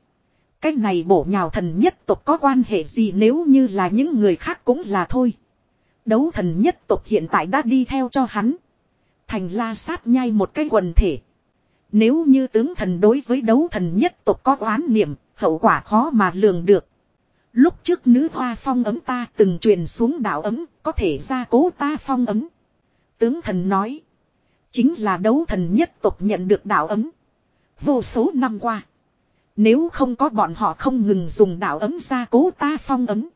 Cái này bổ nhào thần nhất tộc có quan hệ gì nếu như là những người khác cũng là thôi. Đấu thần nhất tộc hiện tại đã đi theo cho hắn. Thành la sát nhai một cái quần thể. Nếu như tướng thần đối với đấu thần nhất tộc có oán niệm, hậu quả khó mà lường được. Lúc trước nữ hoa phong ấm ta từng truyền xuống đạo ấm, có thể ra cố ta phong ấm. Tướng thần nói. Chính là đấu thần nhất tộc nhận được đạo ấm. Vô số năm qua. Nếu không có bọn họ không ngừng dùng đạo ấm ra cố ta phong ấm.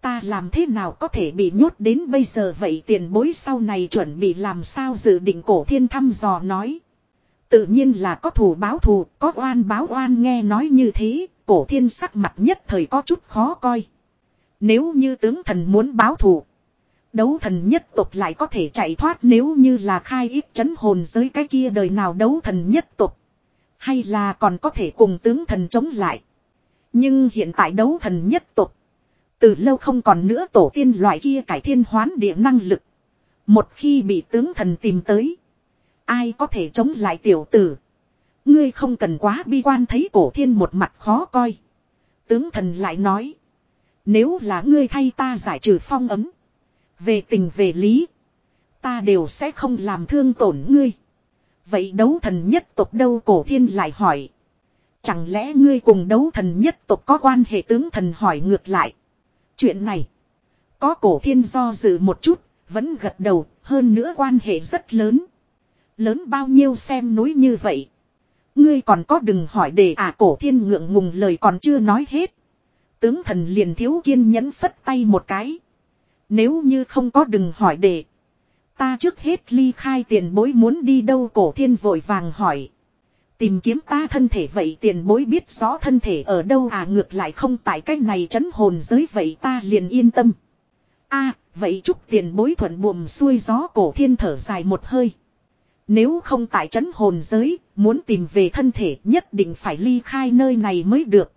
Ta làm thế nào có thể bị nhốt đến bây giờ vậy tiền bối sau này chuẩn bị làm sao dự định cổ thiên thăm dò nói. Tự nhiên là có thù báo thù, có oan báo oan nghe nói như thế, cổ thiên sắc mặt nhất thời có chút khó coi. Nếu như tướng thần muốn báo thù, đấu thần nhất tộc lại có thể chạy thoát nếu như là khai ít chấn hồn giới cái kia đời nào đấu thần nhất tộc. Hay là còn có thể cùng tướng thần chống lại. Nhưng hiện tại đấu thần nhất tộc. Từ lâu không còn nữa tổ tiên loại kia cải thiên hoán địa năng lực. Một khi bị tướng thần tìm tới. Ai có thể chống lại tiểu tử. Ngươi không cần quá bi quan thấy cổ thiên một mặt khó coi. Tướng thần lại nói. Nếu là ngươi thay ta giải trừ phong ấm. Về tình về lý. Ta đều sẽ không làm thương tổn ngươi. Vậy đấu thần nhất tộc đâu cổ thiên lại hỏi. Chẳng lẽ ngươi cùng đấu thần nhất tộc có quan hệ tướng thần hỏi ngược lại. Chuyện này. Có cổ thiên do dự một chút. Vẫn gật đầu. Hơn nữa quan hệ rất lớn. Lớn bao nhiêu xem núi như vậy. Ngươi còn có đừng hỏi để à cổ thiên ngượng ngùng lời còn chưa nói hết. Tướng thần liền thiếu kiên nhẫn phất tay một cái. Nếu như không có đừng hỏi để. Ta trước hết ly khai tiền bối muốn đi đâu cổ thiên vội vàng hỏi. Tìm kiếm ta thân thể vậy tiền bối biết rõ thân thể ở đâu à ngược lại không tại cái này chấn hồn giới vậy ta liền yên tâm. a vậy chúc tiền bối thuận buồm xuôi gió cổ thiên thở dài một hơi. Nếu không tại chấn hồn giới, muốn tìm về thân thể nhất định phải ly khai nơi này mới được.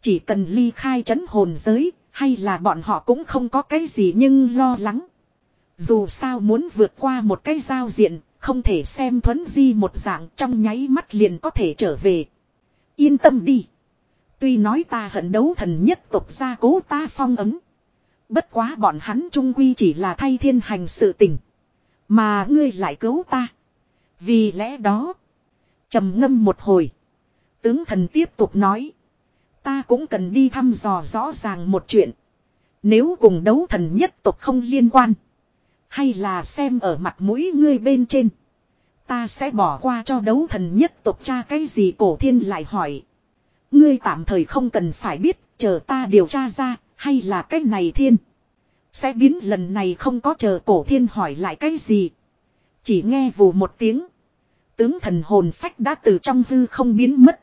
Chỉ cần ly khai chấn hồn giới, hay là bọn họ cũng không có cái gì nhưng lo lắng. Dù sao muốn vượt qua một cái giao diện, không thể xem thuấn di một dạng trong nháy mắt liền có thể trở về. Yên tâm đi. Tuy nói ta hận đấu thần nhất tộc gia cố ta phong ấm. Bất quá bọn hắn trung quy chỉ là thay thiên hành sự tình. Mà ngươi lại cứu ta. Vì lẽ đó trầm ngâm một hồi. Tướng thần tiếp tục nói. Ta cũng cần đi thăm dò rõ ràng một chuyện. Nếu cùng đấu thần nhất tộc không liên quan. Hay là xem ở mặt mũi ngươi bên trên. Ta sẽ bỏ qua cho đấu thần nhất tộc cha cái gì cổ thiên lại hỏi. Ngươi tạm thời không cần phải biết, chờ ta điều tra ra, hay là cái này thiên. Sẽ biến lần này không có chờ cổ thiên hỏi lại cái gì. Chỉ nghe vù một tiếng. Tướng thần hồn phách đã từ trong hư không biến mất.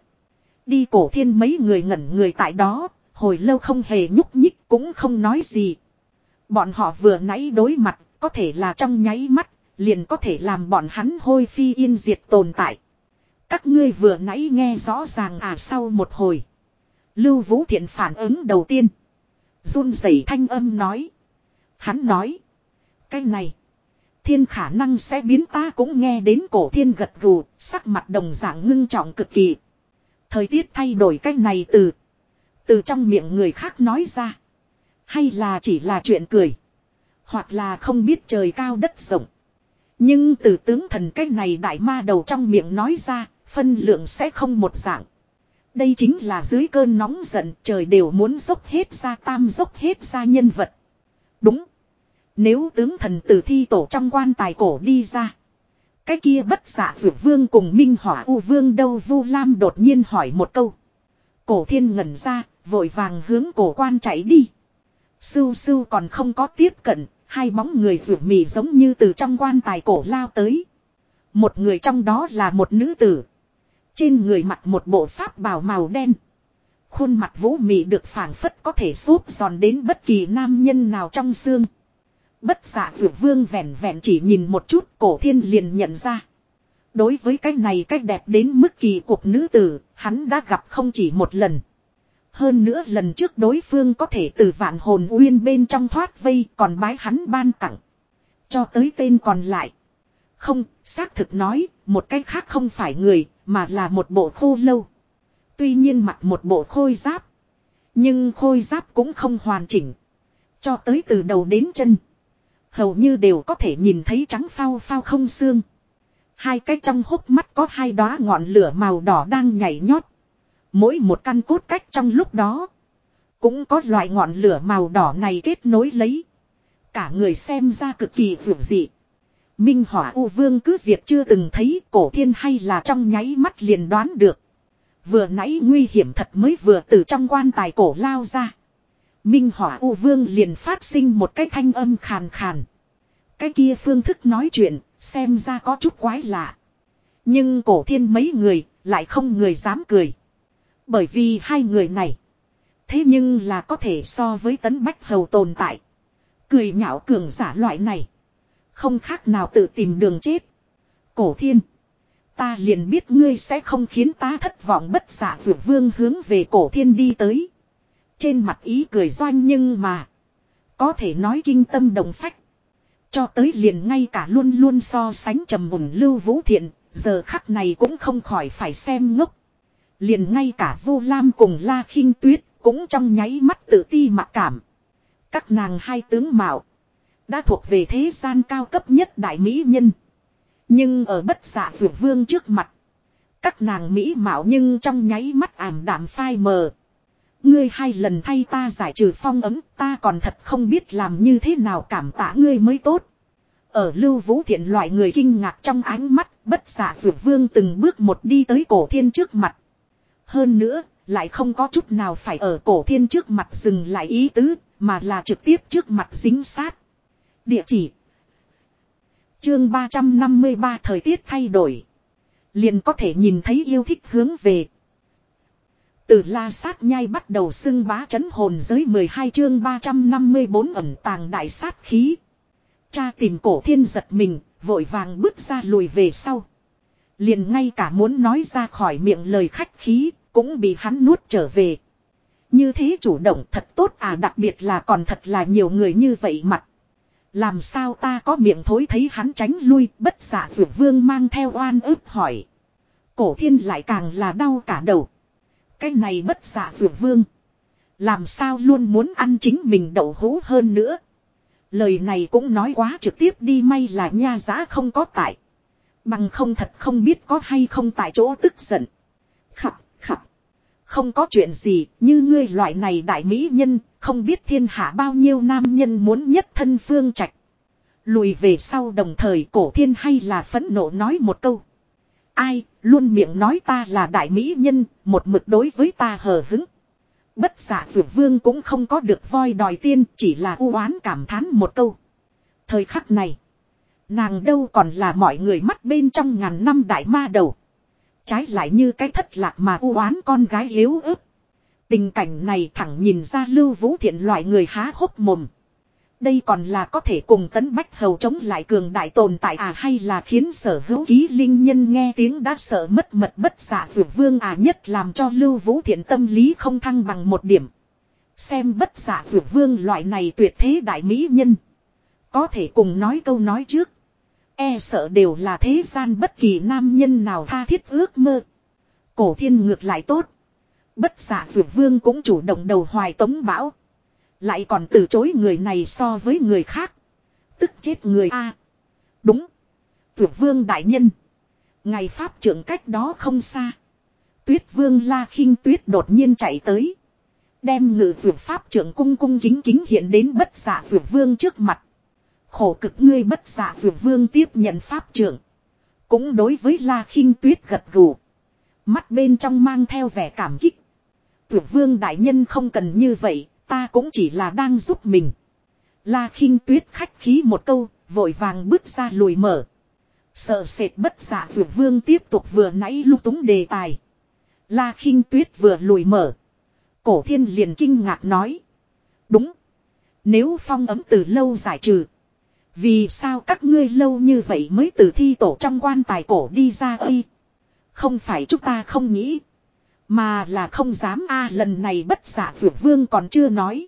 Đi cổ thiên mấy người ngẩn người tại đó, hồi lâu không hề nhúc nhích cũng không nói gì. Bọn họ vừa nãy đối mặt, có thể là trong nháy mắt, liền có thể làm bọn hắn hôi phi yên diệt tồn tại. Các ngươi vừa nãy nghe rõ ràng à sau một hồi. Lưu Vũ Thiện phản ứng đầu tiên. run rẩy thanh âm nói. Hắn nói. Cái này. Thiên khả năng sẽ biến ta cũng nghe đến cổ thiên gật gù, sắc mặt đồng dạng ngưng trọng cực kỳ. Thời tiết thay đổi cách này từ. Từ trong miệng người khác nói ra. Hay là chỉ là chuyện cười. Hoặc là không biết trời cao đất rộng. Nhưng từ tướng thần cách này đại ma đầu trong miệng nói ra, phân lượng sẽ không một dạng. Đây chính là dưới cơn nóng giận trời đều muốn dốc hết ra tam dốc hết ra nhân vật. Đúng. Nếu tướng thần tử thi tổ trong quan tài cổ đi ra. Cái kia bất xạ vượt vương cùng minh hỏa u vương đâu vu lam đột nhiên hỏi một câu. Cổ thiên ngẩn ra, vội vàng hướng cổ quan chạy đi. Sưu sưu còn không có tiếp cận, hai bóng người vượt mì giống như từ trong quan tài cổ lao tới. Một người trong đó là một nữ tử. Trên người mặc một bộ pháp bào màu đen. Khuôn mặt vũ mị được phảng phất có thể xốp giòn đến bất kỳ nam nhân nào trong xương. Bất giả vượt vương vẹn vẹn chỉ nhìn một chút cổ thiên liền nhận ra. Đối với cái này cách đẹp đến mức kỳ cuộc nữ tử, hắn đã gặp không chỉ một lần. Hơn nữa lần trước đối phương có thể từ vạn hồn uyên bên trong thoát vây còn bái hắn ban tặng. Cho tới tên còn lại. Không, xác thực nói, một cách khác không phải người, mà là một bộ khô lâu. Tuy nhiên mặc một bộ khôi giáp. Nhưng khôi giáp cũng không hoàn chỉnh. Cho tới từ đầu đến chân. Hầu như đều có thể nhìn thấy trắng phao phao không xương. Hai cái trong hốc mắt có hai đóa ngọn lửa màu đỏ đang nhảy nhót. Mỗi một căn cốt cách trong lúc đó. Cũng có loại ngọn lửa màu đỏ này kết nối lấy. Cả người xem ra cực kỳ vượt dị. Minh hỏa U Vương cứ việc chưa từng thấy cổ thiên hay là trong nháy mắt liền đoán được. Vừa nãy nguy hiểm thật mới vừa từ trong quan tài cổ lao ra. Minh hỏa U Vương liền phát sinh một cái thanh âm khàn khàn. Cái kia phương thức nói chuyện, xem ra có chút quái lạ. Nhưng cổ thiên mấy người, lại không người dám cười. Bởi vì hai người này. Thế nhưng là có thể so với tấn bách hầu tồn tại. Cười nhạo cường giả loại này. Không khác nào tự tìm đường chết. Cổ thiên. Ta liền biết ngươi sẽ không khiến ta thất vọng bất giả vượt vương hướng về cổ thiên đi tới. Trên mặt ý cười doanh nhưng mà. Có thể nói kinh tâm đồng phách. Cho tới liền ngay cả luôn luôn so sánh trầm mùng lưu vũ thiện. Giờ khắc này cũng không khỏi phải xem ngốc. Liền ngay cả vô lam cùng la khinh tuyết. Cũng trong nháy mắt tự ti mặc cảm. Các nàng hai tướng mạo. Đã thuộc về thế gian cao cấp nhất đại mỹ nhân. Nhưng ở bất giả vượt vương trước mặt. Các nàng mỹ mạo nhưng trong nháy mắt ảm đạm phai mờ. Ngươi hai lần thay ta giải trừ phong ấm, ta còn thật không biết làm như thế nào cảm tạ ngươi mới tốt. Ở lưu vũ thiện loại người kinh ngạc trong ánh mắt, bất giả vượt vương từng bước một đi tới cổ thiên trước mặt. Hơn nữa, lại không có chút nào phải ở cổ thiên trước mặt dừng lại ý tứ, mà là trực tiếp trước mặt dính sát. Địa chỉ Chương 353 thời tiết thay đổi. Liền có thể nhìn thấy yêu thích hướng về. Từ la sát nhai bắt đầu xưng bá chấn hồn giới 12 chương 354 ẩn tàng đại sát khí. Cha tìm cổ thiên giật mình, vội vàng bước ra lùi về sau. Liền ngay cả muốn nói ra khỏi miệng lời khách khí, cũng bị hắn nuốt trở về. Như thế chủ động thật tốt à đặc biệt là còn thật là nhiều người như vậy mặt. Làm sao ta có miệng thối thấy hắn tránh lui bất giả vượt vương mang theo oan ức hỏi. Cổ thiên lại càng là đau cả đầu. Cái này bất giả vượt vương. Làm sao luôn muốn ăn chính mình đậu hũ hơn nữa. Lời này cũng nói quá trực tiếp đi may là nha giá không có tại. Bằng không thật không biết có hay không tại chỗ tức giận. Khập, khập. Không có chuyện gì, như ngươi loại này đại mỹ nhân, không biết thiên hạ bao nhiêu nam nhân muốn nhất thân phương trạch. Lùi về sau đồng thời cổ thiên hay là phẫn nộ nói một câu. Ai, luôn miệng nói ta là đại mỹ nhân, một mực đối với ta hờ hứng. Bất giả dược vương cũng không có được voi đòi tiên, chỉ là u oán cảm thán một câu. Thời khắc này, nàng đâu còn là mọi người mắt bên trong ngàn năm đại ma đầu. Trái lại như cái thất lạc mà u oán con gái yếu ớt. Tình cảnh này thẳng nhìn ra lưu vũ thiện loại người há hốc mồm. Đây còn là có thể cùng tấn bách hầu chống lại cường đại tồn tại à hay là khiến sở hữu ký linh nhân nghe tiếng đã sợ mất mật bất giả dược vương à nhất làm cho lưu vũ thiện tâm lý không thăng bằng một điểm. Xem bất giả dược vương loại này tuyệt thế đại mỹ nhân. Có thể cùng nói câu nói trước. E sợ đều là thế gian bất kỳ nam nhân nào tha thiết ước mơ. Cổ thiên ngược lại tốt. Bất giả dược vương cũng chủ động đầu hoài tống bão. Lại còn từ chối người này so với người khác. Tức chết người A. đúng. tuyệt vương đại nhân. Ngày Pháp trưởng cách đó không xa. Tuyết vương la khinh tuyết đột nhiên chạy tới. Đem ngự dược Pháp trưởng cung cung kính kính hiện đến bất dạ giả dược vương trước mặt. Khổ cực ngươi bất dạ giả dược vương tiếp nhận Pháp trưởng. Cũng đối với la khinh tuyết gật gù. Mắt bên trong mang theo vẻ cảm kích. Dược vương đại nhân không cần như vậy, ta cũng chỉ là đang giúp mình. La khinh tuyết khách khí một câu, vội vàng bước ra lùi mở. Sợ sệt bất dạ giả vượt vương tiếp tục vừa nãy lúc túng đề tài. La khinh tuyết vừa lùi mở. Cổ thiên liền kinh ngạc nói. Đúng. Nếu phong ấm từ lâu giải trừ. Vì sao các ngươi lâu như vậy mới từ thi tổ trong quan tài cổ đi ra ơi. Không phải chúng ta không nghĩ. Mà là không dám a, lần này bất giả vượt vương còn chưa nói.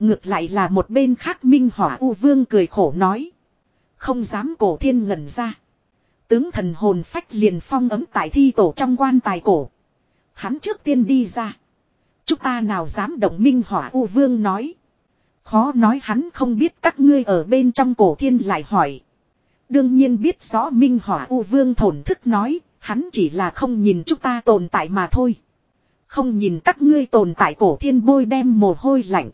Ngược lại là một bên khác minh hỏa u vương cười khổ nói. Không dám cổ thiên ngẩn ra. Tướng thần hồn phách liền phong ấm tại thi tổ trong quan tài cổ. Hắn trước tiên đi ra. Chúng ta nào dám động minh hỏa U Vương nói. Khó nói hắn không biết các ngươi ở bên trong cổ thiên lại hỏi. Đương nhiên biết rõ minh hỏa U Vương thổn thức nói. Hắn chỉ là không nhìn chúng ta tồn tại mà thôi. Không nhìn các ngươi tồn tại cổ thiên bôi đem mồ hôi lạnh.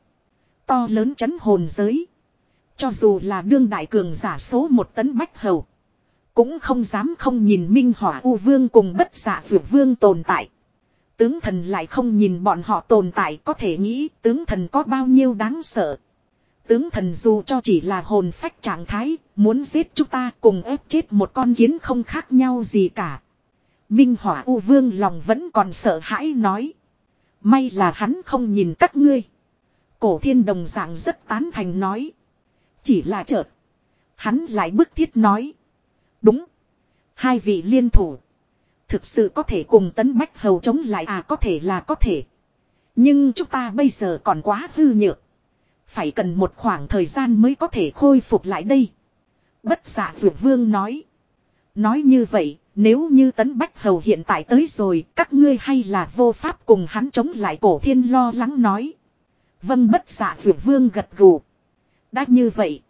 To lớn chấn hồn giới. Cho dù là đương đại cường giả số một tấn bách hầu. Cũng không dám không nhìn Minh Hỏa U Vương cùng bất giả vượt vương tồn tại. Tướng thần lại không nhìn bọn họ tồn tại có thể nghĩ tướng thần có bao nhiêu đáng sợ. Tướng thần dù cho chỉ là hồn phách trạng thái, muốn giết chúng ta cùng ép chết một con kiến không khác nhau gì cả. Minh Hỏa U Vương lòng vẫn còn sợ hãi nói. May là hắn không nhìn các ngươi. Cổ thiên đồng dạng rất tán thành nói. Chỉ là chợt. Hắn lại bức thiết nói. Đúng. Hai vị liên thủ. Thực sự có thể cùng tấn bách hầu chống lại à có thể là có thể. Nhưng chúng ta bây giờ còn quá hư nhược. Phải cần một khoảng thời gian mới có thể khôi phục lại đây. Bất giả dược vương nói. Nói như vậy, nếu như tấn bách hầu hiện tại tới rồi, các ngươi hay là vô pháp cùng hắn chống lại cổ thiên lo lắng nói. Vâng bất dạ giả dược vương gật gù. Đã như vậy,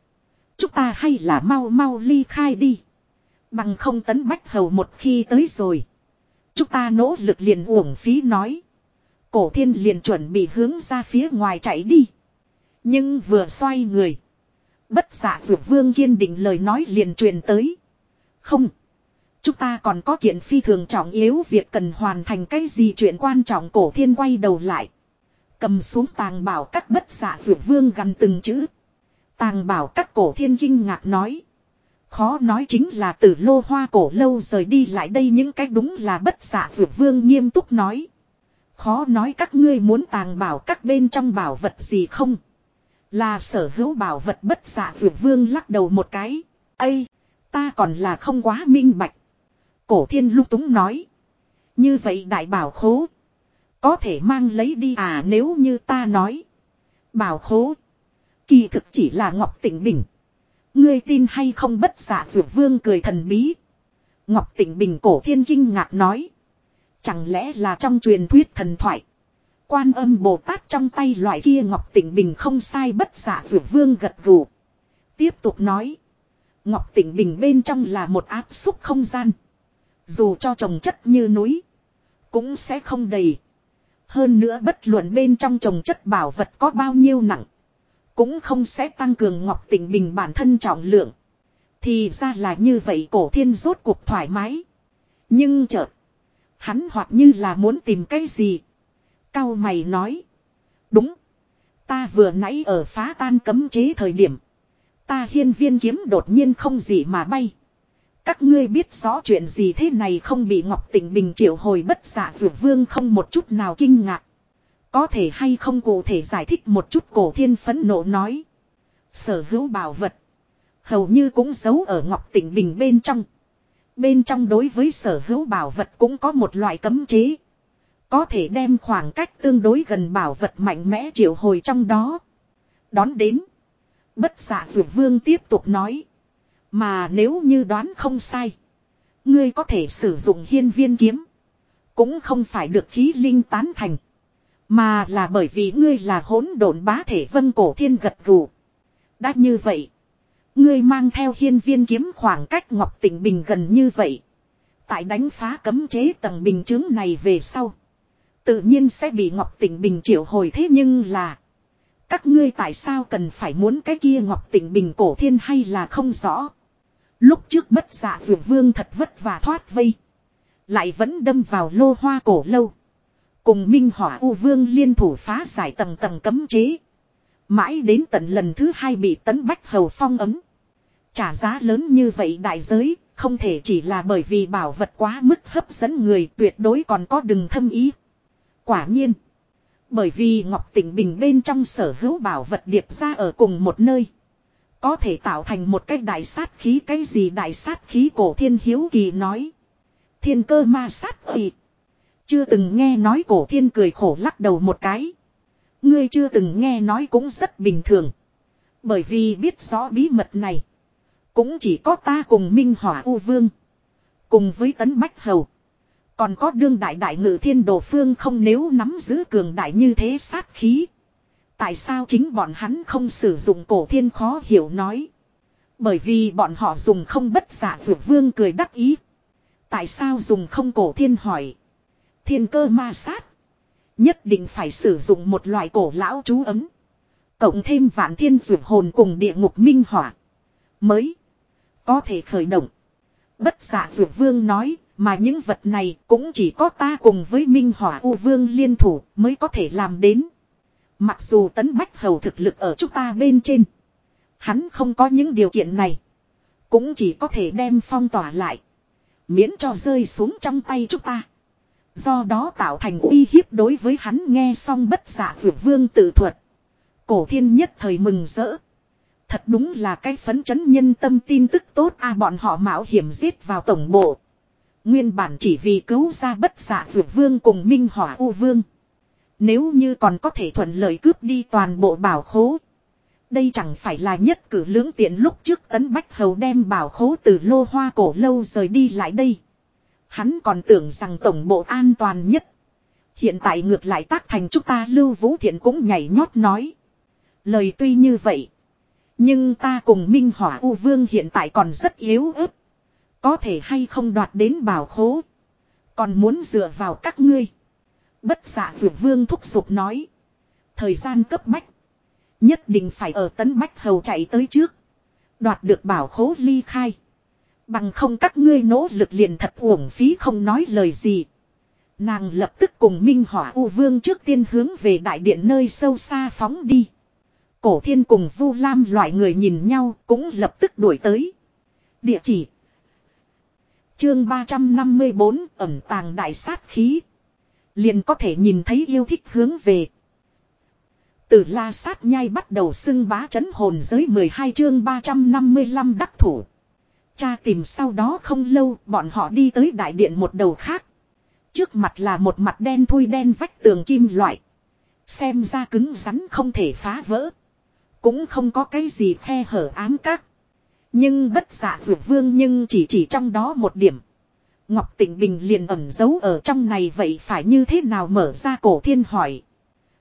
chúng ta hay là mau mau ly khai đi. Bằng không tấn bách hầu một khi tới rồi. Chúng ta nỗ lực liền uổng phí nói. Cổ thiên liền chuẩn bị hướng ra phía ngoài chạy đi. Nhưng vừa xoay người. Bất dạ giả dược vương kiên định lời nói liền truyền tới. Không. Chúng ta còn có kiện phi thường trọng yếu việc cần hoàn thành cái gì chuyện quan trọng cổ thiên quay đầu lại. Cầm xuống tàng bảo các bất giả vượt vương gần từng chữ. Tàng bảo các cổ thiên kinh ngạc nói. Khó nói chính là từ lô hoa cổ lâu rời đi lại đây những cách đúng là bất giả vượt vương nghiêm túc nói. Khó nói các ngươi muốn tàng bảo các bên trong bảo vật gì không. Là sở hữu bảo vật bất giả vượt vương lắc đầu một cái. Ây, ta còn là không quá minh bạch. Cổ thiên lúc túng nói. Như vậy đại bảo khố. Có thể mang lấy đi à nếu như ta nói. Bảo khố. Kỳ thực chỉ là ngọc Tịnh bình. Ngươi tin hay không bất dạ giả dược vương cười thần bí. Ngọc Tịnh Bình cổ thiên kinh ngạc nói. Chẳng lẽ là trong truyền thuyết thần thoại. Quan âm Bồ Tát trong tay loại kia Ngọc Tịnh Bình không sai bất dạ giả dược vương gật gù. Tiếp tục nói. Ngọc Tịnh Bình bên trong là một áp xúc không gian. Dù cho trồng chất như núi. Cũng sẽ không đầy. Hơn nữa bất luận bên trong trồng chất bảo vật có bao nhiêu nặng. Cũng không sẽ tăng cường Ngọc tỉnh Bình bản thân trọng lượng. Thì ra là như vậy cổ thiên rốt cuộc thoải mái. Nhưng chợt. Hắn hoặc như là muốn tìm cái gì. Cao mày nói. Đúng. Ta vừa nãy ở phá tan cấm chế thời điểm. Ta hiên viên kiếm đột nhiên không gì mà bay. Các ngươi biết rõ chuyện gì thế này không bị Ngọc Tịnh Bình triệu hồi bất giả vượt vương không một chút nào kinh ngạc. Có thể hay không cụ thể giải thích một chút cổ thiên phấn nộ nói. Sở hữu bảo vật. Hầu như cũng giấu ở ngọc tỉnh bình bên trong. Bên trong đối với sở hữu bảo vật cũng có một loại cấm chế. Có thể đem khoảng cách tương đối gần bảo vật mạnh mẽ triệu hồi trong đó. Đón đến. Bất giả dược vương tiếp tục nói. Mà nếu như đoán không sai. Ngươi có thể sử dụng hiên viên kiếm. Cũng không phải được khí linh tán thành. Mà là bởi vì ngươi là hỗn độn bá thể vân cổ thiên gật gù. Đã như vậy. Ngươi mang theo hiên viên kiếm khoảng cách Ngọc Tịnh Bình gần như vậy. Tại đánh phá cấm chế tầng bình chứng này về sau. Tự nhiên sẽ bị Ngọc Tịnh Bình triệu hồi thế nhưng là. Các ngươi tại sao cần phải muốn cái kia Ngọc Tịnh Bình cổ thiên hay là không rõ. Lúc trước bất dạ vượt vương thật vất vả thoát vây. Lại vẫn đâm vào lô hoa cổ lâu. Cùng Minh Hỏa U Vương liên thủ phá giải tầng tầng cấm chế. Mãi đến tận lần thứ hai bị tấn bách hầu phong ấm. Trả giá lớn như vậy đại giới, không thể chỉ là bởi vì bảo vật quá mức hấp dẫn người tuyệt đối còn có đừng thâm ý. Quả nhiên. Bởi vì Ngọc Tỉnh Bình bên trong sở hữu bảo vật điệp ra ở cùng một nơi. Có thể tạo thành một cái đại sát khí, cái gì đại sát khí cổ thiên hiếu kỳ nói. Thiên cơ ma sát kỳ Chưa từng nghe nói cổ thiên cười khổ lắc đầu một cái. Ngươi chưa từng nghe nói cũng rất bình thường. Bởi vì biết rõ bí mật này. Cũng chỉ có ta cùng Minh Hỏa U Vương. Cùng với Tấn Bách Hầu. Còn có đương đại đại ngự thiên đồ phương không nếu nắm giữ cường đại như thế sát khí. Tại sao chính bọn hắn không sử dụng cổ thiên khó hiểu nói. Bởi vì bọn họ dùng không bất giả dược vương cười đắc ý. Tại sao dùng không cổ thiên hỏi. Thiên cơ ma sát. Nhất định phải sử dụng một loại cổ lão chú ấm. Cộng thêm vạn thiên dược hồn cùng địa ngục minh hỏa. Mới. Có thể khởi động. Bất giả dược vương nói. Mà những vật này cũng chỉ có ta cùng với Minh Hỏa U Vương liên thủ mới có thể làm đến. Mặc dù tấn bách hầu thực lực ở chúng ta bên trên. Hắn không có những điều kiện này. Cũng chỉ có thể đem phong tỏa lại. Miễn cho rơi xuống trong tay chúng ta. Do đó tạo thành uy hiếp đối với hắn nghe xong bất dạ giả vượt vương tự thuật. Cổ thiên nhất thời mừng rỡ. Thật đúng là cái phấn chấn nhân tâm tin tức tốt a, bọn họ mạo hiểm giết vào tổng bộ. Nguyên bản chỉ vì cứu ra bất dạ giả vượt vương cùng minh hỏa u vương. Nếu như còn có thể thuận lợi cướp đi toàn bộ bảo khố. Đây chẳng phải là nhất cử lưỡng tiện lúc trước tấn bách hầu đem bảo khố từ lô hoa cổ lâu rời đi lại đây. Hắn còn tưởng rằng tổng bộ an toàn nhất. Hiện tại ngược lại tác thành chúng ta lưu vũ thiện cũng nhảy nhót nói. Lời tuy như vậy. Nhưng ta cùng Minh Hỏa U Vương hiện tại còn rất yếu ớt. Có thể hay không đoạt đến bảo khố. Còn muốn dựa vào các ngươi. Bất xạ dược vương thúc giục nói. Thời gian cấp bách. Nhất định phải ở tấn bách hầu chạy tới trước. Đoạt được bảo khố ly khai. Bằng không các ngươi nỗ lực liền thật uổng phí không nói lời gì. Nàng lập tức cùng Minh Hỏa U Vương trước tiên hướng về đại điện nơi sâu xa phóng đi. Cổ thiên cùng Vu Lam loại người nhìn nhau cũng lập tức đuổi tới. Địa chỉ. Chương 354 ẩm tàng đại sát khí. Liền có thể nhìn thấy yêu thích hướng về. Từ la sát nhai bắt đầu xưng bá chấn hồn giới 12 chương 355 đắc thủ. Cha tìm sau đó không lâu, bọn họ đi tới đại điện một đầu khác. Trước mặt là một mặt đen thui đen vách tường kim loại. Xem ra cứng rắn không thể phá vỡ. Cũng không có cái gì khe hở ám các. Nhưng bất giả vượt vương nhưng chỉ chỉ trong đó một điểm. Ngọc Tịnh Bình liền ẩn giấu ở trong này vậy phải như thế nào mở ra cổ thiên hỏi.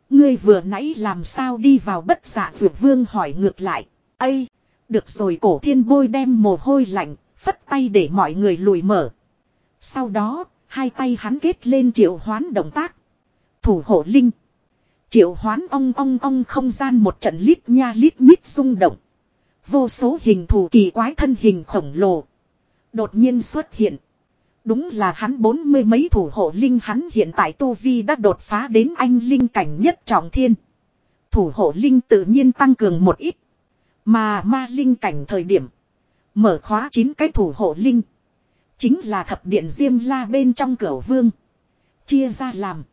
Ngươi vừa nãy làm sao đi vào bất giả vượt vương hỏi ngược lại. Ây! Được rồi cổ thiên bôi đem mồ hôi lạnh, phất tay để mọi người lùi mở. Sau đó, hai tay hắn kết lên triệu hoán động tác. Thủ hộ linh. Triệu hoán ong ong ong không gian một trận lít nha lít nhít rung động. Vô số hình thù kỳ quái thân hình khổng lồ. Đột nhiên xuất hiện. Đúng là hắn bốn mươi mấy thủ hộ linh hắn hiện tại Tu Vi đã đột phá đến anh linh cảnh nhất trọng thiên. Thủ hộ linh tự nhiên tăng cường một ít. Mà ma linh cảnh thời điểm. Mở khóa chín cái thủ hộ linh. Chính là thập điện diêm la bên trong cửa vương. Chia ra làm.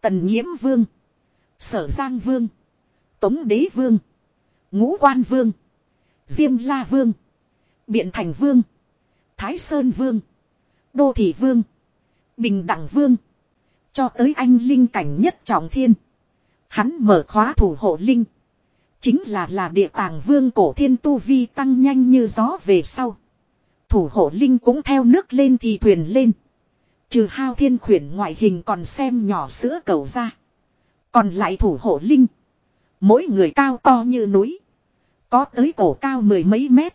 Tần nhiễm vương. Sở giang vương. Tống đế vương. Ngũ quan vương. Diêm la vương. Biện thành vương. Thái sơn vương. Đô thị vương. Bình đẳng vương. Cho tới anh linh cảnh nhất trọng thiên. Hắn mở khóa thủ hộ linh. Chính là là địa tàng vương cổ thiên tu vi tăng nhanh như gió về sau. Thủ hộ linh cũng theo nước lên thì thuyền lên. Trừ hao thiên khuyển ngoại hình còn xem nhỏ sữa cầu ra. Còn lại thủ hộ linh. Mỗi người cao to như núi. Có tới cổ cao mười mấy mét.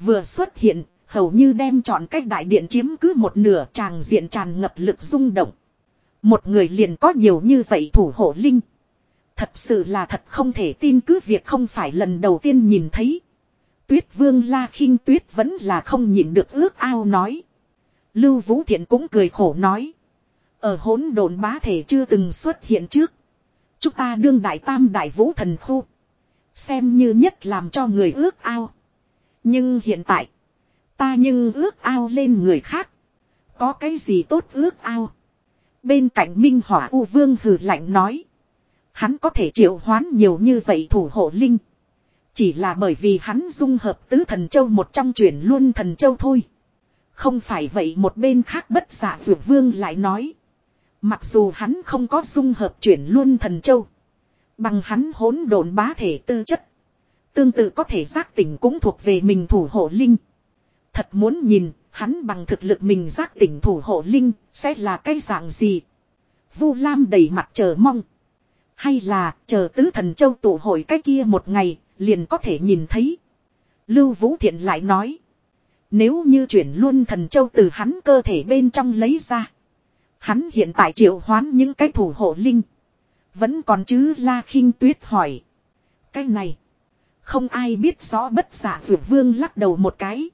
Vừa xuất hiện, hầu như đem chọn cách đại điện chiếm cứ một nửa, tràng diện tràn ngập lực rung động. Một người liền có nhiều như vậy thủ hộ linh. Thật sự là thật không thể tin cứ việc không phải lần đầu tiên nhìn thấy. Tuyết vương la khinh tuyết vẫn là không nhịn được ước ao nói. Lưu Vũ Thiện cũng cười khổ nói. Ở hỗn đồn bá thể chưa từng xuất hiện trước. Chúng ta đương đại tam đại vũ thần khu. Xem như nhất làm cho người ước ao. Nhưng hiện tại. Ta nhưng ước ao lên người khác. Có cái gì tốt ước ao. Bên cạnh Minh Hỏa U Vương hừ lạnh nói. Hắn có thể triệu hoán nhiều như vậy thủ hộ linh. Chỉ là bởi vì hắn dung hợp tứ thần châu một trong chuyển luôn thần châu thôi. Không phải vậy một bên khác bất giả vượt vương lại nói. Mặc dù hắn không có dung hợp chuyển luôn thần châu. Bằng hắn hỗn độn bá thể tư chất. Tương tự có thể giác tỉnh cũng thuộc về mình thủ hộ linh. Thật muốn nhìn, hắn bằng thực lực mình giác tỉnh thủ hộ linh, sẽ là cái dạng gì? Vu Lam đầy mặt chờ mong. Hay là, chờ tứ thần châu tụ hội cái kia một ngày, liền có thể nhìn thấy. Lưu Vũ Thiện lại nói. Nếu như chuyển luôn thần châu từ hắn cơ thể bên trong lấy ra. Hắn hiện tại triệu hoán những cái thủ hộ linh. Vẫn còn chứ La khinh Tuyết hỏi. Cái này. Không ai biết rõ bất giả vượt vương lắc đầu một cái.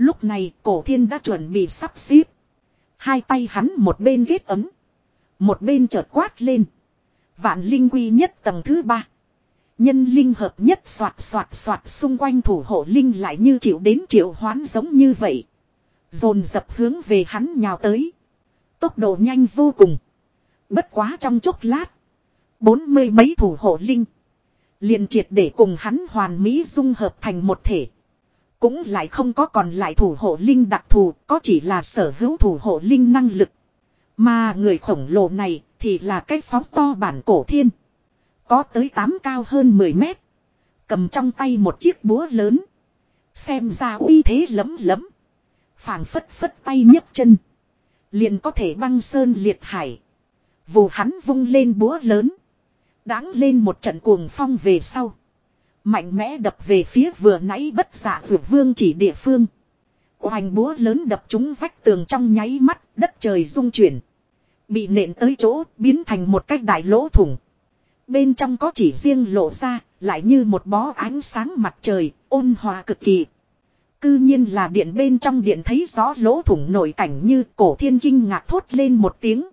Lúc này, cổ thiên đã chuẩn bị sắp xếp. Hai tay hắn một bên ghét ấm. Một bên chợt quát lên. Vạn linh quy nhất tầng thứ ba. Nhân linh hợp nhất soạt soạt soạt xung quanh thủ hộ linh lại như chịu đến triệu hoán giống như vậy. Dồn dập hướng về hắn nhào tới. Tốc độ nhanh vô cùng. Bất quá trong chốc lát. Bốn mươi mấy thủ hộ linh. liền triệt để cùng hắn hoàn mỹ dung hợp thành một thể. Cũng lại không có còn lại thủ hộ linh đặc thù, có chỉ là sở hữu thủ hộ linh năng lực. Mà người khổng lồ này thì là cái phóng to bản cổ thiên. Có tới tám cao hơn 10 mét. Cầm trong tay một chiếc búa lớn. Xem ra uy thế lấm lấm. phảng phất phất tay nhấc chân. Liền có thể băng sơn liệt hải. Vù hắn vung lên búa lớn. Đáng lên một trận cuồng phong về sau. Mạnh mẽ đập về phía vừa nãy bất giả dược vương chỉ địa phương. Hoành búa lớn đập trúng vách tường trong nháy mắt, đất trời rung chuyển. Bị nện tới chỗ, biến thành một cái đại lỗ thủng. Bên trong có chỉ riêng lộ ra, lại như một bó ánh sáng mặt trời, ôn hòa cực kỳ. Cư nhiên là điện bên trong điện thấy rõ lỗ thủng nổi cảnh như cổ thiên kinh ngạc thốt lên một tiếng.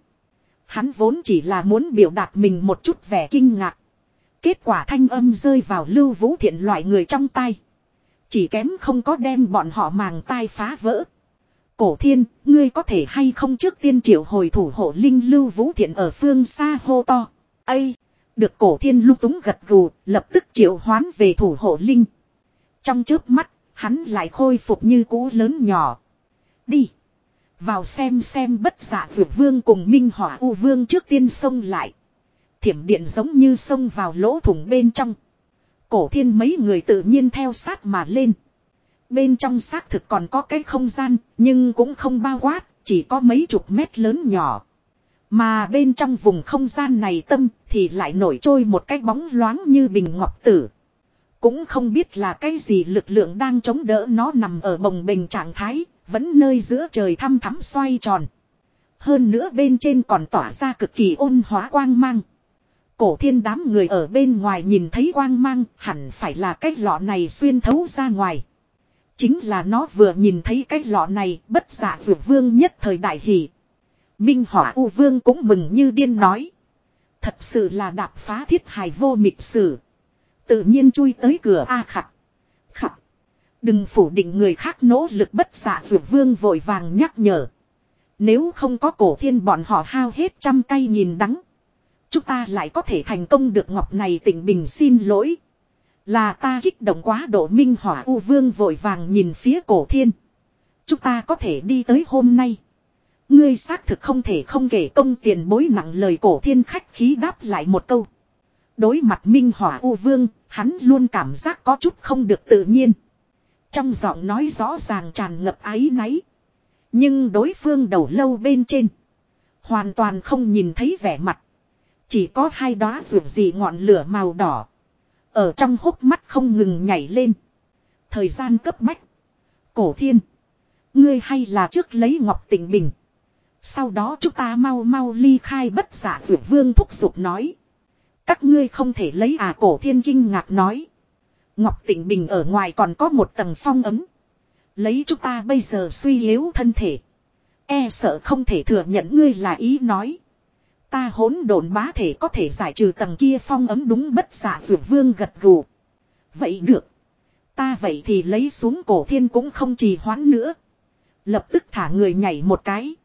Hắn vốn chỉ là muốn biểu đạt mình một chút vẻ kinh ngạc. Kết quả thanh âm rơi vào lưu vũ thiện loại người trong tay. Chỉ kém không có đem bọn họ màng tai phá vỡ. Cổ thiên, ngươi có thể hay không trước tiên triệu hồi thủ hộ linh lưu vũ thiện ở phương xa hô to. Ây! Được cổ thiên lung túng gật gù, lập tức triệu hoán về thủ hộ linh. Trong trước mắt, hắn lại khôi phục như cũ lớn nhỏ. Đi! Vào xem xem bất giả vượt vương cùng minh hỏa u vương trước tiên xông lại. Thiểm điện giống như xông vào lỗ thủng bên trong. Cổ thiên mấy người tự nhiên theo sát mà lên. Bên trong xác thực còn có cái không gian, nhưng cũng không bao quát, chỉ có mấy chục mét lớn nhỏ. Mà bên trong vùng không gian này tâm thì lại nổi trôi một cái bóng loáng như bình ngọc tử. Cũng không biết là cái gì lực lượng đang chống đỡ nó nằm ở bồng bình trạng thái, vẫn nơi giữa trời thăm thắm xoay tròn. Hơn nữa bên trên còn tỏa ra cực kỳ ôn hóa quang mang. Cổ thiên đám người ở bên ngoài nhìn thấy quang mang, hẳn phải là cái lọ này xuyên thấu ra ngoài. Chính là nó vừa nhìn thấy cái lọ này, bất giả vượt vương nhất thời đại hỷ. Minh hỏa U vương cũng mừng như điên nói. Thật sự là đạp phá thiết hài vô mịch sử. Tự nhiên chui tới cửa A khặt. Khặt. Đừng phủ định người khác nỗ lực bất giả vượt vương vội vàng nhắc nhở. Nếu không có cổ thiên bọn họ hao hết trăm cây nhìn đắng. Chúng ta lại có thể thành công được ngọc này tỉnh bình xin lỗi. Là ta kích động quá độ minh hỏa u vương vội vàng nhìn phía cổ thiên. Chúng ta có thể đi tới hôm nay. Ngươi xác thực không thể không kể công tiền bối nặng lời cổ thiên khách khí đáp lại một câu. Đối mặt Minh Hỏa U Vương, hắn luôn cảm giác có chút không được tự nhiên. Trong giọng nói rõ ràng tràn ngập áy náy. Nhưng đối phương đầu lâu bên trên. Hoàn toàn không nhìn thấy vẻ mặt. Chỉ có hai đóa ruột gì ngọn lửa màu đỏ. Ở trong hốc mắt không ngừng nhảy lên. Thời gian cấp bách. Cổ thiên. Ngươi hay là trước lấy ngọc tình bình. Sau đó chúng ta mau mau ly khai bất giả vượt vương thúc giục nói. Các ngươi không thể lấy à cổ thiên kinh ngạc nói. Ngọc Tịnh Bình ở ngoài còn có một tầng phong ấm. Lấy chúng ta bây giờ suy yếu thân thể. E sợ không thể thừa nhận ngươi là ý nói. Ta hỗn độn bá thể có thể giải trừ tầng kia phong ấm đúng bất giả vượt vương gật gù. Vậy được. Ta vậy thì lấy xuống cổ thiên cũng không trì hoãn nữa. Lập tức thả người nhảy một cái.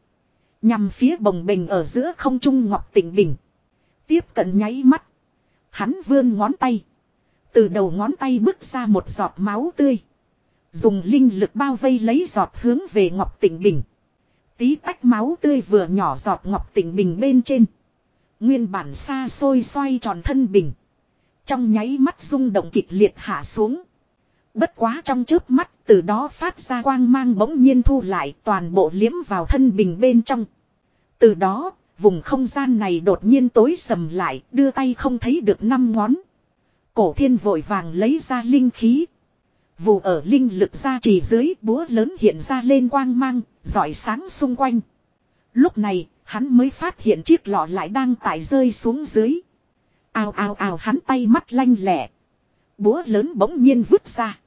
Nhằm phía bồng bình ở giữa không trung ngọc tỉnh bình. Tiếp cận nháy mắt. Hắn vươn ngón tay. Từ đầu ngón tay bước ra một giọt máu tươi. Dùng linh lực bao vây lấy giọt hướng về ngọc tỉnh bình. Tí tách máu tươi vừa nhỏ giọt ngọc tỉnh bình bên trên. Nguyên bản xa xôi xoay tròn thân bình. Trong nháy mắt rung động kịch liệt hạ xuống. Bất quá trong chớp mắt từ đó phát ra quang mang bỗng nhiên thu lại toàn bộ liếm vào thân bình bên trong. Từ đó, vùng không gian này đột nhiên tối sầm lại, đưa tay không thấy được năm ngón. Cổ thiên vội vàng lấy ra linh khí vù ở linh lực ra chỉ dưới búa lớn hiện ra lên quang mang, rọi sáng xung quanh. Lúc này, hắn mới phát hiện chiếc lọ lại đang tải rơi xuống dưới. ao ao ao hắn tay mắt lanh lẹ. Búa lớn bỗng nhiên vứt ra.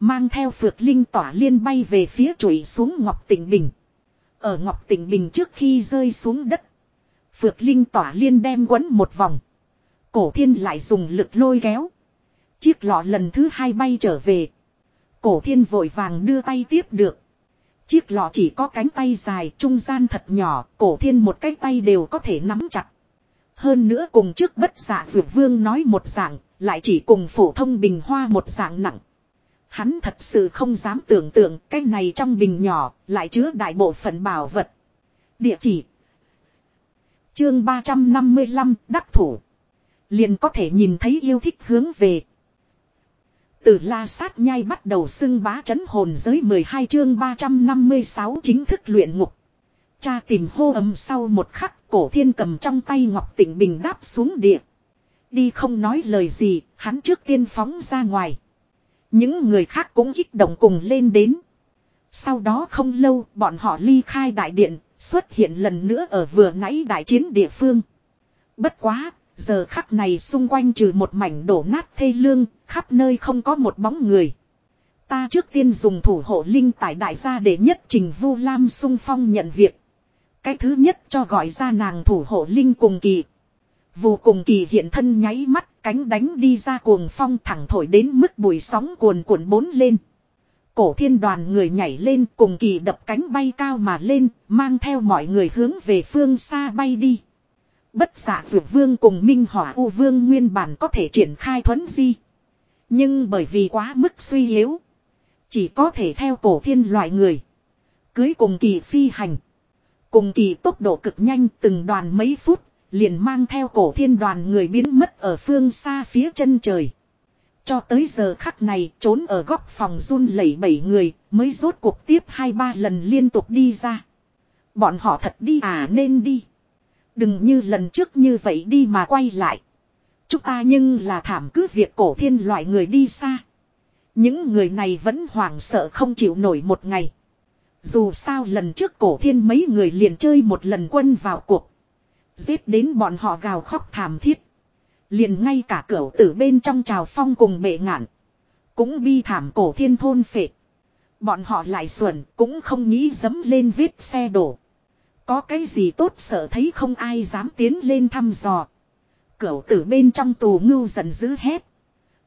Mang theo phược linh tỏa liên bay về phía chuỗi xuống Ngọc Tỉnh Bình. Ở Ngọc Tỉnh Bình trước khi rơi xuống đất. Phược linh tỏa liên đem quấn một vòng. Cổ thiên lại dùng lực lôi kéo. Chiếc lọ lần thứ hai bay trở về. Cổ thiên vội vàng đưa tay tiếp được. Chiếc lọ chỉ có cánh tay dài, trung gian thật nhỏ, cổ thiên một cái tay đều có thể nắm chặt. Hơn nữa cùng trước bất giả dược vương nói một dạng, lại chỉ cùng phổ thông bình hoa một dạng nặng. Hắn thật sự không dám tưởng tượng cái này trong bình nhỏ lại chứa đại bộ phận bảo vật. Địa chỉ Chương 355 Đắc Thủ Liền có thể nhìn thấy yêu thích hướng về. Từ la sát nhai bắt đầu xưng bá chấn hồn giới 12 chương 356 chính thức luyện ngục. Cha tìm hô ấm sau một khắc cổ thiên cầm trong tay ngọc tỉnh bình đáp xuống địa. Đi không nói lời gì, hắn trước tiên phóng ra ngoài. Những người khác cũng kích động cùng lên đến. Sau đó không lâu bọn họ ly khai đại điện, xuất hiện lần nữa ở vừa nãy đại chiến địa phương. Bất quá, giờ khắc này xung quanh trừ một mảnh đổ nát thê lương, khắp nơi không có một bóng người. Ta trước tiên dùng thủ hộ linh tại đại gia để nhất trình vu lam sung phong nhận việc. Cái thứ nhất cho gọi ra nàng thủ hộ linh cùng kỳ. Vù cùng kỳ hiện thân nháy mắt cánh đánh đi ra cuồng phong thẳng thổi đến mức bụi sóng cuồn cuộn bốn lên. Cổ thiên đoàn người nhảy lên cùng kỳ đập cánh bay cao mà lên, mang theo mọi người hướng về phương xa bay đi. Bất giả vượt vương cùng minh hỏa u vương nguyên bản có thể triển khai thuấn di. Nhưng bởi vì quá mức suy yếu. Chỉ có thể theo cổ thiên loại người. Cưới cùng kỳ phi hành. Cùng kỳ tốc độ cực nhanh từng đoàn mấy phút, liền mang theo cổ thiên đoàn người biến mất ở phương xa phía chân trời. Cho tới giờ khắc này, trốn ở góc phòng run lẩy bẩy người, mới rốt cuộc tiếp hai ba lần liên tục đi ra. Bọn họ thật đi à nên đi. Đừng như lần trước như vậy đi mà quay lại. Chúng ta nhưng là thảm cứ việc cổ thiên loại người đi xa. Những người này vẫn hoảng sợ không chịu nổi một ngày. Dù sao lần trước cổ thiên mấy người liền chơi một lần quân vào cuộc. Giết đến bọn họ gào khóc thảm thiết. Liền ngay cả cửa tử bên trong trào phong cùng bệ ngạn. Cũng bi thảm cổ thiên thôn phệ. Bọn họ lại xuẩn, cũng không nghĩ dấm lên vết xe đổ. Có cái gì tốt sợ thấy không ai dám tiến lên thăm dò. Cửu tử bên trong tù ngưu giận dữ hét.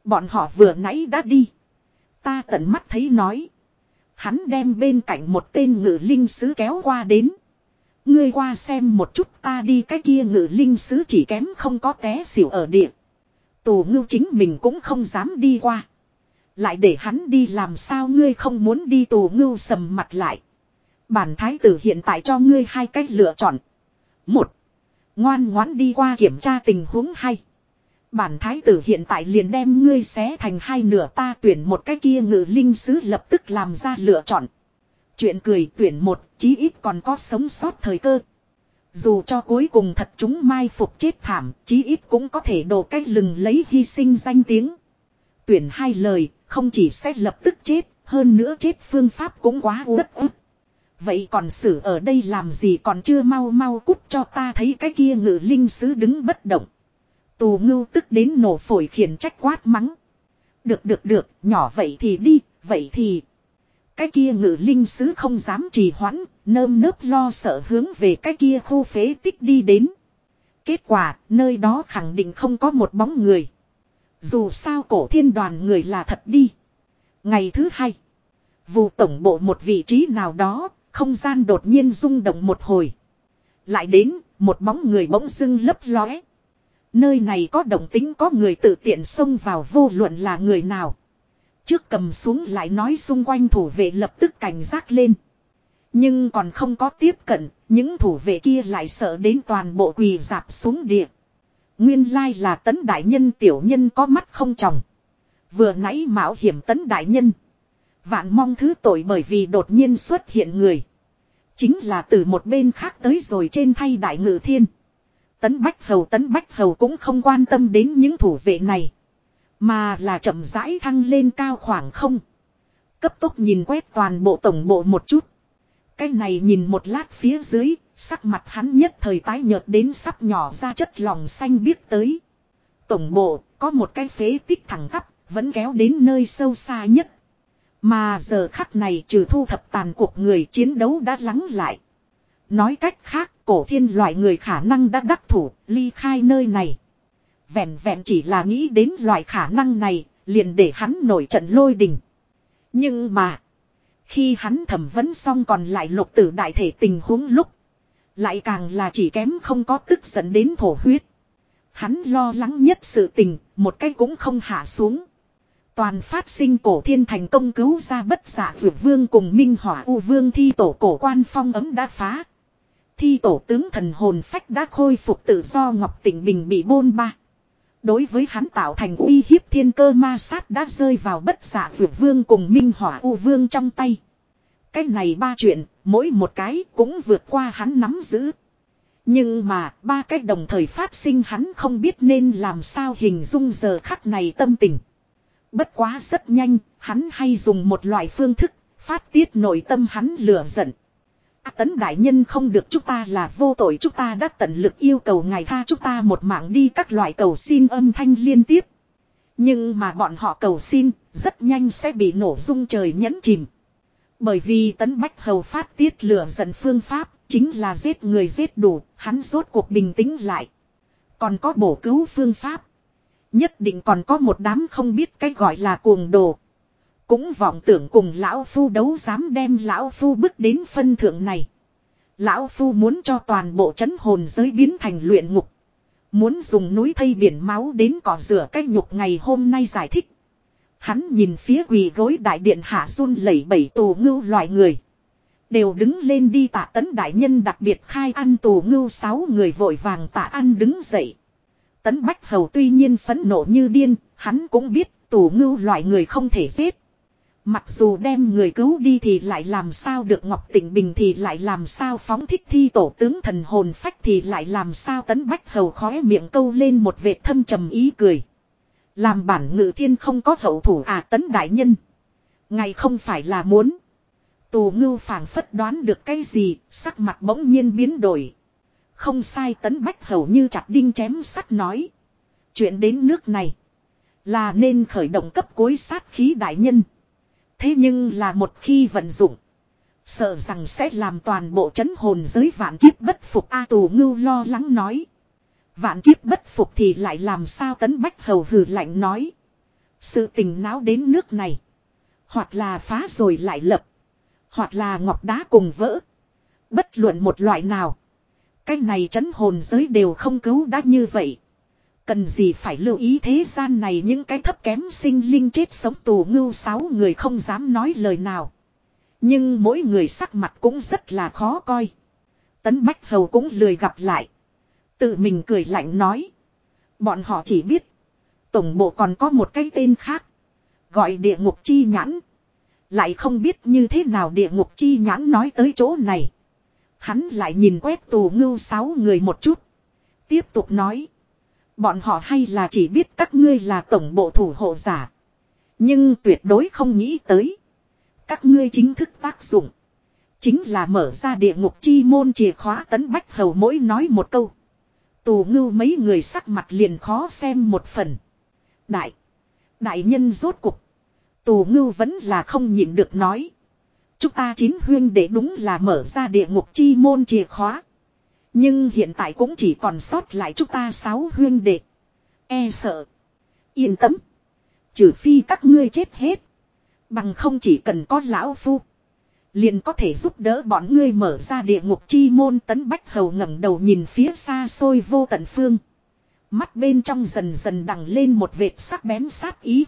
Bọn họ vừa nãy đã đi. Ta tận mắt thấy nói. Hắn đem bên cạnh một tên ngự linh sứ kéo qua đến. Ngươi qua xem một chút ta đi cái kia ngự linh sứ chỉ kém không có té xỉu ở địa. Tù ngưu chính mình cũng không dám đi qua. Lại để hắn đi làm sao ngươi không muốn đi tù ngưu sầm mặt lại. Bản thái tử hiện tại cho ngươi hai cách lựa chọn. Một. Ngoan ngoãn đi qua kiểm tra tình huống hay. Bản thái tử hiện tại liền đem ngươi xé thành hai nửa ta tuyển một cái kia ngự linh sứ lập tức làm ra lựa chọn. Chuyện cười tuyển một, chí ít còn có sống sót thời cơ. Dù cho cuối cùng thật chúng mai phục chết thảm, chí ít cũng có thể đổ cách lừng lấy hy sinh danh tiếng. Tuyển hai lời, không chỉ sẽ lập tức chết, hơn nữa chết phương pháp cũng quá uất ức. Vậy còn xử ở đây làm gì còn chưa mau mau cút cho ta thấy cái kia ngự linh sứ đứng bất động. Tù ngưu tức đến nổ phổi khiển trách quát mắng. Được được được, nhỏ vậy thì đi, vậy thì... Cái kia ngự linh sứ không dám trì hoãn, nơm nớp lo sợ hướng về cái kia khu phế tích đi đến. Kết quả, nơi đó khẳng định không có một bóng người. Dù sao cổ thiên đoàn người là thật đi. Ngày thứ hai, vụ tổng bộ một vị trí nào đó, không gian đột nhiên rung động một hồi. Lại đến, một bóng người bỗng dưng lấp lóe. Nơi này có động tính có người tự tiện xông vào vô luận là người nào. Trước cầm xuống lại nói xung quanh thủ vệ lập tức cảnh giác lên. Nhưng còn không có tiếp cận, những thủ vệ kia lại sợ đến toàn bộ quỳ dạp xuống địa. Nguyên lai là tấn đại nhân tiểu nhân có mắt không tròng. Vừa nãy mạo hiểm tấn đại nhân. Vạn mong thứ tội bởi vì đột nhiên xuất hiện người. Chính là từ một bên khác tới rồi trên thay đại ngự thiên. Tấn Bách Hầu Tấn Bách Hầu cũng không quan tâm đến những thủ vệ này. Mà là chậm rãi thăng lên cao khoảng không. Cấp tốc nhìn quét toàn bộ tổng bộ một chút. Cái này nhìn một lát phía dưới, sắc mặt hắn nhất thời tái nhợt đến sắp nhỏ ra chất lòng xanh biếc tới. Tổng bộ, có một cái phế tích thẳng tắp, vẫn kéo đến nơi sâu xa nhất. Mà giờ khắc này trừ thu thập tàn cuộc người chiến đấu đã lắng lại. Nói cách khác, cổ thiên loại người khả năng đã đắc thủ, ly khai nơi này. Vẹn vẹn chỉ là nghĩ đến loại khả năng này, liền để hắn nổi trận lôi đình. Nhưng mà, khi hắn thẩm vấn xong còn lại lục tử đại thể tình huống lúc, lại càng là chỉ kém không có tức giận đến thổ huyết. Hắn lo lắng nhất sự tình, một cái cũng không hạ xuống. Toàn phát sinh cổ thiên thành công cứu ra bất giả vượt vương cùng minh hỏa u vương thi tổ cổ quan phong ấm đã phá. Thi tổ tướng thần hồn phách đã khôi phục tự do Ngọc Tỉnh Bình bị bôn ba. Đối với hắn tạo thành uy hiếp thiên cơ ma sát đã rơi vào bất giả vượt vương cùng minh hỏa u vương trong tay. Cái này ba chuyện, mỗi một cái cũng vượt qua hắn nắm giữ. Nhưng mà ba cái đồng thời phát sinh hắn không biết nên làm sao hình dung giờ khắc này tâm tình. Bất quá rất nhanh, hắn hay dùng một loại phương thức, phát tiết nội tâm hắn lửa giận. À, tấn đại nhân không được chúng ta là vô tội chúng ta đã tận lực yêu cầu ngài tha chúng ta một mạng đi các loại cầu xin âm thanh liên tiếp. Nhưng mà bọn họ cầu xin, rất nhanh sẽ bị nổ rung trời nhẫn chìm. Bởi vì tấn bách hầu phát tiết lửa giận phương pháp, chính là giết người giết đủ, hắn rốt cuộc bình tĩnh lại. Còn có bổ cứu phương pháp. Nhất định còn có một đám không biết cái gọi là cuồng đồ. Cũng vọng tưởng cùng lão phu đấu dám đem lão phu bước đến phân thượng này. Lão phu muốn cho toàn bộ chấn hồn giới biến thành luyện ngục. Muốn dùng núi thây biển máu đến cỏ rửa cái nhục ngày hôm nay giải thích. Hắn nhìn phía quỳ gối đại điện hạ run lẩy bẩy tù ngưu loại người. Đều đứng lên đi tạ tấn đại nhân đặc biệt khai ăn tù ngưu sáu người vội vàng tạ ăn đứng dậy. Tấn Bách Hầu tuy nhiên phẫn nộ như điên, hắn cũng biết tù ngưu loại người không thể giết. Mặc dù đem người cứu đi thì lại làm sao được Ngọc Tịnh Bình thì lại làm sao phóng thích thi tổ tướng thần hồn phách thì lại làm sao tấn bách hầu khóe miệng câu lên một vệt thâm trầm ý cười. Làm bản ngự thiên không có hậu thủ à tấn đại nhân. Ngày không phải là muốn. Tù ngưu phảng phất đoán được cái gì, sắc mặt bỗng nhiên biến đổi. Không sai tấn bách hầu như chặt đinh chém sắt nói. Chuyện đến nước này. Là nên khởi động cấp cối sát khí đại nhân. Thế nhưng là một khi vận dụng. Sợ rằng sẽ làm toàn bộ chấn hồn giới vạn kiếp bất phục A tù ngưu lo lắng nói. Vạn kiếp bất phục thì lại làm sao tấn bách hầu hừ lạnh nói. Sự tình náo đến nước này. Hoặc là phá rồi lại lập. Hoặc là ngọc đá cùng vỡ. Bất luận một loại nào. Cái này chấn hồn giới đều không cứu đã như vậy. Cần gì phải lưu ý thế gian này những cái thấp kém sinh linh chết sống tù ngưu sáu người không dám nói lời nào. Nhưng mỗi người sắc mặt cũng rất là khó coi. Tấn Bách Hầu cũng lười gặp lại. Tự mình cười lạnh nói. Bọn họ chỉ biết. Tổng bộ còn có một cái tên khác. Gọi địa ngục chi nhãn. Lại không biết như thế nào địa ngục chi nhãn nói tới chỗ này. Hắn lại nhìn quét tù ngưu sáu người một chút. Tiếp tục nói. Bọn họ hay là chỉ biết các ngươi là tổng bộ thủ hộ giả. Nhưng tuyệt đối không nghĩ tới. Các ngươi chính thức tác dụng. Chính là mở ra địa ngục chi môn chìa khóa tấn bách hầu mỗi nói một câu. Tù ngưu mấy người sắc mặt liền khó xem một phần. Đại. Đại nhân rốt cục. Tù ngưu vẫn là không nhịn được nói. Chúng ta chín huyên để đúng là mở ra địa ngục chi môn chìa khóa. Nhưng hiện tại cũng chỉ còn sót lại chúng ta sáu huyên đệ. E sợ. Yên tâm. Trừ phi các ngươi chết hết. Bằng không chỉ cần có lão phu. Liền có thể giúp đỡ bọn ngươi mở ra địa ngục chi môn tấn bách hầu ngẩng đầu nhìn phía xa xôi vô tận phương. Mắt bên trong dần dần đằng lên một vệt sắc bén sát ý.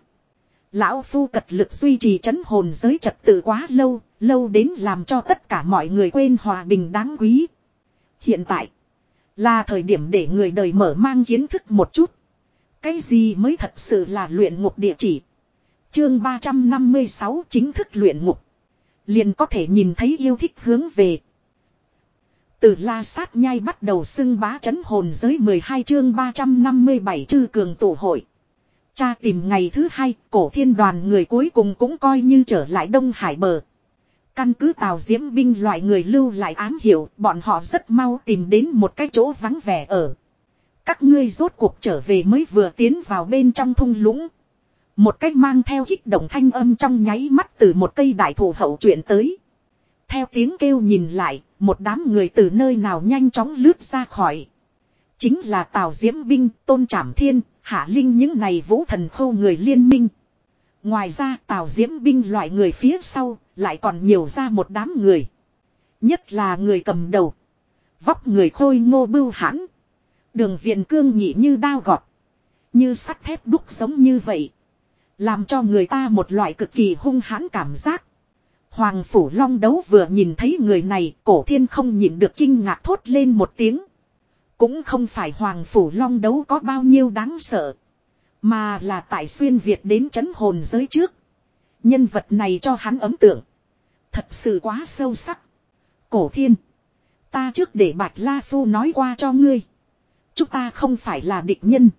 Lão phu cật lực duy trì chấn hồn giới trật tự quá lâu, lâu đến làm cho tất cả mọi người quên hòa bình đáng quý. Hiện tại, là thời điểm để người đời mở mang kiến thức một chút. Cái gì mới thật sự là luyện ngục địa chỉ. Chương 356 chính thức luyện ngục. Liền có thể nhìn thấy yêu thích hướng về. Từ la sát nhai bắt đầu xưng bá chấn hồn giới 12 chương 357 chư cường tổ hội. Cha tìm ngày thứ hai, cổ thiên đoàn người cuối cùng cũng coi như trở lại Đông Hải bờ. Căn cứ tàu diễm binh loại người lưu lại ám hiểu bọn họ rất mau tìm đến một cái chỗ vắng vẻ ở. Các ngươi rốt cuộc trở về mới vừa tiến vào bên trong thung lũng. Một cách mang theo kích động thanh âm trong nháy mắt từ một cây đại thụ hậu chuyển tới. Theo tiếng kêu nhìn lại, một đám người từ nơi nào nhanh chóng lướt ra khỏi. Chính là Tào Diễm Binh, Tôn Trảm Thiên, Hạ Linh những này vũ thần khâu người liên minh. Ngoài ra Tào Diễm Binh loại người phía sau, lại còn nhiều ra một đám người. Nhất là người cầm đầu. Vóc người khôi ngô bưu hãn. Đường viện cương nhị như đao gọt. Như sắt thép đúc giống như vậy. Làm cho người ta một loại cực kỳ hung hãn cảm giác. Hoàng Phủ Long đấu vừa nhìn thấy người này, cổ thiên không nhịn được kinh ngạc thốt lên một tiếng. Cũng không phải Hoàng Phủ Long đấu có bao nhiêu đáng sợ. Mà là tại xuyên Việt đến chấn hồn giới trước. Nhân vật này cho hắn ấm tượng. Thật sự quá sâu sắc. Cổ thiên. Ta trước để Bạch La Phu nói qua cho ngươi. Chúng ta không phải là địch nhân.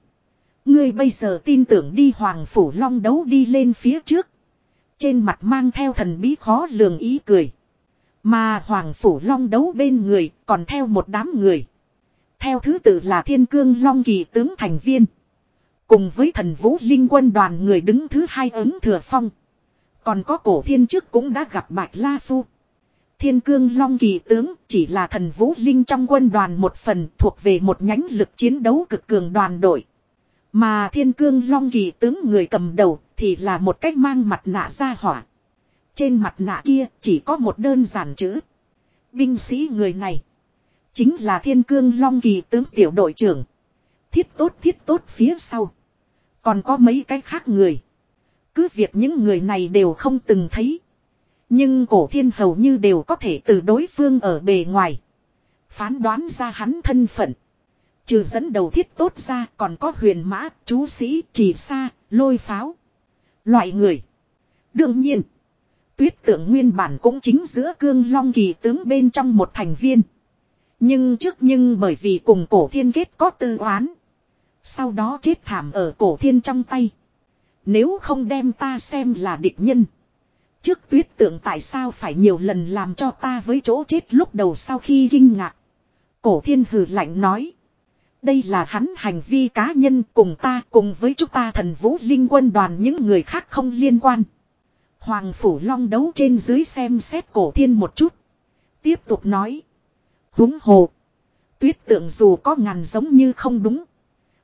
Ngươi bây giờ tin tưởng đi Hoàng Phủ Long đấu đi lên phía trước. Trên mặt mang theo thần bí khó lường ý cười. Mà Hoàng Phủ Long đấu bên người còn theo một đám người. Theo thứ tự là Thiên Cương Long Kỳ tướng thành viên. Cùng với thần vũ linh quân đoàn người đứng thứ hai ứng thừa phong. Còn có cổ thiên trước cũng đã gặp Bạch La Phu. Thiên cương long kỳ tướng chỉ là thần vũ linh trong quân đoàn một phần thuộc về một nhánh lực chiến đấu cực cường đoàn đội. Mà thiên cương long kỳ tướng người cầm đầu thì là một cách mang mặt nạ ra hỏa. Trên mặt nạ kia chỉ có một đơn giản chữ. Binh sĩ người này. Chính là thiên cương long kỳ tướng tiểu đội trưởng. Thiết tốt thiết tốt phía sau. Còn có mấy cái khác người. Cứ việc những người này đều không từng thấy. Nhưng cổ thiên hầu như đều có thể từ đối phương ở bề ngoài. Phán đoán ra hắn thân phận. Trừ dẫn đầu thiết tốt ra còn có huyền mã, chú sĩ, trì xa, lôi pháo. Loại người. Đương nhiên. Tuyết tượng nguyên bản cũng chính giữa cương long kỳ tướng bên trong một thành viên. Nhưng trước nhưng bởi vì cùng cổ thiên kết có tư oán. Sau đó chết thảm ở cổ thiên trong tay. Nếu không đem ta xem là địch nhân. Trước tuyết tượng tại sao phải nhiều lần làm cho ta với chỗ chết lúc đầu sau khi kinh ngạc. Cổ thiên hừ lạnh nói. Đây là hắn hành vi cá nhân cùng ta cùng với chúng ta thần vũ linh quân đoàn những người khác không liên quan. Hoàng Phủ Long đấu trên dưới xem xét cổ thiên một chút. Tiếp tục nói. Húng hồ. Tuyết tượng dù có ngàn giống như không đúng.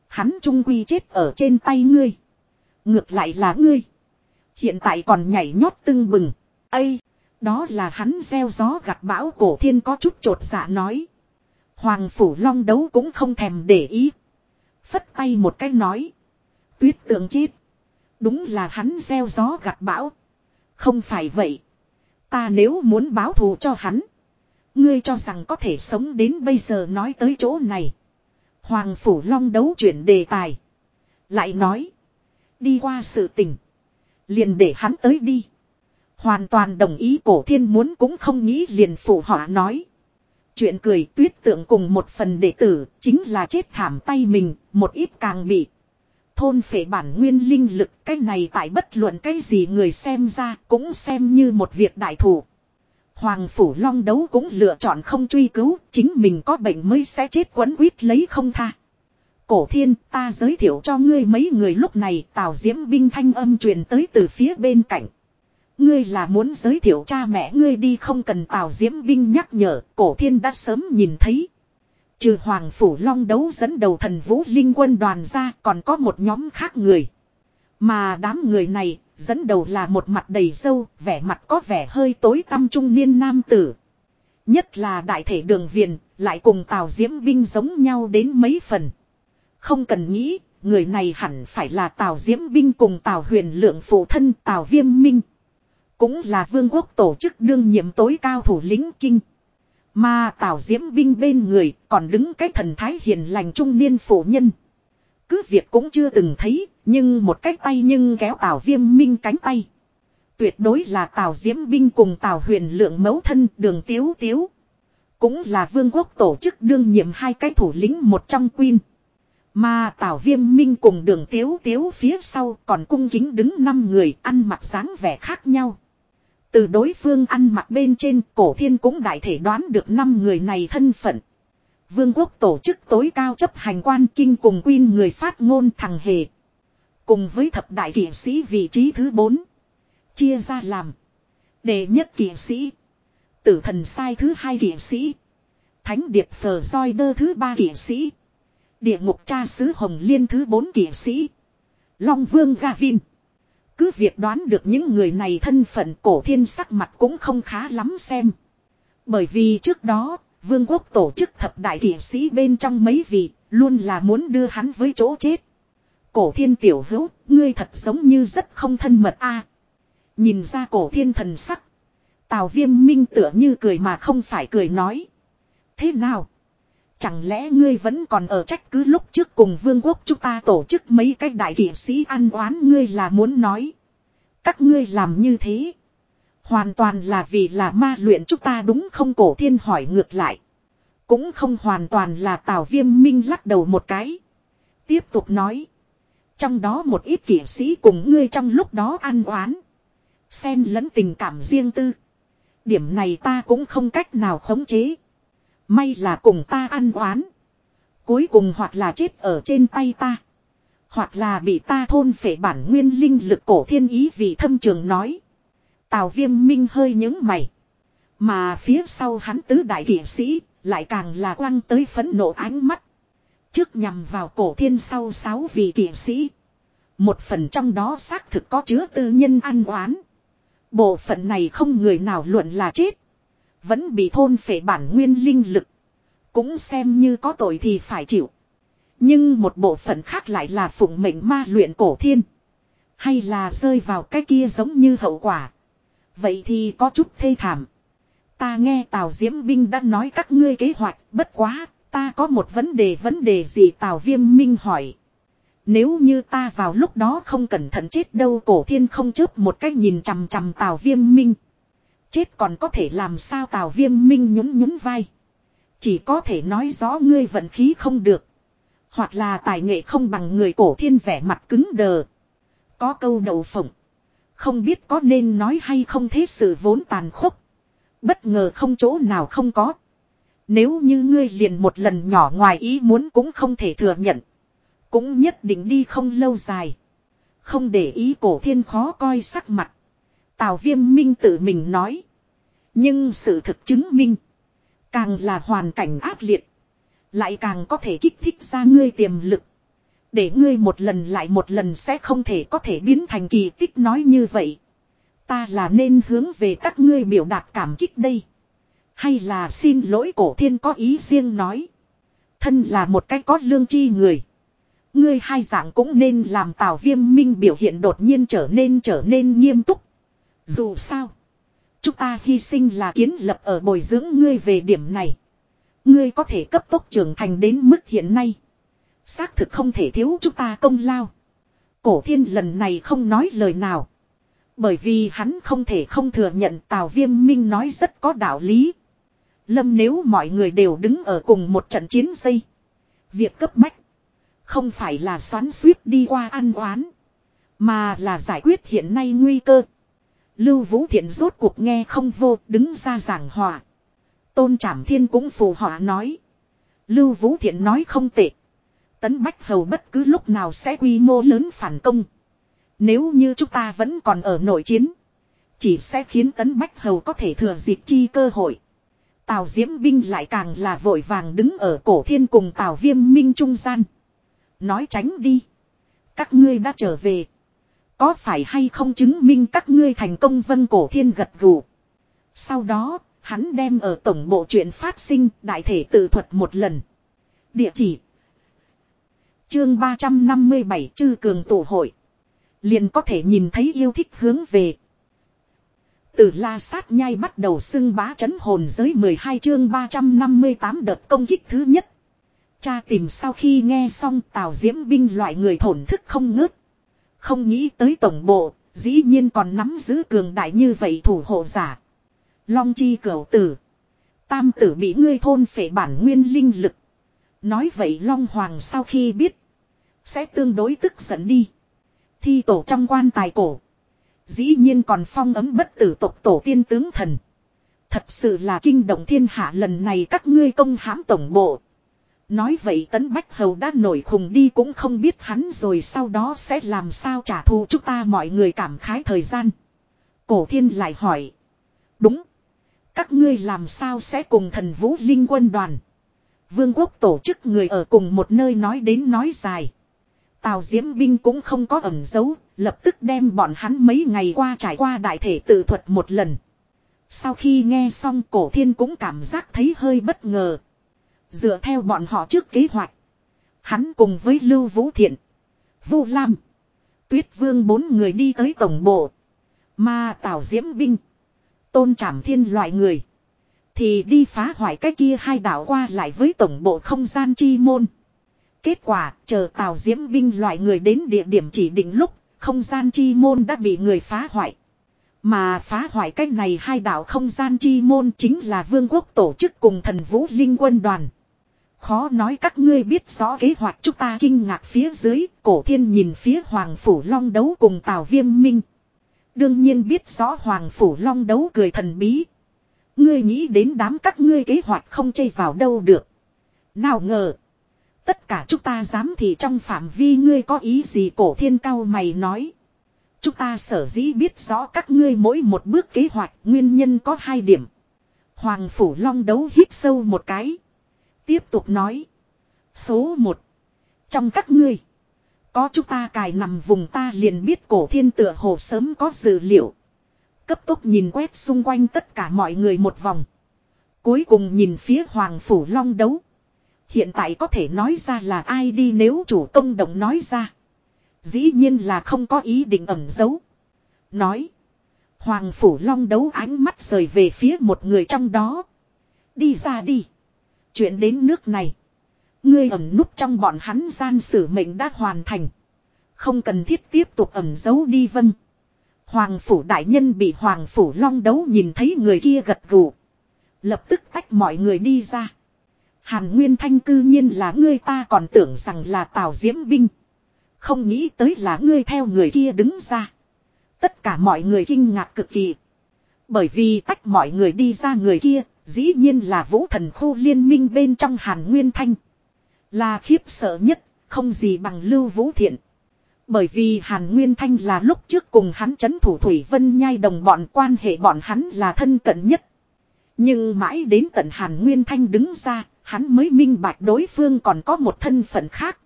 Hắn trung quy chết ở trên tay ngươi. Ngược lại là ngươi. Hiện tại còn nhảy nhót tưng bừng. Ây, đó là hắn gieo gió gặt bão cổ thiên có chút trột dạ nói. Hoàng Phủ Long đấu cũng không thèm để ý. Phất tay một cái nói. Tuyết tượng chết. Đúng là hắn gieo gió gặt bão. Không phải vậy. Ta nếu muốn báo thù cho hắn. Ngươi cho rằng có thể sống đến bây giờ nói tới chỗ này. Hoàng Phủ Long đấu chuyển đề tài. Lại nói. Đi qua sự tình. Liền để hắn tới đi. Hoàn toàn đồng ý cổ thiên muốn cũng không nghĩ liền phụ họa nói. Chuyện cười tuyết tượng cùng một phần đệ tử chính là chết thảm tay mình, một ít càng bị. Thôn phệ bản nguyên linh lực cái này tại bất luận cái gì người xem ra cũng xem như một việc đại thủ. Hoàng Phủ Long đấu cũng lựa chọn không truy cứu, chính mình có bệnh mới sẽ chết quấn quýt lấy không tha. Cổ thiên ta giới thiệu cho ngươi mấy người lúc này tào diễm binh thanh âm truyền tới từ phía bên cạnh. Ngươi là muốn giới thiệu cha mẹ ngươi đi không cần tào diễm binh nhắc nhở, cổ thiên đã sớm nhìn thấy. Trừ Hoàng Phủ Long đấu dẫn đầu thần vũ linh quân đoàn ra còn có một nhóm khác người. Mà đám người này dẫn đầu là một mặt đầy sâu, vẻ mặt có vẻ hơi tối tăm trung niên nam tử. Nhất là đại thể đường viền, lại cùng Tào Diễm Binh giống nhau đến mấy phần. Không cần nghĩ, người này hẳn phải là Tào Diễm Binh cùng Tào Huyền Lượng phụ thân Tào Viêm Minh. Cũng là vương quốc tổ chức đương nhiệm tối cao thủ lĩnh kinh. Mà Tào Diễm Binh bên người còn đứng cái thần thái hiền lành trung niên phụ nhân. Cứ việc cũng chưa từng thấy, nhưng một cái tay nhưng kéo Tào Viêm Minh cánh tay. Tuyệt đối là Tào Diễm Binh cùng Tào Huyền Lượng mẫu thân đường Tiếu Tiếu. Cũng là vương quốc tổ chức đương nhiệm hai cái thủ lĩnh một trong quyên. Mà Tào Viêm Minh cùng đường Tiếu Tiếu phía sau còn cung kính đứng năm người ăn mặc dáng vẻ khác nhau. Từ đối phương ăn mặc bên trên, cổ thiên cũng đại thể đoán được năm người này thân phận. Vương quốc tổ chức tối cao chấp hành quan kinh cùng quyên người phát ngôn thằng hề. Cùng với thập đại kỷ sĩ vị trí thứ bốn Chia ra làm. Đệ nhất kỷ sĩ. Tử thần sai thứ hai kỷ sĩ. Thánh điệp phờ soi đơ thứ ba kỷ sĩ. Địa ngục cha sứ hồng liên thứ bốn kỷ sĩ. Long vương Gavin. Cứ việc đoán được những người này thân phận cổ thiên sắc mặt cũng không khá lắm xem. Bởi vì trước đó, vương quốc tổ chức thập đại kỷ sĩ bên trong mấy vị, luôn là muốn đưa hắn với chỗ chết. Cổ thiên tiểu hữu, ngươi thật giống như rất không thân mật a. nhìn ra cổ thiên thần sắc. Tào viêm minh tựa như cười mà không phải cười nói. Thế nào? Chẳng lẽ ngươi vẫn còn ở trách cứ lúc trước cùng vương quốc chúng ta tổ chức mấy cái đại kỷ sĩ ăn oán ngươi là muốn nói. Các ngươi làm như thế. Hoàn toàn là vì là ma luyện chúng ta đúng không cổ thiên hỏi ngược lại. Cũng không hoàn toàn là tào viêm minh lắc đầu một cái. Tiếp tục nói. Trong đó một ít kỷ sĩ cùng ngươi trong lúc đó ăn oán. Xen lẫn tình cảm riêng tư. Điểm này ta cũng không cách nào khống chế. May là cùng ta ăn oán. Cuối cùng hoặc là chết ở trên tay ta. Hoặc là bị ta thôn phệ bản nguyên linh lực cổ thiên ý vì thâm trường nói. Tào viêm minh hơi những mày. Mà phía sau hắn tứ đại kỷ sĩ lại càng là quăng tới phấn nộ ánh mắt. Trước nhằm vào cổ thiên sau sáu vị kỷ sĩ. Một phần trong đó xác thực có chứa tư nhân ăn oán. Bộ phận này không người nào luận là chết. Vẫn bị thôn phệ bản nguyên linh lực. Cũng xem như có tội thì phải chịu. Nhưng một bộ phận khác lại là phụng mệnh ma luyện cổ thiên. Hay là rơi vào cái kia giống như hậu quả. Vậy thì có chút thê thảm. Ta nghe Tào Diễm Binh đã nói các ngươi kế hoạch, bất quá, ta có một vấn đề vấn đề gì Tào Viêm Minh hỏi. Nếu như ta vào lúc đó không cẩn thận chết đâu cổ thiên không chớp một cách nhìn chằm chằm Tào Viêm Minh. Chết còn có thể làm sao Tào Viêm Minh nhún nhún vai. Chỉ có thể nói rõ ngươi vận khí không được. Hoặc là tài nghệ không bằng người cổ thiên vẻ mặt cứng đờ. Có câu đầu phộng. Không biết có nên nói hay không thế sự vốn tàn khốc. Bất ngờ không chỗ nào không có. Nếu như ngươi liền một lần nhỏ ngoài ý muốn cũng không thể thừa nhận. Cũng nhất định đi không lâu dài. Không để ý cổ thiên khó coi sắc mặt. Tào viêm minh tự mình nói. Nhưng sự thực chứng minh. Càng là hoàn cảnh ác liệt. Lại càng có thể kích thích ra ngươi tiềm lực. Để ngươi một lần lại một lần sẽ không thể có thể biến thành kỳ tích nói như vậy. Ta là nên hướng về các ngươi biểu đạt cảm kích đây. Hay là xin lỗi cổ thiên có ý riêng nói. Thân là một cách có lương chi người. Ngươi hai dạng cũng nên làm tào viêm minh biểu hiện đột nhiên trở nên trở nên nghiêm túc. Dù sao. Chúng ta hy sinh là kiến lập ở bồi dưỡng ngươi về điểm này. Ngươi có thể cấp tốc trưởng thành đến mức hiện nay. Xác thực không thể thiếu chúng ta công lao. Cổ thiên lần này không nói lời nào. Bởi vì hắn không thể không thừa nhận Tào Viêm Minh nói rất có đạo lý. Lâm nếu mọi người đều đứng ở cùng một trận chiến dây. Việc cấp bách. Không phải là xoắn suýt đi qua ăn oán. Mà là giải quyết hiện nay nguy cơ. Lưu Vũ Thiện rốt cuộc nghe không vô, đứng ra giảng hòa. Tôn Trảm Thiên cũng phù họa nói. Lưu Vũ Thiện nói không tệ. Tấn Bách Hầu bất cứ lúc nào sẽ quy mô lớn phản công. Nếu như chúng ta vẫn còn ở nội chiến. Chỉ sẽ khiến Tấn Bách Hầu có thể thừa dịp chi cơ hội. Tào Diễm Binh lại càng là vội vàng đứng ở cổ thiên cùng Tào Viêm Minh trung gian. Nói tránh đi. Các ngươi đã trở về. Có phải hay không chứng minh các ngươi thành công vân cổ thiên gật gù. Sau đó, hắn đem ở tổng bộ chuyện phát sinh đại thể tự thuật một lần. Địa chỉ. Chương 357 chư cường tổ hội. Liền có thể nhìn thấy yêu thích hướng về. Từ la sát nhai bắt đầu xưng bá chấn hồn giới 12 chương 358 đợt công kích thứ nhất. Cha tìm sau khi nghe xong tào diễm binh loại người thổn thức không ngớt. Không nghĩ tới tổng bộ, dĩ nhiên còn nắm giữ cường đại như vậy thủ hộ giả. Long chi cửu tử. Tam tử bị ngươi thôn phệ bản nguyên linh lực. Nói vậy Long Hoàng sau khi biết. Sẽ tương đối tức giận đi. Thi tổ trong quan tài cổ. Dĩ nhiên còn phong ấm bất tử tộc tổ tiên tướng thần. Thật sự là kinh động thiên hạ lần này các ngươi công hãm tổng bộ. Nói vậy tấn bách hầu đã nổi khùng đi cũng không biết hắn rồi sau đó sẽ làm sao trả thù chúng ta mọi người cảm khái thời gian. Cổ thiên lại hỏi. Đúng. Các ngươi làm sao sẽ cùng thần vũ linh quân đoàn. Vương quốc tổ chức người ở cùng một nơi nói đến nói dài. Tào Diễm Binh cũng không có ẩn giấu, lập tức đem bọn hắn mấy ngày qua trải qua đại thể tự thuật một lần. Sau khi nghe xong cổ thiên cũng cảm giác thấy hơi bất ngờ. Dựa theo bọn họ trước kế hoạch. Hắn cùng với Lưu Vũ Thiện, Vu Lam, Tuyết Vương bốn người đi tới tổng bộ. Mà Tào Diễm Binh, Tôn Trảm Thiên loại người. Thì đi phá hoại cái kia hai đảo qua lại với tổng bộ không gian chi môn. Kết quả, chờ Tào Diễm binh loại người đến địa điểm chỉ định lúc, không gian chi môn đã bị người phá hoại. Mà phá hoại cách này hai đảo không gian chi môn chính là vương quốc tổ chức cùng thần vũ linh quân đoàn. Khó nói các ngươi biết rõ kế hoạch chúng ta kinh ngạc phía dưới, cổ thiên nhìn phía Hoàng Phủ Long đấu cùng Tào Viêm Minh. Đương nhiên biết rõ Hoàng Phủ Long đấu cười thần bí. Ngươi nghĩ đến đám các ngươi kế hoạch không chây vào đâu được. Nào ngờ. Tất cả chúng ta dám thì trong phạm vi ngươi có ý gì cổ thiên cao mày nói. Chúng ta sở dĩ biết rõ các ngươi mỗi một bước kế hoạch nguyên nhân có hai điểm. Hoàng Phủ Long đấu hít sâu một cái. Tiếp tục nói. Số một. Trong các ngươi. Có chúng ta cài nằm vùng ta liền biết cổ thiên tựa hồ sớm có dữ liệu. Cấp tốc nhìn quét xung quanh tất cả mọi người một vòng. Cuối cùng nhìn phía Hoàng Phủ Long đấu. Hiện tại có thể nói ra là ai đi nếu chủ công đồng nói ra. Dĩ nhiên là không có ý định ẩn giấu. Nói. Hoàng Phủ Long đấu ánh mắt rời về phía một người trong đó. Đi ra đi. Chuyện đến nước này. Ngươi ẩn núp trong bọn hắn gian sử mệnh đã hoàn thành. Không cần thiết tiếp tục ẩn giấu đi vâng. Hoàng Phủ Đại Nhân bị Hoàng Phủ Long đấu nhìn thấy người kia gật gù. Lập tức tách mọi người đi ra. Hàn Nguyên Thanh cư nhiên là ngươi ta còn tưởng rằng là Tào Diễm Binh. Không nghĩ tới là ngươi theo người kia đứng ra. Tất cả mọi người kinh ngạc cực kỳ. Bởi vì tách mọi người đi ra người kia, dĩ nhiên là vũ thần khu liên minh bên trong Hàn Nguyên Thanh. Là khiếp sợ nhất, không gì bằng lưu vũ thiện. Bởi vì Hàn Nguyên Thanh là lúc trước cùng hắn chấn thủ Thủy Vân Nhai đồng bọn quan hệ bọn hắn là thân cận nhất. Nhưng mãi đến tận Hàn Nguyên Thanh đứng ra, hắn mới minh bạch đối phương còn có một thân phận khác.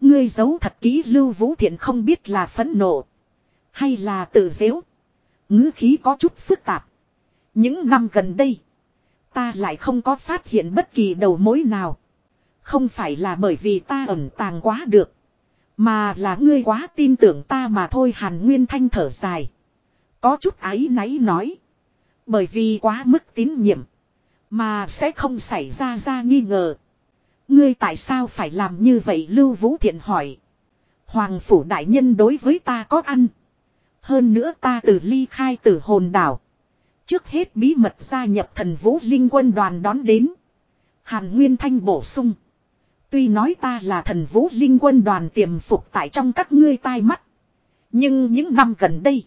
Ngươi giấu thật kỹ Lưu Vũ Thiện không biết là phẫn nộ. Hay là tự dễu. ngữ khí có chút phức tạp. Những năm gần đây. Ta lại không có phát hiện bất kỳ đầu mối nào. Không phải là bởi vì ta ẩn tàng quá được. Mà là ngươi quá tin tưởng ta mà thôi, Hàn Nguyên Thanh thở dài. Có chút áy náy nói. Bởi vì quá mức tín nhiệm. Mà sẽ không xảy ra ra nghi ngờ. Ngươi tại sao phải làm như vậy Lưu Vũ Thiện hỏi. Hoàng phủ đại nhân đối với ta có ăn. Hơn nữa ta từ ly khai từ hồn đảo. Trước hết bí mật gia nhập thần vũ linh quân đoàn đón đến. Hàn Nguyên Thanh bổ sung. Tuy nói ta là thần vũ linh quân đoàn tiềm phục tại trong các ngươi tai mắt. Nhưng những năm gần đây.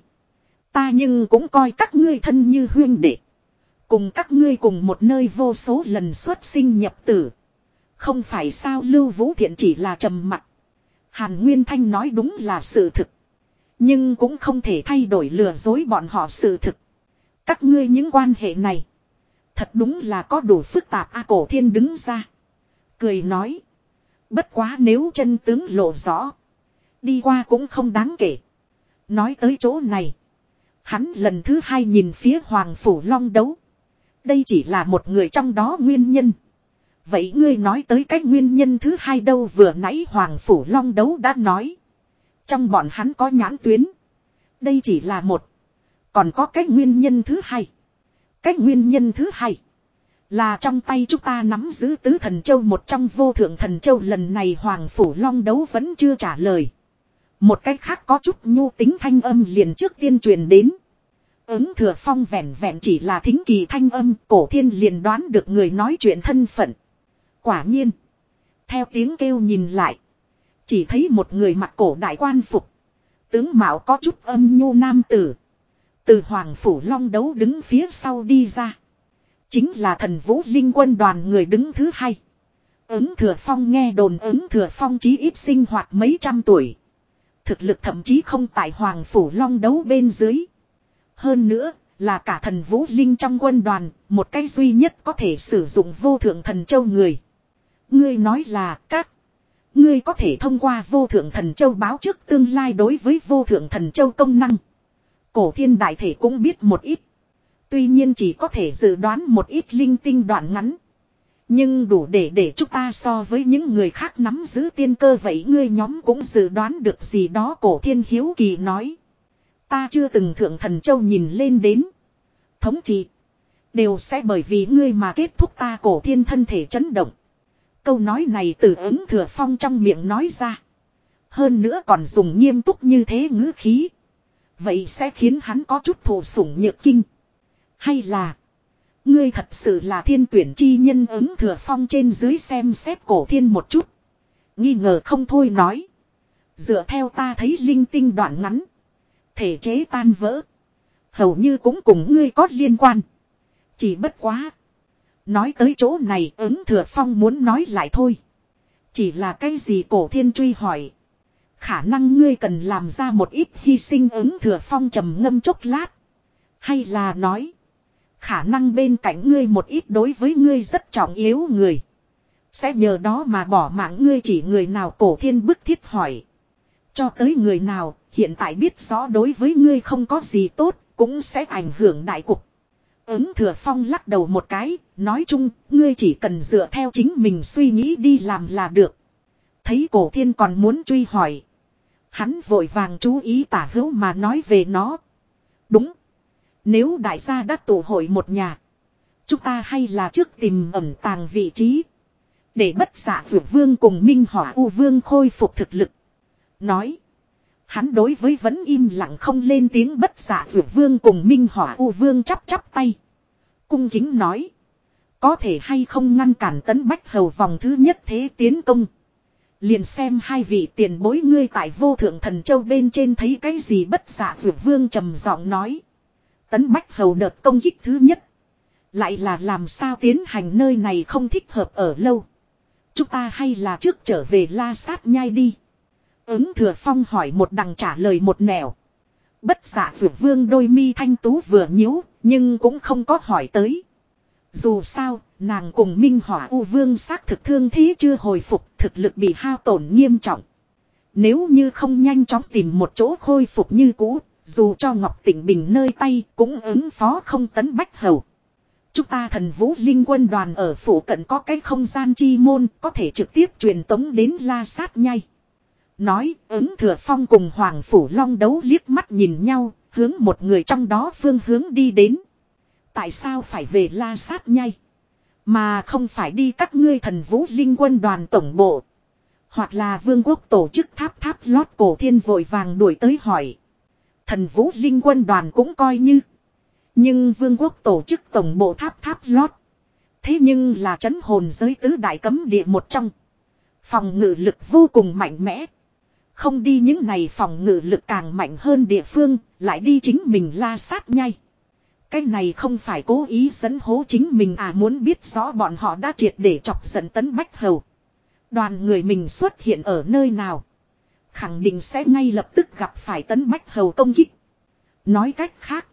Ta nhưng cũng coi các ngươi thân như huyên đệ. Cùng các ngươi cùng một nơi vô số lần xuất sinh nhập tử. Không phải sao Lưu Vũ Thiện chỉ là trầm mặc. Hàn Nguyên Thanh nói đúng là sự thực. Nhưng cũng không thể thay đổi lừa dối bọn họ sự thực. Các ngươi những quan hệ này. Thật đúng là có đủ phức tạp A cổ thiên đứng ra. Cười nói. Bất quá nếu chân tướng lộ rõ. Đi qua cũng không đáng kể. Nói tới chỗ này. Hắn lần thứ hai nhìn phía Hoàng Phủ Long đấu. Đây chỉ là một người trong đó nguyên nhân. Vậy ngươi nói tới cách nguyên nhân thứ hai đâu vừa nãy Hoàng Phủ Long đấu đã nói. Trong bọn hắn có nhãn tuyến. Đây chỉ là một. Còn có cái nguyên nhân thứ hai. cái nguyên nhân thứ hai. Là trong tay chúng ta nắm giữ tứ thần châu một trong vô thượng thần châu lần này Hoàng Phủ Long đấu vẫn chưa trả lời. Một cách khác có chút nhu tính thanh âm liền trước tiên truyền đến. Ứng thừa phong vẹn vẹn chỉ là thính kỳ thanh âm, cổ thiên liền đoán được người nói chuyện thân phận. Quả nhiên. Theo tiếng kêu nhìn lại. Chỉ thấy một người mặc cổ đại quan phục. Tướng mạo có chút âm nhu nam tử. Từ Hoàng Phủ Long đấu đứng phía sau đi ra. Chính là thần vũ linh quân đoàn người đứng thứ hai. Ứng thừa phong nghe đồn ứng thừa phong chí ít sinh hoạt mấy trăm tuổi. Thực lực thậm chí không tại Hoàng Phủ Long đấu bên dưới. Hơn nữa, là cả thần vũ linh trong quân đoàn, một cái duy nhất có thể sử dụng vô thượng thần châu người. Ngươi nói là các. Ngươi có thể thông qua vô thượng thần châu báo trước tương lai đối với vô thượng thần châu công năng. Cổ thiên đại thể cũng biết một ít. Tuy nhiên chỉ có thể dự đoán một ít linh tinh đoạn ngắn. Nhưng đủ để để chúng ta so với những người khác nắm giữ tiên cơ vậy ngươi nhóm cũng dự đoán được gì đó cổ thiên hiếu kỳ nói. Ta chưa từng thượng thần châu nhìn lên đến. Thống trị. Đều sẽ bởi vì ngươi mà kết thúc ta cổ thiên thân thể chấn động. Câu nói này từ ứng thừa phong trong miệng nói ra. Hơn nữa còn dùng nghiêm túc như thế ngữ khí. Vậy sẽ khiến hắn có chút thù sủng nhược kinh. Hay là. Ngươi thật sự là thiên tuyển chi nhân ứng thừa phong trên dưới xem xét cổ thiên một chút. Nghi ngờ không thôi nói. Dựa theo ta thấy linh tinh đoạn ngắn. Thể chế tan vỡ. Hầu như cũng cùng ngươi có liên quan. Chỉ bất quá. Nói tới chỗ này ứng thừa phong muốn nói lại thôi. Chỉ là cái gì cổ thiên truy hỏi. Khả năng ngươi cần làm ra một ít hy sinh ứng thừa phong trầm ngâm chốc lát. Hay là nói. Khả năng bên cạnh ngươi một ít đối với ngươi rất trọng yếu người. Sẽ nhờ đó mà bỏ mạng ngươi chỉ người nào cổ thiên bức thiết hỏi. Cho tới người nào hiện tại biết rõ đối với ngươi không có gì tốt cũng sẽ ảnh hưởng đại cục. Ứng thừa phong lắc đầu một cái, nói chung, ngươi chỉ cần dựa theo chính mình suy nghĩ đi làm là được. Thấy cổ thiên còn muốn truy hỏi. Hắn vội vàng chú ý tả hữu mà nói về nó. Đúng. Nếu đại gia đã tụ hội một nhà. Chúng ta hay là trước tìm ẩm tàng vị trí. Để bất xạ vượt vương cùng minh hỏa u vương khôi phục thực lực. Nói. Hắn đối với vẫn im lặng không lên tiếng bất xạ vượt vương cùng minh hỏa u vương chắp chắp tay. Cung kính nói. Có thể hay không ngăn cản tấn bách hầu vòng thứ nhất thế tiến công. Liền xem hai vị tiền bối ngươi tại vô thượng thần châu bên trên thấy cái gì bất dạ xạ vượt vương trầm giọng nói. Tấn bách hầu đợt công kích thứ nhất. Lại là làm sao tiến hành nơi này không thích hợp ở lâu. Chúng ta hay là trước trở về la sát nhai đi. Ứng thừa phong hỏi một đằng trả lời một nẻo. Bất dạ xạ vượt vương đôi mi thanh tú vừa nhíu, nhưng cũng không có hỏi tới. Dù sao, nàng cùng Minh Hỏa U Vương xác thực thương thế chưa hồi phục, thực lực bị hao tổn nghiêm trọng. Nếu như không nhanh chóng tìm một chỗ khôi phục như cũ, dù cho Ngọc Tỉnh Bình nơi tay cũng ứng phó không tấn bách hầu. Chúng ta thần vũ linh quân đoàn ở phủ cận có cái không gian chi môn có thể trực tiếp truyền tống đến la sát nhai. Nói ứng thừa phong cùng Hoàng Phủ Long đấu liếc mắt nhìn nhau, hướng một người trong đó phương hướng đi đến. Tại sao phải về la sát nhai? Mà không phải đi các ngươi thần vũ linh quân đoàn tổng bộ. Hoặc là vương quốc tổ chức tháp tháp lót cổ thiên vội vàng đuổi tới hỏi. Thần vũ linh quân đoàn cũng coi như. Nhưng vương quốc tổ chức tổng bộ tháp tháp lót. Thế nhưng là chấn hồn giới tứ đại cấm địa một trong. Phòng ngự lực vô cùng mạnh mẽ. Không đi những này phòng ngự lực càng mạnh hơn địa phương, lại đi chính mình la sát nhai. Cái này không phải cố ý dẫn hố chính mình à muốn biết rõ bọn họ đã triệt để chọc giận tấn bách hầu. Đoàn người mình xuất hiện ở nơi nào. Khẳng định sẽ ngay lập tức gặp phải tấn bách hầu công kích. Nói cách khác.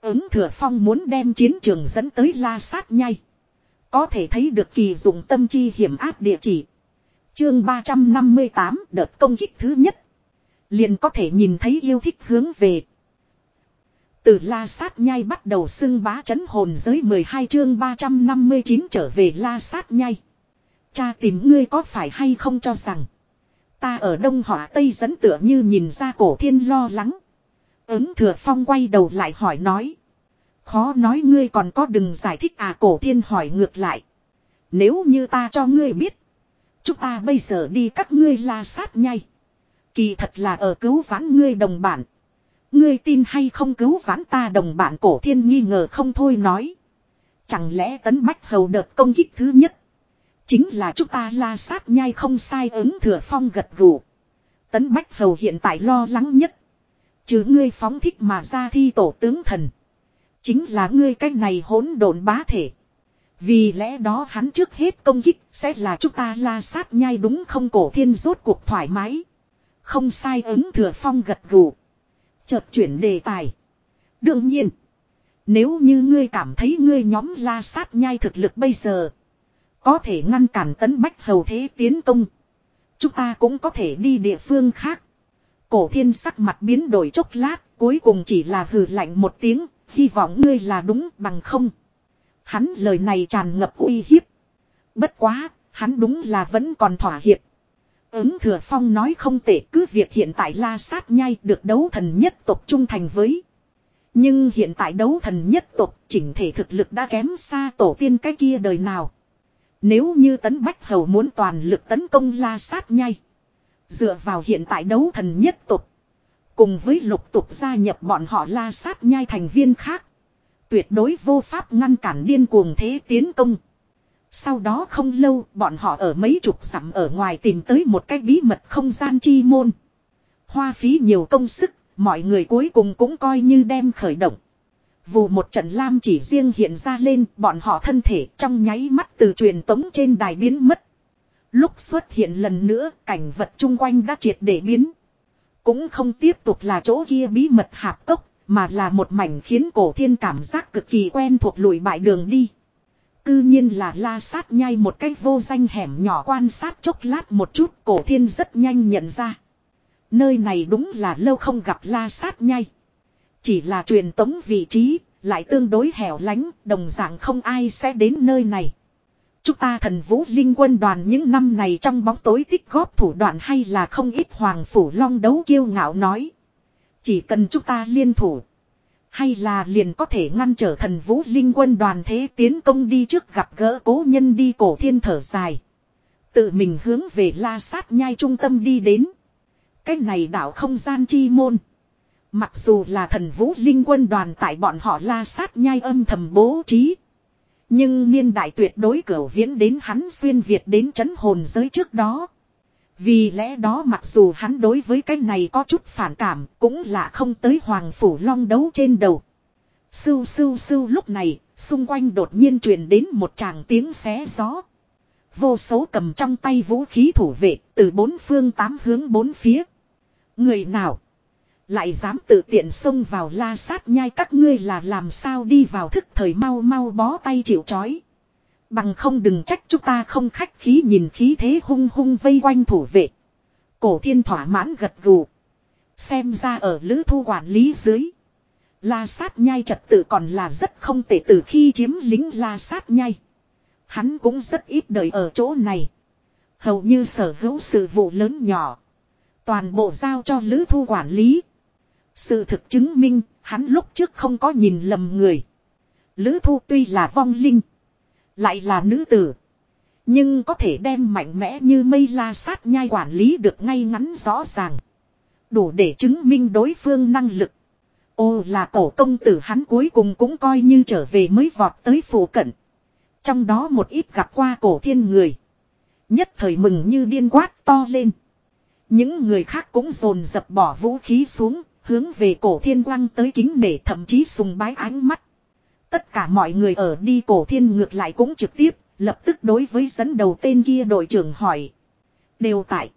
Ứng thừa phong muốn đem chiến trường dẫn tới la sát nhai. Có thể thấy được kỳ dụng tâm chi hiểm áp địa chỉ. Chương 358 đợt công kích thứ nhất. Liền có thể nhìn thấy yêu thích hướng về. Từ la sát nhai bắt đầu xưng bá chấn hồn giới 12 chương 359 trở về la sát nhai. Cha tìm ngươi có phải hay không cho rằng. Ta ở đông họa tây dẫn tựa như nhìn ra cổ thiên lo lắng. Ứng thừa phong quay đầu lại hỏi nói. Khó nói ngươi còn có đừng giải thích à cổ thiên hỏi ngược lại. Nếu như ta cho ngươi biết. Chúng ta bây giờ đi các ngươi la sát nhai. Kỳ thật là ở cứu vãn ngươi đồng bản. Ngươi tin hay không cứu vãn ta đồng bạn cổ thiên nghi ngờ không thôi nói. Chẳng lẽ tấn bách hầu đợt công kích thứ nhất. Chính là chúng ta la sát nhai không sai ứng thừa phong gật gù. Tấn bách hầu hiện tại lo lắng nhất. Chứ ngươi phóng thích mà ra thi tổ tướng thần. Chính là ngươi cách này hỗn độn bá thể. Vì lẽ đó hắn trước hết công kích sẽ là chúng ta la sát nhai đúng không cổ thiên rốt cuộc thoải mái. Không sai ứng thừa phong gật gù. Chợt chuyển đề tài. Đương nhiên. Nếu như ngươi cảm thấy ngươi nhóm la sát nhai thực lực bây giờ. Có thể ngăn cản tấn bách hầu thế tiến công. Chúng ta cũng có thể đi địa phương khác. Cổ thiên sắc mặt biến đổi chốc lát. Cuối cùng chỉ là hừ lạnh một tiếng. Hy vọng ngươi là đúng bằng không. Hắn lời này tràn ngập uy hiếp. Bất quá, hắn đúng là vẫn còn thỏa hiệp. Ứng thừa phong nói không tệ, cứ việc hiện tại la sát nhai được đấu thần nhất tộc trung thành với. Nhưng hiện tại đấu thần nhất tộc, chỉnh thể thực lực đã kém xa tổ tiên cái kia đời nào. Nếu như tấn bách hầu muốn toàn lực tấn công la sát nhai. Dựa vào hiện tại đấu thần nhất tộc. Cùng với lục tục gia nhập bọn họ la sát nhai thành viên khác. Tuyệt đối vô pháp ngăn cản điên cuồng thế tiến công. Sau đó không lâu bọn họ ở mấy chục dặm ở ngoài tìm tới một cái bí mật không gian chi môn. Hoa phí nhiều công sức, mọi người cuối cùng cũng coi như đem khởi động. Vù một trận lam chỉ riêng hiện ra lên bọn họ thân thể trong nháy mắt từ truyền tống trên đài biến mất. Lúc xuất hiện lần nữa cảnh vật chung quanh đã triệt để biến. Cũng không tiếp tục là chỗ kia bí mật hạp cốc mà là một mảnh khiến cổ thiên cảm giác cực kỳ quen thuộc lùi bại đường đi. Cư nhiên là la sát nhai một cách vô danh hẻm nhỏ quan sát chốc lát một chút cổ thiên rất nhanh nhận ra. Nơi này đúng là lâu không gặp la sát nhai. Chỉ là truyền tống vị trí, lại tương đối hẻo lánh, đồng dạng không ai sẽ đến nơi này. Chúng ta thần vũ linh quân đoàn những năm này trong bóng tối tích góp thủ đoạn hay là không ít hoàng phủ long đấu kiêu ngạo nói. Chỉ cần chúng ta liên thủ. Hay là liền có thể ngăn trở thần vũ linh quân đoàn thế tiến công đi trước gặp gỡ cố nhân đi cổ thiên thở dài. Tự mình hướng về la sát nhai trung tâm đi đến. Cái này đảo không gian chi môn. Mặc dù là thần vũ linh quân đoàn tại bọn họ la sát nhai âm thầm bố trí. Nhưng niên đại tuyệt đối cửa viễn đến hắn xuyên Việt đến chấn hồn giới trước đó. Vì lẽ đó mặc dù hắn đối với cái này có chút phản cảm cũng là không tới hoàng phủ long đấu trên đầu. Sưu sưu sưu lúc này, xung quanh đột nhiên truyền đến một tràng tiếng xé gió. Vô số cầm trong tay vũ khí thủ vệ từ bốn phương tám hướng bốn phía. Người nào? Lại dám tự tiện xông vào la sát nhai các ngươi là làm sao đi vào thức thời mau mau bó tay chịu chói. Bằng không đừng trách chúng ta không khách khí nhìn khí thế hung hung vây quanh thủ vệ. Cổ thiên thỏa mãn gật gù. Xem ra ở lữ thu quản lý dưới. La sát nhai trật tự còn là rất không tệ từ khi chiếm lính la sát nhai. Hắn cũng rất ít đời ở chỗ này. Hầu như sở hữu sự vụ lớn nhỏ. Toàn bộ giao cho lữ thu quản lý. Sự thực chứng minh, hắn lúc trước không có nhìn lầm người. Lữ thu tuy là vong linh. Lại là nữ tử. Nhưng có thể đem mạnh mẽ như mây la sát nhai quản lý được ngay ngắn rõ ràng. Đủ để chứng minh đối phương năng lực. Ô là cổ công tử hắn cuối cùng cũng coi như trở về mới vọt tới phủ cận. Trong đó một ít gặp qua cổ thiên người. Nhất thời mừng như điên quát to lên. Những người khác cũng dồn dập bỏ vũ khí xuống, hướng về cổ thiên quang tới kính nể thậm chí sùng bái ánh mắt. Tất cả mọi người ở đi cổ thiên ngược lại cũng trực tiếp, lập tức đối với dẫn đầu tên kia đội trưởng hỏi. Đều tại.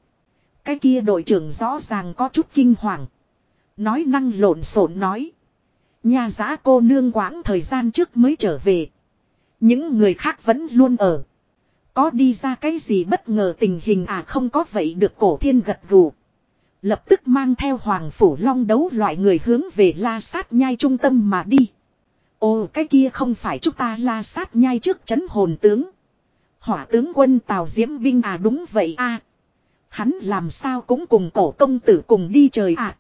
Cái kia đội trưởng rõ ràng có chút kinh hoàng. Nói năng lộn xộn nói. Nhà giã cô nương quãng thời gian trước mới trở về. Những người khác vẫn luôn ở. Có đi ra cái gì bất ngờ tình hình à không có vậy được cổ thiên gật gù. Lập tức mang theo hoàng phủ long đấu loại người hướng về la sát nhai trung tâm mà đi. Ồ cái kia không phải chúng ta la sát nhai trước chấn hồn tướng. Hỏa tướng quân Tào Diễm binh à đúng vậy à? Hắn làm sao cũng cùng cổ công tử cùng đi trời à.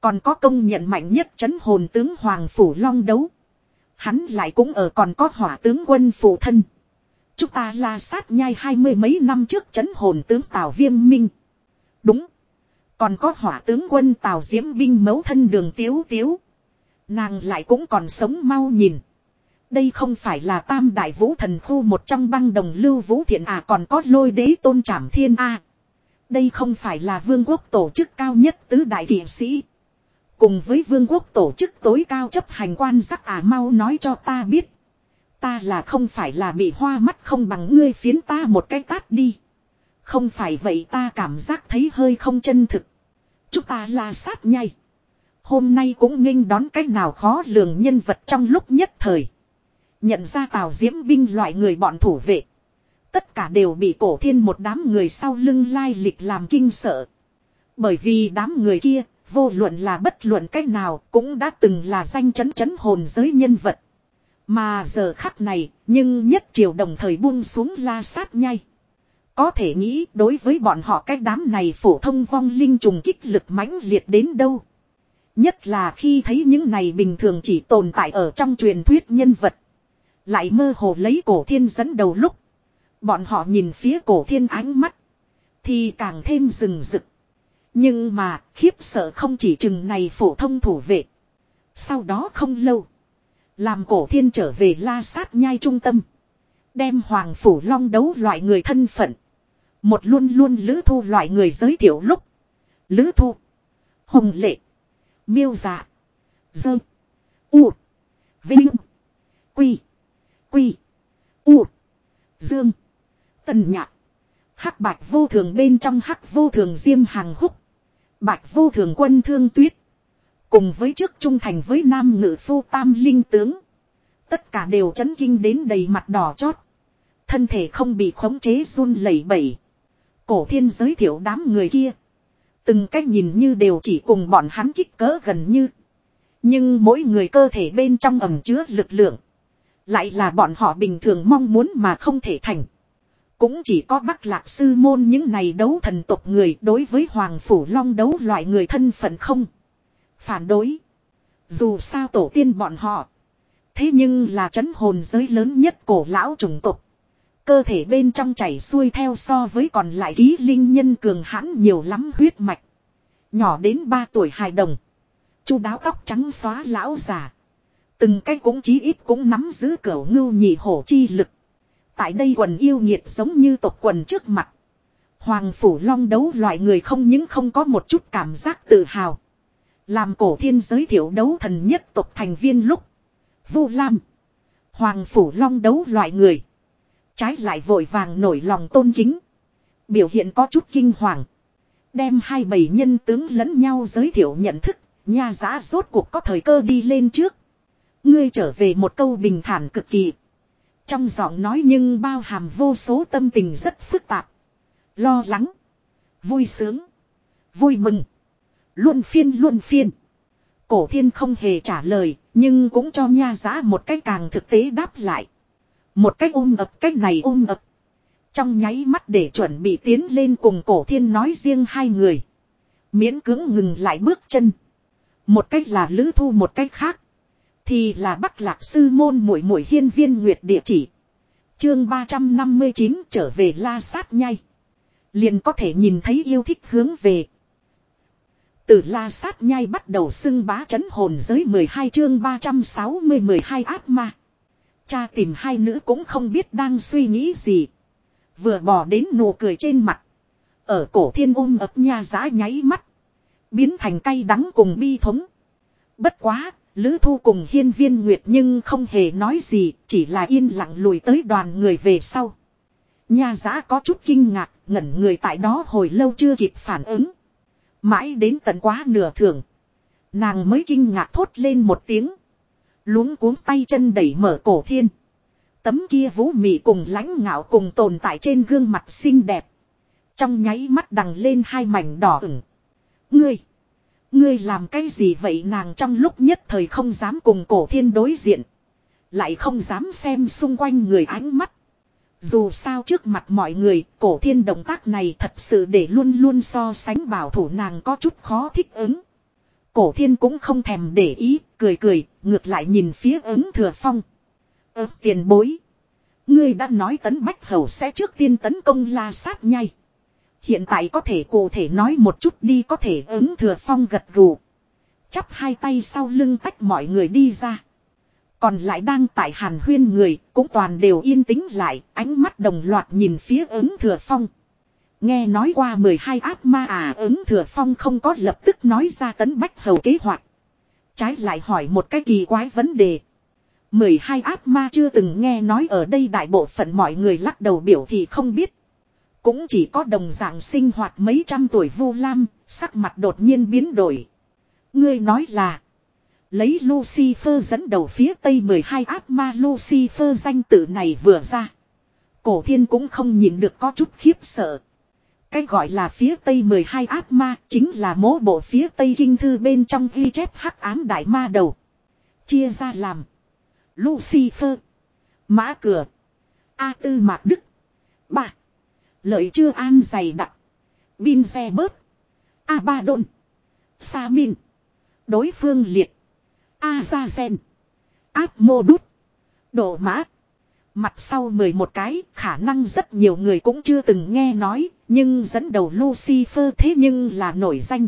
Còn có công nhận mạnh nhất chấn hồn tướng Hoàng Phủ Long đấu. Hắn lại cũng ở còn có hỏa tướng quân phụ thân. Chúng ta la sát nhai hai mươi mấy năm trước chấn hồn tướng Tào Viêm Minh. Đúng. Còn có hỏa tướng quân Tào Diễm binh mấu thân đường tiếu tiếu. Nàng lại cũng còn sống mau nhìn. Đây không phải là tam đại vũ thần khu một trong băng đồng lưu vũ thiện à còn có lôi đế tôn trảm thiên a Đây không phải là vương quốc tổ chức cao nhất tứ đại kỷ sĩ. Cùng với vương quốc tổ chức tối cao chấp hành quan giác à mau nói cho ta biết. Ta là không phải là bị hoa mắt không bằng ngươi phiến ta một cái tát đi. Không phải vậy ta cảm giác thấy hơi không chân thực. Chúng ta là sát nhai. Hôm nay cũng nghênh đón cách nào khó lường nhân vật trong lúc nhất thời. Nhận ra tào diễm binh loại người bọn thủ vệ. Tất cả đều bị cổ thiên một đám người sau lưng lai lịch làm kinh sợ. Bởi vì đám người kia, vô luận là bất luận cách nào cũng đã từng là danh chấn chấn hồn giới nhân vật. Mà giờ khắc này, nhưng nhất triều đồng thời buông xuống la sát nhai. Có thể nghĩ đối với bọn họ cái đám này phổ thông vong linh trùng kích lực mãnh liệt đến đâu. Nhất là khi thấy những này bình thường chỉ tồn tại ở trong truyền thuyết nhân vật. Lại mơ hồ lấy cổ thiên dẫn đầu lúc. Bọn họ nhìn phía cổ thiên ánh mắt. Thì càng thêm rừng rực. Nhưng mà, khiếp sợ không chỉ chừng này phổ thông thủ vệ. Sau đó không lâu. Làm cổ thiên trở về la sát nhai trung tâm. Đem hoàng phủ long đấu loại người thân phận. Một luôn luôn lữ thu loại người giới thiệu lúc. Lữ thu. Hồng lệ. Miêu dạ. Dơ. U. Vinh. Quy. Quy. U. Dương. Tần nhạc. Hắc bạch vô thường bên trong hắc vô thường diêm hàng húc. Bạch vô thường quân thương tuyết. Cùng với trước trung thành với nam ngự phu tam linh tướng. Tất cả đều chấn kinh đến đầy mặt đỏ chót. Thân thể không bị khống chế run lẩy bẩy. Cổ thiên giới thiệu đám người kia. Từng cách nhìn như đều chỉ cùng bọn hắn kích cỡ gần như. Nhưng mỗi người cơ thể bên trong ẩm chứa lực lượng. Lại là bọn họ bình thường mong muốn mà không thể thành. Cũng chỉ có bắc lạc sư môn những này đấu thần tộc người đối với Hoàng Phủ Long đấu loại người thân phận không. Phản đối. Dù sao tổ tiên bọn họ. Thế nhưng là chấn hồn giới lớn nhất cổ lão chủng tộc. Cơ thể bên trong chảy xuôi theo so với còn lại ký linh nhân cường hãn nhiều lắm huyết mạch. Nhỏ đến 3 tuổi hài đồng. Chu đáo tóc trắng xóa lão già. Từng cái cũng chí ít cũng nắm giữ cửu ngưu nhị hổ chi lực. Tại đây quần yêu nhiệt giống như tộc quần trước mặt. Hoàng phủ long đấu loại người không những không có một chút cảm giác tự hào. Làm cổ thiên giới thiệu đấu thần nhất tộc thành viên lúc. Vu Lam. Hoàng phủ long đấu loại người. Trái lại vội vàng nổi lòng tôn kính. Biểu hiện có chút kinh hoàng. Đem hai bầy nhân tướng lẫn nhau giới thiệu nhận thức. Nha giá rốt cuộc có thời cơ đi lên trước. Ngươi trở về một câu bình thản cực kỳ. Trong giọng nói nhưng bao hàm vô số tâm tình rất phức tạp. Lo lắng. Vui sướng. Vui mừng. Luôn phiên luôn phiên. Cổ thiên không hề trả lời, nhưng cũng cho nha giá một cách càng thực tế đáp lại. Một cách ôm ập, cách này ôm ập. Trong nháy mắt để chuẩn bị tiến lên cùng cổ thiên nói riêng hai người. Miễn cưỡng ngừng lại bước chân. Một cách là lữ thu, một cách khác. Thì là bắc lạc sư môn mũi mũi hiên viên nguyệt địa chỉ. Chương 359 trở về la sát nhai. Liền có thể nhìn thấy yêu thích hướng về. Từ la sát nhai bắt đầu xưng bá chấn hồn giới 12 chương 360 12 ác ma. Cha tìm hai nữ cũng không biết đang suy nghĩ gì. Vừa bỏ đến nụ cười trên mặt. Ở cổ thiên ôm ập nha giá nháy mắt. Biến thành cay đắng cùng bi thống. Bất quá, Lữ Thu cùng hiên viên Nguyệt nhưng không hề nói gì, chỉ là yên lặng lùi tới đoàn người về sau. Nha giã có chút kinh ngạc, ngẩn người tại đó hồi lâu chưa kịp phản ứng. Mãi đến tận quá nửa thường. Nàng mới kinh ngạc thốt lên một tiếng. Luống cuống tay chân đẩy mở cổ thiên. Tấm kia vũ mị cùng lãnh ngạo cùng tồn tại trên gương mặt xinh đẹp. Trong nháy mắt đằng lên hai mảnh đỏ ửng. Ngươi! Ngươi làm cái gì vậy nàng trong lúc nhất thời không dám cùng cổ thiên đối diện. Lại không dám xem xung quanh người ánh mắt. Dù sao trước mặt mọi người, cổ thiên động tác này thật sự để luôn luôn so sánh bảo thủ nàng có chút khó thích ứng. Cổ thiên cũng không thèm để ý, cười cười, ngược lại nhìn phía ứng thừa phong. Ơ tiền bối. Ngươi đã nói tấn bách hầu sẽ trước tiên tấn công la sát nhai. Hiện tại có thể cụ thể nói một chút đi có thể ứng thừa phong gật gù. Chắp hai tay sau lưng tách mọi người đi ra. Còn lại đang tại hàn huyên người cũng toàn đều yên tĩnh lại ánh mắt đồng loạt nhìn phía ứng thừa phong. Nghe nói qua 12 ác ma à ứng thừa phong không có lập tức nói ra tấn bách hầu kế hoạch. Trái lại hỏi một cái kỳ quái vấn đề. 12 ác ma chưa từng nghe nói ở đây đại bộ phận mọi người lắc đầu biểu thì không biết. Cũng chỉ có đồng dạng sinh hoạt mấy trăm tuổi vu lam, sắc mặt đột nhiên biến đổi. Ngươi nói là. Lấy Lucifer dẫn đầu phía tây 12 ác ma Lucifer danh tự này vừa ra. Cổ thiên cũng không nhìn được có chút khiếp sợ. Cái gọi là phía tây 12 ác ma chính là mố bộ phía tây kinh thư bên trong ghi chép hắc ám đại ma đầu. Chia ra làm. Lucifer. Mã cửa. A tư mạc đức. Ba. Lợi chưa an dày đặc. Bin xe bớt. A ba đôn. Sa min. Đối phương liệt. A ra sen. Áp mô đút. Đổ mã. Mặt sau 11 cái, khả năng rất nhiều người cũng chưa từng nghe nói, nhưng dẫn đầu Lucifer thế nhưng là nổi danh.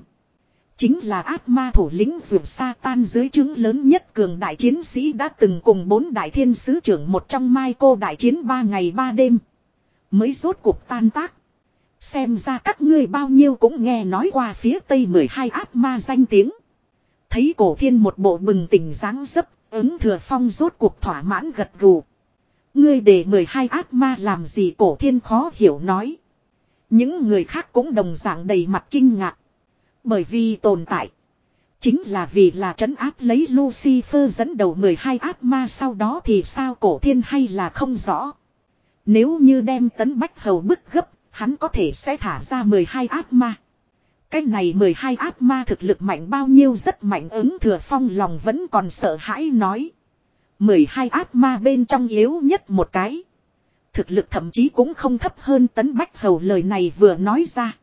Chính là ác ma thủ lĩnh vượt sa tan dưới chứng lớn nhất cường đại chiến sĩ đã từng cùng bốn đại thiên sứ trưởng một trong mai cô đại chiến ba ngày ba đêm. Mới rốt cuộc tan tác. Xem ra các ngươi bao nhiêu cũng nghe nói qua phía tây 12 ác ma danh tiếng. Thấy cổ thiên một bộ bừng tỉnh dáng dấp, ứng thừa phong rốt cuộc thỏa mãn gật gù. Ngươi để 12 ác ma làm gì cổ thiên khó hiểu nói. Những người khác cũng đồng dạng đầy mặt kinh ngạc. Bởi vì tồn tại. Chính là vì là trấn áp lấy Lucifer dẫn đầu 12 ác ma sau đó thì sao cổ thiên hay là không rõ. Nếu như đem tấn bách hầu bức gấp, hắn có thể sẽ thả ra 12 ác ma. Cái này 12 ác ma thực lực mạnh bao nhiêu rất mạnh ứng thừa phong lòng vẫn còn sợ hãi nói. 12 ác ma bên trong yếu nhất một cái. Thực lực thậm chí cũng không thấp hơn tấn bách hầu lời này vừa nói ra.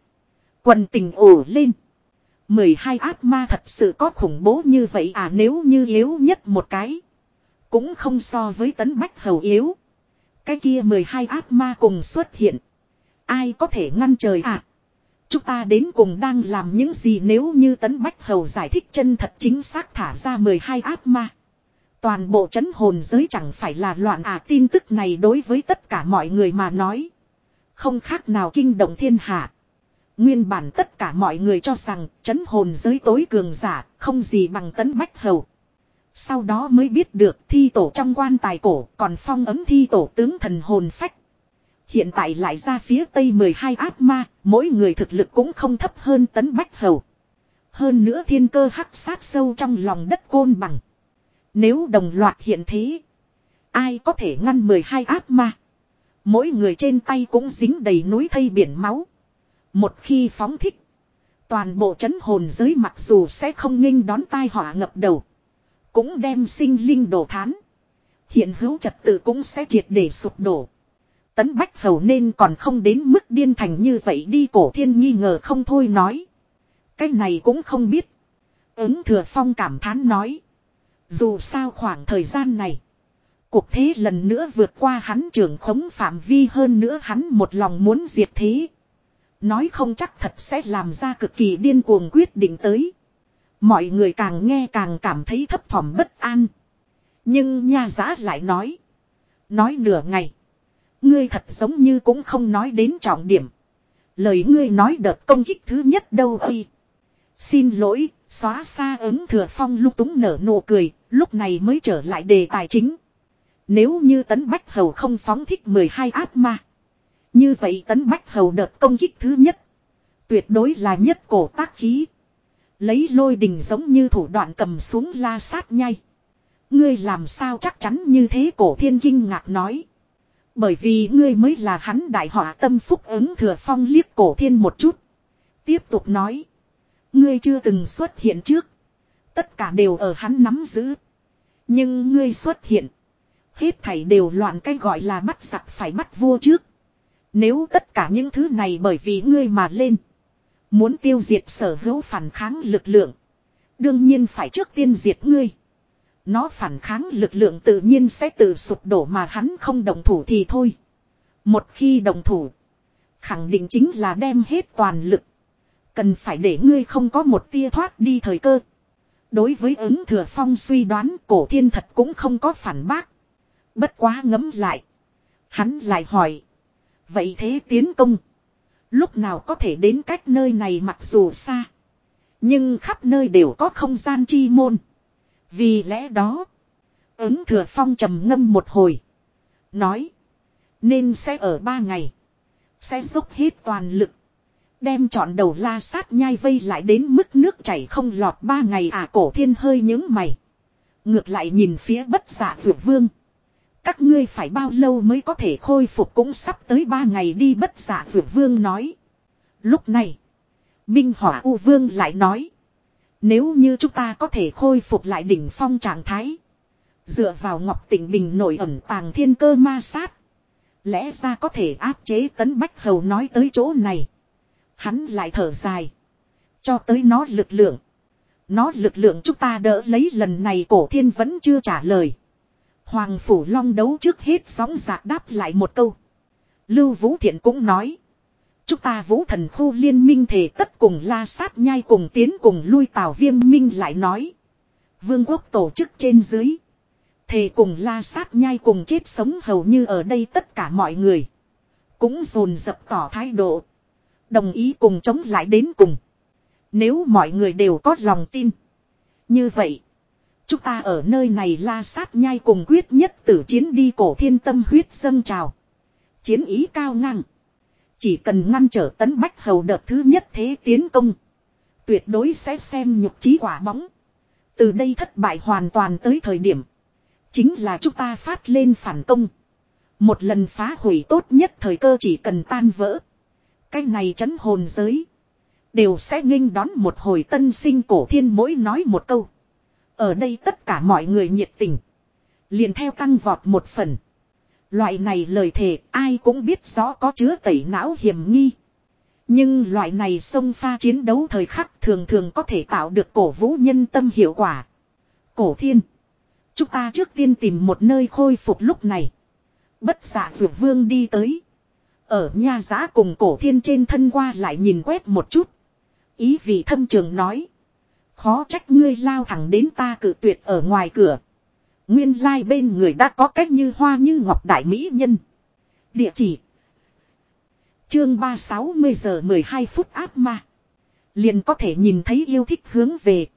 Quần tình ổ lên. 12 ác ma thật sự có khủng bố như vậy à nếu như yếu nhất một cái. Cũng không so với tấn bách hầu yếu. Cái kia 12 ác ma cùng xuất hiện. Ai có thể ngăn trời à? Chúng ta đến cùng đang làm những gì nếu như tấn bách hầu giải thích chân thật chính xác thả ra 12 ác ma. Toàn bộ chấn hồn giới chẳng phải là loạn à tin tức này đối với tất cả mọi người mà nói. Không khác nào kinh động thiên hạ. Nguyên bản tất cả mọi người cho rằng chấn hồn giới tối cường giả không gì bằng tấn bách hầu. Sau đó mới biết được thi tổ trong quan tài cổ còn phong ấm thi tổ tướng thần hồn phách. Hiện tại lại ra phía tây 12 ác ma, mỗi người thực lực cũng không thấp hơn tấn bách hầu. Hơn nữa thiên cơ hắc sát sâu trong lòng đất côn bằng. Nếu đồng loạt hiện thế, ai có thể ngăn 12 ác ma? Mỗi người trên tay cũng dính đầy núi thây biển máu. Một khi phóng thích, toàn bộ chấn hồn giới mặc dù sẽ không nghênh đón tai họa ngập đầu. Cũng đem sinh linh đổ thán. Hiện hữu trật tự cũng sẽ triệt để sụp đổ. Tấn Bách Hầu nên còn không đến mức điên thành như vậy đi cổ thiên nghi ngờ không thôi nói. Cái này cũng không biết. Ứng thừa phong cảm thán nói. Dù sao khoảng thời gian này. cuộc thế lần nữa vượt qua hắn trưởng khống phạm vi hơn nữa hắn một lòng muốn diệt thế. Nói không chắc thật sẽ làm ra cực kỳ điên cuồng quyết định tới. Mọi người càng nghe càng cảm thấy thấp thỏm bất an. Nhưng nha giá lại nói. Nói nửa ngày. Ngươi thật giống như cũng không nói đến trọng điểm. Lời ngươi nói đợt công kích thứ nhất đâu ơi. Xin lỗi, xóa xa ứng thừa phong lúc túng nở nụ cười, lúc này mới trở lại đề tài chính. Nếu như tấn bách hầu không phóng thích 12 ác ma. Như vậy tấn bách hầu đợt công kích thứ nhất. Tuyệt đối là nhất cổ tác khí. Lấy lôi đình giống như thủ đoạn cầm xuống la sát nhai. Ngươi làm sao chắc chắn như thế cổ thiên kinh ngạc nói. Bởi vì ngươi mới là hắn đại họa tâm phúc ứng thừa phong liếc cổ thiên một chút. Tiếp tục nói. Ngươi chưa từng xuất hiện trước. Tất cả đều ở hắn nắm giữ. Nhưng ngươi xuất hiện. Hết thảy đều loạn cái gọi là bắt giặc phải bắt vua trước. Nếu tất cả những thứ này bởi vì ngươi mà lên. Muốn tiêu diệt sở hữu phản kháng lực lượng. Đương nhiên phải trước tiên diệt ngươi. Nó phản kháng lực lượng tự nhiên sẽ tự sụp đổ mà hắn không đồng thủ thì thôi. Một khi đồng thủ. Khẳng định chính là đem hết toàn lực. Cần phải để ngươi không có một tia thoát đi thời cơ. Đối với ứng thừa phong suy đoán, cổ thiên thật cũng không có phản bác. Bất quá ngấm lại. Hắn lại hỏi. Vậy thế tiến công. Lúc nào có thể đến cách nơi này mặc dù xa. Nhưng khắp nơi đều có không gian chi môn. Vì lẽ đó. Ứng thừa phong trầm ngâm một hồi. Nói. Nên sẽ ở ba ngày. Sẽ dốc hết toàn lực. Đem chọn đầu la sát nhai vây lại đến mức nước chảy không lọt ba ngày à cổ thiên hơi những mày. Ngược lại nhìn phía bất giả dược vương. Các ngươi phải bao lâu mới có thể khôi phục cũng sắp tới ba ngày đi, bất giả dược vương nói. Lúc này. Minh hỏa U vương lại nói. Nếu như chúng ta có thể khôi phục lại đỉnh phong trạng thái. Dựa vào Ngọc Tịnh Bình nổi ẩn tàng thiên cơ ma sát. Lẽ ra có thể áp chế tấn bách hầu nói tới chỗ này. Hắn lại thở dài. Cho tới nó lực lượng. Nó lực lượng chúng ta đỡ lấy lần này cổ thiên vẫn chưa trả lời. Hoàng Phủ Long đấu trước hết sóng giạc đáp lại một câu. Lưu Vũ Thiện cũng nói. Chúng ta vũ thần khu liên minh thể tất cùng la sát nhai cùng tiến cùng lui tào viêm minh lại nói. Vương quốc tổ chức trên dưới. Thề cùng la sát nhai cùng chết sống hầu như ở đây tất cả mọi người. Cũng dồn dập tỏ thái độ. Đồng ý cùng chống lại đến cùng. Nếu mọi người đều có lòng tin. Như vậy. Chúng ta ở nơi này la sát nhai cùng quyết nhất tử chiến đi cổ thiên tâm huyết dâng trào. Chiến ý cao ngang. Chỉ cần ngăn trở tấn bách hầu đợt thứ nhất thế tiến công. Tuyệt đối sẽ xem nhục trí quả bóng. Từ đây thất bại hoàn toàn tới thời điểm. Chính là chúng ta phát lên phản công. Một lần phá hủy tốt nhất thời cơ chỉ cần tan vỡ. Cái này chấn hồn giới. Đều sẽ nghênh đón một hồi tân sinh cổ thiên mỗi nói một câu. Ở đây tất cả mọi người nhiệt tình. Liền theo tăng vọt một phần. Loại này lời thề, ai cũng biết rõ có chứa tẩy não hiểm nghi. Nhưng loại này sông pha chiến đấu thời khắc thường thường có thể tạo được cổ vũ nhân tâm hiệu quả. Cổ thiên. Chúng ta trước tiên tìm một nơi khôi phục lúc này. Bất xạ dược vương đi tới. Ở nha giá cùng cổ thiên trên thân qua lại nhìn quét một chút. Ý vị thâm trường nói. Khó trách ngươi lao thẳng đến ta cử tuyệt ở ngoài cửa. Nguyên lai like bên người đã có cách như hoa như ngọc đại mỹ nhân. Địa chỉ. Chương 360 giờ 12 phút áp ma. Liền có thể nhìn thấy yêu thích hướng về.